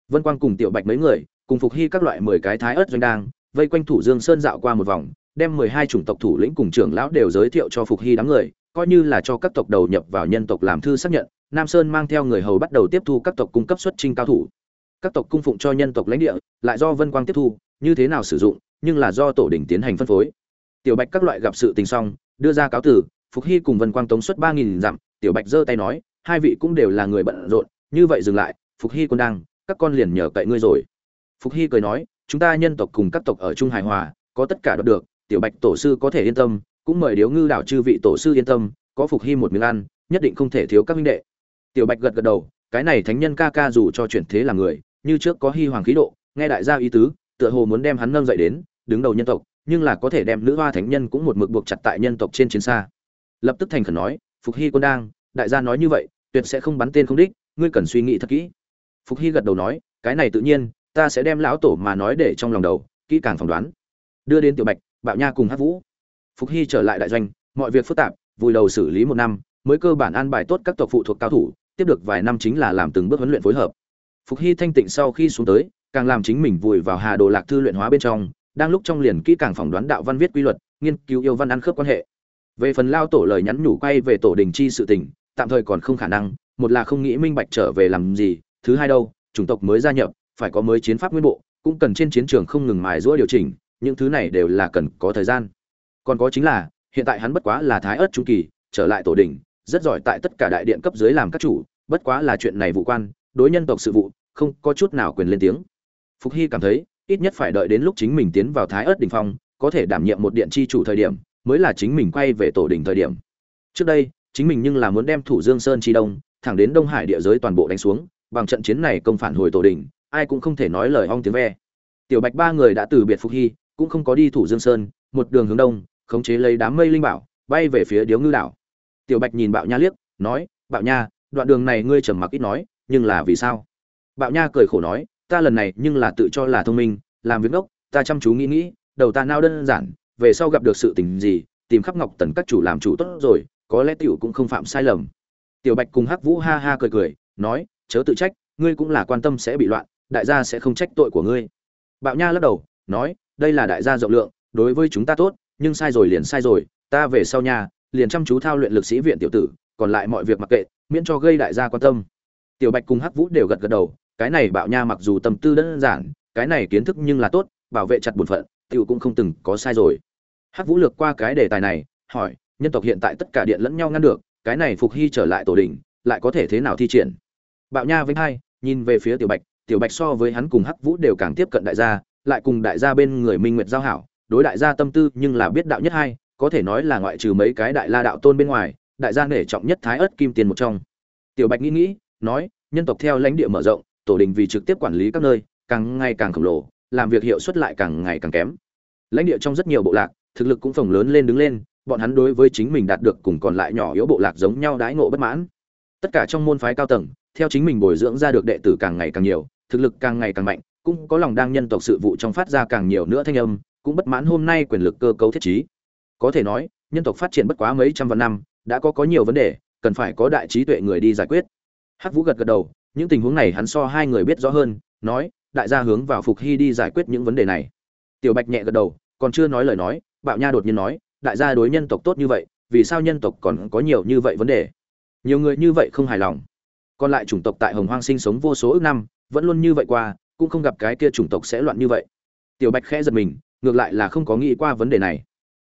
Vân quang cùng tiểu bạch mấy người, cùng phục hy các loại mười cái thái ớt doanh đang, vây quanh thủ dương sơn dạo qua một vòng, đem mười hai chủng tộc thủ lĩnh cùng trưởng lão đều giới thiệu cho phục hy đám người, coi như là cho các tộc đầu nhập vào nhân tộc làm thư xác nhận, nam sơn mang theo người hầu bắt đầu tiếp thu các tộc cung cấp xuất trinh cao thủ. Các tộc cung phụng cho nhân tộc lãnh địa, lại do vân quang tiếp thu, như thế nào sử dụng nhưng là do tổ đỉnh tiến hành phân phối. Tiểu bạch các loại gặp sự tình xong, đưa ra cáo tử phục hy cùng vân quang tống xuất ba nghìn dặm, tiểu bạch giơ tay nói, hai vị cũng đều là người bận rộn, như vậy dừng lại, phục hy còn đang, các con liền nhờ cậy ngươi rồi. Phục hy cười nói, chúng ta nhân tộc cùng các tộc ở chung hài hòa, có tất cả đoạt được, tiểu bạch tổ sư có thể yên tâm, cũng mời điếu ngư đảo chư vị tổ sư yên tâm, có phục hy một miếng ăn, nhất định không thể thiếu các minh đệ. Tiểu bạch gật gật đầu, cái này thánh nhân ca ca dù cho chuyển thế là người, như trước có hy hoàng khí độ, nghe đại gia ý tứ tựa hồ muốn đem hắn nâng dậy đến, đứng đầu nhân tộc, nhưng là có thể đem nữ hoa thánh nhân cũng một mực buộc chặt tại nhân tộc trên chiến xa. Lập tức thành khẩn nói, phục hy quân đang, đại gia nói như vậy, tuyệt sẽ không bắn tên không đích, ngươi cần suy nghĩ thật kỹ. Phục hy gật đầu nói, cái này tự nhiên, ta sẽ đem lão tổ mà nói để trong lòng đầu, kỹ càng phỏng đoán. Đưa đến tiểu bạch, bạo nha cùng hát vũ. Phục hy trở lại đại doanh, mọi việc phức tạp, vùi đầu xử lý một năm, mới cơ bản an bài tốt các tộc phụ thuộc cao thủ, tiếp được vài năm chính là làm từng bước huấn luyện phối hợp. Phục hy thanh tịnh sau khi xuống tới càng làm chính mình vùi vào hà đồ lạc thư luyện hóa bên trong, đang lúc trong liền kỹ càng phỏng đoán đạo văn viết quy luật, nghiên cứu yêu văn ăn khớp quan hệ. Về phần lao tổ lời nhắn nhủ quay về tổ đình chi sự tình, tạm thời còn không khả năng, một là không nghĩ minh bạch trở về làm gì, thứ hai đâu, chủng tộc mới gia nhập, phải có mới chiến pháp nguyên bộ, cũng cần trên chiến trường không ngừng mài giũa điều chỉnh, những thứ này đều là cần có thời gian. Còn có chính là, hiện tại hắn bất quá là thái ớt trung kỳ, trở lại tổ đình, rất giỏi tại tất cả đại điện cấp dưới làm các chủ, bất quá là chuyện này vụ quan, đối nhân tộc sự vụ, không có chút nào quyền lên tiếng phục hy cảm thấy, ít nhất phải đợi đến lúc chính mình tiến vào thái Ức đỉnh phong, có thể đảm nhiệm một điện chi chủ thời điểm, mới là chính mình quay về tổ đỉnh thời điểm. Trước đây, chính mình nhưng là muốn đem thủ dương sơn chi đông, thẳng đến đông hải địa giới toàn bộ đánh xuống, bằng trận chiến này công phản hồi tổ đỉnh, ai cũng không thể nói lời ong tiếng ve. Tiểu bạch ba người đã từ biệt phục hy, cũng không có đi thủ dương sơn, một đường hướng đông, khống chế lấy đám mây linh bảo, bay về phía điếu ngư đảo. Tiểu bạch nhìn bạo nha liếc, nói, bạo nha, đoạn đường này ngươi trầm mặc ít nói, nhưng là vì sao? Bạo nha cười khổ nói ta lần này nhưng là tự cho là thông minh, làm việc ngốc, ta chăm chú nghĩ nghĩ, đầu ta nao đơn giản, về sau gặp được sự tình gì, tìm khắp ngọc tần các chủ làm chủ tốt rồi, có lẽ tiểu cũng không phạm sai lầm. Tiểu bạch cùng hắc vũ ha ha cười cười, nói, chớ tự trách, ngươi cũng là quan tâm sẽ bị loạn, đại gia sẽ không trách tội của ngươi. Bạo nha lắc đầu, nói, đây là đại gia rộng lượng, đối với chúng ta tốt, nhưng sai rồi liền sai rồi, ta về sau nhà, liền chăm chú thao luyện lực sĩ viện tiểu tử, còn lại mọi việc mặc kệ, miễn cho gây đại gia quan tâm. Tiểu bạch cùng hắc vũ đều gật gật đầu cái này bạo nha mặc dù tâm tư đơn giản, cái này kiến thức nhưng là tốt, bảo vệ chặt bổn phận, tiểu cũng không từng có sai rồi. Hắc vũ lược qua cái đề tài này, hỏi, nhân tộc hiện tại tất cả điện lẫn nhau ngăn được, cái này phục hy trở lại tổ đình lại có thể thế nào thi triển? Bạo nha vĩnh hai, nhìn về phía tiểu bạch tiểu bạch so với hắn cùng hắc vũ đều càng tiếp cận đại gia, lại cùng đại gia bên người minh nguyệt giao hảo, đối đại gia tâm tư nhưng là biết đạo nhất hai, có thể nói là ngoại trừ mấy cái đại la đạo tôn bên ngoài, đại gia nể trọng nhất thái ớt kim tiền một trong. Tiểu bạch nghĩ nghĩ, nói, nhân tộc theo lãnh địa mở rộng tổ đình vì trực tiếp quản lý các nơi, càng ngày càng khổng lồ, làm việc hiệu suất lại càng ngày càng kém. Lãnh địa trong rất nhiều bộ lạc, thực lực cũng phồng lớn lên đứng lên, bọn hắn đối với chính mình đạt được cùng còn lại nhỏ yếu bộ lạc giống nhau đãi ngộ bất mãn. Tất cả trong môn phái cao tầng, theo chính mình bồi dưỡng ra được đệ tử càng ngày càng nhiều, thực lực càng ngày càng mạnh, cũng có lòng đang nhân tộc sự vụ trong phát ra càng nhiều nữa thanh âm, cũng bất mãn hôm nay quyền lực cơ cấu thiết trí. Có thể nói, nhân tộc phát triển bất quá mấy trăm vạn năm, đã có có nhiều vấn đề, cần phải có đại trí tuệ người đi giải quyết. Hắc vũ gật gật đầu những tình huống này hắn so hai người biết rõ hơn, nói, đại gia hướng vào phục hy đi giải quyết những vấn đề này. Tiểu bạch nhẹ gật đầu, còn chưa nói lời nói, bạo nha đột nhiên nói, đại gia đối nhân tộc tốt như vậy, vì sao nhân tộc còn có nhiều như vậy vấn đề? Nhiều người như vậy không hài lòng. Còn lại chủng tộc tại hồng hoang sinh sống vô số ước năm, vẫn luôn như vậy qua, cũng không gặp cái kia chủng tộc sẽ loạn như vậy. Tiểu bạch khẽ giật mình, ngược lại là không có nghĩ qua vấn đề này.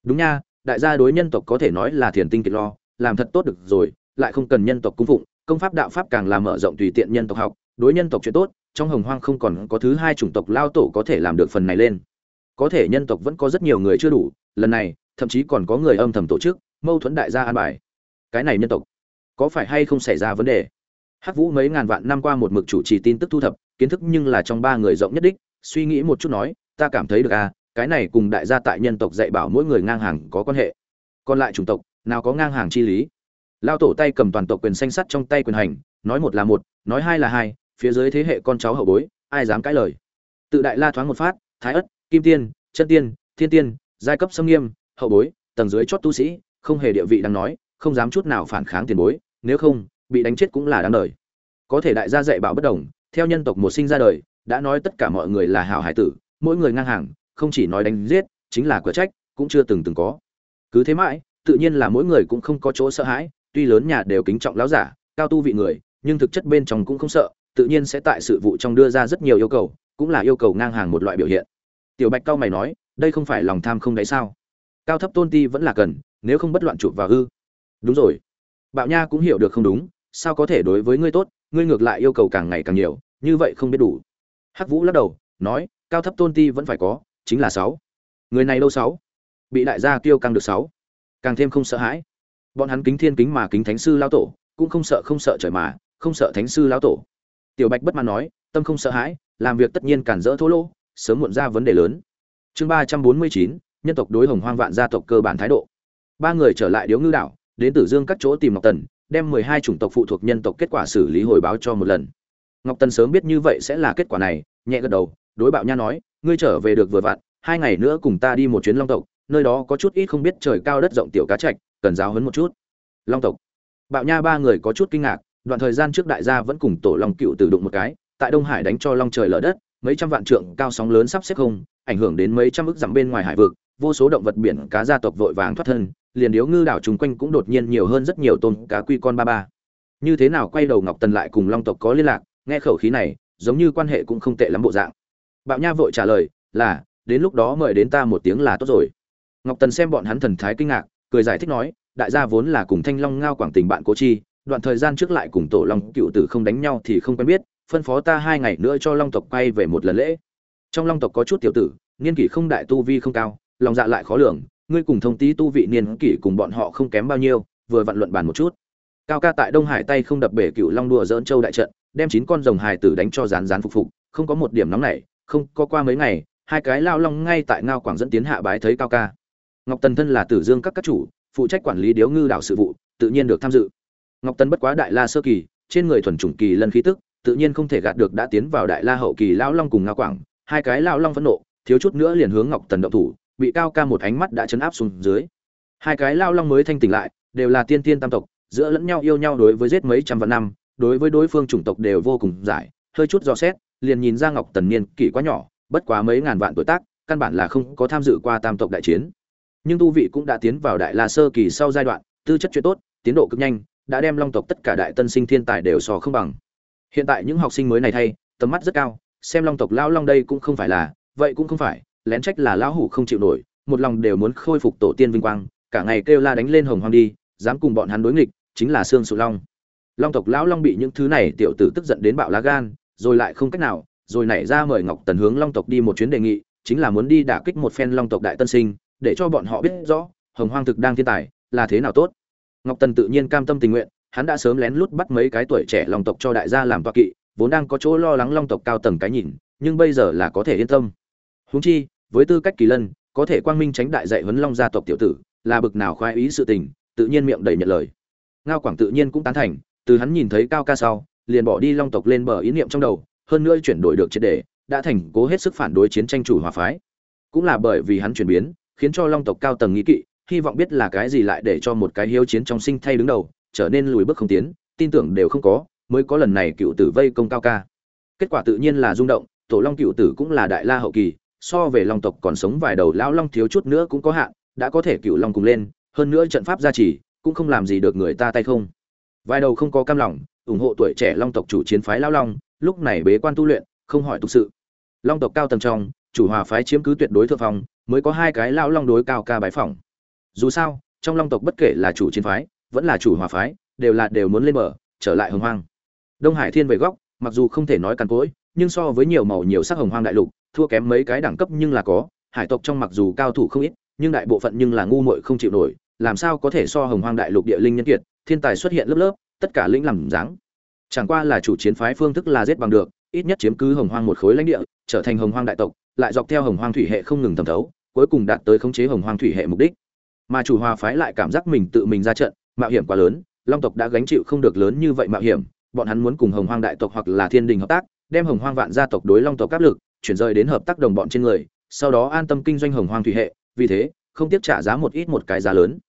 Đúng nha, đại gia đối nhân tộc có thể nói là thiền tinh kiệt lo, làm thật tốt được rồi, lại không cần nhân tộc cung phụng công pháp đạo pháp càng làm mở rộng tùy tiện nhân tộc học, đối nhân tộc chuyện tốt, trong hồng hoang không còn có thứ hai chủng tộc lao tổ có thể làm được phần này lên. Có thể nhân tộc vẫn có rất nhiều người chưa đủ, lần này, thậm chí còn có người âm thầm tổ chức, mâu thuẫn đại gia an bài. Cái này nhân tộc, có phải hay không xảy ra vấn đề? Hắc vũ mấy ngàn vạn năm qua một mực chủ trì tin tức thu thập, kiến thức nhưng là trong ba người rộng nhất đích, suy nghĩ một chút nói, ta cảm thấy được à cái này cùng đại gia tại nhân tộc dạy bảo mỗi người ngang hàng có quan hệ. Còn lại chủng tộc, nào có ngang hàng chi lý? Lao tổ tay cầm toàn tộc quyền xanh sắt trong tay quyền hành, nói một là một, nói hai là hai, phía dưới thế hệ con cháu hậu bối, ai dám cãi lời. Tự đại la thoáng một phát, thái ất, kim tiên, chân tiên, thiên tiên, giai cấp xâm nghiêm, hậu bối, tầng dưới chót tu sĩ, không hề địa vị đang nói, không dám chút nào phản kháng tiền bối, nếu không, bị đánh chết cũng là đáng đời. Có thể đại gia dạy bảo bất đồng, theo nhân tộc một sinh ra đời, đã nói tất cả mọi người là hảo hải tử, mỗi người ngang hàng, không chỉ nói đánh giết, chính là cửa trách, cũng chưa từng từng có. Cứ thế mãi, tự nhiên là mỗi người cũng không có chỗ sợ hãi tuy lớn nhà đều kính trọng lão giả, cao tu vị người, nhưng thực chất bên trong cũng không sợ, tự nhiên sẽ tại sự vụ trong đưa ra rất nhiều yêu cầu, cũng là yêu cầu ngang hàng một loại biểu hiện. Tiểu bạch cao mày nói, đây không phải lòng tham không đấy sao? Cao thấp tôn ti vẫn là cần, nếu không bất loạn chụp vào hư. Đúng rồi. Bạo nha cũng hiểu được không đúng, sao có thể đối với ngươi tốt, ngươi ngược lại yêu cầu càng ngày càng nhiều, như vậy không biết đủ. Hắc vũ lắc đầu, nói, cao thấp tôn ti vẫn phải có, chính là sáu. Người này đâu sáu? Bị đại gia tiêu căng được sáu. Càng thêm không sợ hãi bọn hắn kính thiên kính mà kính thánh sư lao tổ, cũng không sợ không sợ trời mà, không sợ thánh sư lao tổ. Tiểu bạch bất mãn nói, tâm không sợ hãi, làm việc tất nhiên cản rỡ thô lỗ, sớm muộn ra vấn đề lớn. Chương ba trăm bốn mươi chín, nhân tộc đối hồng hoang vạn gia tộc cơ bản thái độ. Ba người trở lại điếu ngư đảo, đến tử dương các chỗ tìm ngọc tần, đem mười hai chủng tộc phụ thuộc nhân tộc kết quả xử lý hồi báo cho một lần. Ngọc tần sớm biết như vậy sẽ là kết quả này, nhẹ gật đầu, đối bạo nha nói, ngươi trở về được vừa vặn, hai ngày nữa cùng ta đi một chuyến long tộc, nơi đó có chút ít không biết trời cao đất rộng tiểu cá trạch cần giáo hấn một chút. Long tộc. Bạo nha ba người có chút kinh ngạc, đoạn thời gian trước đại gia vẫn cùng tổ long cựu từ đụng một cái, tại đông hải đánh cho long trời lở đất, mấy trăm vạn trượng cao sóng lớn sắp xếp không, ảnh hưởng đến mấy trăm ức dặm bên ngoài hải vực, vô số động vật biển cá gia tộc vội vàng thoát thân, liền điếu ngư đảo chung quanh cũng đột nhiên nhiều hơn rất nhiều tôm cá quy con ba ba. Như thế nào quay đầu ngọc tần lại cùng long tộc có liên lạc, nghe khẩu khí này, giống như quan hệ cũng không tệ lắm bộ dạng. Bạo nha vội trả lời, là, đến lúc đó mời đến ta một tiếng là tốt rồi. Ngọc tần xem bọn hắn thần thái kinh ngạc cười giải thích nói, đại gia vốn là cùng thanh long ngao quảng tình bạn cố chi, đoạn thời gian trước lại cùng tổ long cựu tử không đánh nhau thì không quen biết, phân phó ta hai ngày nữa cho long tộc quay về một lần lễ. Trong long tộc có chút tiểu tử, niên kỷ không đại tu vi không cao, lòng dạ lại khó lường, ngươi cùng thông tí tu vị niên kỷ cùng bọn họ không kém bao nhiêu, vừa vặn luận bàn một chút. Cao ca tại đông hải tay không đập bể cựu long đùa dỡn châu đại trận, đem chín con rồng hài tử đánh cho rán rán phục phục, không có một điểm nóng nảy, không có qua mấy ngày, hai cái lao long ngay tại ngao quảng dẫn tiến hạ bái thấy cao ca ngọc tần thân là tử dương các các chủ, phụ trách quản lý điếu ngư đảo sự vụ, tự nhiên được tham dự. Ngọc tần bất quá đại la sơ kỳ, trên người thuần chủng kỳ lân khí tức, tự nhiên không thể gạt được đã tiến vào đại la hậu kỳ lão long cùng ngao quảng, hai cái lão long phẫn nộ, thiếu chút nữa liền hướng ngọc tần động thủ, bị cao ca một ánh mắt đã chấn áp xuống dưới. Hai cái lão long mới thanh tỉnh lại, đều là tiên tiên tam tộc, giữa lẫn nhau yêu nhau đối với giết mấy trăm vạn năm, đối với đối phương chủng tộc đều vô cùng giải, hơi chút do xét, liền nhìn ra ngọc tần niên kỷ quá nhỏ, bất quá mấy ngàn vạn tuổi tác, căn bản là không có tham dự qua tam tộc đại chiến nhưng tu vị cũng đã tiến vào đại la sơ kỳ sau giai đoạn, tư chất chuyện tốt, tiến độ cực nhanh, đã đem long tộc tất cả đại tân sinh thiên tài đều sò không bằng. Hiện tại những học sinh mới này thay, tầm mắt rất cao, xem long tộc lao long đây cũng không phải là, vậy cũng không phải, lén trách là lão hủ không chịu nổi, một lòng đều muốn khôi phục tổ tiên vinh quang, cả ngày kêu la đánh lên hồng hoang đi, dám cùng bọn hắn đối nghịch, chính là xương sụ long. Long tộc lão long bị những thứ này tiểu tử tức giận đến bạo lá gan, rồi lại không cách nào, rồi nảy ra mời ngọc tần hướng long tộc đi một chuyến đề nghị, chính là muốn đi đả kích một phen long tộc đại tân sinh để cho bọn họ biết rõ, hồng hoang thực đang thiên tài là thế nào tốt. Ngọc tần tự nhiên cam tâm tình nguyện, hắn đã sớm lén lút bắt mấy cái tuổi trẻ long tộc cho đại gia làm toa kỵ, vốn đang có chỗ lo lắng long tộc cao tầng cái nhìn, nhưng bây giờ là có thể yên tâm. Huống chi, với tư cách kỳ lân, có thể quang minh tránh đại dạy huấn long gia tộc tiểu tử, là bực nào khoái ý sự tình, tự nhiên miệng đầy nhận lời. Ngao quảng tự nhiên cũng tán thành, từ hắn nhìn thấy cao ca sau, liền bỏ đi long tộc lên bờ ý niệm trong đầu, hơn nữa chuyển đổi được triệt đề đã thành cố hết sức phản đối chiến tranh chủ hòa phái. Cũng là bởi vì hắn chuyển biến khiến cho long tộc cao tầng nghĩ kỵ, hy vọng biết là cái gì lại để cho một cái hiếu chiến trong sinh thay đứng đầu, trở nên lùi bước không tiến, tin tưởng đều không có, mới có lần này cựu tử vây công cao ca. Kết quả tự nhiên là rung động, tổ long cựu tử cũng là đại la hậu kỳ, so về long tộc còn sống vài đầu lão long thiếu chút nữa cũng có hạn, đã có thể cựu long cùng lên, hơn nữa trận pháp gia trì, cũng không làm gì được người ta tay không. Vài đầu không có cam lòng, ủng hộ tuổi trẻ long tộc chủ chiến phái lão long, lúc này bế quan tu luyện, không hỏi tục sự. Long tộc cao tầng trong chủ hòa phái chiếm cứ tuyệt đối thượng phong, mới có hai cái lão long đối cao ca bái phỏng. Dù sao, trong long tộc bất kể là chủ chiến phái, vẫn là chủ hòa phái, đều là đều muốn lên bờ, trở lại hồng hoang. Đông hải thiên về góc, mặc dù không thể nói càn cỗi, nhưng so với nhiều màu nhiều sắc hồng hoang đại lục, thua kém mấy cái đẳng cấp nhưng là có, hải tộc trong mặc dù cao thủ không ít, nhưng đại bộ phận nhưng là ngu muội không chịu nổi, làm sao có thể so hồng hoang đại lục địa linh nhân kiệt, thiên tài xuất hiện lớp lớp, tất cả lĩnh làm dáng. Chẳng qua là chủ chiến phái phương thức là giết bằng được, ít nhất chiếm cứ hồng hoang một khối lãnh địa, trở thành hồng hoang đại tộc lại dọc theo hồng hoang thủy hệ không ngừng thẩm thấu, cuối cùng đạt tới khống chế hồng hoang thủy hệ mục đích. Mà chủ hòa phái lại cảm giác mình tự mình ra trận, mạo hiểm quá lớn, long tộc đã gánh chịu không được lớn như vậy mạo hiểm, bọn hắn muốn cùng hồng hoang đại tộc hoặc là thiên đình hợp tác, đem hồng hoang vạn gia tộc đối long tộc áp lực, chuyển rời đến hợp tác đồng bọn trên người, sau đó an tâm kinh doanh hồng hoang thủy hệ, vì thế, không tiếp trả giá một ít một cái giá lớn.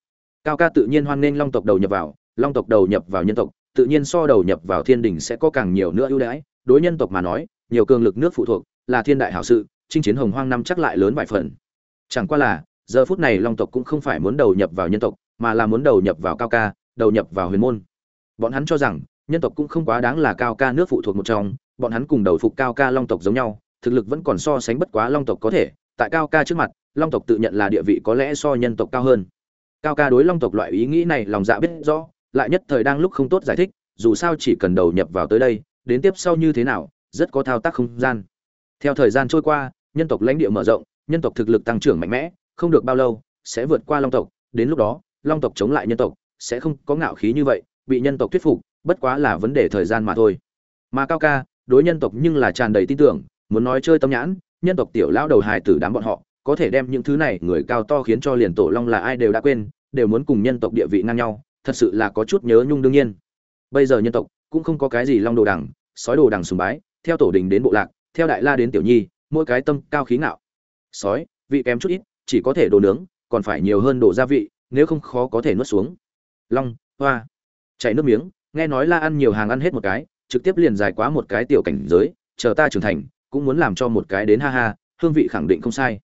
Cao ca tự nhiên hoan nghênh long tộc đầu nhập vào, long tộc đầu nhập vào nhân tộc, tự nhiên so đầu nhập vào thiên đình sẽ có càng nhiều nữa ưu đãi, đối nhân tộc mà nói, nhiều cường lực nước phụ thuộc, là thiên đại hảo sự chinh chiến hồng hoang năm chắc lại lớn vài phần. Chẳng qua là, giờ phút này long tộc cũng không phải muốn đầu nhập vào nhân tộc, mà là muốn đầu nhập vào cao ca, đầu nhập vào huyền môn. Bọn hắn cho rằng, nhân tộc cũng không quá đáng là cao ca nước phụ thuộc một trong, bọn hắn cùng đầu phục cao ca long tộc giống nhau, thực lực vẫn còn so sánh bất quá long tộc có thể. Tại cao ca trước mặt, long tộc tự nhận là địa vị có lẽ so nhân tộc cao hơn. Cao ca đối long tộc loại ý nghĩ này lòng dạ biết rõ, lại nhất thời đang lúc không tốt giải thích, dù sao chỉ cần đầu nhập vào tới đây, đến tiếp sau như thế nào, rất có thao tác không gian. Theo thời gian trôi qua nhân tộc lãnh địa mở rộng, nhân tộc thực lực tăng trưởng mạnh mẽ, không được bao lâu, sẽ vượt qua long tộc. Đến lúc đó, long tộc chống lại nhân tộc, sẽ không có ngạo khí như vậy, bị nhân tộc thuyết phục, bất quá là vấn đề thời gian mà thôi. Mà cao ca, đối nhân tộc nhưng là tràn đầy tin tưởng, muốn nói chơi tâm nhãn, nhân tộc tiểu lão đầu hài tử đám bọn họ, có thể đem những thứ này, người cao to khiến cho liền tổ long là ai đều đã quên, đều muốn cùng nhân tộc địa vị ngang nhau, thật sự là có chút nhớ nhung đương nhiên. Bây giờ nhân tộc cũng không có cái gì long đồ đằng, sói đồ đằng sùng bái, theo tổ đình đến bộ lạc, theo đại la đến tiểu nhi mỗi cái tâm cao khí ngạo. Sói, vị kém chút ít, chỉ có thể đồ nướng, còn phải nhiều hơn đồ gia vị, nếu không khó có thể nuốt xuống. Long, hoa. Chảy nước miếng, nghe nói la ăn nhiều hàng ăn hết một cái, trực tiếp liền dài quá một cái tiểu cảnh giới, chờ ta trưởng thành, cũng muốn làm cho một cái đến ha ha, hương vị khẳng định không sai.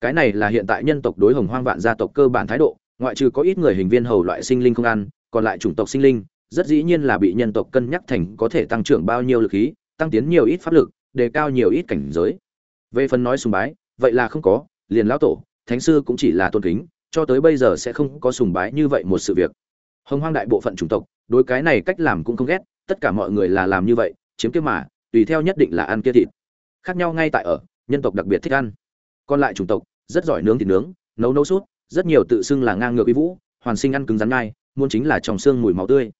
Cái này là hiện tại nhân tộc đối hồng hoang vạn gia tộc cơ bản thái độ, ngoại trừ có ít người hình viên hầu loại sinh linh không ăn, còn lại chủng tộc sinh linh, rất dĩ nhiên là bị nhân tộc cân nhắc thành có thể tăng trưởng bao nhiêu lực khí, tăng tiến nhiều ít pháp lực, đề cao nhiều ít cảnh giới về phần nói sùng bái, vậy là không có, liền lão tổ, thánh sư cũng chỉ là tôn kính, cho tới bây giờ sẽ không có sùng bái như vậy một sự việc. Hồng hoang đại bộ phận chủng tộc, đối cái này cách làm cũng không ghét, tất cả mọi người là làm như vậy, chiếm kia mà, tùy theo nhất định là ăn kia thịt. Khác nhau ngay tại ở, nhân tộc đặc biệt thích ăn. Còn lại chủng tộc, rất giỏi nướng thịt nướng, nấu nấu sút rất nhiều tự xưng là ngang ngược uy vũ, hoàn sinh ăn cứng rắn ngay muốn chính là tròng xương mùi máu tươi.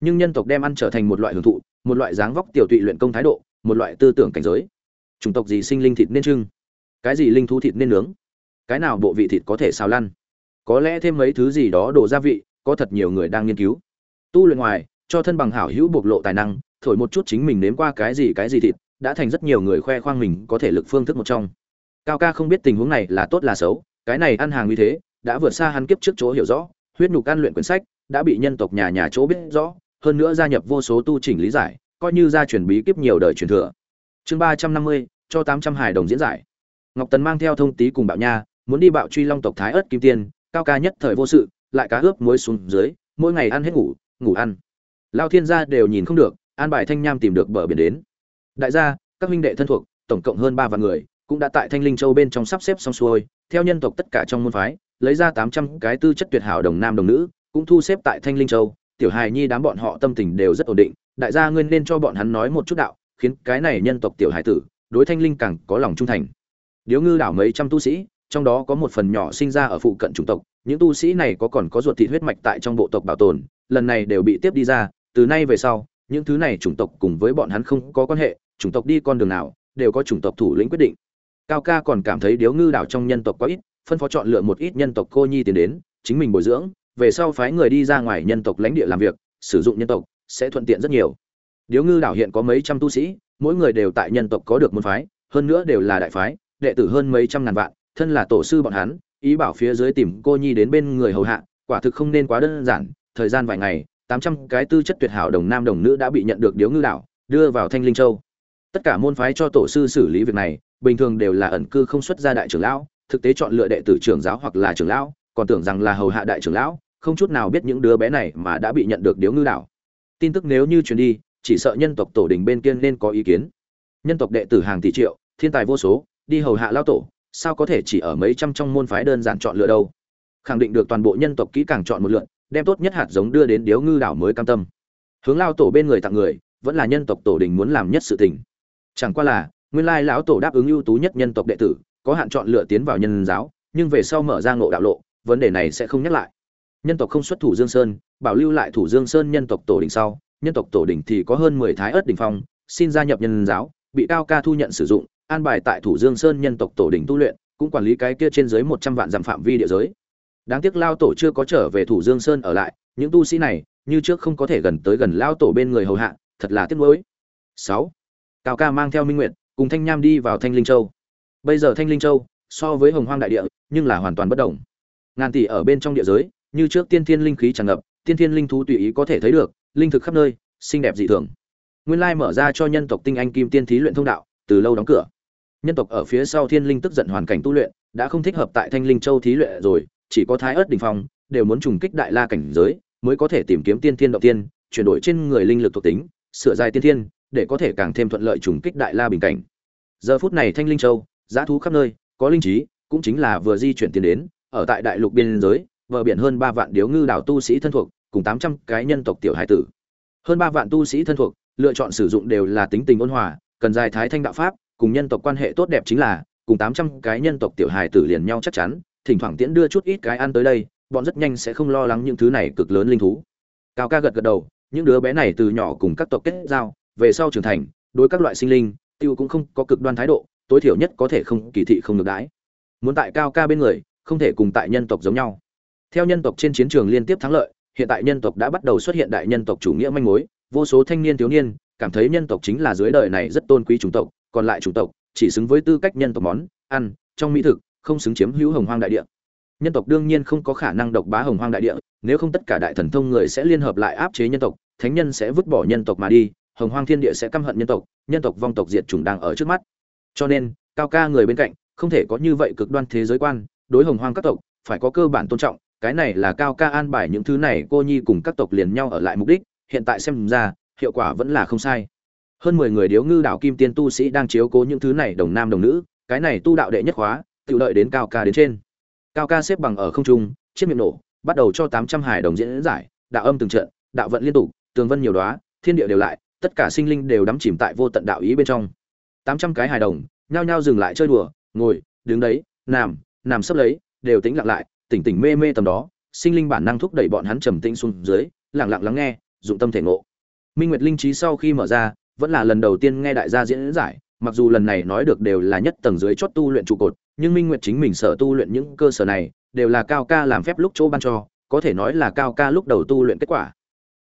Nhưng nhân tộc đem ăn trở thành một loại hưởng thụ, một loại dáng vóc tiểu tụy luyện công thái độ, một loại tư tưởng cảnh giới chủng tộc gì sinh linh thịt nên trưng? Cái gì linh thú thịt nên nướng? Cái nào bộ vị thịt có thể xào lăn? Có lẽ thêm mấy thứ gì đó đổ gia vị, có thật nhiều người đang nghiên cứu. Tu luyện ngoài, cho thân bằng hảo hữu bộc lộ tài năng, thổi một chút chính mình nếm qua cái gì cái gì thịt, đã thành rất nhiều người khoe khoang mình có thể lực phương thức một trong. Cao ca không biết tình huống này là tốt là xấu, cái này ăn hàng như thế, đã vượt xa hắn kiếp trước chỗ hiểu rõ, huyết nhục ăn luyện quyển sách, đã bị nhân tộc nhà nhà chỗ biết rõ, hơn nữa gia nhập vô số tu chỉnh lý giải, coi như gia truyền bí kíp nhiều đời truyền thừa chương ba trăm năm mươi, cho tám trăm hải đồng diễn giải. Ngọc tần mang theo thông tý cùng bạo nha, muốn đi bạo truy long tộc thái ớt kim tiên, cao ca nhất thời vô sự, lại cá ướp muối xuống dưới, mỗi ngày ăn hết ngủ ngủ ăn. Lao thiên gia đều nhìn không được, an bài thanh nham tìm được bờ biển đến. Đại gia, các huynh đệ thân thuộc, tổng cộng hơn ba vạn người, cũng đã tại thanh linh châu bên trong sắp xếp xong xuôi, theo nhân tộc tất cả trong môn phái, lấy ra tám trăm cái tư chất tuyệt hảo đồng nam đồng nữ, cũng thu xếp tại thanh linh châu, tiểu hài nhi đám bọn họ tâm tình đều rất ổn định, đại gia ngươi nên cho bọn hắn nói một chút đạo khiến cái này nhân tộc tiểu hải tử, đối thanh linh càng có lòng trung thành. Điếu ngư đảo mấy trăm tu sĩ, trong đó có một phần nhỏ sinh ra ở phụ cận chủng tộc, những tu sĩ này có còn có ruột thịt huyết mạch tại trong bộ tộc bảo tồn, lần này đều bị tiếp đi ra, từ nay về sau, những thứ này chủng tộc cùng với bọn hắn không có quan hệ, chủng tộc đi con đường nào, đều có chủng tộc thủ lĩnh quyết định. Cao ca còn cảm thấy điếu ngư đảo trong nhân tộc có ít, phân phó chọn lựa một ít nhân tộc cô nhi tiến đến, chính mình bồi dưỡng, về sau phái người đi ra ngoài nhân tộc lãnh địa làm việc, sử dụng nhân tộc, sẽ thuận tiện rất nhiều điếu ngư đảo hiện có mấy trăm tu sĩ, mỗi người đều tại nhân tộc có được môn phái, hơn nữa đều là đại phái, đệ tử hơn mấy trăm ngàn vạn, thân là tổ sư bọn hắn, ý bảo phía dưới tìm cô nhi đến bên người hầu hạ, quả thực không nên quá đơn giản. Thời gian vài ngày, tám trăm cái tư chất tuyệt hảo đồng nam đồng nữ đã bị nhận được điếu ngư đảo, đưa vào thanh linh châu. Tất cả môn phái cho tổ sư xử lý việc này, bình thường đều là ẩn cư không xuất ra đại trưởng lão, thực tế chọn lựa đệ tử trưởng giáo hoặc là trưởng lão, còn tưởng rằng là hầu hạ đại trưởng lão, không chút nào biết những đứa bé này mà đã bị nhận được điếu ngư đảo. Tin tức nếu như truyền đi chỉ sợ nhân tộc tổ đình bên kia nên có ý kiến. Nhân tộc đệ tử hàng tỷ triệu, thiên tài vô số, đi hầu hạ lao tổ, sao có thể chỉ ở mấy trăm trong môn phái đơn giản chọn lựa đâu? Khẳng định được toàn bộ nhân tộc kỹ càng chọn một lượt, đem tốt nhất hạt giống đưa đến điếu ngư đảo mới cam tâm. Hướng lao tổ bên người tặng người, vẫn là nhân tộc tổ đình muốn làm nhất sự tình. Chẳng qua là, nguyên lai lão tổ đáp ứng ưu tú nhất nhân tộc đệ tử, có hạn chọn lựa tiến vào nhân giáo, nhưng về sau mở ra ngộ đạo lộ, vấn đề này sẽ không nhắc lại. Nhân tộc không xuất thủ dương sơn, bảo lưu lại thủ dương sơn nhân tộc tổ đình sau nhân tộc tổ đình thì có hơn mười thái ớt đình phong, xin gia nhập nhân giáo, bị cao ca thu nhận sử dụng, an bài tại thủ dương sơn nhân tộc tổ đình tu luyện, cũng quản lý cái kia trên dưới một trăm vạn dặm phạm vi địa giới. Đáng tiếc lao tổ chưa có trở về thủ dương sơn ở lại, những tu sĩ này, như trước không có thể gần tới gần lao tổ bên người hầu hạ, thật là tiếc nuối. Sáu, cao ca mang theo minh nguyệt, cùng thanh nham đi vào thanh linh châu. Bây giờ thanh linh châu, so với hồng hoang đại địa, nhưng là hoàn toàn bất động ngàn tỷ ở bên trong địa giới, như trước tiên thiên linh khí tràn ngập tiên thiên linh thú tùy ý có thể thấy được, linh thực khắp nơi, xinh đẹp dị thường. Nguyên lai mở ra cho nhân tộc tinh anh kim tiên thí luyện thông đạo, từ lâu đóng cửa. Nhân tộc ở phía sau thiên linh tức giận hoàn cảnh tu luyện, đã không thích hợp tại thanh linh châu thí luyện rồi, chỉ có thái Ức đỉnh phong, đều muốn trùng kích đại la cảnh giới, mới có thể tìm kiếm tiên thiên động tiên, chuyển đổi trên người linh lực thuộc tính, sửa dài tiên thiên, để có thể càng thêm thuận lợi trùng kích đại la bình cảnh. Giờ phút này thanh linh châu, giá thú khắp nơi, có linh trí, cũng chính là vừa di chuyển tiến đến, ở tại đại lục biên giới bờ biển hơn ba vạn điếu ngư đảo tu sĩ thân thuộc, cùng tám trăm cái nhân tộc tiểu hải tử. Hơn ba vạn tu sĩ thân thuộc, lựa chọn sử dụng đều là tính tình ôn hòa, cần dài thái thanh đạo pháp, cùng nhân tộc quan hệ tốt đẹp chính là, cùng tám trăm cái nhân tộc tiểu hải tử liền nhau chắc chắn, thỉnh thoảng tiễn đưa chút ít cái ăn tới đây, bọn rất nhanh sẽ không lo lắng những thứ này cực lớn linh thú. Cao ca gật gật đầu, những đứa bé này từ nhỏ cùng các tộc kết giao, về sau trưởng thành, đối các loại sinh linh, tiêu cũng không có cực đoan thái độ, tối thiểu nhất có thể không kỳ thị không được đãi. Muốn tại cao ca bên người, không thể cùng tại nhân tộc giống nhau theo nhân tộc trên chiến trường liên tiếp thắng lợi, hiện tại nhân tộc đã bắt đầu xuất hiện đại nhân tộc chủ nghĩa manh mối, vô số thanh niên thiếu niên cảm thấy nhân tộc chính là dưới đời này rất tôn quý chủng tộc, còn lại chủng tộc chỉ xứng với tư cách nhân tộc món, ăn, trong mỹ thực, không xứng chiếm hữu hồng hoang đại địa. Nhân tộc đương nhiên không có khả năng độc bá hồng hoang đại địa, nếu không tất cả đại thần thông người sẽ liên hợp lại áp chế nhân tộc, thánh nhân sẽ vứt bỏ nhân tộc mà đi, hồng hoang thiên địa sẽ căm hận nhân tộc nhân tộc vong tộc diệt chủng đang ở trước mắt. Cho nên, cao ca người bên cạnh, không thể có như vậy cực đoan thế giới quan, đối hồng hoang các tộc phải có cơ bản tôn trọng cái này là cao ca an bài những thứ này cô nhi cùng các tộc liền nhau ở lại mục đích, hiện tại xem ra, hiệu quả vẫn là không sai. Hơn mười người điếu ngư đạo kim tiên tu sĩ đang chiếu cố những thứ này đồng nam đồng nữ, cái này tu đạo đệ nhất khóa tự lợi đến cao ca đến trên. Cao ca xếp bằng ở không trung, chiếc miệng nổ, bắt đầu cho tám trăm hải đồng diễn giải, đạo âm từng trận, đạo vận liên tục, tường vân nhiều đoá thiên địa đều lại, tất cả sinh linh đều đắm chìm tại vô tận đạo ý bên trong. Tám trăm cái hài đồng, nhao nhao dừng lại chơi đùa, ngồi, đứng đấy, nằm nằm sấp lấy, đều tĩnh lặng lại tỉnh tỉnh mê mê tầm đó, sinh linh bản năng thúc đẩy bọn hắn trầm tĩnh xuống dưới, lặng lặng lắng nghe, dụng tâm thể ngộ. Minh nguyệt linh trí sau khi mở ra, vẫn là lần đầu tiên nghe đại gia diễn giải, mặc dù lần này nói được đều là nhất tầng dưới chót tu luyện trụ cột, nhưng minh nguyệt chính mình sở tu luyện những cơ sở này, đều là cao ca làm phép lúc chỗ ban cho, có thể nói là cao ca lúc đầu tu luyện kết quả.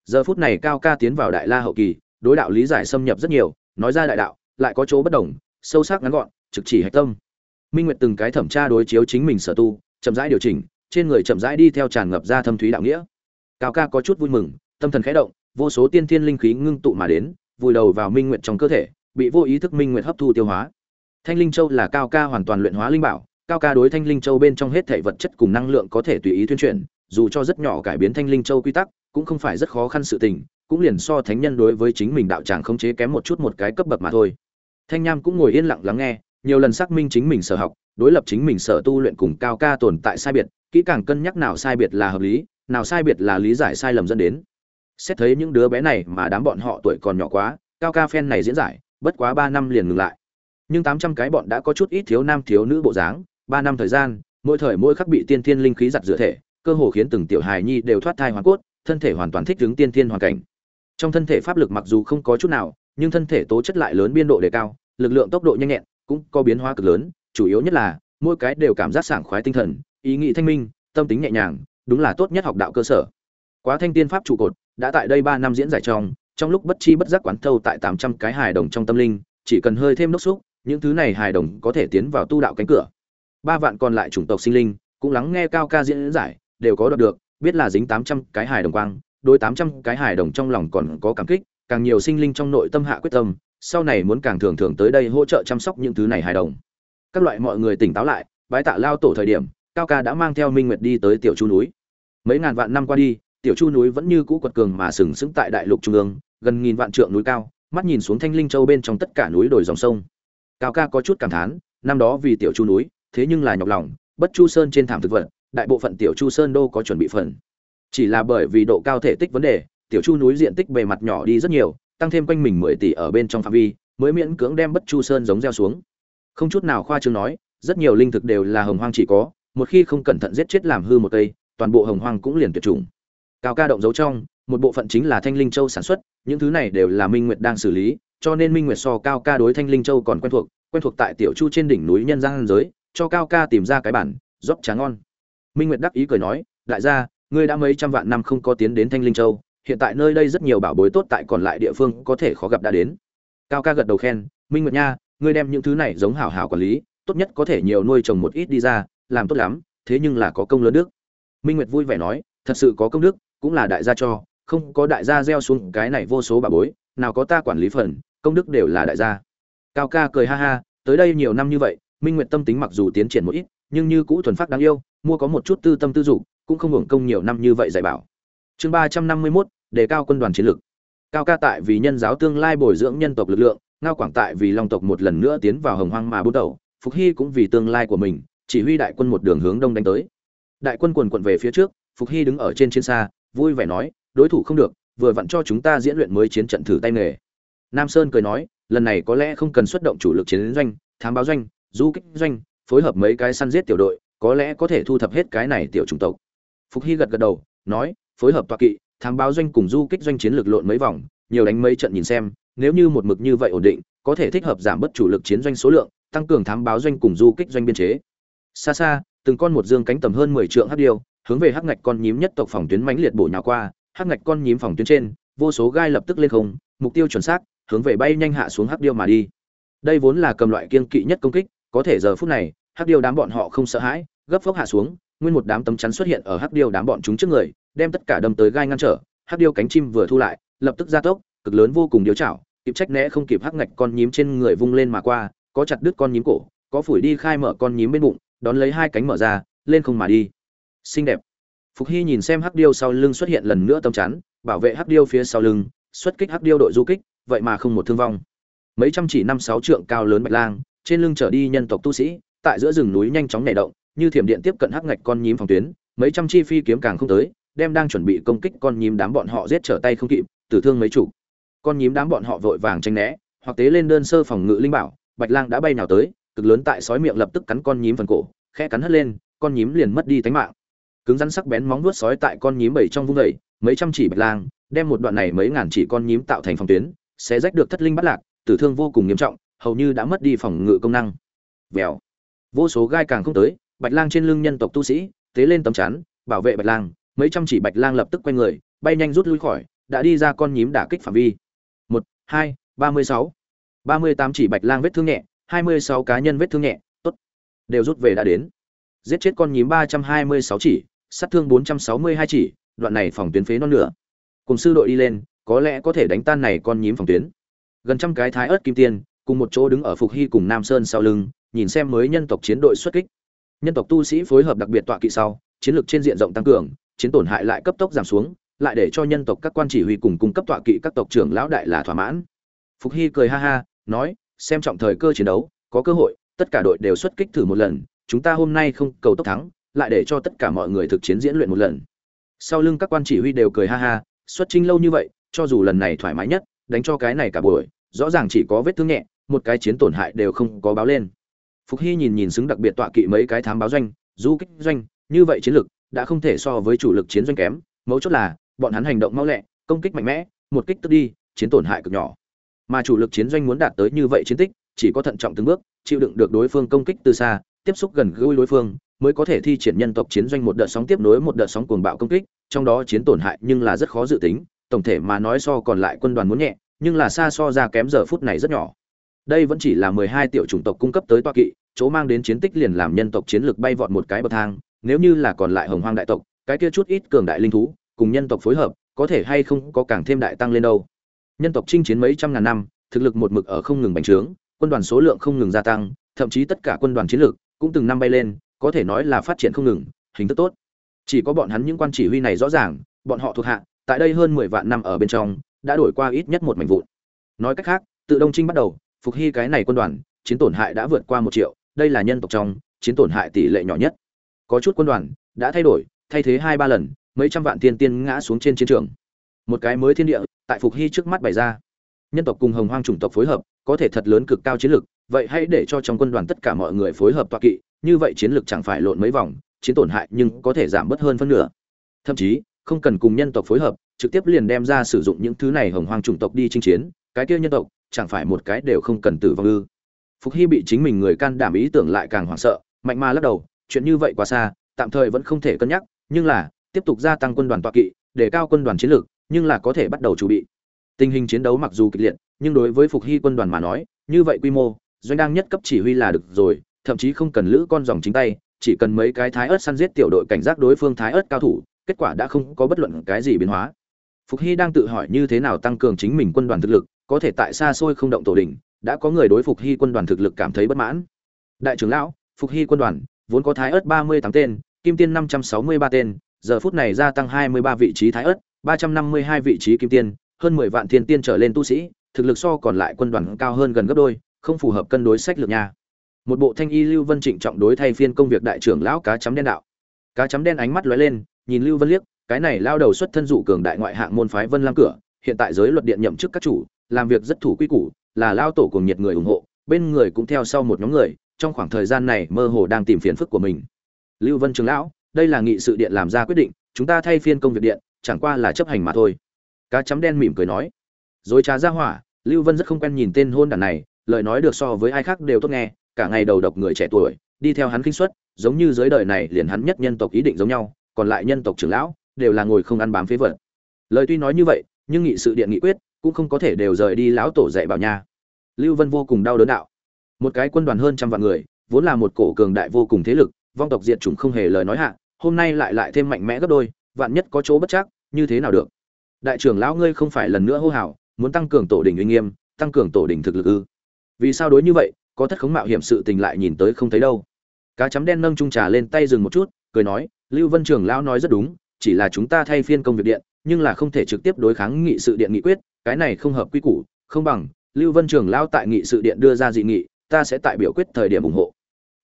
Giờ phút này cao ca tiến vào đại la hậu kỳ, đối đạo lý giải xâm nhập rất nhiều, nói ra đại đạo, lại có chỗ bất đồng, sâu sắc ngắn gọn, trực chỉ hạch tâm. Minh nguyệt từng cái thẩm tra đối chiếu chính mình sở tu, chậm rãi điều chỉnh trên người chậm rãi đi theo tràn ngập ra thâm thúy đạo nghĩa. Cao ca có chút vui mừng, tâm thần khẽ động, vô số tiên thiên linh khí ngưng tụ mà đến, vùi đầu vào minh nguyệt trong cơ thể, bị vô ý thức minh nguyệt hấp thu tiêu hóa. Thanh linh châu là cao ca hoàn toàn luyện hóa linh bảo, cao ca đối thanh linh châu bên trong hết thể vật chất cùng năng lượng có thể tùy ý tuyên truyền, dù cho rất nhỏ cải biến thanh linh châu quy tắc, cũng không phải rất khó khăn sự tình, cũng liền so thánh nhân đối với chính mình đạo tràng không chế kém một chút một cái cấp bậc mà thôi. Thanh nham cũng ngồi yên lặng lắng nghe, nhiều lần xác minh chính mình sở học, đối lập chính mình sở tu luyện cùng cao ca tồn tại sai biệt kỹ càng cân nhắc nào sai biệt là hợp lý, nào sai biệt là lý giải sai lầm dẫn đến. Xét thấy những đứa bé này mà đám bọn họ tuổi còn nhỏ quá, cao ca phen này diễn giải, bất quá ba năm liền ngừng lại. Nhưng tám trăm cái bọn đã có chút ít thiếu nam thiếu nữ bộ dáng, ba năm thời gian, mỗi thời mỗi khắc bị tiên thiên linh khí giặt rửa thể, cơ hồ khiến từng tiểu hài nhi đều thoát thai hoàn cốt, thân thể hoàn toàn thích ứng tiên thiên hoàn cảnh. Trong thân thể pháp lực mặc dù không có chút nào, nhưng thân thể tố chất lại lớn biên độ đề cao, lực lượng tốc độ nhanh nhẹn cũng có biến hóa cực lớn, chủ yếu nhất là, mỗi cái đều cảm giác sảng khoái tinh thần ý nghĩ thanh minh, tâm tính nhẹ nhàng, đúng là tốt nhất học đạo cơ sở. Quá thanh tiên pháp trụ cột đã tại đây ba năm diễn giải trong trong lúc bất chi bất giác quán thâu tại tám trăm cái hài đồng trong tâm linh, chỉ cần hơi thêm nốc xúc những thứ này hài đồng có thể tiến vào tu đạo cánh cửa. Ba vạn còn lại chủng tộc sinh linh, cũng lắng nghe cao ca diễn giải, đều có đoạt được, biết là dính tám trăm cái hài đồng quang, đối tám trăm cái hài đồng trong lòng còn có cảm kích, càng nhiều sinh linh trong nội tâm hạ quyết tâm, sau này muốn càng thường thường tới đây hỗ trợ chăm sóc những thứ này hài đồng. Các loại mọi người tỉnh táo lại, bái tạ lao tổ thời điểm cao ca đã mang theo minh nguyệt đi tới tiểu chu núi. Mấy ngàn vạn năm qua đi, tiểu chu núi vẫn như cũ quật cường mà sừng sững tại đại lục trung ương, gần nghìn vạn trượng núi cao, mắt nhìn xuống thanh linh châu bên trong tất cả núi đồi dòng sông. Cao ca có chút cảm thán, năm đó vì tiểu chu núi, thế nhưng là nhọc lòng, bất chu sơn trên thảm thực vật, đại bộ phận tiểu chu sơn đô có chuẩn bị phần. Chỉ là bởi vì độ cao thể tích vấn đề, tiểu chu núi diện tích bề mặt nhỏ đi rất nhiều, tăng thêm quanh mình mười tỷ ở bên trong phạm vi, mới miễn cưỡng đem bất chu sơn giống gieo xuống. Không chút nào khoa trương nói, rất nhiều linh thực đều là hồng hoang chỉ có một khi không cẩn thận giết chết làm hư một cây, toàn bộ hồng hoang cũng liền tuyệt chủng. Cao ca động dấu trong, một bộ phận chính là thanh linh châu sản xuất, những thứ này đều là minh nguyệt đang xử lý, cho nên minh nguyệt so cao ca đối thanh linh châu còn quen thuộc quen thuộc tại tiểu chu trên đỉnh núi nhân giang giới, cho cao ca tìm ra cái bản rót trà ngon. Minh nguyệt đắc ý cười nói, đại gia, ngươi đã mấy trăm vạn năm không có tiến đến thanh linh châu, hiện tại nơi đây rất nhiều bảo bối tốt tại còn lại địa phương có thể khó gặp đã đến. Cao ca gật đầu khen, minh nguyệt nha, ngươi đem những thứ này giống hảo hảo quản lý, tốt nhất có thể nhiều nuôi trồng một ít đi ra làm tốt lắm, thế nhưng là có công lớn đức. Minh nguyệt vui vẻ nói, thật sự có công đức, cũng là đại gia cho, không có đại gia gieo xuống cái này vô số bà bối, nào có ta quản lý phần, công đức đều là đại gia. Cao ca cười ha ha, tới đây nhiều năm như vậy, minh nguyệt tâm tính mặc dù tiến triển một ít, nhưng như cũ thuần phát đáng yêu, mua có một chút tư tâm tư dục, cũng không hưởng công nhiều năm như vậy dạy bảo. Chương ba trăm năm mươi mốt, đề cao quân đoàn chiến lược. Cao ca tại vì nhân giáo tương lai bồi dưỡng nhân tộc lực lượng, ngao quảng tại vì long tộc một lần nữa tiến vào hồng hoang mà bút đầu phục hy cũng vì tương lai của mình chỉ huy đại quân một đường hướng đông đánh tới. Đại quân quần quần về phía trước, phục hy đứng ở trên chiến xa, vui vẻ nói, đối thủ không được, vừa vặn cho chúng ta diễn luyện mới chiến trận thử tay nghề. Nam sơn cười nói, lần này có lẽ không cần xuất động chủ lực chiến doanh, thám báo doanh, du kích doanh, phối hợp mấy cái săn giết tiểu đội, có lẽ có thể thu thập hết cái này tiểu chủng tộc. Phục hy gật gật đầu, nói, phối hợp tọa kỵ, thám báo doanh cùng du kích doanh chiến lược lộn mấy vòng, nhiều đánh mấy trận nhìn xem, nếu như một mực như vậy ổn định, có thể thích hợp giảm bớt chủ lực chiến doanh số lượng, tăng cường thám báo doanh cùng du kích doanh biên chế xa xa, từng con một dương cánh tầm hơn mười trượng hắc điêu, hướng về hắc ngạch con nhím nhất tộc phòng tuyến mãnh liệt bổ nhào qua, hắc ngạch con nhím phòng tuyến trên, vô số gai lập tức lên không, mục tiêu chuẩn xác, hướng về bay nhanh hạ xuống hắc điêu mà đi. Đây vốn là cầm loại kiên kỵ nhất công kích, có thể giờ phút này, hắc điêu đám bọn họ không sợ hãi, gấp phốc hạ xuống, nguyên một đám tấm chắn xuất hiện ở hắc điêu đám bọn chúng trước người, đem tất cả đâm tới gai ngăn trở, hắc điêu cánh chim vừa thu lại, lập tức gia tốc, cực lớn vô cùng điếu chảo, kịp trách né không kịp hắc ngạch con nhím trên người vung lên mà qua, có chặt đứt con nhím cổ, có phủi đi khai mở con nhím bên bụng đón lấy hai cánh mở ra, lên không mà đi. Xinh đẹp. Phục hy nhìn xem hắc điêu sau lưng xuất hiện lần nữa tâm chắn, bảo vệ hắc điêu phía sau lưng, xuất kích hắc điêu đội du kích, vậy mà không một thương vong. Mấy trăm chỉ năm sáu trượng cao lớn bạch lang, trên lưng trở đi nhân tộc tu sĩ, tại giữa rừng núi nhanh chóng nhảy động, như thiểm điện tiếp cận hắc ngạch con nhím phòng tuyến, mấy trăm chi phi kiếm càng không tới, đem đang chuẩn bị công kích con nhím đám bọn họ giết trở tay không kịp, tử thương mấy chủ con nhím đám bọn họ vội vàng tranh né, hoặc tế lên đơn sơ phòng ngự linh bảo, bạch lang đã bay nào tới cực lớn tại sói miệng lập tức cắn con nhím phần cổ, khẽ cắn hất lên, con nhím liền mất đi tánh mạng. Cứng rắn sắc bén móng vuốt sói tại con nhím bảy trong vung vẩy mấy trăm chỉ bạch lang, đem một đoạn này mấy ngàn chỉ con nhím tạo thành phòng tuyến sẽ rách được thất linh bắt lạc, tử thương vô cùng nghiêm trọng, hầu như đã mất đi phòng ngự công năng. Vèo. Vô số gai càng không tới, bạch lang trên lưng nhân tộc tu sĩ, tế lên tấm chắn, bảo vệ bạch lang, mấy trăm chỉ bạch lang lập tức quay người, bay nhanh rút lui khỏi, đã đi ra con nhím đả kích phạm vi. Một, hai, ba mươi sáu. Ba mươi tám chỉ bạch lang vết thương nhẹ hai mươi sáu cá nhân vết thương nhẹ, tốt. Đều rút về đã đến. Giết chết con nhím ba trăm hai mươi sáu chỉ, sát thương bốn trăm sáu mươi hai chỉ, đoạn này phòng tuyến phế non nửa cùng sư đội đi lên, có lẽ có thể đánh tan này con nhím phòng tuyến. Gần trăm cái thái ớt kim tiên cùng một chỗ đứng ở phục hy cùng nam sơn sau lưng, nhìn xem mới nhân tộc chiến đội xuất kích. Nhân tộc tu sĩ phối hợp đặc biệt tọa kỵ sau, chiến lược trên diện rộng tăng cường, chiến tổn hại lại cấp tốc giảm xuống, lại để cho nhân tộc các quan chỉ huy cùng cung cấp tọa kỵ các tộc trưởng lão đại là thỏa mãn. Phục hy cười ha ha, nói xem trọng thời cơ chiến đấu, có cơ hội, tất cả đội đều xuất kích thử một lần, chúng ta hôm nay không cầu tốc thắng, lại để cho tất cả mọi người thực chiến diễn luyện một lần. Sau lưng các quan chỉ huy đều cười ha ha, xuất trinh lâu như vậy, cho dù lần này thoải mái nhất, đánh cho cái này cả buổi, rõ ràng chỉ có vết thương nhẹ, một cái chiến tổn hại đều không có báo lên. Phục hy nhìn nhìn xứng đặc biệt tọa kỵ mấy cái thám báo doanh, du kích doanh, như vậy chiến lực đã không thể so với chủ lực chiến doanh kém, mấu chốt là, bọn hắn hành động mau lẹ, công kích mạnh mẽ, một kích tức đi, chiến tổn hại cực nhỏ mà chủ lực chiến doanh muốn đạt tới như vậy chiến tích, chỉ có thận trọng từng bước, chịu đựng được đối phương công kích từ xa, tiếp xúc gần gũi đối phương, mới có thể thi triển nhân tộc chiến doanh một đợt sóng tiếp nối một đợt sóng cuồng bạo công kích, trong đó chiến tổn hại nhưng là rất khó dự tính, tổng thể mà nói so còn lại quân đoàn muốn nhẹ, nhưng là xa so ra kém giờ phút này rất nhỏ. Đây vẫn chỉ là mười hai tiểu chủng tộc cung cấp tới toa kỵ, chỗ mang đến chiến tích liền làm nhân tộc chiến lược bay vọt một cái bậc thang, nếu như là còn lại hồng hoang đại tộc, cái kia chút ít cường đại linh thú, cùng nhân tộc phối hợp, có thể hay không có càng thêm đại tăng lên đâu nhân tộc chinh chiến mấy trăm ngàn năm, thực lực một mực ở không ngừng bành trướng, quân đoàn số lượng không ngừng gia tăng, thậm chí tất cả quân đoàn chiến lược cũng từng năm bay lên, có thể nói là phát triển không ngừng, hình thức tốt. Chỉ có bọn hắn những quan chỉ huy này rõ ràng, bọn họ thuộc hạ, tại đây hơn mười vạn năm ở bên trong, đã đổi qua ít nhất một mảnh vụn. Nói cách khác, tự đông trinh bắt đầu, phục hy cái này quân đoàn, chiến tổn hại đã vượt qua một triệu, đây là nhân tộc trong, chiến tổn hại tỷ lệ nhỏ nhất. Có chút quân đoàn đã thay đổi, thay thế hai ba lần, mấy trăm vạn tiên tiên ngã xuống trên chiến trường một cái mới thiên địa, tại phục hy trước mắt bày ra. Nhân tộc cùng hồng hoang chủng tộc phối hợp, có thể thật lớn cực cao chiến lược, vậy hãy để cho trong quân đoàn tất cả mọi người phối hợp toa kỵ, như vậy chiến lược chẳng phải lộn mấy vòng, chiến tổn hại nhưng có thể giảm bớt hơn phân nửa. Thậm chí, không cần cùng nhân tộc phối hợp, trực tiếp liền đem ra sử dụng những thứ này hồng hoang chủng tộc đi chinh chiến, cái kia nhân tộc, chẳng phải một cái đều không cần tử vong ư. Phục hy bị chính mình người can đảm ý tưởng lại càng hoảng sợ, mạnh ma lắc đầu, chuyện như vậy quá xa, tạm thời vẫn không thể cân nhắc, nhưng là, tiếp tục gia tăng quân đoàn toa kỵ, để cao quân đoàn chiến lược nhưng là có thể bắt đầu chuẩn bị. Tình hình chiến đấu mặc dù kịch liệt, nhưng đối với phục hy quân đoàn mà nói, như vậy quy mô, doanh đang nhất cấp chỉ huy là được rồi, thậm chí không cần lữ con dòng chính tay, chỉ cần mấy cái thái ớt săn giết tiểu đội cảnh giác đối phương thái ớt cao thủ, kết quả đã không có bất luận cái gì biến hóa. Phục hy đang tự hỏi như thế nào tăng cường chính mình quân đoàn thực lực, có thể tại xa xôi không động tổ đỉnh, đã có người đối phục hy quân đoàn thực lực cảm thấy bất mãn. Đại trưởng lão, phục hy quân đoàn, vốn có thái ớt ba mươi tám tên, kim tiên năm trăm sáu mươi ba tên, giờ phút này gia tăng hai mươi ba vị trí thái ớt ba trăm năm mươi hai vị trí kim tiên, hơn mười vạn thiên tiên trở lên tu sĩ, thực lực so còn lại quân đoàn cao hơn gần gấp đôi, không phù hợp cân đối sách lược nha. Một bộ thanh y lưu vân trịnh trọng đối thay phiên công việc đại trưởng lão cá chấm đen đạo. Cá chấm đen ánh mắt lóe lên, nhìn lưu vân liếc, cái này lao đầu xuất thân dụ cường đại ngoại hạng môn phái vân lam cửa, hiện tại giới luật điện nhậm chức các chủ, làm việc rất thủ quy củ, là lao tổ cùng nhiệt người ủng hộ, bên người cũng theo sau một nhóm người, trong khoảng thời gian này mơ hồ đang tìm phiền phức của mình. Lưu vân trưởng lão, đây là nghị sự điện làm ra quyết định, chúng ta thay phiên công việc điện chẳng qua là chấp hành mà thôi. Cá chấm đen mỉm cười nói. Dối trá ra hỏa, lưu vân rất không quen nhìn tên hôn đản này, lời nói được so với ai khác đều tốt nghe, cả ngày đầu độc người trẻ tuổi, đi theo hắn kinh suất, giống như giới đời này liền hắn nhất nhân tộc ý định giống nhau, còn lại nhân tộc trưởng lão, đều là ngồi không ăn bám phế vật. Lời tuy nói như vậy, nhưng nghị sự điện nghị quyết, cũng không có thể đều rời đi lão tổ dạy bảo nha. Lưu vân vô cùng đau đớn đạo. Một cái quân đoàn hơn trăm vạn người, vốn là một cổ cường đại vô cùng thế lực, vong tộc diệt chủng không hề lời nói hạ, hôm nay lại lại thêm mạnh mẽ gấp đôi vạn nhất có chỗ bất chắc, như thế nào được? Đại trưởng lão ngươi không phải lần nữa hô hào, muốn tăng cường tổ đình uy nghiêm, tăng cường tổ đình thực lực ư? Vì sao đối như vậy, có thất khống mạo hiểm sự tình lại nhìn tới không thấy đâu. Cá chấm đen nâng trung trà lên tay dừng một chút, cười nói, lưu vân trưởng lão nói rất đúng, chỉ là chúng ta thay phiên công việc điện, nhưng là không thể trực tiếp đối kháng nghị sự điện nghị quyết, cái này không hợp quy củ, không bằng, lưu vân trưởng lão tại nghị sự điện đưa ra dị nghị, ta sẽ tại biểu quyết thời điểm ủng hộ.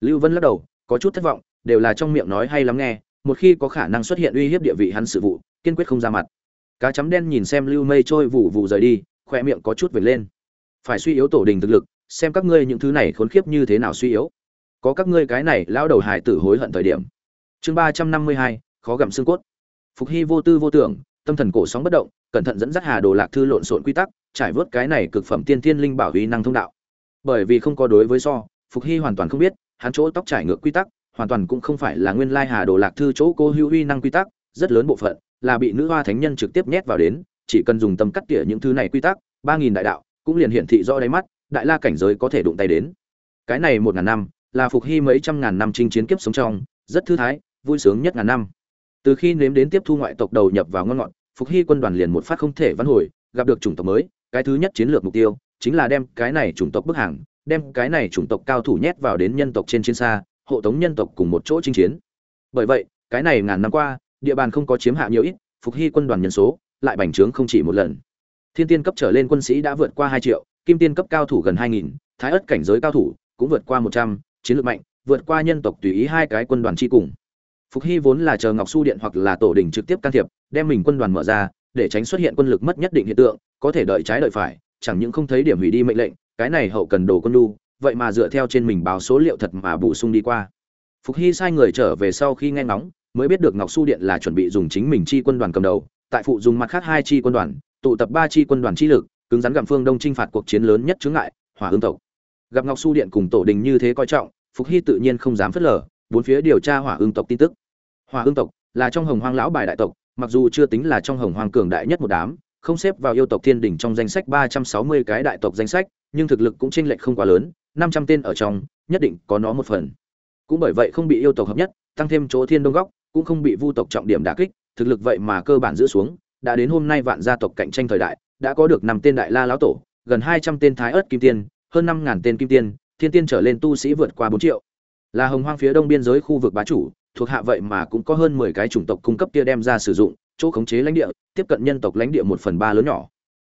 Lưu vân lắc đầu, có chút thất vọng, đều là trong miệng nói hay lắm nghe một khi có khả năng xuất hiện uy hiếp địa vị hắn sự vụ, kiên quyết không ra mặt. Cá chấm đen nhìn xem lưu mây trôi vụ vụ rời đi khoe miệng có chút vệt lên. Phải suy yếu tổ đình thực lực, xem các ngươi những thứ này khốn khiếp như thế nào suy yếu. Có các ngươi cái này lao đầu hải tử hối hận thời điểm. Chương ba trăm năm mươi hai, khó gặm xương cốt. Phục hy vô tư vô tưởng, tâm thần cổ sóng bất động, cẩn thận dẫn dắt hà đồ lạc thư lộn xộn quy tắc, trải vớt cái này cực phẩm tiên thiên linh bảo uy năng thông đạo. Bởi vì không có đối với so, phục hy hoàn toàn không biết, hắn chỗ tóc trải ngược quy tắc hoàn toàn cũng không phải là nguyên lai hà đồ lạc thư chỗ cô hữu uy năng quy tắc, rất lớn bộ phận là bị nữ hoa thánh nhân trực tiếp nhét vào đến, chỉ cần dùng tâm cắt tỉa những thứ này quy tắc, ba nghìn đại đạo cũng liền hiển thị rõ đáy mắt, đại la cảnh giới có thể đụng tay đến. Cái này một ngàn năm là phục hy mấy trăm ngàn năm chinh chiến kiếp sống trong, rất thư thái, vui sướng nhất ngàn năm. Từ khi nếm đến tiếp thu ngoại tộc đầu nhập vào ngon ngọt phục hy quân đoàn liền một phát không thể vãn hồi, gặp được chủng tộc mới, cái thứ nhất chiến lược mục tiêu chính là đem cái này chủng tộc bức hàng, đem cái này chủng tộc cao thủ nhét vào đến nhân tộc trên chiến xa hộ tống nhân tộc cùng một chỗ chinh chiến. Bởi vậy, cái này ngàn năm qua, địa bàn không có chiếm hạ nhiều ít, phục hy quân đoàn nhân số lại bành trướng không chỉ một lần. Thiên tiên cấp trở lên quân sĩ đã vượt qua hai triệu, kim tiên cấp cao thủ gần hai nghìn, thái ất cảnh giới cao thủ cũng vượt qua một trăm, chiến lược mạnh, vượt qua nhân tộc tùy ý hai cái quân đoàn chi cùng. Phục hy vốn là chờ ngọc su điện hoặc là tổ đình trực tiếp can thiệp, đem mình quân đoàn mở ra, để tránh xuất hiện quân lực mất nhất định hiện tượng, có thể đợi trái đợi phải, chẳng những không thấy điểm hủy đi mệnh lệnh, cái này hậu cần đồ quân lu vậy mà dựa theo trên mình báo số liệu thật mà bổ sung đi qua. Phục hy sai người trở về sau khi nghe ngóng, mới biết được ngọc su điện là chuẩn bị dùng chính mình chi quân đoàn cầm đầu, tại phụ dùng mặt khác hai chi quân đoàn, tụ tập ba chi quân đoàn chi lực, cứng rắn gặm phương đông chinh phạt cuộc chiến lớn nhất chướng ngại, hỏa ương tộc. Gặp ngọc su điện cùng tổ đình như thế coi trọng, phục hy tự nhiên không dám phớt lờ, bốn phía điều tra hỏa ương tộc tin tức. Hỏa ương tộc là trong hồng hoang lão bài đại tộc, mặc dù chưa tính là trong hồng hoang cường đại nhất một đám, không xếp vào yêu tộc thiên đỉnh trong danh sách ba trăm sáu mươi cái đại tộc danh sách, nhưng thực lực cũng chênh lệch không quá lớn năm trăm tên ở trong, nhất định có nó một phần. Cũng bởi vậy không bị yêu tộc hợp nhất, tăng thêm chỗ thiên đông góc, cũng không bị vu tộc trọng điểm đả kích, thực lực vậy mà cơ bản giữ xuống, đã đến hôm nay vạn gia tộc cạnh tranh thời đại, đã có được năm tên đại la lão tổ, gần hai trăm tên thái ớt kim tiên, hơn năm ngàn tên kim tiên, thiên tiên trở lên tu sĩ vượt qua bốn triệu. Là hồng hoang phía đông biên giới khu vực bá chủ, thuộc hạ vậy mà cũng có hơn mười cái chủng tộc cung cấp kia đem ra sử dụng, chỗ khống chế lãnh địa, tiếp cận nhân tộc lãnh địa một phần ba lớn nhỏ.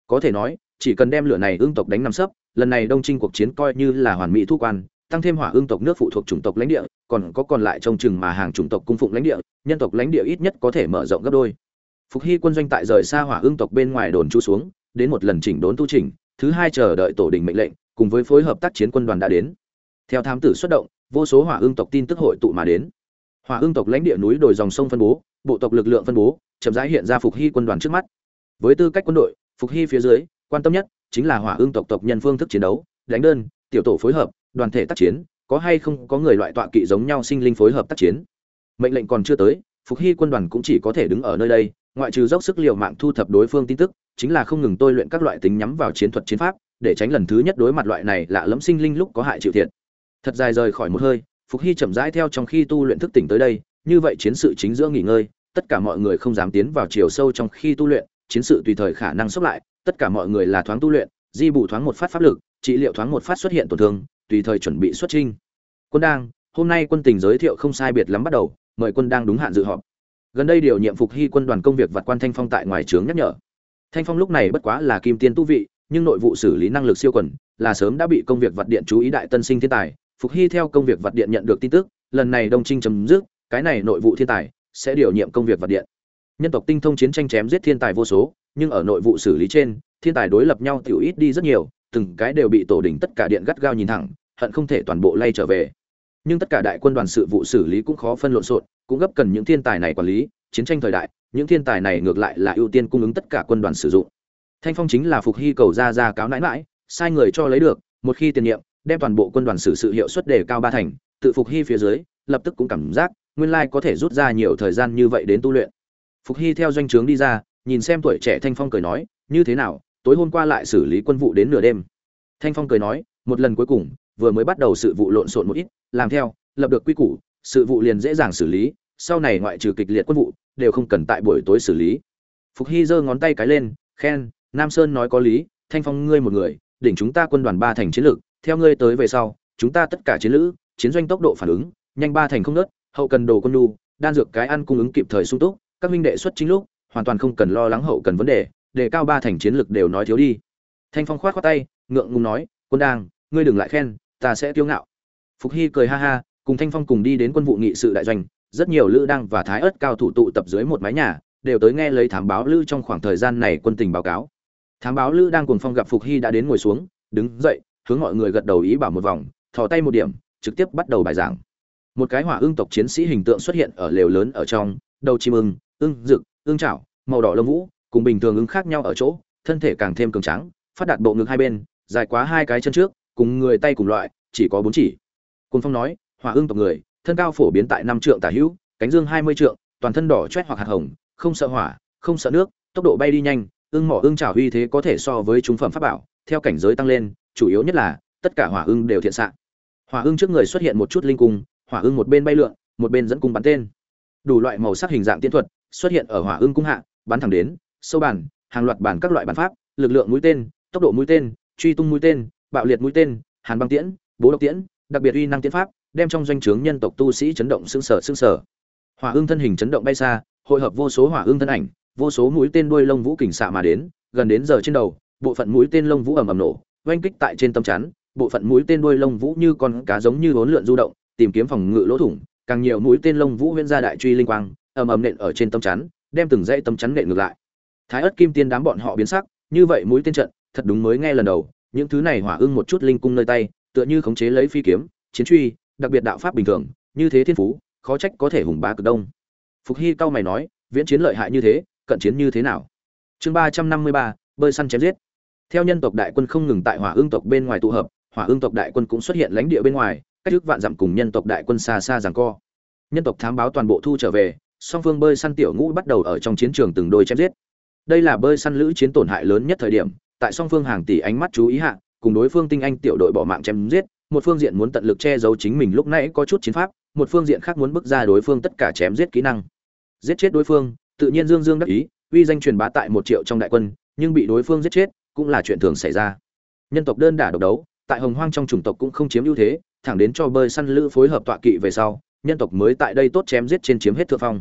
Có thể nói, chỉ cần đem lửa này ương tộc đánh nằm sấp lần này đông trinh cuộc chiến coi như là hoàn mỹ thu quan, tăng thêm hỏa ương tộc nước phụ thuộc chủng tộc lãnh địa, còn có còn lại trong chừng mà hàng chủng tộc cung phụng lãnh địa, nhân tộc lãnh địa ít nhất có thể mở rộng gấp đôi. Phục hy quân doanh tại rời xa hỏa ương tộc bên ngoài đồn trú xuống, đến một lần chỉnh đốn tu chỉnh, thứ hai chờ đợi tổ đình mệnh lệnh, cùng với phối hợp tác chiến quân đoàn đã đến. Theo thám tử xuất động, vô số hỏa ương tộc tin tức hội tụ mà đến. Hỏa ương tộc lãnh địa núi đồi dòng sông phân bố, bộ tộc lực lượng phân bố, chậm rãi hiện ra phục hy quân đoàn trước mắt. Với tư cách quân đội, phục hy phía dưới, quan tâm nhất chính là hỏa ương tộc tộc nhân phương thức chiến đấu, đánh đơn, tiểu tổ phối hợp, đoàn thể tác chiến, có hay không có người loại tọa kỵ giống nhau sinh linh phối hợp tác chiến. Mệnh lệnh còn chưa tới, phục hy quân đoàn cũng chỉ có thể đứng ở nơi đây, ngoại trừ dốc sức liều mạng thu thập đối phương tin tức, chính là không ngừng tôi luyện các loại tính nhắm vào chiến thuật chiến pháp, để tránh lần thứ nhất đối mặt loại này lạ lẫm sinh linh lúc có hại chịu thiệt. Thật dài rời khỏi một hơi, phục hy chậm rãi theo trong khi tu luyện thức tỉnh tới đây, như vậy chiến sự chính giữa nghỉ ngơi, tất cả mọi người không dám tiến vào chiều sâu trong khi tu luyện, chiến sự tùy thời khả năng sốc lại tất cả mọi người là thoáng tu luyện, di bù thoáng một phát pháp lực, trị liệu thoáng một phát xuất hiện tổn thương, tùy thời chuẩn bị xuất trinh quân đang, hôm nay quân tình giới thiệu không sai biệt lắm bắt đầu, mời quân đang đúng hạn dự họp. Gần đây điều nhiệm phục hy quân đoàn công việc vặt quan thanh phong tại ngoài trướng nhắc nhở. Thanh phong lúc này bất quá là kim tiên tu vị, nhưng nội vụ xử lý năng lực siêu quần, là sớm đã bị công việc vật điện chú ý đại tân sinh thiên tài. Phục hy theo công việc vật điện nhận được tin tức, lần này đông trinh chấm dứt, cái này nội vụ thiên tài sẽ điều nhiệm công việc vật điện. Nhân tộc tinh thông chiến tranh chém giết thiên tài vô số nhưng ở nội vụ xử lý trên, thiên tài đối lập nhau tiểu ít đi rất nhiều, từng cái đều bị tổ đình tất cả điện gắt gao nhìn thẳng, hận không thể toàn bộ lay trở về. Nhưng tất cả đại quân đoàn sự vụ xử lý cũng khó phân lộn xộn, cũng gấp cần những thiên tài này quản lý, chiến tranh thời đại, những thiên tài này ngược lại là ưu tiên cung ứng tất cả quân đoàn sử dụng. Thanh phong chính là phục hy cầu ra ra cáo nãi mãi sai người cho lấy được, một khi tiền nhiệm, đem toàn bộ quân đoàn xử sự hiệu suất đề cao ba thành, tự phục hy phía dưới, lập tức cũng cảm giác, nguyên lai có thể rút ra nhiều thời gian như vậy đến tu luyện. Phục hy theo doanh trướng đi ra nhìn xem tuổi trẻ thanh phong cười nói, như thế nào, tối hôm qua lại xử lý quân vụ đến nửa đêm? Thanh phong cười nói, một lần cuối cùng, vừa mới bắt đầu sự vụ lộn xộn một ít, làm theo, lập được quy củ, sự vụ liền dễ dàng xử lý, sau này ngoại trừ kịch liệt quân vụ, đều không cần tại buổi tối xử lý. Phục hy giơ ngón tay cái lên, khen, nam sơn nói có lý, thanh phong ngươi một người, đỉnh chúng ta quân đoàn ba thành chiến lược, theo ngươi tới về sau, chúng ta tất cả chiến lữ, chiến doanh tốc độ phản ứng, nhanh ba thành không nớt, hậu cần đồ quân nhu, đan dược cái ăn cung ứng kịp thời sung túc, các minh đệ xuất chính lúc hoàn toàn không cần lo lắng hậu cần vấn đề đề cao ba thành chiến lược đều nói thiếu đi. Thanh phong khoát khoát tay, ngượng ngùng nói, quân đang ngươi đừng lại khen, ta sẽ kiêu ngạo. Phục hy cười ha ha, cùng thanh phong cùng đi đến quân vụ nghị sự đại doanh, rất nhiều lữ đang và thái ớt cao thủ tụ tập dưới một mái nhà, đều tới nghe lấy thám báo lữ trong khoảng thời gian này quân tình báo cáo. Thám báo lữ đang cùng phong gặp phục hy đã đến ngồi xuống, đứng dậy, hướng mọi người gật đầu ý bảo một vòng, thò tay một điểm, trực tiếp bắt đầu bài giảng. Một cái hỏa ương tộc chiến sĩ hình tượng xuất hiện ở lều lớn ở trong, đầu chim ưng ưng rực ưng chảo, màu đỏ lông vũ, cùng bình thường ứng khác nhau ở chỗ, thân thể càng thêm cường tráng, phát đạt bộ ngực hai bên, dài quá hai cái chân trước, cùng người tay cùng loại, chỉ có bốn chỉ. Côn phong nói, hỏa ương tộc người, thân cao phổ biến tại năm trượng tả hữu, cánh dương hai mươi trượng, toàn thân đỏ chét hoặc hạt hồng, không sợ hỏa, không sợ nước, tốc độ bay đi nhanh ưng mỏ ưng trào uy thế có thể so với chúng phẩm pháp bảo, theo cảnh giới tăng lên, chủ yếu nhất là, tất cả hỏa ương đều thiện xạ. Hỏa ương trước người xuất hiện một chút linh cung, hỏa ương một bên bay lượn, một bên dẫn cung bắn tên. Đủ loại màu sắc hình dạng tiên thuật xuất hiện ở hỏa ưng cung hạ, bắn thẳng đến, sâu bản, hàng loạt bản các loại bản pháp, lực lượng mũi tên, tốc độ mũi tên, truy tung mũi tên, bạo liệt mũi tên, hàn băng tiễn, bố độc tiễn, đặc biệt uy năng tiễn pháp, đem trong doanh trướng nhân tộc tu sĩ chấn động xương sở xương sở hỏa ưng thân hình chấn động bay xa, hội hợp vô số hỏa ưng thân ảnh, vô số mũi tên đuôi lông vũ kình xạ mà đến, gần đến giờ trên đầu, bộ phận mũi tên lông vũ ầm ầm nổ, oanh kích tại trên tâm chắn, bộ phận mũi tên đuôi lông vũ như con cá giống như bốn lượn du động, tìm kiếm phòng ngự lỗ thủng, càng nhiều mũi tên lông vũ huyễn ra đại truy linh quang ầm ầm nện ở trên tâm chắn, đem từng dãy tâm chắn nện ngược lại. Thái ất kim tiên đám bọn họ biến sắc, như vậy mũi tên trận, thật đúng mới nghe lần đầu, những thứ này hỏa ưng một chút linh cung nơi tay, tựa như khống chế lấy phi kiếm, chiến truy, đặc biệt đạo pháp bình thường, như thế thiên phú, khó trách có thể hùng bá cực đông. Phục hy cao mày nói, viễn chiến lợi hại như thế, cận chiến như thế nào? Chương ba trăm năm mươi ba, bơi săn chém giết. Theo nhân tộc đại quân không ngừng tại hỏa ương tộc bên ngoài tụ hợp, hỏa ương tộc đại quân cũng xuất hiện lãnh địa bên ngoài, cách trước vạn dặm cùng nhân tộc đại quân xa xa giằng co. Nhân tộc thám báo toàn bộ thu trở về song phương bơi săn tiểu ngũ bắt đầu ở trong chiến trường từng đôi chém giết. Đây là bơi săn lữ chiến tổn hại lớn nhất thời điểm, tại song phương hàng tỷ ánh mắt chú ý hạ, cùng đối phương tinh anh tiểu đội bỏ mạng chém giết, một phương diện muốn tận lực che giấu chính mình lúc nãy có chút chiến pháp, một phương diện khác muốn bước ra đối phương tất cả chém giết kỹ năng. Giết chết đối phương, tự nhiên dương dương đắc ý, uy danh truyền bá tại một triệu trong đại quân, nhưng bị đối phương giết chết, cũng là chuyện thường xảy ra. Nhân tộc đơn đả độc đấu, tại hồng hoang trong chủng tộc cũng không chiếm ưu thế, thẳng đến cho bơi săn lữ phối hợp tọa kỵ về sau, nhân tộc mới tại đây tốt chém giết trên chiếm hết thượng phong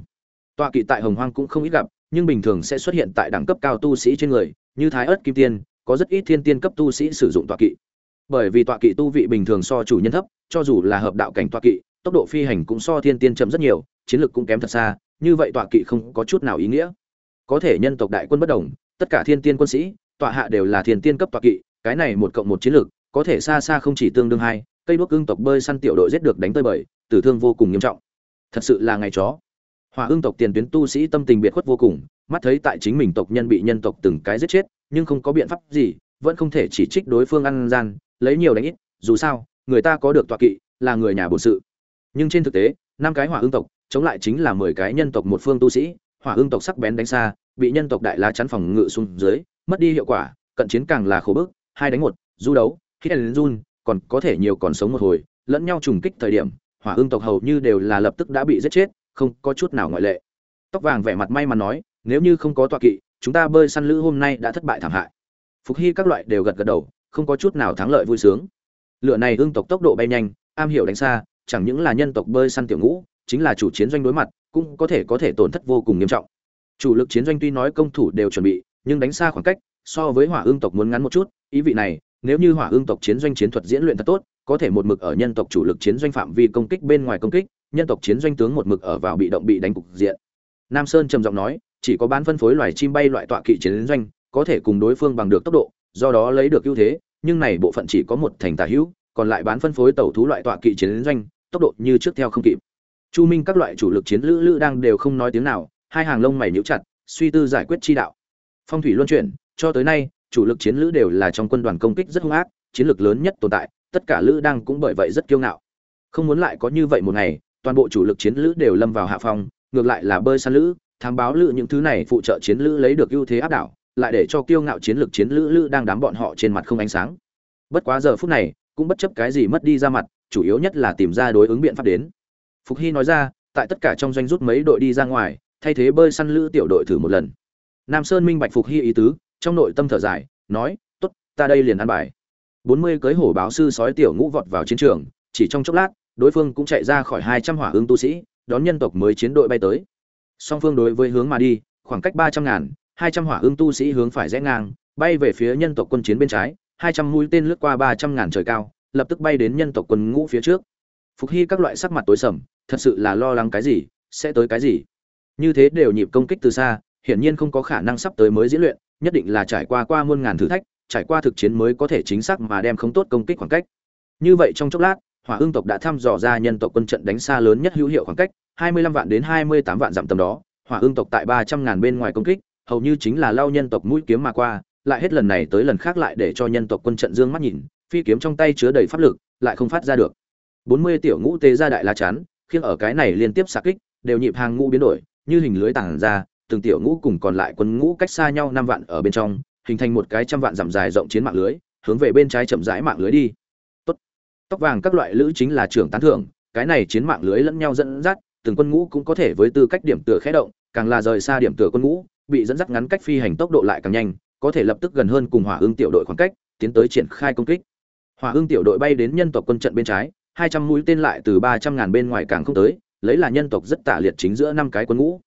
tọa kỵ tại hồng hoang cũng không ít gặp, nhưng bình thường sẽ xuất hiện tại đẳng cấp cao tu sĩ trên người, như thái ớt kim tiên, có rất ít thiên tiên cấp tu sĩ sử dụng tọa kỵ. Bởi vì tọa kỵ tu vị bình thường so chủ nhân thấp, cho dù là hợp đạo cảnh tọa kỵ, tốc độ phi hành cũng so thiên tiên chậm rất nhiều, chiến lược cũng kém thật xa, như vậy tọa kỵ không có chút nào ý nghĩa. Có thể nhân tộc đại quân bất đồng, tất cả thiên tiên quân sĩ, tọa hạ đều là thiên tiên cấp tọa kỵ, cái này một cộng một chiến lược có thể xa xa không chỉ tương đương hai, cây đuốc ương tộc bơi săn tiểu đội giết được đánh tơi bời tử thương vô cùng nghiêm trọng. Thật sự là ngày chó hỏa Ưng tộc tiền tuyến tu sĩ tâm tình biệt khuất vô cùng, mắt thấy tại chính mình tộc nhân bị nhân tộc từng cái giết chết, nhưng không có biện pháp gì, vẫn không thể chỉ trích đối phương ăn gian, lấy nhiều đánh ít, dù sao, người ta có được tọa kỵ, là người nhà bổn sự. Nhưng trên thực tế, năm cái hỏa Ưng tộc, chống lại chính là mười cái nhân tộc một phương tu sĩ, hỏa Ưng tộc sắc bén đánh xa, bị nhân tộc đại la chắn phòng ngự xuống dưới, mất đi hiệu quả, cận chiến càng là khổ bức, hai đánh một, du đấu khi đến run, còn có thể nhiều còn sống một hồi, lẫn nhau trùng kích thời điểm, hỏa Ưng tộc hầu như đều là lập tức đã bị giết chết không có chút nào ngoại lệ. Tóc vàng vẻ mặt may mắn nói, nếu như không có tọa kỵ, chúng ta bơi săn lữ hôm nay đã thất bại thảm hại. Phục hy các loại đều gật gật đầu, không có chút nào thắng lợi vui sướng. Lựa này ương tộc tốc độ bay nhanh, am hiểu đánh xa, chẳng những là nhân tộc bơi săn tiểu ngũ, chính là chủ chiến doanh đối mặt, cũng có thể có thể tổn thất vô cùng nghiêm trọng. Chủ lực chiến doanh tuy nói công thủ đều chuẩn bị, nhưng đánh xa khoảng cách, so với hỏa ương tộc muốn ngắn một chút, ý vị này, nếu như hỏa ương tộc chiến doanh chiến thuật diễn luyện thật tốt, có thể một mực ở nhân tộc chủ lực chiến doanh phạm vi công kích bên ngoài công kích nhân tộc chiến doanh tướng một mực ở vào bị động bị đánh cục diện. Nam sơn trầm giọng nói, chỉ có bán phân phối loài chim bay loại tọa kỵ chiến doanh, có thể cùng đối phương bằng được tốc độ, do đó lấy được ưu thế, nhưng này bộ phận chỉ có một thành tả hữu, còn lại bán phân phối tàu thú loại tọa kỵ chiến doanh, tốc độ như trước theo không kịp. Chu minh các loại chủ lực chiến lữ lữ đang đều không nói tiếng nào, hai hàng lông mày nhíu chặt, suy tư giải quyết chi đạo. Phong thủy luân chuyển, cho tới nay, chủ lực chiến lữ đều là trong quân đoàn công kích rất hung ác, chiến lược lớn nhất tồn tại, tất cả lữ đang cũng bởi vậy rất kiêu ngạo. Không muốn lại có như vậy một ngày toàn bộ chủ lực chiến lữ đều lâm vào hạ phong ngược lại là bơi săn lữ thám báo lữ những thứ này phụ trợ chiến lữ lấy được ưu thế áp đảo lại để cho kiêu ngạo chiến lược chiến lữ lữ đang đám bọn họ trên mặt không ánh sáng. Bất quá giờ phút này cũng bất chấp cái gì mất đi ra mặt chủ yếu nhất là tìm ra đối ứng biện pháp đến. Phục hy nói ra tại tất cả trong doanh rút mấy đội đi ra ngoài thay thế bơi săn lữ tiểu đội thử một lần. Nam sơn minh bạch phục hy ý tứ trong nội tâm thở dài nói tốt, ta đây liền ăn bài. Bốn mươi cưới hổ báo sư sói tiểu ngũ vọt vào chiến trường chỉ trong chốc lát đối phương cũng chạy ra khỏi hai trăm hỏa hương tu sĩ, đón nhân tộc mới chiến đội bay tới. Song phương đối với hướng mà đi, khoảng cách ba trăm ngàn, hai trăm hỏa hương tu sĩ hướng phải rẽ ngang, bay về phía nhân tộc quân chiến bên trái, hai trăm mũi tên lướt qua ba trăm ngàn trời cao, lập tức bay đến nhân tộc quân ngũ phía trước. Phục hy các loại sắc mặt tối sầm, thật sự là lo lắng cái gì, sẽ tới cái gì? Như thế đều nhịp công kích từ xa, hiển nhiên không có khả năng sắp tới mới diễn luyện, nhất định là trải qua qua muôn ngàn thử thách, trải qua thực chiến mới có thể chính xác mà đem không tốt công kích khoảng cách. Như vậy trong chốc lát hỏa ương tộc đã thăm dò ra nhân tộc quân trận đánh xa lớn nhất hữu hiệu khoảng cách 25 vạn đến 28 vạn dặm tầm đó. Hỏa ương tộc tại 300 ngàn bên ngoài công kích, hầu như chính là lao nhân tộc mũi kiếm mà qua, lại hết lần này tới lần khác lại để cho nhân tộc quân trận dương mắt nhìn, phi kiếm trong tay chứa đầy pháp lực, lại không phát ra được. 40 tiểu ngũ tế ra đại la chán khiến ở cái này liên tiếp xạ kích, đều nhịp hàng ngũ biến đổi, như hình lưới tàng ra, từng tiểu ngũ cùng còn lại quân ngũ cách xa nhau năm vạn ở bên trong, hình thành một cái trăm vạn dặm dài rộng chiến mạng lưới, hướng về bên trái chậm rãi mạng lưới đi tóc vàng các loại lữ chính là trưởng tán thưởng, cái này chiến mạng lưới lẫn nhau dẫn dắt, từng quân ngũ cũng có thể với tư cách điểm tựa khé động, càng là rời xa điểm tựa quân ngũ, bị dẫn dắt ngắn cách phi hành tốc độ lại càng nhanh, có thể lập tức gần hơn cùng hỏa ương tiểu đội khoảng cách, tiến tới triển khai công kích. Hỏa ương tiểu đội bay đến nhân tộc quân trận bên trái, hai trăm mũi tên lại từ ba trăm ngàn bên ngoài càng không tới, lấy là nhân tộc rất tả liệt chính giữa năm cái quân ngũ.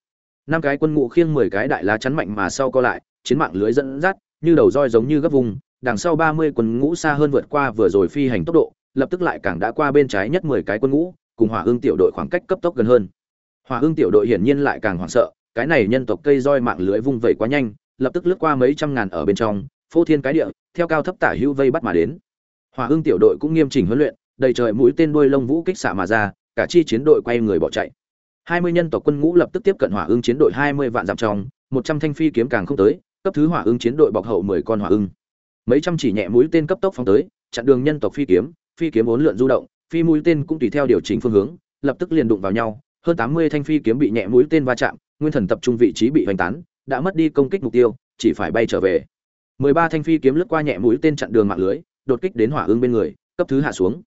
Năm cái quân ngũ khiêng mười cái đại lá chắn mạnh mà sau co lại, chiến mạng lưới dẫn dắt, như đầu roi giống như gấp vùng, đằng sau ba mươi quân ngũ xa hơn vượt qua vừa rồi phi hành tốc độ lập tức lại càng đã qua bên trái nhất mười cái quân ngũ, cùng hỏa ương tiểu đội khoảng cách cấp tốc gần hơn. Hỏa ương tiểu đội hiển nhiên lại càng hoảng sợ, cái này nhân tộc cây roi mạng lưới vung vẩy quá nhanh, lập tức lướt qua mấy trăm ngàn ở bên trong, phô thiên cái địa, theo cao thấp tả hữu vây bắt mà đến. Hỏa ương tiểu đội cũng nghiêm chỉnh huấn luyện, đầy trời mũi tên đuôi lông vũ kích xạ mà ra, cả chi chiến đội quay người bỏ chạy. Hai mươi nhân tộc quân ngũ lập tức tiếp cận hỏa Ưng chiến đội hai mươi vạn dặm trong, một trăm thanh phi kiếm càng không tới, cấp thứ hỏa Ưng chiến đội bọc hậu mười con hỏa Ưng. mấy trăm chỉ nhẹ mũi tên cấp tốc phóng tới, chặn đường nhân tộc phi kiếm phi kiếm bốn lượn du động, phi mũi tên cũng tùy theo điều chỉnh phương hướng, lập tức liền đụng vào nhau, hơn tám mươi thanh phi kiếm bị nhẹ mũi tên va chạm, nguyên thần tập trung vị trí bị hoành tán, đã mất đi công kích mục tiêu, chỉ phải bay trở về. mười ba thanh phi kiếm lướt qua nhẹ mũi tên chặn đường mạng lưới, đột kích đến hỏa ương bên người, cấp thứ hạ xuống.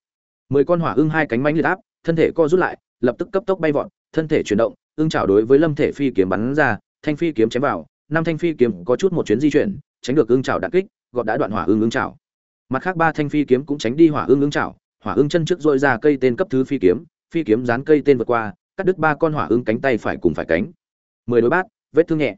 mười con hỏa ương hai cánh mãnh liệt áp, thân thể co rút lại, lập tức cấp tốc bay vọt, thân thể chuyển động ương chảo đối với lâm thể phi kiếm bắn ra, thanh phi kiếm chém vào, năm thanh phi kiếm có chút một chuyến di chuyển, tránh được ương chảo đạn kích, gọt đã đoạn hỏa ương ương chảo mặt khác ba thanh phi kiếm cũng tránh đi hỏa ương ương chảo, hỏa ương chân trước dội ra cây tên cấp thứ phi kiếm phi kiếm dán cây tên vượt qua, cắt đứt ba con hỏa ương cánh tay phải cùng phải cánh. Mười đối bát, vết thương nhẹ.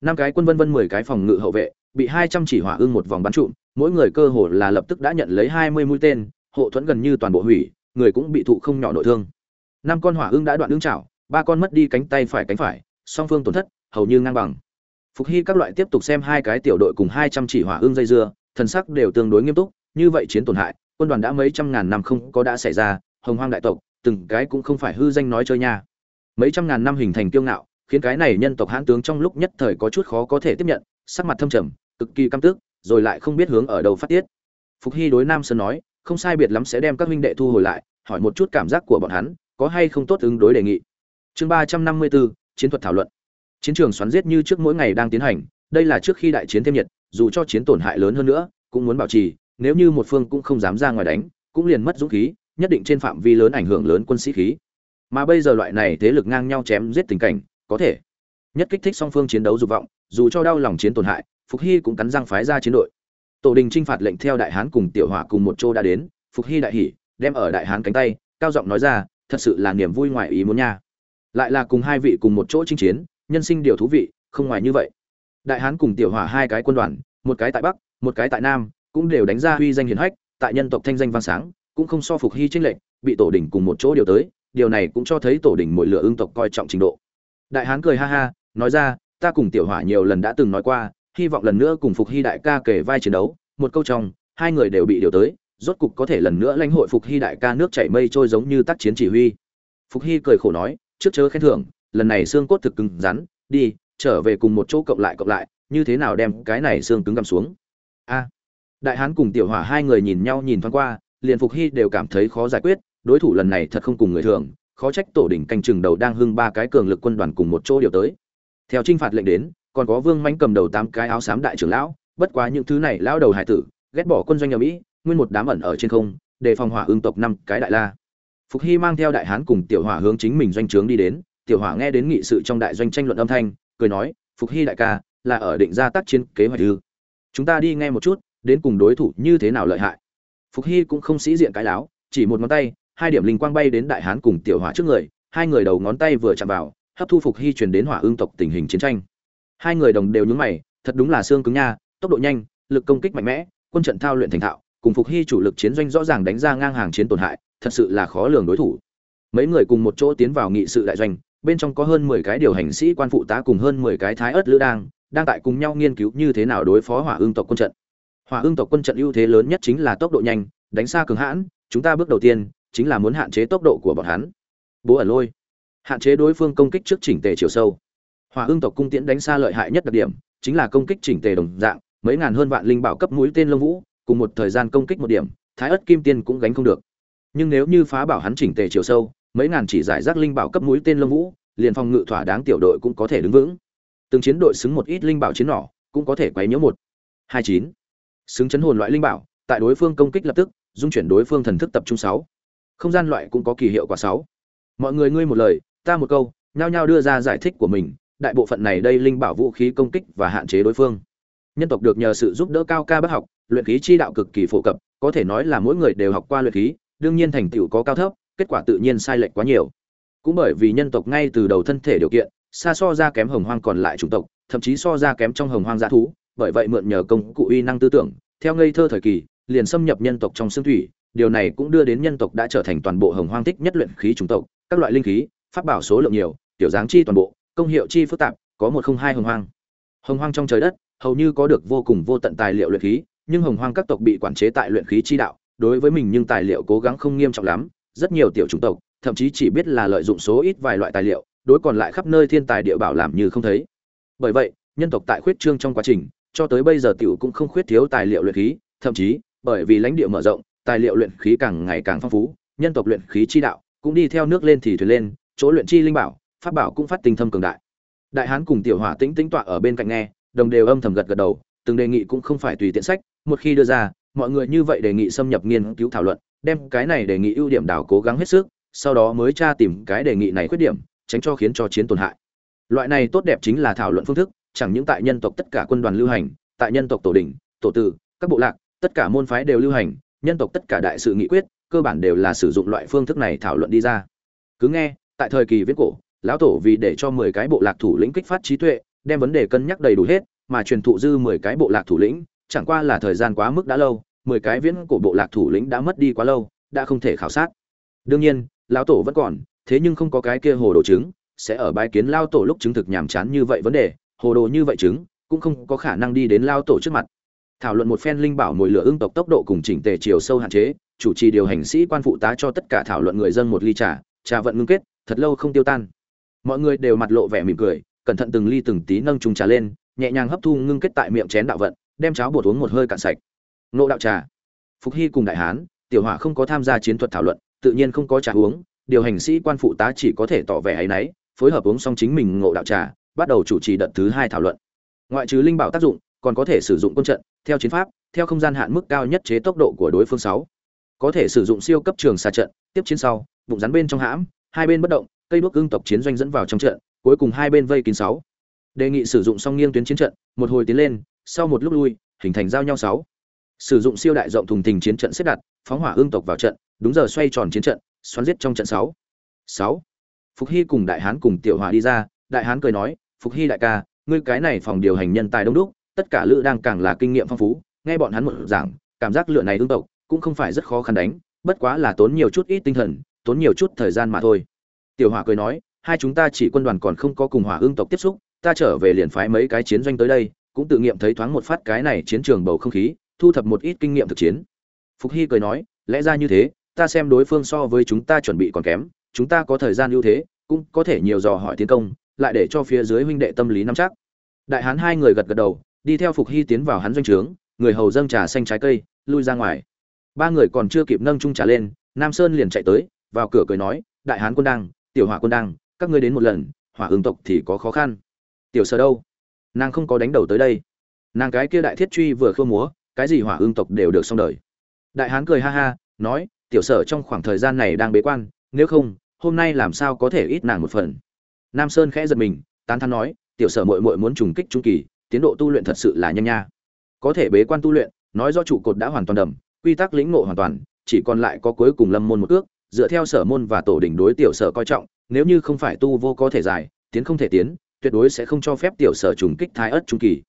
Năm cái quân vân vân, mười cái phòng ngự hậu vệ, bị hai trăm chỉ hỏa ương một vòng bắn trụm, mỗi người cơ hồ là lập tức đã nhận lấy hai mươi mũi tên, hộ thuẫn gần như toàn bộ hủy, người cũng bị thụ không nhỏ nội thương. Năm con hỏa ương đã đoạn ương chảo, ba con mất đi cánh tay phải cánh phải, song phương tổn thất, hầu như ngang bằng. Phục hy các loại tiếp tục xem hai cái tiểu đội cùng hai trăm chỉ hỏa ương dây dưa thần sắc đều tương đối nghiêm túc, như vậy chiến tổn hại, quân đoàn đã mấy trăm ngàn năm không có đã xảy ra, hồng hoang đại tộc, từng cái cũng không phải hư danh nói chơi nha. Mấy trăm ngàn năm hình thành kiêu ngạo, khiến cái này nhân tộc hãn tướng trong lúc nhất thời có chút khó có thể tiếp nhận, sắc mặt thâm trầm, cực kỳ căm tức, rồi lại không biết hướng ở đâu phát tiết. Phục hy đối nam sơn nói, không sai biệt lắm sẽ đem các huynh đệ thu hồi lại, hỏi một chút cảm giác của bọn hắn, có hay không tốt ứng đối đề nghị. Chương ba trăm năm mươi bốn chiến thuật thảo luận. Chiến trường xoắn giết như trước mỗi ngày đang tiến hành, đây là trước khi đại chiến thêm nhiệt dù cho chiến tổn hại lớn hơn nữa, cũng muốn bảo trì, nếu như một phương cũng không dám ra ngoài đánh, cũng liền mất dũng khí, nhất định trên phạm vi lớn ảnh hưởng lớn quân sĩ khí. Mà bây giờ loại này thế lực ngang nhau chém giết tình cảnh, có thể nhất kích thích song phương chiến đấu dục vọng, dù cho đau lòng chiến tổn hại, phục hy cũng cắn răng phái ra chiến đội. Tổ đình trinh phạt lệnh theo đại hán cùng tiểu hỏa cùng một chỗ đã đến, phục hy đại hỉ, đem ở đại hán cánh tay, cao giọng nói ra, thật sự là niềm vui ngoài ý muốn nha. Lại là cùng hai vị cùng một chỗ chinh chiến, nhân sinh điều thú vị, không ngoài như vậy đại hán cùng tiểu hỏa hai cái quân đoàn, một cái tại bắc, một cái tại nam, cũng đều đánh ra huy danh hiển hách, tại nhân tộc thanh danh vang sáng, cũng không so phục hy tranh lệnh, bị tổ đỉnh cùng một chỗ điều tới, điều này cũng cho thấy tổ đỉnh mỗi lửa ương tộc coi trọng trình độ. Đại hán cười ha ha, nói ra, ta cùng tiểu hỏa nhiều lần đã từng nói qua, hy vọng lần nữa cùng phục hy đại ca kể vai chiến đấu, một câu trong, hai người đều bị điều tới, rốt cục có thể lần nữa lãnh hội phục hy đại ca nước chảy mây trôi giống như tác chiến chỉ huy. Phục hy cười khổ nói, trước chớ khen thưởng, lần này xương cốt thực cứng rắn, đi trở về cùng một chỗ cộng lại cộng lại, như thế nào đem cái này xương cứng gầm xuống? A. Đại hán cùng tiểu hỏa hai người nhìn nhau nhìn thoáng qua, liền phục hy đều cảm thấy khó giải quyết, đối thủ lần này thật không cùng người thường, khó trách tổ đỉnh canh chừng đầu đang hưng ba cái cường lực quân đoàn cùng một chỗ điều tới. Theo trinh phạt lệnh đến, còn có vương mãnh cầm đầu tám cái áo xám đại trưởng lão, bất quá những thứ này lão đầu hải tử, ghét bỏ quân doanh nhà mỹ, nguyên một đám ẩn ở trên không, để phòng hỏa ương tộc năm cái đại la. Phục hy mang theo đại hán cùng tiểu hỏa hướng chính mình doanh trướng đi đến, tiểu hỏa nghe đến nghị sự trong đại doanh tranh luận âm thanh cười nói, phục hy đại ca, là ở định ra tác chiến kế hoạch ư? Chúng ta đi nghe một chút, đến cùng đối thủ như thế nào lợi hại. Phục hy cũng không sĩ diện cái láo, chỉ một ngón tay, hai điểm linh quang bay đến đại hán cùng tiểu hỏa trước người, hai người đầu ngón tay vừa chạm vào, hấp thu phục hy truyền đến hỏa ương tộc tình hình chiến tranh. Hai người đồng đều nhướng mày, thật đúng là xương cứng nha, tốc độ nhanh, lực công kích mạnh mẽ, quân trận thao luyện thành thạo, cùng phục hy chủ lực chiến doanh rõ ràng đánh ra ngang hàng chiến tổn hại, thật sự là khó lường đối thủ. Mấy người cùng một chỗ tiến vào nghị sự đại doanh bên trong có hơn mười cái điều hành sĩ quan phụ tá cùng hơn mười cái thái ớt lữ đang đang tại cùng nhau nghiên cứu như thế nào đối phó hỏa ương tộc quân trận. Hỏa ương tộc quân trận ưu thế lớn nhất chính là tốc độ nhanh, đánh xa cường hãn, chúng ta bước đầu tiên chính là muốn hạn chế tốc độ của bọn hắn. Bố ở lôi. Hạn chế đối phương công kích trước chỉnh tề chiều sâu. Hỏa ương tộc cung tiễn đánh xa lợi hại nhất đặc điểm chính là công kích chỉnh tề đồng dạng, mấy ngàn hơn vạn linh bảo cấp mũi tên lông vũ, cùng một thời gian công kích một điểm, thái ất kim tiên cũng gánh không được. Nhưng nếu như phá bảo hắn chỉnh tề chiều sâu mấy ngàn chỉ giải rác linh bảo cấp mũi tên lông vũ, liền phòng ngự thỏa đáng tiểu đội cũng có thể đứng vững. Từng chiến đội xứng một ít linh bảo chiến nỏ, cũng có thể quấy nhiễu một. Hai chín. Xứng chấn hồn loại linh bảo, tại đối phương công kích lập tức, dung chuyển đối phương thần thức tập trung sáu. Không gian loại cũng có kỳ hiệu quả sáu. Mọi người ngươi một lời, ta một câu, nhao nhao đưa ra giải thích của mình, đại bộ phận này đây linh bảo vũ khí công kích và hạn chế đối phương. Nhân tộc được nhờ sự giúp đỡ cao ca bất học, luyện khí chi đạo cực kỳ phổ cập, có thể nói là mỗi người đều học qua luyện khí, đương nhiên thành tựu có cao thấp kết quả tự nhiên sai lệch quá nhiều. Cũng bởi vì nhân tộc ngay từ đầu thân thể điều kiện, xa so ra kém hồng hoang còn lại chủng tộc, thậm chí so ra kém trong hồng hoang dã thú, bởi vậy mượn nhờ công cụ uy năng tư tưởng, theo ngây thơ thời kỳ, liền xâm nhập nhân tộc trong xương thủy, điều này cũng đưa đến nhân tộc đã trở thành toàn bộ hồng hoang thích nhất luyện khí chủng tộc, các loại linh khí, pháp bảo số lượng nhiều, tiểu dáng chi toàn bộ, công hiệu chi phức tạp, có một không hai hồng hoang. Hồng hoang trong trời đất, hầu như có được vô cùng vô tận tài liệu luyện khí, nhưng hồng hoang các tộc bị quản chế tại luyện khí chi đạo, đối với mình nhưng tài liệu cố gắng không nghiêm trọng lắm rất nhiều tiểu chủng tộc, thậm chí chỉ biết là lợi dụng số ít vài loại tài liệu, đối còn lại khắp nơi thiên tài địa bảo làm như không thấy. Bởi vậy, nhân tộc tại khuyết trương trong quá trình, cho tới bây giờ tiểu cũng không khuyết thiếu tài liệu luyện khí, thậm chí, bởi vì lãnh địa mở rộng, tài liệu luyện khí càng ngày càng phong phú, nhân tộc luyện khí chi đạo cũng đi theo nước lên thì thuyền lên, chỗ luyện chi linh bảo, pháp bảo cũng phát tinh thâm cường đại. Đại hán cùng tiểu hỏa tĩnh tĩnh tọa ở bên cạnh nghe, đồng đều âm thầm gật gật đầu, từng đề nghị cũng không phải tùy tiện sách, một khi đưa ra, mọi người như vậy đề nghị xâm nhập nghiên cứu thảo luận đem cái này đề nghị ưu điểm đảo cố gắng hết sức, sau đó mới tra tìm cái đề nghị này khuyết điểm, tránh cho khiến cho chiến tổn hại. Loại này tốt đẹp chính là thảo luận phương thức, chẳng những tại nhân tộc tất cả quân đoàn lưu hành, tại nhân tộc tổ đình tổ tử, các bộ lạc, tất cả môn phái đều lưu hành, nhân tộc tất cả đại sự nghị quyết, cơ bản đều là sử dụng loại phương thức này thảo luận đi ra. Cứ nghe, tại thời kỳ viết cổ, lão tổ vì để cho mười cái bộ lạc thủ lĩnh kích phát trí tuệ, đem vấn đề cân nhắc đầy đủ hết, mà truyền thụ dư mười cái bộ lạc thủ lĩnh, chẳng qua là thời gian quá mức đã lâu mười cái viễn cổ bộ lạc thủ lĩnh đã mất đi quá lâu đã không thể khảo sát. Đương nhiên lão tổ vẫn còn thế nhưng không có cái kia hồ đồ chứng, sẽ ở bái kiến lao tổ lúc chứng thực nhàm chán như vậy vấn đề hồ đồ như vậy chứng cũng không có khả năng đi đến lao tổ trước mặt. Thảo luận một phen linh bảo mồi lửa ưng tộc tốc độ cùng chỉnh tề chiều sâu hạn chế chủ trì điều hành sĩ quan phụ tá cho tất cả thảo luận người dân một ly trà trà vận ngưng kết thật lâu không tiêu tan. Mọi người đều mặt lộ vẻ mỉm cười cẩn thận từng ly từng tí nâng trùng trà lên nhẹ nhàng hấp thu ngưng kết tại miệng chén đạo vận đem cháo bột uống một hơi cạn sạch nộ đạo trà. Phục hy cùng đại hán, tiểu hỏa không có tham gia chiến thuật thảo luận, tự nhiên không có trà uống, điều hành sĩ quan phụ tá chỉ có thể tỏ vẻ áy náy, phối hợp uống xong chính mình ngộ đạo trà, bắt đầu chủ trì đợt thứ hai thảo luận. Ngoại trừ linh bảo tác dụng, còn có thể sử dụng quân trận, theo chiến pháp, theo không gian hạn mức cao nhất chế tốc độ của đối phương sáu. Có thể sử dụng siêu cấp trường xa trận, tiếp chiến sau, bụng rắn bên trong hãm, hai bên bất động, cây đuốc ưng tộc chiến doanh dẫn vào trong trận, cuối cùng hai bên vây kín sáu. Đề nghị sử dụng song nghiêng tuyến chiến trận, một hồi tiến lên, sau một lúc lui, hình thành giao nhau sáu sử dụng siêu đại rộng thùng thình chiến trận xếp đặt, phóng hỏa ương tộc vào trận, đúng giờ xoay tròn chiến trận, xoắn giết trong trận sáu. Sáu. Phục hy cùng đại hán cùng tiểu hòa đi ra, đại hán cười nói, phục hy đại ca, ngươi cái này phòng điều hành nhân tài đông đúc, tất cả lữ đang càng là kinh nghiệm phong phú, nghe bọn hắn một giảng, cảm giác lựa này ương tộc cũng không phải rất khó khăn đánh, bất quá là tốn nhiều chút ít tinh thần, tốn nhiều chút thời gian mà thôi. Tiểu hòa cười nói, hai chúng ta chỉ quân đoàn còn không có cùng hỏa ương tộc tiếp xúc, ta trở về liền phái mấy cái chiến doanh tới đây, cũng tự nghiệm thấy thoáng một phát cái này chiến trường bầu không khí thu thập một ít kinh nghiệm thực chiến. Phục hy cười nói lẽ ra như thế ta xem đối phương so với chúng ta chuẩn bị còn kém chúng ta có thời gian ưu thế cũng có thể nhiều dò hỏi tiến công lại để cho phía dưới huynh đệ tâm lý nắm chắc. Đại hán hai người gật gật đầu đi theo phục hy tiến vào hắn doanh trướng người hầu dâng trà xanh trái cây lui ra ngoài. Ba người còn chưa kịp nâng chung trà lên nam sơn liền chạy tới vào cửa cười nói đại hán quân đăng, tiểu hỏa quân đăng, các ngươi đến một lần hỏa hương tộc thì có khó khăn. Tiểu sở đâu? Nàng không có đánh đầu tới đây. Nàng cái kia đại thiết truy vừa khơ múa cái gì hỏa ương tộc đều được xong đời. Đại hán cười ha ha, nói, tiểu sở trong khoảng thời gian này đang bế quan, nếu không, hôm nay làm sao có thể ít nàng một phần. Nam sơn khẽ giật mình, tán thắn nói, tiểu sở mội mội muốn trùng kích trung kỳ, tiến độ tu luyện thật sự là nhanh nha. Có thể bế quan tu luyện, nói do trụ cột đã hoàn toàn đầm quy tắc lĩnh ngộ hoàn toàn, chỉ còn lại có cuối cùng lâm môn một ước, dựa theo sở môn và tổ đỉnh đối tiểu sở coi trọng, nếu như không phải tu vô có thể dài tiến không thể tiến, tuyệt đối sẽ không cho phép tiểu sở trùng kích thái ất trung kỳ.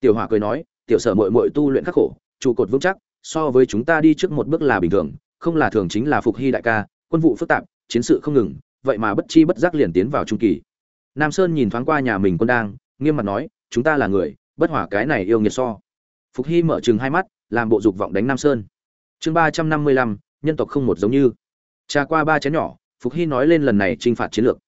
Tiểu hỏa cười nói tiểu sở mội mội tu luyện khắc khổ, trụ cột vững chắc, so với chúng ta đi trước một bước là bình thường, không là thường chính là phục hy đại ca, quân vụ phức tạp, chiến sự không ngừng, vậy mà bất chi bất giác liền tiến vào trung kỳ. Nam sơn nhìn thoáng qua nhà mình quân đang, nghiêm mặt nói, chúng ta là người, bất hỏa cái này yêu nghiệt so. Phục hy mở chừng hai mắt, làm bộ dục vọng đánh nam sơn. Chương ba trăm năm mươi lăm, nhân tộc không một giống như. Trà qua ba chén nhỏ, phục hy nói lên lần này t r i n h phạt chiến lược.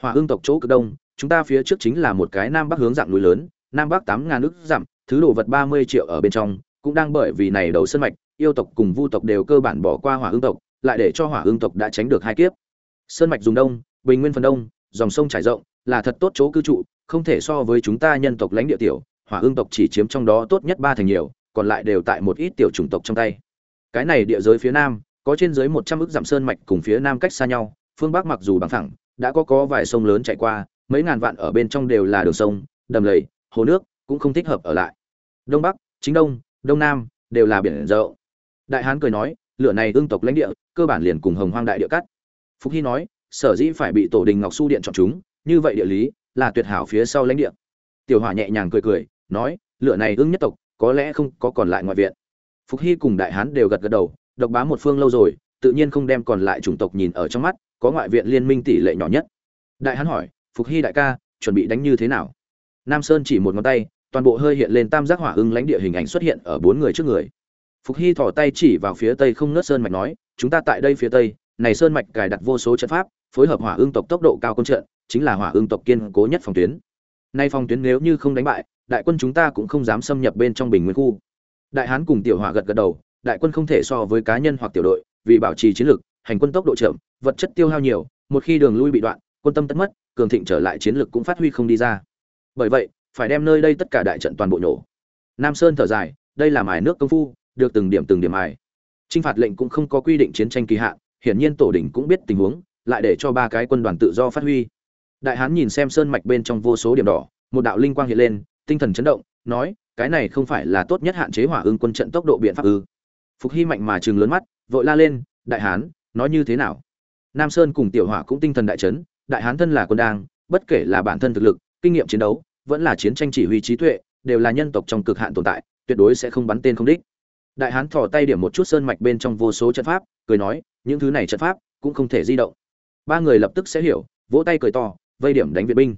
Hòa ương tộc chỗ cực đông, chúng ta phía trước chính là một cái nam bắc hướng dạng núi lớn, nam bắc tám ngàn nước dặm thứ đồ vật ba mươi triệu ở bên trong, cũng đang bởi vì này đầu sân mạch, yêu tộc cùng vu tộc đều cơ bản bỏ qua hỏa ương tộc, lại để cho hỏa ương tộc đã tránh được hai kiếp. Sơn mạch dùng đông, bình nguyên phần đông, dòng sông trải rộng, là thật tốt chỗ cư trụ, không thể so với chúng ta nhân tộc lãnh địa tiểu, hỏa ương tộc chỉ chiếm trong đó tốt nhất ba thành nhiều, còn lại đều tại một ít tiểu chủng tộc trong tay. Cái này địa giới phía nam, có trên dưới một trăm ước dặm sơn mạch cùng phía nam cách xa nhau, phương bắc mặc dù bằng thẳng đã có có vài sông lớn chạy qua, mấy ngàn vạn ở bên trong đều là đường sông, đầm lầy, hồ nước, cũng không thích hợp ở lại đông bắc, chính đông đông nam đều là biển rộng. Đại hán cười nói, lửa này ương tộc lãnh địa, cơ bản liền cùng hồng hoang đại địa cắt. Phúc hy nói, sở dĩ phải bị tổ đình ngọc su điện chọn chúng, như vậy địa lý là tuyệt hảo phía sau lãnh địa. Tiểu hỏa nhẹ nhàng cười cười, nói, lửa này ương nhất tộc, có lẽ không có còn lại ngoại viện. Phục hy cùng đại hán đều gật gật đầu, độc bá một phương lâu rồi, tự nhiên không đem còn lại chủng tộc nhìn ở trong mắt, có ngoại viện liên minh tỷ lệ nhỏ nhất. Đại hán hỏi, phục hy đại ca, chuẩn bị đánh như thế nào? Nam sơn chỉ một ngón tay toàn bộ hơi hiện lên tam giác hỏa ưng lãnh địa hình ảnh xuất hiện ở bốn người trước người. Phục hy thỏ tay chỉ vào phía tây không ngớt sơn mạch nói, chúng ta tại đây phía tây, này sơn mạch cài đặt vô số trận pháp, phối hợp hỏa ưng tộc tốc độ cao công trận, chính là hỏa ưng tộc kiên cố nhất phòng tuyến. Nay phòng tuyến nếu như không đánh bại, đại quân chúng ta cũng không dám xâm nhập bên trong bình nguyên khu. Đại hán cùng tiểu hỏa gật gật đầu, đại quân không thể so với cá nhân hoặc tiểu đội, vì bảo trì chiến lược hành quân tốc độ chậm, vật chất tiêu hao nhiều, một khi đường lui bị đoạn, quân tâm tất mất, cường thịnh trở lại chiến lược cũng phát huy không đi ra. Bởi vậy phải đem nơi đây tất cả đại trận toàn bộ nổ. nam sơn thở dài, đây là mài nước công phu, được từng điểm từng điểm mài. Trinh phạt lệnh cũng không có quy định chiến tranh kỳ hạn, hiển nhiên tổ đỉnh cũng biết tình huống, lại để cho ba cái quân đoàn tự do phát huy. Đại hán nhìn xem sơn mạch bên trong vô số điểm đỏ, một đạo linh quang hiện lên, tinh thần chấn động, nói, cái này không phải là tốt nhất hạn chế hỏa ưng quân trận tốc độ biện pháp ư. Phục hy mạnh mà chừng lớn mắt, vội la lên, đại hán, nói như thế nào? Nam sơn cùng tiểu hỏa cũng tinh thần đại chấn, đại hán thân là quân đang, bất kể là bản thân thực lực, kinh nghiệm chiến đấu vẫn là chiến tranh chỉ huy trí tuệ, đều là nhân tộc trong cực hạn tồn tại, tuyệt đối sẽ không bắn tên không đích. Đại hán thò tay điểm một chút sơn mạch bên trong vô số trận pháp, cười nói, những thứ này trận pháp cũng không thể di động. Ba người lập tức sẽ hiểu, vỗ tay cười to, vây điểm đánh viện binh.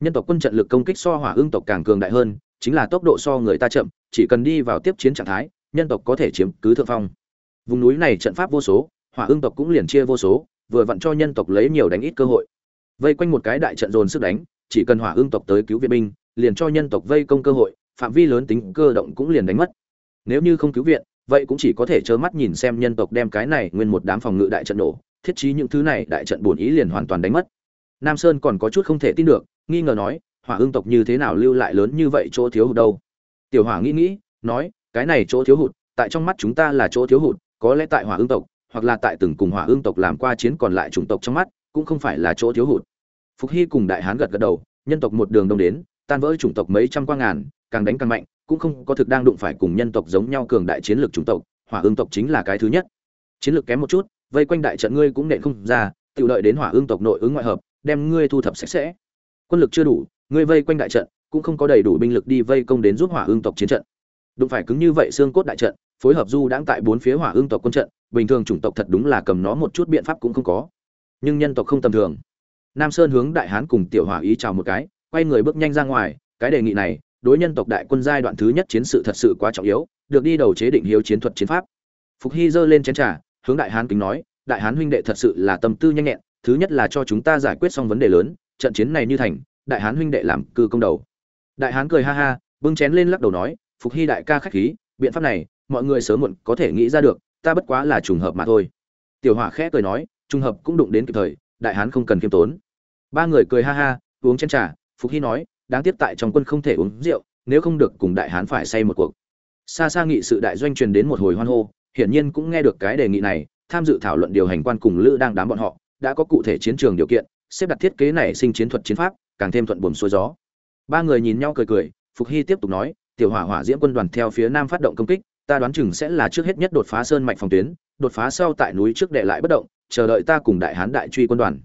Nhân tộc quân trận lực công kích so hỏa ương tộc càng cường đại hơn, chính là tốc độ so người ta chậm, chỉ cần đi vào tiếp chiến trạng thái, nhân tộc có thể chiếm cứ thượng phong. Vùng núi này trận pháp vô số, hỏa ương tộc cũng liền chia vô số, vừa vặn cho nhân tộc lấy nhiều đánh ít cơ hội. Vây quanh một cái đại trận dồn sức đánh chỉ cần hỏa ương tộc tới cứu viện binh, liền cho nhân tộc vây công cơ hội, phạm vi lớn tính cơ động cũng liền đánh mất. Nếu như không cứu viện, vậy cũng chỉ có thể trơ mắt nhìn xem nhân tộc đem cái này nguyên một đám phòng ngự đại trận nổ, thiết trí những thứ này đại trận bổn ý liền hoàn toàn đánh mất. Nam sơn còn có chút không thể tin được, nghi ngờ nói, hỏa ương tộc như thế nào lưu lại lớn như vậy chỗ thiếu hụt đâu? Tiểu hỏa nghĩ nghĩ, nói, cái này chỗ thiếu hụt, tại trong mắt chúng ta là chỗ thiếu hụt, có lẽ tại hỏa ương tộc, hoặc là tại từng cùng hỏa ương tộc làm qua chiến còn lại chủng tộc trong mắt, cũng không phải là chỗ thiếu hụt phục hy cùng đại hán gật gật đầu, nhân tộc một đường đông đến, tan vỡ chủng tộc mấy trăm qua ngàn, càng đánh càng mạnh, cũng không có thực đang đụng phải cùng nhân tộc giống nhau cường đại chiến lược chủng tộc, hỏa ương tộc chính là cái thứ nhất. Chiến lược kém một chút, vây quanh đại trận ngươi cũng nện không ra tự lợi đến hỏa ương tộc nội ứng ngoại hợp, đem ngươi thu thập sạch sẽ. Quân lực chưa đủ, ngươi vây quanh đại trận, cũng không có đầy đủ binh lực đi vây công đến giúp hỏa ương tộc chiến trận. Đụng phải cứng như vậy xương cốt đại trận, phối hợp du đãng tại bốn phía hỏa ương tộc quân trận, bình thường chủng tộc thật đúng là cầm nó một chút biện pháp cũng không có. Nhưng nhân tộc không tầm thường nam sơn hướng đại hán cùng tiểu hỏa ý chào một cái, quay người bước nhanh ra ngoài, cái đề nghị này, đối nhân tộc đại quân giai đoạn thứ nhất chiến sự thật sự quá trọng yếu, được đi đầu chế định hiếu chiến thuật chiến pháp. Phục hy giơ lên chén trà, hướng đại hán kính nói, đại hán huynh đệ thật sự là tâm tư nhanh nhẹn, thứ nhất là cho chúng ta giải quyết xong vấn đề lớn, trận chiến này như thành, đại hán huynh đệ làm cư công đầu. Đại hán cười ha ha, bưng chén lên lắc đầu nói, phục hy đại ca khách khí, biện pháp này, mọi người sớm muộn có thể nghĩ ra được, ta bất quá là trùng hợp mà thôi. Tiểu hỏa khẽ cười nói, trùng hợp cũng đụng đến kịp thời, đại hán không cần kiêm tốn ba người cười ha ha, uống chén trà, phục hy nói, đáng tiếc tại trong quân không thể uống rượu, nếu không được cùng đại hán phải say một cuộc. Xa xa nghị sự đại doanh truyền đến một hồi hoan hô, hiển nhiên cũng nghe được cái đề nghị này, tham dự thảo luận điều hành quan cùng lữ đang đám bọn họ, đã có cụ thể chiến trường điều kiện, xếp đặt thiết kế này sinh chiến thuật chiến pháp, càng thêm thuận buồm xuôi gió. Ba người nhìn nhau cười cười, phục hy tiếp tục nói, tiểu hỏa hỏa diễm quân đoàn theo phía nam phát động công kích, ta đoán chừng sẽ là trước hết nhất đột phá sơn mạch phòng tuyến, đột phá sau tại núi trước đệ lại bất động, chờ đợi ta cùng đại hán đại truy quân đoàn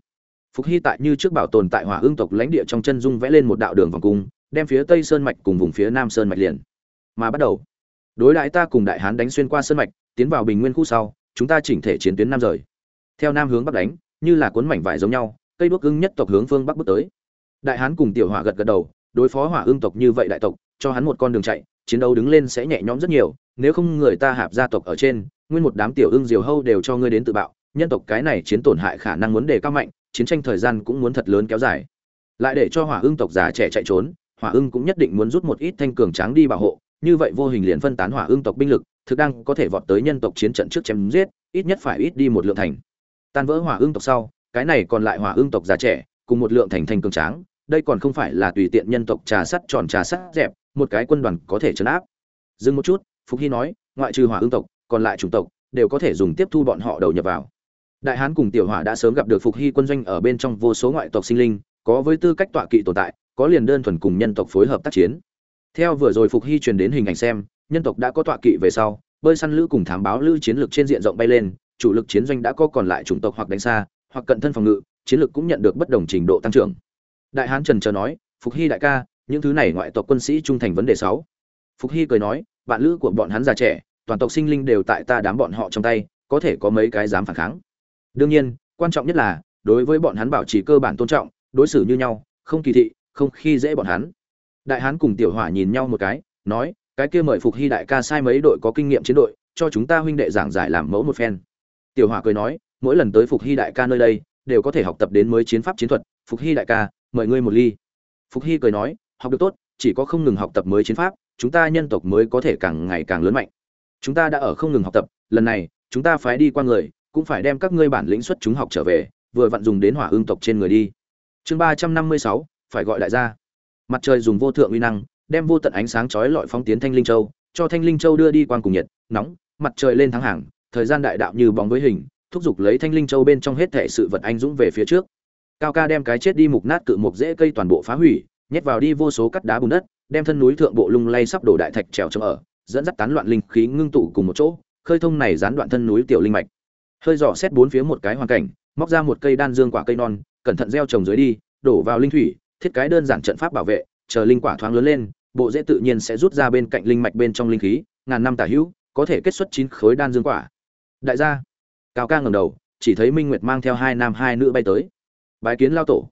phục hy tại như trước bảo tồn tại hỏa ương tộc lãnh địa trong chân dung vẽ lên một đạo đường vòng cung, đem phía tây sơn mạch cùng vùng phía nam sơn mạch liền. Mà bắt đầu, đối đại ta cùng đại hán đánh xuyên qua sơn mạch, tiến vào bình nguyên khu sau, chúng ta chỉnh thể chiến tuyến nam rời. Theo nam hướng bắc đánh, như là cuốn mảnh vải giống nhau, cây đuốc ưng nhất tộc hướng phương bắc bước tới. Đại hán cùng tiểu hỏa gật gật đầu, đối phó hỏa ương tộc như vậy đại tộc, cho hắn một con đường chạy, chiến đấu đứng lên sẽ nhẹ nhõm rất nhiều, nếu không người ta hạp gia tộc ở trên, nguyên một đám tiểu ưng diều hâu đều cho ngươi đến tự bạo, nhân tộc cái này chiến tổn hại khả năng muốn đề cao mạnh chiến tranh thời gian cũng muốn thật lớn kéo dài. Lại để cho hỏa ưng tộc già trẻ chạy trốn, hỏa ưng cũng nhất định muốn rút một ít thanh cường tráng đi bảo hộ, như vậy vô hình liền phân tán hỏa ưng tộc binh lực, thực đang có thể vọt tới nhân tộc chiến trận trước chém giết, ít nhất phải ít đi một lượng thành. Tan vỡ hỏa ưng tộc sau, cái này còn lại hỏa ưng tộc già trẻ, cùng một lượng thành thanh cường tráng, đây còn không phải là tùy tiện nhân tộc trà sắt tròn trà sắt dẹp, một cái quân đoàn có thể chấn áp. Dừng một chút, phục hy nói, ngoại trừ hỏa ưng tộc, còn lại chủng tộc, đều có thể dùng tiếp thu bọn họ đầu nhập vào đại hán cùng tiểu hỏa đã sớm gặp được phục hy quân doanh ở bên trong vô số ngoại tộc sinh linh, có với tư cách tọa kỵ tồn tại, có liền đơn thuần cùng nhân tộc phối hợp tác chiến. Theo vừa rồi phục hy truyền đến hình ảnh xem, nhân tộc đã có tọa kỵ về sau, bơi săn lữ cùng thám báo lữ chiến lược trên diện rộng bay lên, chủ lực chiến doanh đã có còn lại chủng tộc hoặc đánh xa, hoặc cận thân phòng ngự, chiến lược cũng nhận được bất đồng trình độ tăng trưởng. Đại hán trần chờ nói, phục hy đại ca, những thứ này ngoại tộc quân sĩ trung thành vấn đề sáu. Phục hy cười nói, bạn lữ của bọn hắn già trẻ, toàn tộc sinh linh đều tại ta đám bọn họ trong tay, có thể có mấy cái dám phản kháng? Đương nhiên, quan trọng nhất là, đối với bọn hắn bảo trì cơ bản tôn trọng, đối xử như nhau, không kỳ thị, không khi dễ bọn hắn. Đại hán cùng tiểu hỏa nhìn nhau một cái, nói, cái kia mời phục hy đại ca sai mấy đội có kinh nghiệm chiến đội, cho chúng ta huynh đệ giảng giải làm mẫu một phen. Tiểu hỏa cười nói, mỗi lần tới phục hy đại ca nơi đây, đều có thể học tập đến mới chiến pháp chiến thuật. Phục hy đại ca, mời ngươi một ly. Phục hy cười nói, học được tốt, chỉ có không ngừng học tập mới chiến pháp, chúng ta nhân tộc mới có thể càng ngày càng lớn mạnh. Chúng ta đã ở không ngừng học tập, lần này, chúng ta phải đi qua người cũng phải đem các ngươi bản lĩnh xuất chúng học trở về, vừa vặn dùng đến hỏa ương tộc trên người đi. Chương ba trăm năm mươi sáu, phải gọi đại gia. Mặt trời dùng vô thượng uy năng, đem vô tận ánh sáng chói lọi phóng tiến thanh linh châu, cho thanh linh châu đưa đi quang cùng nhiệt, nóng, mặt trời lên tháng hàng, thời gian đại đạo như bóng với hình, thúc giục lấy thanh linh châu bên trong hết thể sự vật anh dũng về phía trước. Cao ca đem cái chết đi mục nát cự mục dễ cây toàn bộ phá hủy, nhét vào đi vô số cắt đá bùn đất, đem thân núi thượng bộ lung lay sắp đổ đại thạch trèo chống ở, dẫn dắt tán loạn linh khí ngưng tụ cùng một chỗ, khơi thông này gián đoạn thân núi tiểu linh mạch hơi dò xét bốn phía một cái hoàn cảnh, móc ra một cây đan dương quả cây non, cẩn thận gieo trồng dưới đi, đổ vào linh thủy, thiết cái đơn giản trận pháp bảo vệ, chờ linh quả thoáng lớn lên, bộ dễ tự nhiên sẽ rút ra bên cạnh linh mạch bên trong linh khí, ngàn năm tả hữu, có thể kết xuất chín khối đan dương quả. Đại gia, cao ca ngẩng đầu, chỉ thấy minh nguyệt mang theo hai nam hai nữ bay tới. Bái kiến lao tổ.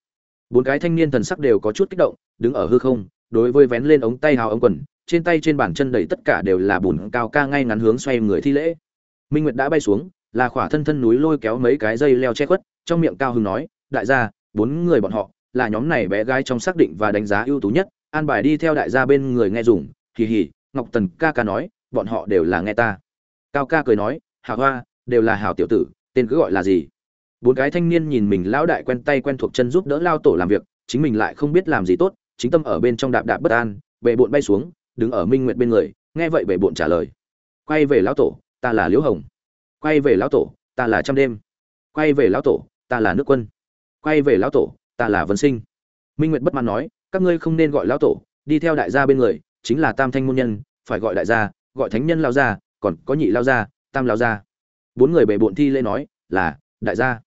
Bốn cái thanh niên thần sắc đều có chút kích động, đứng ở hư không, đối với vén lên ống tay hào ống quần, trên tay trên bàn chân đầy tất cả đều là bùn cao ca ngay ngắn hướng xoay người thi lễ. Minh nguyệt đã bay xuống là khỏa thân thân núi lôi kéo mấy cái dây leo che khuất, trong miệng cao hưng nói, đại gia, bốn người bọn họ, là nhóm này bé gái trong xác định và đánh giá ưu tú nhất, an bài đi theo đại gia bên người nghe dùng, hì hì, ngọc tần ca ca nói, bọn họ đều là nghe ta. Cao ca cười nói hà hoa, đều là hào tiểu tử, tên cứ gọi là gì? Bốn cái thanh niên nhìn mình lão đại quen tay quen thuộc chân giúp đỡ lao tổ làm việc, chính mình lại không biết làm gì tốt, chính tâm ở bên trong đạp đạp bất an bệ bộn bay xuống, đứng ở minh nguyệt bên người, nghe vậy bệ bộn trả lời. Quay về lão tổ, ta là liễu hồng quay về lão tổ, ta là trăm đêm. Quay về lão tổ, ta là nước quân. Quay về lão tổ, ta là vân sinh. Minh nguyệt bất mãn nói, các ngươi không nên gọi lão tổ, đi theo đại gia bên người, chính là tam thanh môn nhân, phải gọi đại gia, gọi thánh nhân lao gia, còn có nhị lao gia, tam lao gia. Bốn người bề bộn thi lễ nói, là, đại gia.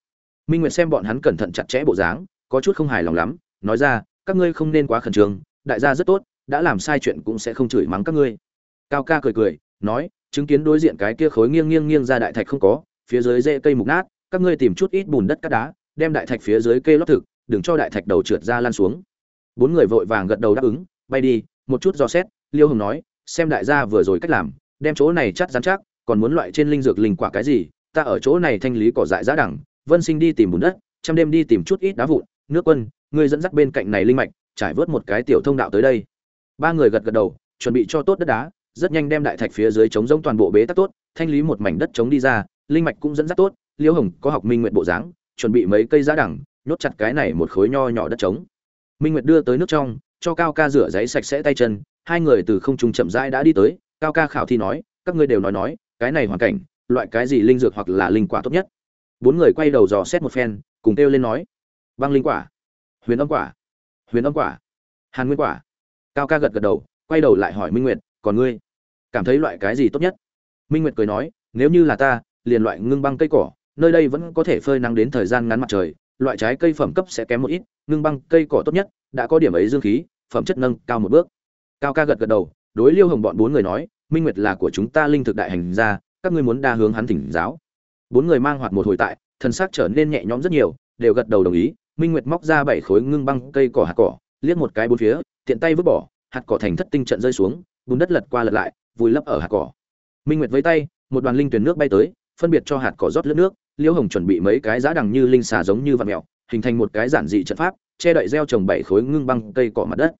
Minh nguyệt xem bọn hắn cẩn thận chặt chẽ bộ dáng, có chút không hài lòng lắm, nói ra, các ngươi không nên quá khẩn trương, đại gia rất tốt, đã làm sai chuyện cũng sẽ không chửi mắng các ngươi. Cao ca cười cười, nói chứng kiến đối diện cái kia khối nghiêng nghiêng nghiêng ra đại thạch không có, phía dưới rễ cây mục nát, các ngươi tìm chút ít bùn đất cát đá, đem đại thạch phía dưới cây lót thực, đừng cho đại thạch đầu trượt ra lan xuống. Bốn người vội vàng gật đầu đáp ứng, bay đi, một chút do xét, liêu hồng nói, xem đại gia vừa rồi cách làm, đem chỗ này chắc rắn chắc, còn muốn loại trên linh dược linh quả cái gì, ta ở chỗ này thanh lý cỏ dại giá đẳng, vân sinh đi tìm bùn đất, trăm đêm đi tìm chút ít đá vụn, nước quân, ngươi dẫn dắt bên cạnh này linh mạch, trải vớt một cái tiểu thông đạo tới đây. Ba người gật gật đầu, chuẩn bị cho tốt đất đá rất nhanh đem đại thạch phía dưới chống giống toàn bộ bế tắc tốt, thanh lý một mảnh đất chống đi ra, linh mạch cũng dẫn dắt tốt, liễu hồng có học minh nguyện bộ dáng, chuẩn bị mấy cây giá đẳng, nhốt chặt cái này một khối nho nhỏ đất trống. Minh nguyệt đưa tới nước trong, cho cao ca rửa giấy sạch sẽ tay chân, hai người từ không trung chậm rãi đã đi tới, cao ca khảo thi nói, các ngươi đều nói nói, cái này hoàn cảnh, loại cái gì linh dược hoặc là linh quả tốt nhất? Bốn người quay đầu dò xét một phen, cùng kêu lên nói, băng linh quả, huyền âm quả, huyền âm quả, hàn nguyên quả. Cao ca gật gật đầu, quay đầu lại hỏi minh nguyệt, còn ngươi? Cảm thấy loại cái gì tốt nhất? Minh nguyệt cười nói, nếu như là ta, liền loại ngưng băng cây cỏ, nơi đây vẫn có thể phơi nắng đến thời gian ngắn mặt trời, loại trái cây phẩm cấp sẽ kém một ít, ngưng băng cây cỏ tốt nhất đã có điểm ấy dương khí, phẩm chất nâng cao một bước. Cao ca gật gật đầu, đối liêu hồng bọn bốn người nói, minh nguyệt là của chúng ta linh thực đại hành gia, các ngươi muốn đa hướng hắn thỉnh giáo. Bốn người mang hoạt một hồi tại thân xác trở nên nhẹ nhõm rất nhiều, đều gật đầu đồng ý. Minh nguyệt móc ra bảy khối ngưng băng cây cỏ hạt cỏ, liếc một cái bốn phía, tiện tay vứt bỏ, hạt cỏ thành thất tinh trận rơi xuống, bùn đất lật qua lật lại vùi lấp ở hạt cỏ. Minh nguyệt với tay, một đoàn linh tuyển nước bay tới, phân biệt cho hạt cỏ rót lướt nước, liễu hồng chuẩn bị mấy cái giá đằng như linh xà giống như vạt mèo hình thành một cái giản dị trận pháp, che đậy gieo trồng bảy khối ngưng băng cây cỏ mặt đất.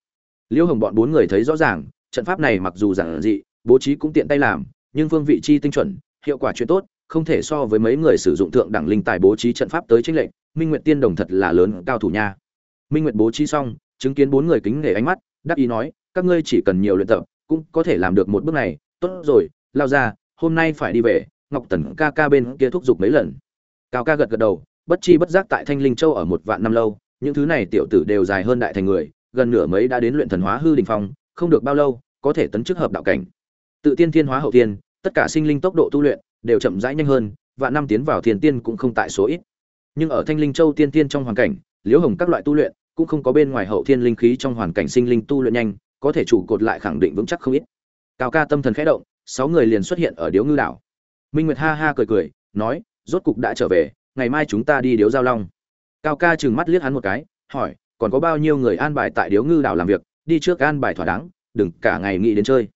Liễu hồng bọn bốn người thấy rõ ràng, trận pháp này mặc dù giản dị, bố trí cũng tiện tay làm, nhưng phương vị chi tinh chuẩn, hiệu quả chuyện tốt, không thể so với mấy người sử dụng thượng đẳng linh tài bố trí trận pháp tới chính lệnh minh nguyệt tiên đồng thật là lớn cao thủ nha. Minh nguyệt bố trí xong, chứng kiến bốn người kính nể ánh mắt đáp ý nói, các ngươi chỉ cần nhiều luyện tập cũng có thể làm được một bước này. Tốt rồi, lao ra, hôm nay phải đi về. Ngọc tần ca ca bên kia thúc giục mấy lần. Cao ca gật gật đầu, bất chi bất giác tại thanh linh châu ở một vạn năm lâu. Những thứ này tiểu tử đều dài hơn đại thành người, gần nửa mấy đã đến luyện thần hóa hư đình phong, không được bao lâu, có thể tấn chức hợp đạo cảnh. Tự tiên thiên hóa hậu tiên, tất cả sinh linh tốc độ tu luyện đều chậm rãi nhanh hơn, vạn năm tiến vào thiền tiên cũng không tại số ít. Nhưng ở thanh linh châu tiên tiên trong hoàn cảnh, liễu hồng các loại tu luyện cũng không có bên ngoài hậu thiên linh khí trong hoàn cảnh sinh linh tu luyện nhanh có thể chủ cột lại khẳng định vững chắc không ít. Cao ca tâm thần khẽ động, sáu người liền xuất hiện ở điếu ngư đảo. Minh nguyệt ha ha cười cười, nói, rốt cục đã trở về, ngày mai chúng ta đi điếu giao long. Cao ca trừng mắt liếc hắn một cái, hỏi, còn có bao nhiêu người an bài tại điếu ngư đảo làm việc? Đi trước an bài thỏa đáng, đừng cả ngày nghĩ đến chơi.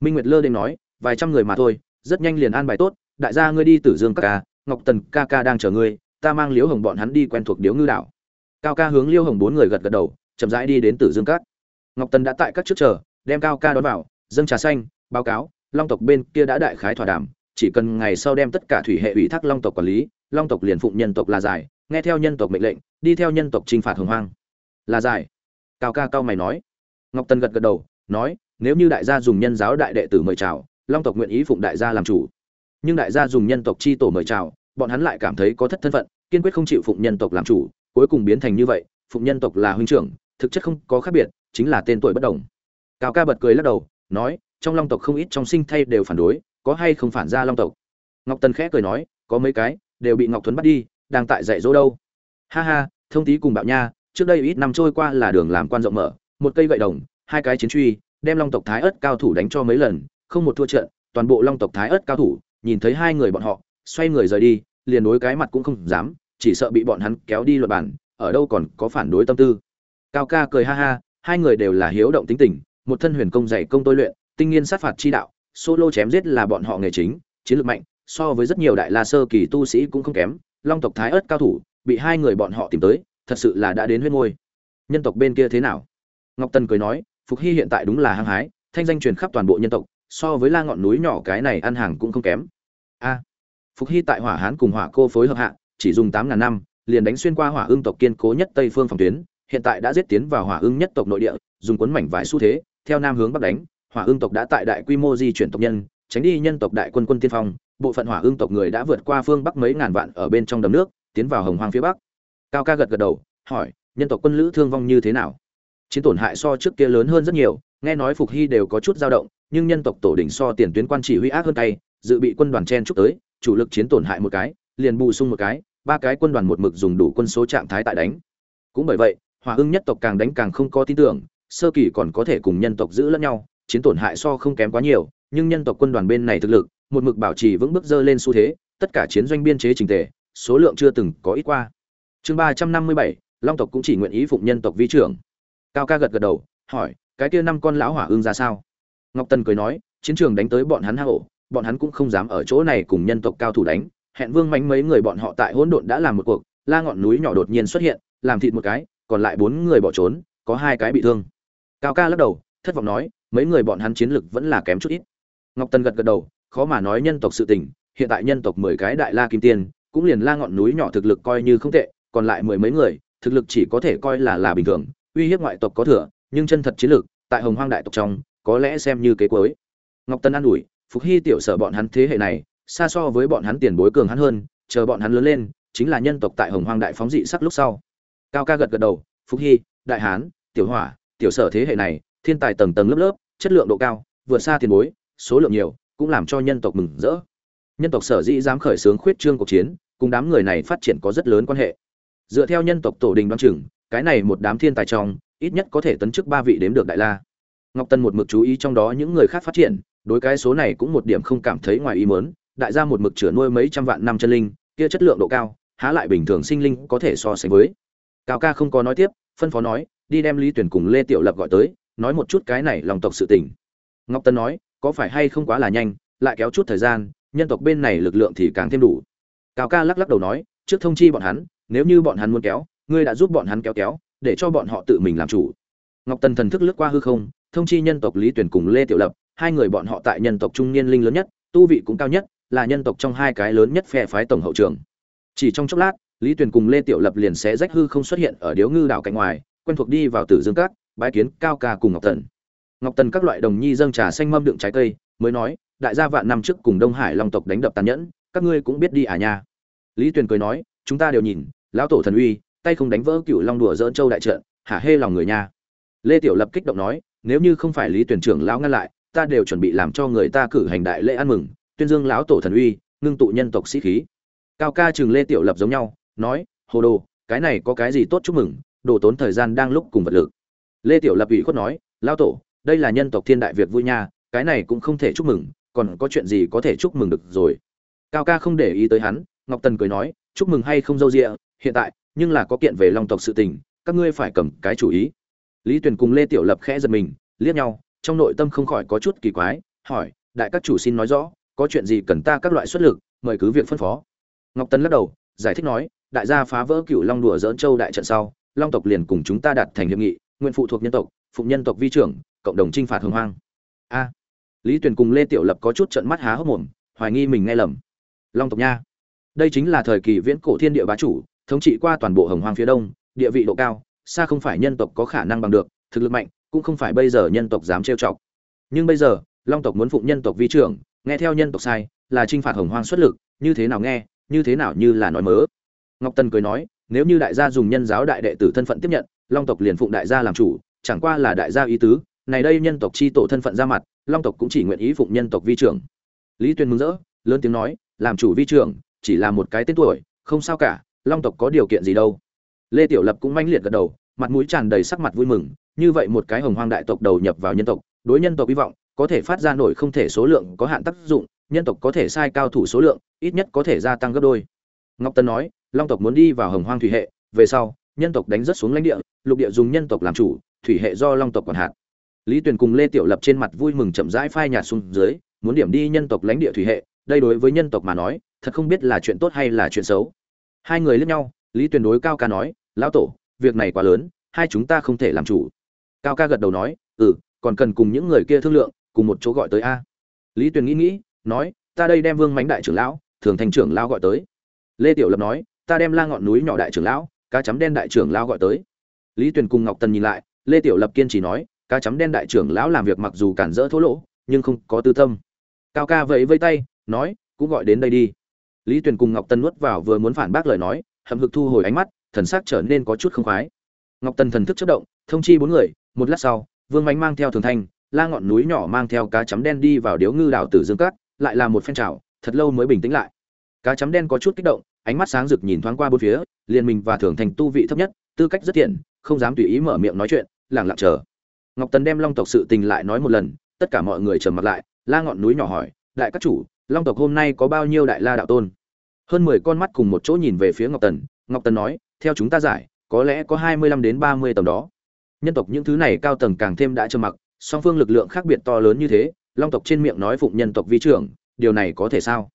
Minh nguyệt lơ đ nói, vài trăm người mà thôi, rất nhanh liền an bài tốt, đại gia ngươi đi tử dương ca ca, ngọc tần ca ca đang chờ ngươi, ta mang liễu hồng bọn hắn đi quen thuộc điếu ngư đảo. Cao ca hướng liêu hồng bốn người gật gật đầu, chậm rãi đi đến tử dương cát ngọc tần đã tại các trước chờ, đem cao ca đón vào, dâng trà xanh, báo cáo, long tộc bên kia đã đại khái thỏa đàm, chỉ cần ngày sau đem tất cả thủy hệ ủy thác long tộc quản lý, long tộc liền phụng nhân tộc là giải, nghe theo nhân tộc mệnh lệnh, đi theo nhân tộc chinh phạt hồng hoang. Là giải. Cao ca cao mày nói. Ngọc tần gật gật đầu, nói, nếu như đại gia dùng nhân giáo đại đệ tử mời chào, long tộc nguyện ý phụng đại gia làm chủ. Nhưng đại gia dùng nhân tộc chi tổ mời chào, bọn hắn lại cảm thấy có thất thân phận, kiên quyết không chịu phụng nhân tộc làm chủ, cuối cùng biến thành như vậy, phụng nhân tộc là huynh trưởng thực chất không có khác biệt, chính là tên tuổi bất đồng. Cao ca bật cười lắc đầu, nói, trong long tộc không ít trong sinh thay đều phản đối, có hay không phản ra long tộc? Ngọc tần khẽ cười nói, có mấy cái, đều bị ngọc thuấn bắt đi, đang tại dạy dỗ đâu. Ha ha, thông tí cùng bạo nha, trước đây ít năm trôi qua là đường làm quan rộng mở, một cây gậy đồng, hai cái chiến truy, đem long tộc thái ớt cao thủ đánh cho mấy lần, không một thua trận, toàn bộ long tộc thái ớt cao thủ, nhìn thấy hai người bọn họ, xoay người rời đi, liền đối cái mặt cũng không dám, chỉ sợ bị bọn hắn kéo đi luật bản, ở đâu còn có phản đối tâm tư cao ca cười ha ha, hai người đều là hiếu động tính tình, một thân huyền công dạy công tôi luyện, tinh nghiên sát phạt chi đạo, solo chém giết là bọn họ nghề chính, chiến lược mạnh, so với rất nhiều đại la sơ kỳ tu sĩ cũng không kém, long tộc thái ớt cao thủ, bị hai người bọn họ tìm tới, thật sự là đã đến huyết ngôi nhân tộc bên kia thế nào? Ngọc tần cười nói, phục hy hiện tại đúng là hăng hái, thanh danh truyền khắp toàn bộ nhân tộc, so với la ngọn núi nhỏ cái này ăn hàng cũng không kém. A. Phục hy tại hỏa hán cùng hỏa cô phối hợp hạ, chỉ dùng tám ngàn năm, liền đánh xuyên qua hỏa ương tộc kiên cố nhất tây phương phòng tuyến hiện tại đã giết tiến vào hỏa ưng nhất tộc nội địa, dùng cuốn mảnh vải xu thế, theo nam hướng bắc đánh, hỏa ưng tộc đã tại đại quy mô di chuyển tộc nhân, tránh đi nhân tộc đại quân quân tiên phong, bộ phận hỏa ưng tộc người đã vượt qua phương bắc mấy ngàn vạn ở bên trong đầm nước, tiến vào hồng hoang phía bắc. Cao ca gật gật đầu, hỏi, nhân tộc quân lữ thương vong như thế nào? Chiến tổn hại so trước kia lớn hơn rất nhiều, nghe nói phục hy đều có chút dao động, nhưng nhân tộc tổ đỉnh so tiền tuyến quan chỉ huy ác hơn tay dự bị quân đoàn chen chúc tới, chủ lực chiến tổn hại một cái, liền bù sung một cái, ba cái quân đoàn một mực dùng đủ quân số trạng thái tại đánh. Cũng bởi vậy hỏa ưng nhất tộc càng đánh càng không có tin tưởng, sơ kỳ còn có thể cùng nhân tộc giữ lẫn nhau, chiến tổn hại so không kém quá nhiều, nhưng nhân tộc quân đoàn bên này thực lực, một mực bảo trì vững bước dơ lên xu thế, tất cả chiến doanh biên chế trình tề, số lượng chưa từng có ít qua. Chương ba trăm năm mươi bảy, long tộc cũng chỉ nguyện ý phụng nhân tộc vi trưởng. Cao ca gật gật đầu, hỏi, cái kia năm con lão hỏa ưng ra sao? Ngọc tần cười nói, chiến trường đánh tới bọn hắn hạ hổ, bọn hắn cũng không dám ở chỗ này cùng nhân tộc cao thủ đánh, hẹn vương mánh mấy người bọn họ tại hỗn độn đã làm một cuộc, la ngọn núi nhỏ đột nhiên xuất hiện, làm thịt một cái còn lại bốn người bỏ trốn, có hai cái bị thương. Cao ca lắc đầu, thất vọng nói, mấy người bọn hắn chiến lực vẫn là kém chút ít. Ngọc tần gật gật đầu, khó mà nói nhân tộc sự tình, hiện tại nhân tộc mười cái đại la kim tiên, cũng liền la ngọn núi nhỏ thực lực coi như không tệ, còn lại mười mấy người, thực lực chỉ có thể coi là là bình thường, uy hiếp ngoại tộc có thừa, nhưng chân thật chiến lược tại hồng hoang đại tộc trong, có lẽ xem như kế cuối. Ngọc tân an ủi, phục hy tiểu sở bọn hắn thế hệ này, xa so với bọn hắn tiền bối cường hắn hơn, chờ bọn hắn lớn lên, chính là nhân tộc tại hồng hoang đại phóng dị sắc lúc sau cao ca gật gật đầu Phúc hy, đại hán, tiểu hỏa, tiểu sở thế hệ này, thiên tài tầng tầng lớp lớp, chất lượng độ cao vượt xa tiền bối, số lượng nhiều, cũng làm cho nhân tộc mừng rỡ. Nhân tộc sở dĩ dám khởi xướng khuyết trương cuộc chiến, cùng đám người này phát triển có rất lớn quan hệ. Dựa theo nhân tộc tổ đình đoan chừng, cái này một đám thiên tài trong, ít nhất có thể tấn chức ba vị đếm được đại la. Ngọc tân một mực chú ý trong đó những người khác phát triển, đối cái số này cũng một điểm không cảm thấy ngoài ý mớn đại gia một mực chửa nuôi mấy trăm vạn năm chân linh, kia chất lượng độ cao, há lại bình thường sinh linh có thể so sánh với cao ca không có nói tiếp, phân phó nói, đi đem lý tuyển cùng lê tiểu lập gọi tới, nói một chút cái này lòng tộc sự tình. Ngọc tân nói, có phải hay không quá là nhanh, lại kéo chút thời gian, nhân tộc bên này lực lượng thì càng thêm đủ. Cao ca lắc lắc đầu nói, trước thông chi bọn hắn, nếu như bọn hắn muốn kéo, ngươi đã giúp bọn hắn kéo kéo, để cho bọn họ tự mình làm chủ. Ngọc tần thần thức lướt qua hư không, thông chi nhân tộc lý tuyển cùng lê tiểu lập, hai người bọn họ tại nhân tộc trung niên linh lớn nhất, tu vị cũng cao nhất, là nhân tộc trong hai cái lớn nhất phe phái tổng hậu trường. Chỉ trong chốc lát lý Tuyền cùng lê tiểu lập liền sẽ rách hư không xuất hiện ở điếu ngư đảo cạnh ngoài, quen thuộc đi vào tử dương cát bái kiến cao ca cùng ngọc tần. Ngọc tần các loại đồng nhi dâng trà xanh mâm đựng trái cây, mới nói, đại gia vạn năm trước cùng đông hải long tộc đánh đập tàn nhẫn, các ngươi cũng biết đi à nha. Lý tuyền cười nói, chúng ta đều nhìn, lão tổ thần uy, tay không đánh vỡ cựu long đùa dỡn châu đại trận, hả hê lòng người nha. Lê tiểu lập kích động nói, nếu như không phải lý tuyển trưởng lão ngăn lại, ta đều chuẩn bị làm cho người ta cử hành đại lễ ăn mừng, tuyên dương lão tổ thần uy, ngưng tụ nhân tộc sĩ khí. Cao ca chừng lê tiểu lập giống nhau nói, hồ đồ, cái này có cái gì tốt chúc mừng, đồ tốn thời gian đang lúc cùng vật lực. Lê tiểu lập ủy khuất nói, lao tổ, đây là nhân tộc thiên đại việc vui nha, cái này cũng không thể chúc mừng, còn có chuyện gì có thể chúc mừng được rồi? Cao ca không để ý tới hắn, ngọc tần cười nói, chúc mừng hay không dâu rịa hiện tại, nhưng là có kiện về long tộc sự tình, các ngươi phải cầm cái chủ ý. Lý tuyền cùng lê tiểu lập khẽ giật mình, liếc nhau, trong nội tâm không khỏi có chút kỳ quái, hỏi, đại các chủ xin nói rõ, có chuyện gì cần ta các loại xuất lực, mời cứ việc phân phó. Ngọc tần lắc đầu, giải thích nói đại gia phá vỡ cựu long đùa dỡn châu đại trận sau, long tộc liền cùng chúng ta đặt thành hiệp nghị, nguyện phụ thuộc nhân tộc, phụng nhân tộc vi trưởng, cộng đồng t r i n h phạt hồng hoang. A. Lý tuyền cùng lê tiểu lập có chút trận mắt há hốc mồm, hoài nghi mình nghe lầm. Long tộc nha. Đây chính là thời kỳ viễn cổ thiên địa bá chủ, thống trị qua toàn bộ hồng hoang phía đông, địa vị độ cao, xa không phải nhân tộc có khả năng bằng được, thực lực mạnh, cũng không phải bây giờ nhân tộc dám trêu chọc. Nhưng bây giờ, long tộc muốn phụng nhân tộc vi trưởng, nghe theo nhân tộc sai, là chinh phạt hồng hoang xuất lực, như thế nào nghe, như thế nào như là nói mớ ngọc tân cười nói, nếu như đại gia dùng nhân giáo đại đệ tử thân phận tiếp nhận, long tộc liền phụng đại gia làm chủ, chẳng qua là đại gia ý tứ, này đây nhân tộc chi tổ thân phận ra mặt, long tộc cũng chỉ nguyện ý phụng nhân tộc vi trưởng. Lý tuyên mừng rỡ, lớn tiếng nói, làm chủ vi trưởng, chỉ là một cái tên tuổi, không sao cả, long tộc có điều kiện gì đâu. Lê tiểu lập cũng manh liệt gật đầu, mặt mũi tràn đầy sắc mặt vui mừng, như vậy một cái hồng hoang đại tộc đầu nhập vào nhân tộc, đối nhân tộc hy vọng, có thể phát ra nổi không thể số lượng có hạn tác dụng, nhân tộc có thể sai cao thủ số lượng, ít nhất có thể gia tăng gấp đôi. Ngọc tân nói long tộc muốn đi vào hồng hoang thủy hệ, về sau, nhân tộc đánh rất xuống lãnh địa, lục địa dùng nhân tộc làm chủ, thủy hệ do long tộc quản hạt. Lý tuyền cùng lê tiểu lập trên mặt vui mừng chậm rãi phai nhạt xuống dưới, muốn điểm đi nhân tộc lãnh địa thủy hệ, đây đối với nhân tộc mà nói, thật không biết là chuyện tốt hay là chuyện xấu. Hai người lướt nhau, lý tuyền đối cao ca nói, lão tổ, việc này quá lớn, hai chúng ta không thể làm chủ. Cao ca gật đầu nói ừ còn cần cùng những người kia thương lượng, cùng một chỗ gọi tới a. Lý tuyền nghĩ nghĩ, nói, ta đây đem vương mánh đại trưởng lão, thường thành trưởng lão gọi tới. Lê tiểu lập nói ta đem la ngọn núi nhỏ đại trưởng lão, cá chấm đen đại trưởng lão gọi tới. Lý tuyền cùng ngọc tần nhìn lại, lê tiểu lập kiên trì nói, cá chấm đen đại trưởng lão làm việc mặc dù cản rỡ thô lỗ, nhưng không có tư tâm. Cao ca vẫy vây tay, nói, cũng gọi đến đây đi. Lý tuyền cùng ngọc tần nuốt vào vừa muốn phản bác lời nói, hậm hực thu hồi ánh mắt, thần sắc trở nên có chút không khoái. Ngọc tần thần thức chất động, thông chi bốn người, một lát sau, vương mánh mang theo thường thanh la ngọn núi nhỏ mang theo cá chấm đen đi vào điếu ngư đảo tử dương cát, lại là một phen trào thật lâu mới bình tĩnh lại. Cá chấm đen có chút kích động ánh mắt sáng rực nhìn thoáng qua bốn phía, liền mình và thường thành tu vị thấp nhất, tư cách rất thiện không dám tùy ý mở miệng nói chuyện lặng lặng chờ. Ngọc tần đem long tộc sự tình lại nói một lần, tất cả mọi người trầm mặt lại, la ngọn núi nhỏ hỏi, đại các chủ, long tộc hôm nay có bao nhiêu đại la đạo tôn? Hơn mười con mắt cùng một chỗ nhìn về phía ngọc tần. Ngọc tần nói, theo chúng ta giải, có lẽ có hai mươi lăm đến ba mươi tầm đó. Nhân tộc những thứ này cao tầng càng thêm đã trầm mặc, song phương lực lượng khác biệt to lớn như thế, long tộc trên miệng nói phụng nhân tộc vi trưởng, điều này có thể sao?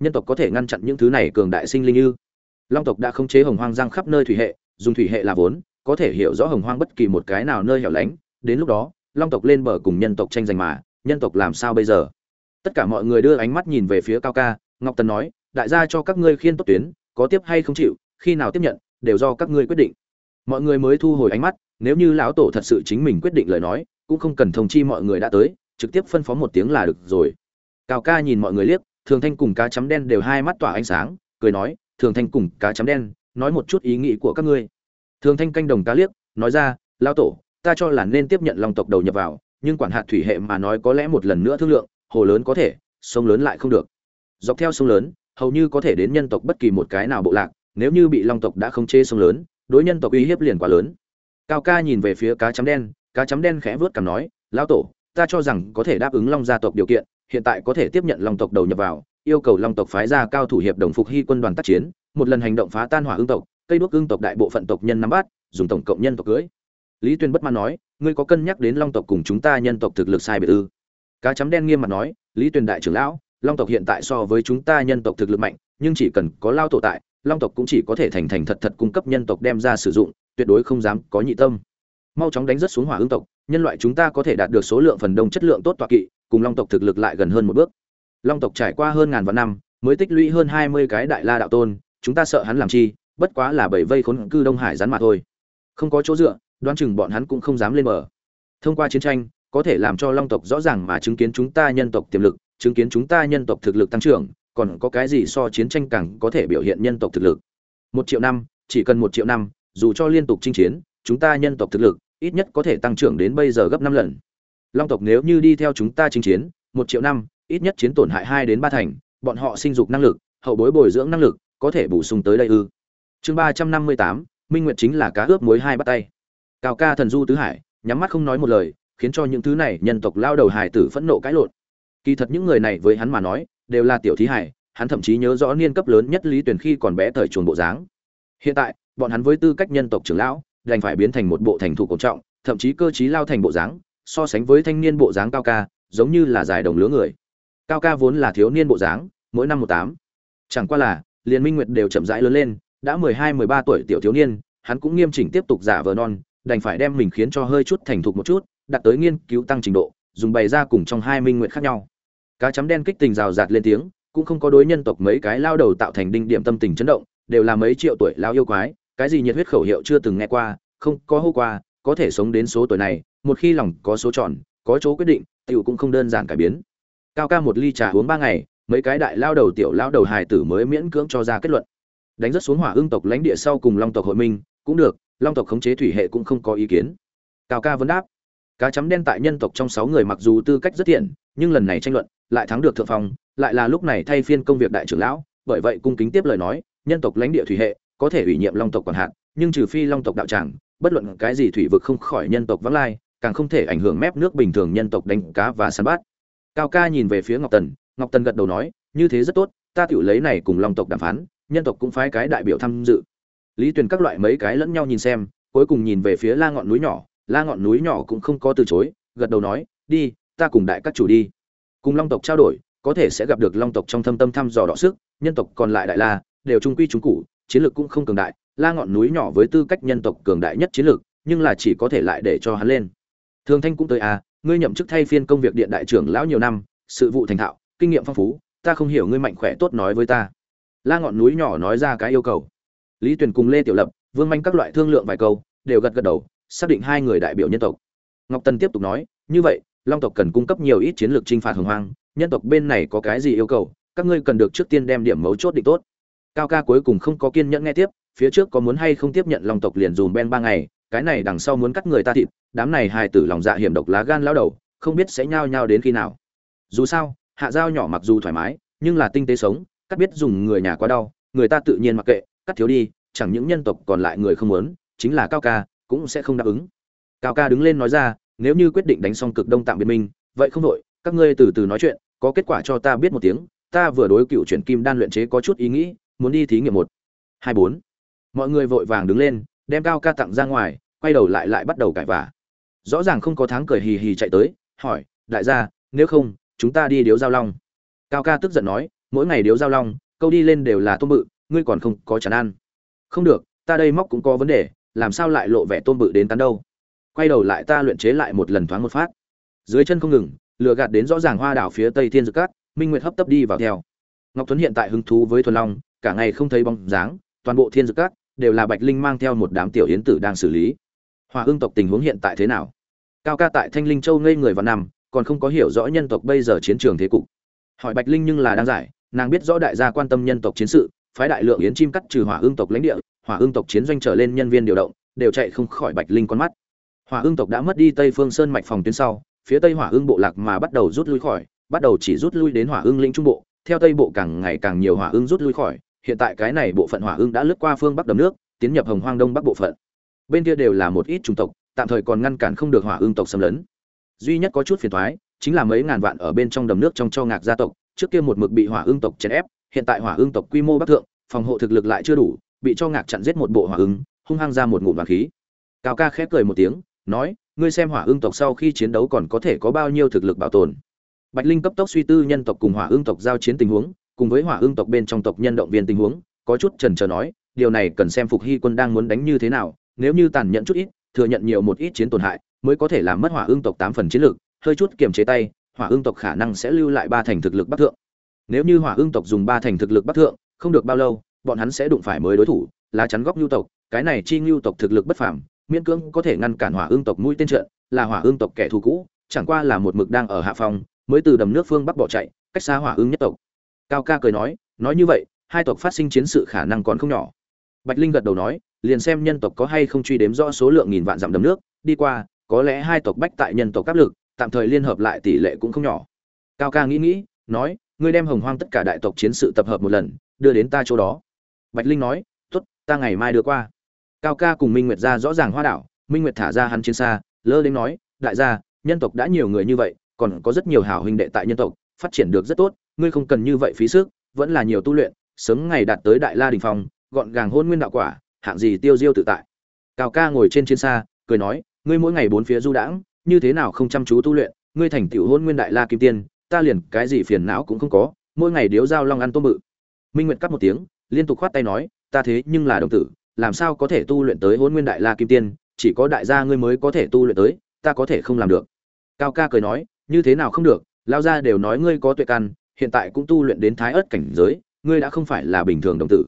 Nhân tộc có thể ngăn chặn những thứ này cường đại sinh linh như long tộc đã khống chế hồng hoang giang khắp nơi thủy hệ, dùng thủy hệ là vốn, có thể hiểu rõ hồng hoang bất kỳ một cái nào nơi hẻo lánh. Đến lúc đó, long tộc lên bờ cùng nhân tộc tranh giành mà, nhân tộc làm sao bây giờ? Tất cả mọi người đưa ánh mắt nhìn về phía cao ca, ngọc tần nói, đại gia cho các ngươi khiên tốt tuyến, có tiếp hay không chịu, khi nào tiếp nhận, đều do các ngươi quyết định. Mọi người mới thu hồi ánh mắt, nếu như lão tổ thật sự chính mình quyết định lời nói, cũng không cần thông chi mọi người đã tới, trực tiếp phân phó một tiếng là được rồi. Cao ca nhìn mọi người liếc thường thanh cùng cá chấm đen đều hai mắt tỏa ánh sáng, cười nói, thường thanh cùng cá chấm đen, nói một chút ý nghĩ của các ngươi. Thường thanh canh đồng cá liếc, nói ra, lão tổ, ta cho là nên tiếp nhận long tộc đầu nhập vào, nhưng quản hạt thủy hệ mà nói có lẽ một lần nữa thương lượng, hồ lớn có thể, sông lớn lại không được. Dọc theo sông lớn, hầu như có thể đến nhân tộc bất kỳ một cái nào bộ lạc, nếu như bị long tộc đã không chê sông lớn, đối nhân tộc uy hiếp liền quá lớn. Cao ca nhìn về phía cá chấm đen, cá chấm đen khẽ vớt cằm nói, lão tổ, ta cho rằng có thể đáp ứng long gia tộc điều kiện hiện tại có thể tiếp nhận long tộc đầu nhập vào, yêu cầu long tộc phái ra cao thủ hiệp đồng phục hy quân đoàn tác chiến, một lần hành động phá tan hỏa ương tộc, cây đuốc ương tộc đại bộ phận tộc nhân nắm bắt, dùng tổng cộng nhân tộc cưới. Lý tuyên bất mãn nói, ngươi có cân nhắc đến long tộc cùng chúng ta nhân tộc thực lực sai biệt ư? Cá chấm đen nghiêm mặt nói, lý tuyền đại trưởng lão, long tộc hiện tại so với chúng ta nhân tộc thực lực mạnh, nhưng chỉ cần có lao tổ tại, long tộc cũng chỉ có thể thành thành thật thật cung cấp nhân tộc đem ra sử dụng, tuyệt đối không dám có nhị tâm. Mau chóng đánh rất xuống hỏa ương tộc, nhân loại chúng ta có thể đạt được số lượng phần đông chất lượng tốt tọa kỵ cùng long tộc thực lực lại gần hơn một bước. Long tộc trải qua hơn ngàn vạn năm, mới tích lũy hơn hai mươi cái đại la đạo tôn, chúng ta sợ hắn làm chi, bất quá là bảy vây khốn cư đông hải rắn mà thôi. Không có chỗ dựa, đoán chừng bọn hắn cũng không dám lên bờ. Thông qua chiến tranh, có thể làm cho long tộc rõ ràng mà chứng kiến chúng ta nhân tộc tiềm lực, chứng kiến chúng ta nhân tộc thực lực tăng trưởng, còn có cái gì so chiến tranh càng có thể biểu hiện nhân tộc thực lực. Một triệu năm, chỉ cần một triệu năm, dù cho liên tục chinh chiến, chúng ta nhân tộc thực lực, ít nhất có thể tăng trưởng đến bây giờ gấp năm lần long tộc nếu như đi theo chúng ta chinh chiến, một triệu năm, ít nhất chiến tổn hại hai đến ba thành, bọn họ sinh dục năng lực, hậu bối bồi dưỡng năng lực, có thể bổ sung tới đây ư. Chương ba trăm năm mươi tám, minh nguyệt chính là cá ướp muối hai bắt tay. Cao ca thần du tứ hải, nhắm mắt không nói một lời, khiến cho những thứ này nhân tộc lao đầu hải tử phẫn nộ cãi lộn. Kỳ thật những người này với hắn mà nói, đều là tiểu thí hải, hắn thậm chí nhớ rõ niên cấp lớn nhất lý tuyển khi còn bé thời chuồng bộ dáng. Hiện tại, bọn hắn với tư cách nhân tộc trưởng lão, đành phải biến thành một bộ thành thủ cổ trọng, thậm chí cơ trí lao thành bộ dáng so sánh với thanh niên bộ dáng cao ca, giống như là dài đồng lứa người. Cao ca vốn là thiếu niên bộ dáng, mỗi năm một tám. Chẳng qua là liền minh nguyệt đều chậm rãi lớn lên, đã mười hai, mười ba tuổi tiểu thiếu niên, hắn cũng nghiêm chỉnh tiếp tục giả vờ non, đành phải đem mình khiến cho hơi chút thành thục một chút, đặt tới nghiên cứu tăng trình độ, dùng bày ra cùng trong hai minh nguyện khác nhau. Cá chấm đen kích tình rào rạt lên tiếng, cũng không có đối nhân tộc mấy cái lao đầu tạo thành đinh điểm tâm tình chấn động, đều là mấy triệu tuổi lao yêu quái, cái gì nhiệt huyết khẩu hiệu chưa từng nghe qua, không có hô qua, có thể sống đến số tuổi này một khi lòng có số tròn có chỗ quyết định, tiểu cũng không đơn giản cải biến. Cao ca một ly trà uống ba ngày, mấy cái đại lao đầu tiểu lao đầu hài tử mới miễn cưỡng cho ra kết luận. Đánh rất xuống hỏa ương tộc lãnh địa sau cùng long tộc hội minh, cũng được, long tộc khống chế thủy hệ cũng không có ý kiến. Cao ca vấn đáp, cá chấm đen tại nhân tộc trong sáu người mặc dù tư cách rất thiện nhưng lần này tranh luận, lại thắng được thượng phong, lại là lúc này thay phiên công việc đại trưởng lão, bởi vậy cung kính tiếp lời nói, nhân tộc lãnh địa thủy hệ có thể ủy nhiệm long tộc quản hạt, nhưng trừ phi long tộc đạo tràng, bất luận cái gì thủy vực không khỏi nhân tộc vắng lai càng không thể ảnh hưởng mép nước bình thường nhân tộc đánh cá và săn bắt. Cao ca nhìn về phía ngọc tần ngọc tần gật đầu nói như thế rất tốt ta tiểu lấy này cùng long tộc đàm phán nhân tộc cũng phái cái đại biểu tham dự. Lý tuyền các loại mấy cái lẫn nhau nhìn xem cuối cùng nhìn về phía la ngọn núi nhỏ la ngọn núi nhỏ cũng không có từ chối gật đầu nói đi ta cùng đại các chủ đi. Cùng long tộc trao đổi có thể sẽ gặp được long tộc trong thâm tâm thăm dò đọ sức nhân tộc còn lại đại la đều trung quy trung cũ, chiến lược cũng không cường đại la ngọn núi nhỏ với tư cách nhân tộc cường đại nhất chiến lược nhưng là chỉ có thể lại để cho hắn lên thường thanh cũng tới à ngươi nhậm chức thay phiên công việc điện đại trưởng lão nhiều năm, sự vụ thành thạo, kinh nghiệm phong phú, ta không hiểu ngươi mạnh khỏe tốt nói với ta. La ngọn núi nhỏ nói ra cái yêu cầu. Lý tuyền cùng lê tiểu lập, vương manh các loại thương lượng vài câu, đều gật gật đầu, xác định hai người đại biểu nhân tộc. Ngọc tần tiếp tục nói, như vậy, long tộc cần cung cấp nhiều ít chiến lược chinh phạt hồng hoang, nhân tộc bên này có cái gì yêu cầu, các ngươi cần được trước tiên đem điểm mấu chốt định tốt. Cao ca cuối cùng không có kiên nhẫn nghe tiếp, phía trước có muốn hay không tiếp nhận long tộc liền dùm ben ba ngày cái này đằng sau muốn cắt người ta thịt, đám này hài tử lòng dạ hiểm độc lá gan lao đầu, không biết sẽ nhao nhao đến khi nào. Dù sao, hạ dao nhỏ mặc dù thoải mái, nhưng là tinh tế sống, cắt biết dùng người nhà quá đau, người ta tự nhiên mặc kệ, cắt thiếu đi, chẳng những nhân tộc còn lại người không muốn, chính là cao ca, cũng sẽ không đáp ứng. Cao ca đứng lên nói ra, nếu như quyết định đánh xong cực đông tạm biệt minh vậy không đội các ngươi từ từ nói chuyện, có kết quả cho ta biết một tiếng, ta vừa đối cựu chuyển kim đan luyện chế có chút ý nghĩ, muốn đi thí nghiệm một. Hai bốn. Mọi người vội vàng đứng lên đem cao ca tặng ra ngoài, quay đầu lại lại bắt đầu cãi vả rõ ràng không có tháng cười hì hì chạy tới, hỏi, đại gia, nếu không, chúng ta đi điếu giao long. Cao ca tức giận nói, mỗi ngày điếu giao long, câu đi lên đều là tôm bự, ngươi còn không có chán ăn. Không được, ta đây móc cũng có vấn đề, làm sao lại lộ vẻ tôm bự đến tán đâu? Quay đầu lại ta luyện chế lại một lần thoáng một phát. Dưới chân không ngừng lừa gạt đến rõ ràng hoa đảo phía tây thiên dược cát, minh nguyệt hấp tấp đi vào theo. Ngọc tuấn hiện tại hứng thú với thuần long, cả ngày không thấy bóng dáng, toàn bộ thiên dược cát đều là bạch linh mang theo một đám tiểu yến tử đang xử lý. Hòa ương tộc tình huống hiện tại thế nào? Cao ca tại thanh linh châu ngây người vào năm, còn không có hiểu rõ nhân tộc bây giờ chiến trường thế cục. Hỏi bạch linh nhưng là đang giải, nàng biết rõ đại gia quan tâm nhân tộc chiến sự, phái đại lượng yến chim cắt trừ hỏa ương tộc lãnh địa, hỏa ương tộc chiến doanh trở lên nhân viên điều động, đều chạy không khỏi bạch linh con mắt. Hỏa ương tộc đã mất đi tây phương sơn mạch phòng tuyến sau, phía tây hỏa ương bộ lạc mà bắt đầu rút lui khỏi, bắt đầu chỉ rút lui đến hỏa ương lĩnh trung bộ, theo tây bộ càng ngày càng nhiều hỏa ương rút lui khỏi hiện tại cái này bộ phận hỏa ương đã lướt qua phương bắc đầm nước, tiến nhập hồng hoang đông bắc bộ phận. Bên kia đều là một ít chủng tộc, tạm thời còn ngăn cản không được hỏa ương tộc xâm lấn. Duy nhất có chút phiền thoái chính là mấy ngàn vạn ở bên trong đầm nước trong cho ngạc gia tộc, trước kia một mực bị hỏa ương tộc chèn ép, hiện tại hỏa ương tộc quy mô bắc thượng, phòng hộ thực lực lại chưa đủ, bị cho ngạc chặn giết một bộ hỏa ương hung hăng ra một ngụm vàng khí. Cao ca khép cười một tiếng, nói, ngươi xem hỏa ương tộc sau khi chiến đấu còn có thể có bao nhiêu thực lực bảo tồn? Bạch linh cấp tốc suy tư nhân tộc cùng hỏa ương tộc giao chiến tình huống cùng với hỏa ương tộc bên trong tộc nhân động viên tình huống, có chút trần trờ nói, điều này cần xem phục hy quân đang muốn đánh như thế nào, nếu như tàn nhẫn chút ít, thừa nhận nhiều một ít chiến tổn hại, mới có thể làm mất hỏa ương tộc tám phần chiến lực hơi chút kiềm chế tay, hỏa ương tộc khả năng sẽ lưu lại ba thành thực lực bắc thượng. Nếu như hỏa ương tộc dùng ba thành thực lực bắc thượng, không được bao lâu, bọn hắn sẽ đụng phải mới đối thủ là chắn góc nhu tộc, cái này chi nhu tộc thực lực bất phàm, miễn cưỡng có thể ngăn cản hỏa ương tộc mũi tên trận, là hỏa ương tộc kẻ thù cũ, chẳng qua là một mực đang ở hạ phòng mới từ đầm nước phương bắc bỏ chạy, cách xa hỏa ương nhất tộc cao ca cười nói nói như vậy, hai tộc phát sinh chiến sự khả năng còn không nhỏ. Bạch linh gật đầu nói, liền xem nhân tộc có hay không truy đếm rõ số lượng nghìn vạn dặm đầm nước, đi qua, có lẽ hai tộc bách tại nhân tộc áp lực, tạm thời liên hợp lại tỷ lệ cũng không nhỏ. Cao ca nghĩ nghĩ, nói, ngươi đem hồng hoang tất cả đại tộc chiến sự tập hợp một lần, đưa đến ta chỗ đó. Bạch linh nói, tốt, ta ngày mai đưa qua. Cao ca cùng minh nguyệt ra rõ ràng hoa đảo, minh nguyệt thả ra hắn chiến xa, lơ đến nói, đại gia, nhân tộc đã nhiều người như vậy, còn có rất nhiều hảo huynh đệ tại nhân tộc phát triển được rất tốt, ngươi không cần như vậy phí sức, vẫn là nhiều tu luyện, sớm ngày đạt tới đại la đình phong, gọn gàng hôn nguyên đạo quả, hạng gì tiêu diêu tự tại. Cao ca ngồi trên chiến xa, cười nói, ngươi mỗi ngày bốn phía du đãng, như thế nào không chăm chú tu luyện, ngươi thành tựu hôn nguyên đại la kim tiên, ta liền cái gì phiền não cũng không có, mỗi ngày điếu dao long ăn tôm bự. Minh nguyệt cắt một tiếng, liên tục khoát tay nói, ta thế nhưng là đồng tử, làm sao có thể tu luyện tới hôn nguyên đại la kim tiên, chỉ có đại gia ngươi mới có thể tu luyện tới, ta có thể không làm được. Cao ca cười nói, như thế nào không được lao gia đều nói ngươi có tuệ căn, hiện tại cũng tu luyện đến thái ớt cảnh giới, ngươi đã không phải là bình thường đồng tử.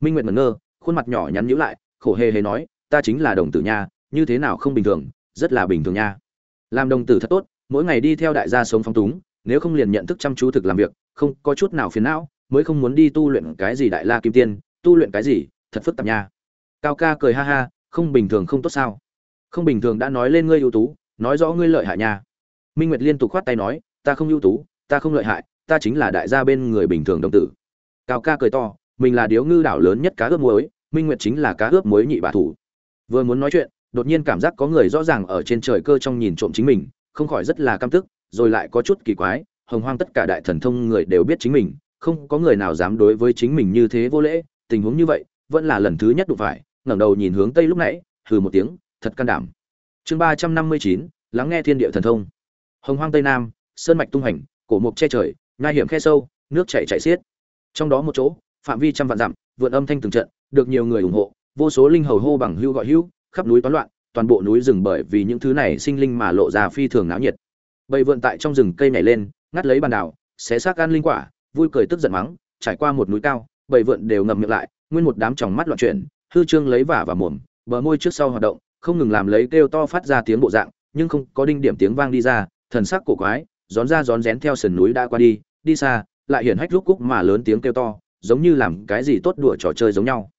Minh nguyệt ngẩn ngơ, khuôn mặt nhỏ nhắn nhíu lại, khổ hề hề nói, ta chính là đồng tử nha, như thế nào không bình thường, rất là bình thường nha. Làm đồng tử thật tốt, mỗi ngày đi theo đại gia sống phong túng, nếu không liền nhận thức chăm chú thực làm việc, không có chút nào phiền não, mới không muốn đi tu luyện cái gì đại la kim tiên, tu luyện cái gì, thật phức tạp nha. Cao ca cười ha ha, không bình thường không tốt sao? Không bình thường đã nói lên ngươi ưu tú, nói rõ ngươi lợi hại nha. Minh nguyệt liên tục khoát tay nói ta không ưu tú, ta không lợi hại, ta chính là đại gia bên người bình thường đồng tử. Cao ca cười to, mình là điếu ngư đảo lớn nhất cá ướp muối, minh nguyệt chính là cá ướp muối nhị bà thủ. Vừa muốn nói chuyện, đột nhiên cảm giác có người rõ ràng ở trên trời cơ trong nhìn trộm chính mình, không khỏi rất là căm tức, rồi lại có chút kỳ quái, hồng hoang tất cả đại thần thông người đều biết chính mình, không có người nào dám đối với chính mình như thế vô lễ, tình huống như vậy, vẫn là lần thứ nhất đụng phải, ngẩng đầu nhìn hướng tây lúc nãy, hừ một tiếng, thật can đảm. Chương ba trăm năm mươi chín, lắng nghe thiên địa thần thông. Hồng hoang tây nam sơn mạch tung hành cổ mục che trời ngai hiểm khe sâu, nước chảy chảy xiết. Trong đó một chỗ, phạm vi trăm vạn dặm, vượn âm thanh từng trận, được nhiều người ủng hộ, vô số linh hầu hô bằng hưu gọi hưu khắp núi toán loạn, toàn bộ núi rừng bởi vì những thứ này sinh linh mà lộ ra phi thường náo nhiệt. Bầy vượn tại trong rừng cây nhảy lên, ngắt lấy bàn đảo, xé xác ăn linh quả, vui cười tức giận mắng, trải qua một núi cao, bầy vượn đều ngậm miệng lại, nguyên một đám tròng mắt loạn chuyển, hư trương lấy vả và mồm, bờ môi trước sau hoạt động, không ngừng làm lấy kêu to phát ra tiếng bộ dạng, nhưng không có đinh điểm tiếng vang đi ra, thần sắc cổ quái rón ra rón rén theo sườn núi đã qua đi đi xa, lại hiển hách lúc cúc mà lớn tiếng kêu to, giống như làm cái gì tốt đùa trò chơi giống nhau.